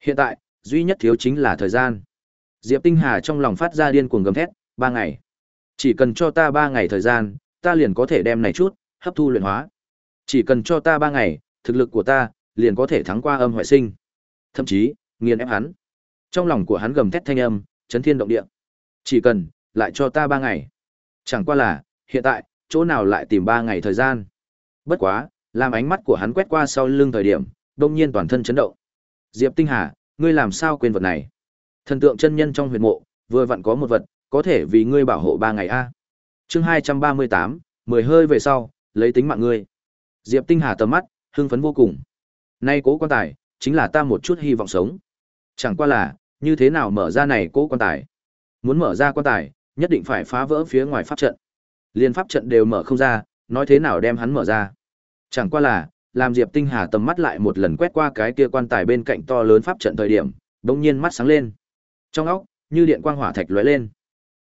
Hiện tại, duy nhất thiếu chính là thời gian. Diệp tinh hà trong lòng phát ra điên cuồng gầm thét, ba ngày. Chỉ cần cho ta ba ngày thời gian, ta liền có thể đem này chút hấp thu luyện hóa chỉ cần cho ta ba ngày, thực lực của ta liền có thể thắng qua âm hoại sinh. Thậm chí, nghiền ép hắn. Trong lòng của hắn gầm thét thanh âm, chấn thiên động địa. Chỉ cần lại cho ta ba ngày. Chẳng qua là, hiện tại, chỗ nào lại tìm ba ngày thời gian? Bất quá, làm ánh mắt của hắn quét qua sau lưng thời điểm, đông nhiên toàn thân chấn động. Diệp tinh hà, ngươi làm sao quên vật này? Thần tượng chân nhân trong huyệt mộ, vừa vặn có một vật, có thể vì ngươi bảo hộ ba ngày a. Chương hai trăm ba mươi tám, mười hơi về sau, lấy tính mạng ngươi diệp tinh hà tầm mắt, hưng phấn vô cùng. Nay cố quan tài, chính là ta một chút hy vọng sống. Chẳng qua là, như thế nào mở ra này cố quan tài? Muốn mở ra quan tài, nhất định phải phá vỡ phía ngoài pháp trận. Liên pháp trận đều mở không ra, nói thế nào đem hắn mở ra? Chẳng qua là, làm diệp tinh hà tầm mắt lại một lần quét qua cái kia quan tài bên cạnh to lớn pháp trận thời điểm, bỗng nhiên mắt sáng lên. Trong óc, như điện quang hỏa thạch lóe lên.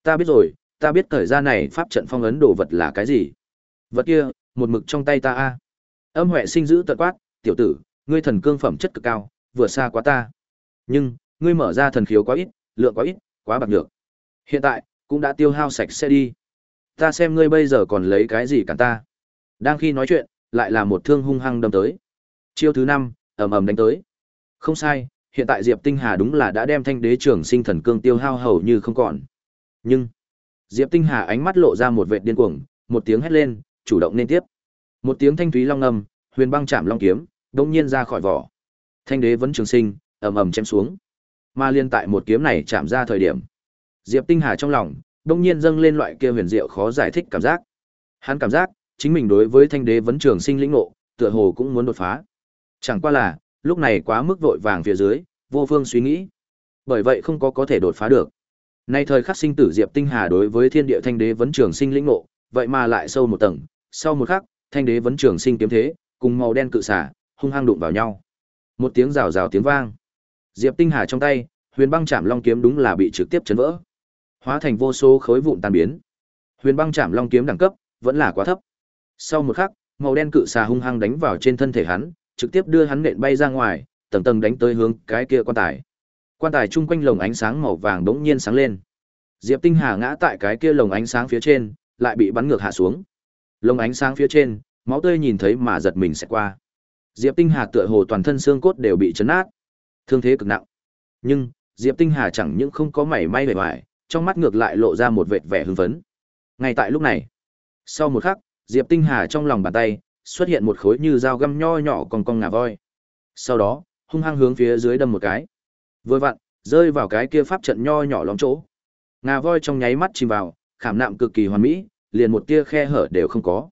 Ta biết rồi, ta biết thời gian này pháp trận phong ấn đồ vật là cái gì. Vật kia, một mực trong tay ta a âm huệ sinh giữ tận quát, tiểu tử, ngươi thần cương phẩm chất cực cao, vừa xa quá ta. Nhưng, ngươi mở ra thần khiếu quá ít, lượng quá ít, quá bạc được hiện tại, cũng đã tiêu hao sạch sẽ đi. Ta xem ngươi bây giờ còn lấy cái gì cả ta. Đang khi nói chuyện, lại là một thương hung hăng đâm tới. Chiêu thứ năm, ầm ầm đánh tới. Không sai, hiện tại diệp tinh hà đúng là đã đem thanh đế trưởng sinh thần cương tiêu hao hầu như không còn. Nhưng, diệp tinh hà ánh mắt lộ ra một vệt điên cuồng, một tiếng hét lên, chủ động nên tiếp một tiếng thanh thúy long âm, huyền băng chạm long kiếm đông nhiên ra khỏi vỏ. Thanh đế vẫn trường sinh, ầm ầm chém xuống. Mà liên tại một kiếm này chạm ra thời điểm. Diệp tinh hà trong lòng đông nhiên dâng lên loại kia huyền diệu khó giải thích cảm giác. Hắn cảm giác, chính mình đối với thanh đế vẫn trường sinh lĩnh ngộ, tựa hồ cũng muốn đột phá. Chẳng qua là, lúc này quá mức vội vàng phía dưới, vô phương suy nghĩ. Bởi vậy không có có thể đột phá được. Nay thời khắc sinh tử diệp tinh hà đối với thiên địa thanh đế vẫn trường sinh lĩnh ngộ, vậy mà lại sâu một tầng. Sau một khắc thanh đế vấn trường sinh kiếm thế, cùng màu đen cự xả hung hăng đụng vào nhau. Một tiếng rào rào tiếng vang. Diệp tinh hà trong tay, huyền băng chạm long kiếm đúng là bị trực tiếp chấn vỡ. Hóa thành vô số khối vụn tan biến. Huyền băng chạm long kiếm đẳng cấp vẫn là quá thấp. Sau một khắc, màu đen cự xà hung hăng đánh vào trên thân thể hắn, trực tiếp đưa hắn nện bay ra ngoài, tầng tầng đánh tới hướng cái kia quan tài. Quan tài chung quanh lồng ánh sáng màu vàng đống nhiên sáng lên. Diệp tinh hà ngã tại cái kia lồng ánh sáng phía trên, lại bị bắn ngược hạ xuống lông ánh sáng phía trên, máu tươi nhìn thấy mà giật mình sẽ qua. Diệp tinh hà tựa hồ toàn thân xương cốt đều bị chấn nát thương thế cực nặng. Nhưng, diệp tinh hà chẳng những không có mảy may vẻ vải, trong mắt ngược lại lộ ra một vệt vẻ hưng phấn. Ngay tại lúc này, sau một khắc, diệp tinh hà trong lòng bàn tay, xuất hiện một khối như dao găm nho nhỏ còn con ngà voi. Sau đó, hung hăng hướng phía dưới đâm một cái. Vừa vặn, rơi vào cái kia pháp trận nho nhỏ lóng chỗ. Ngà voi trong nháy mắt chìm vào, khảm nạm cực kỳ hoàn mỹ liền một tia khe hở đều không có.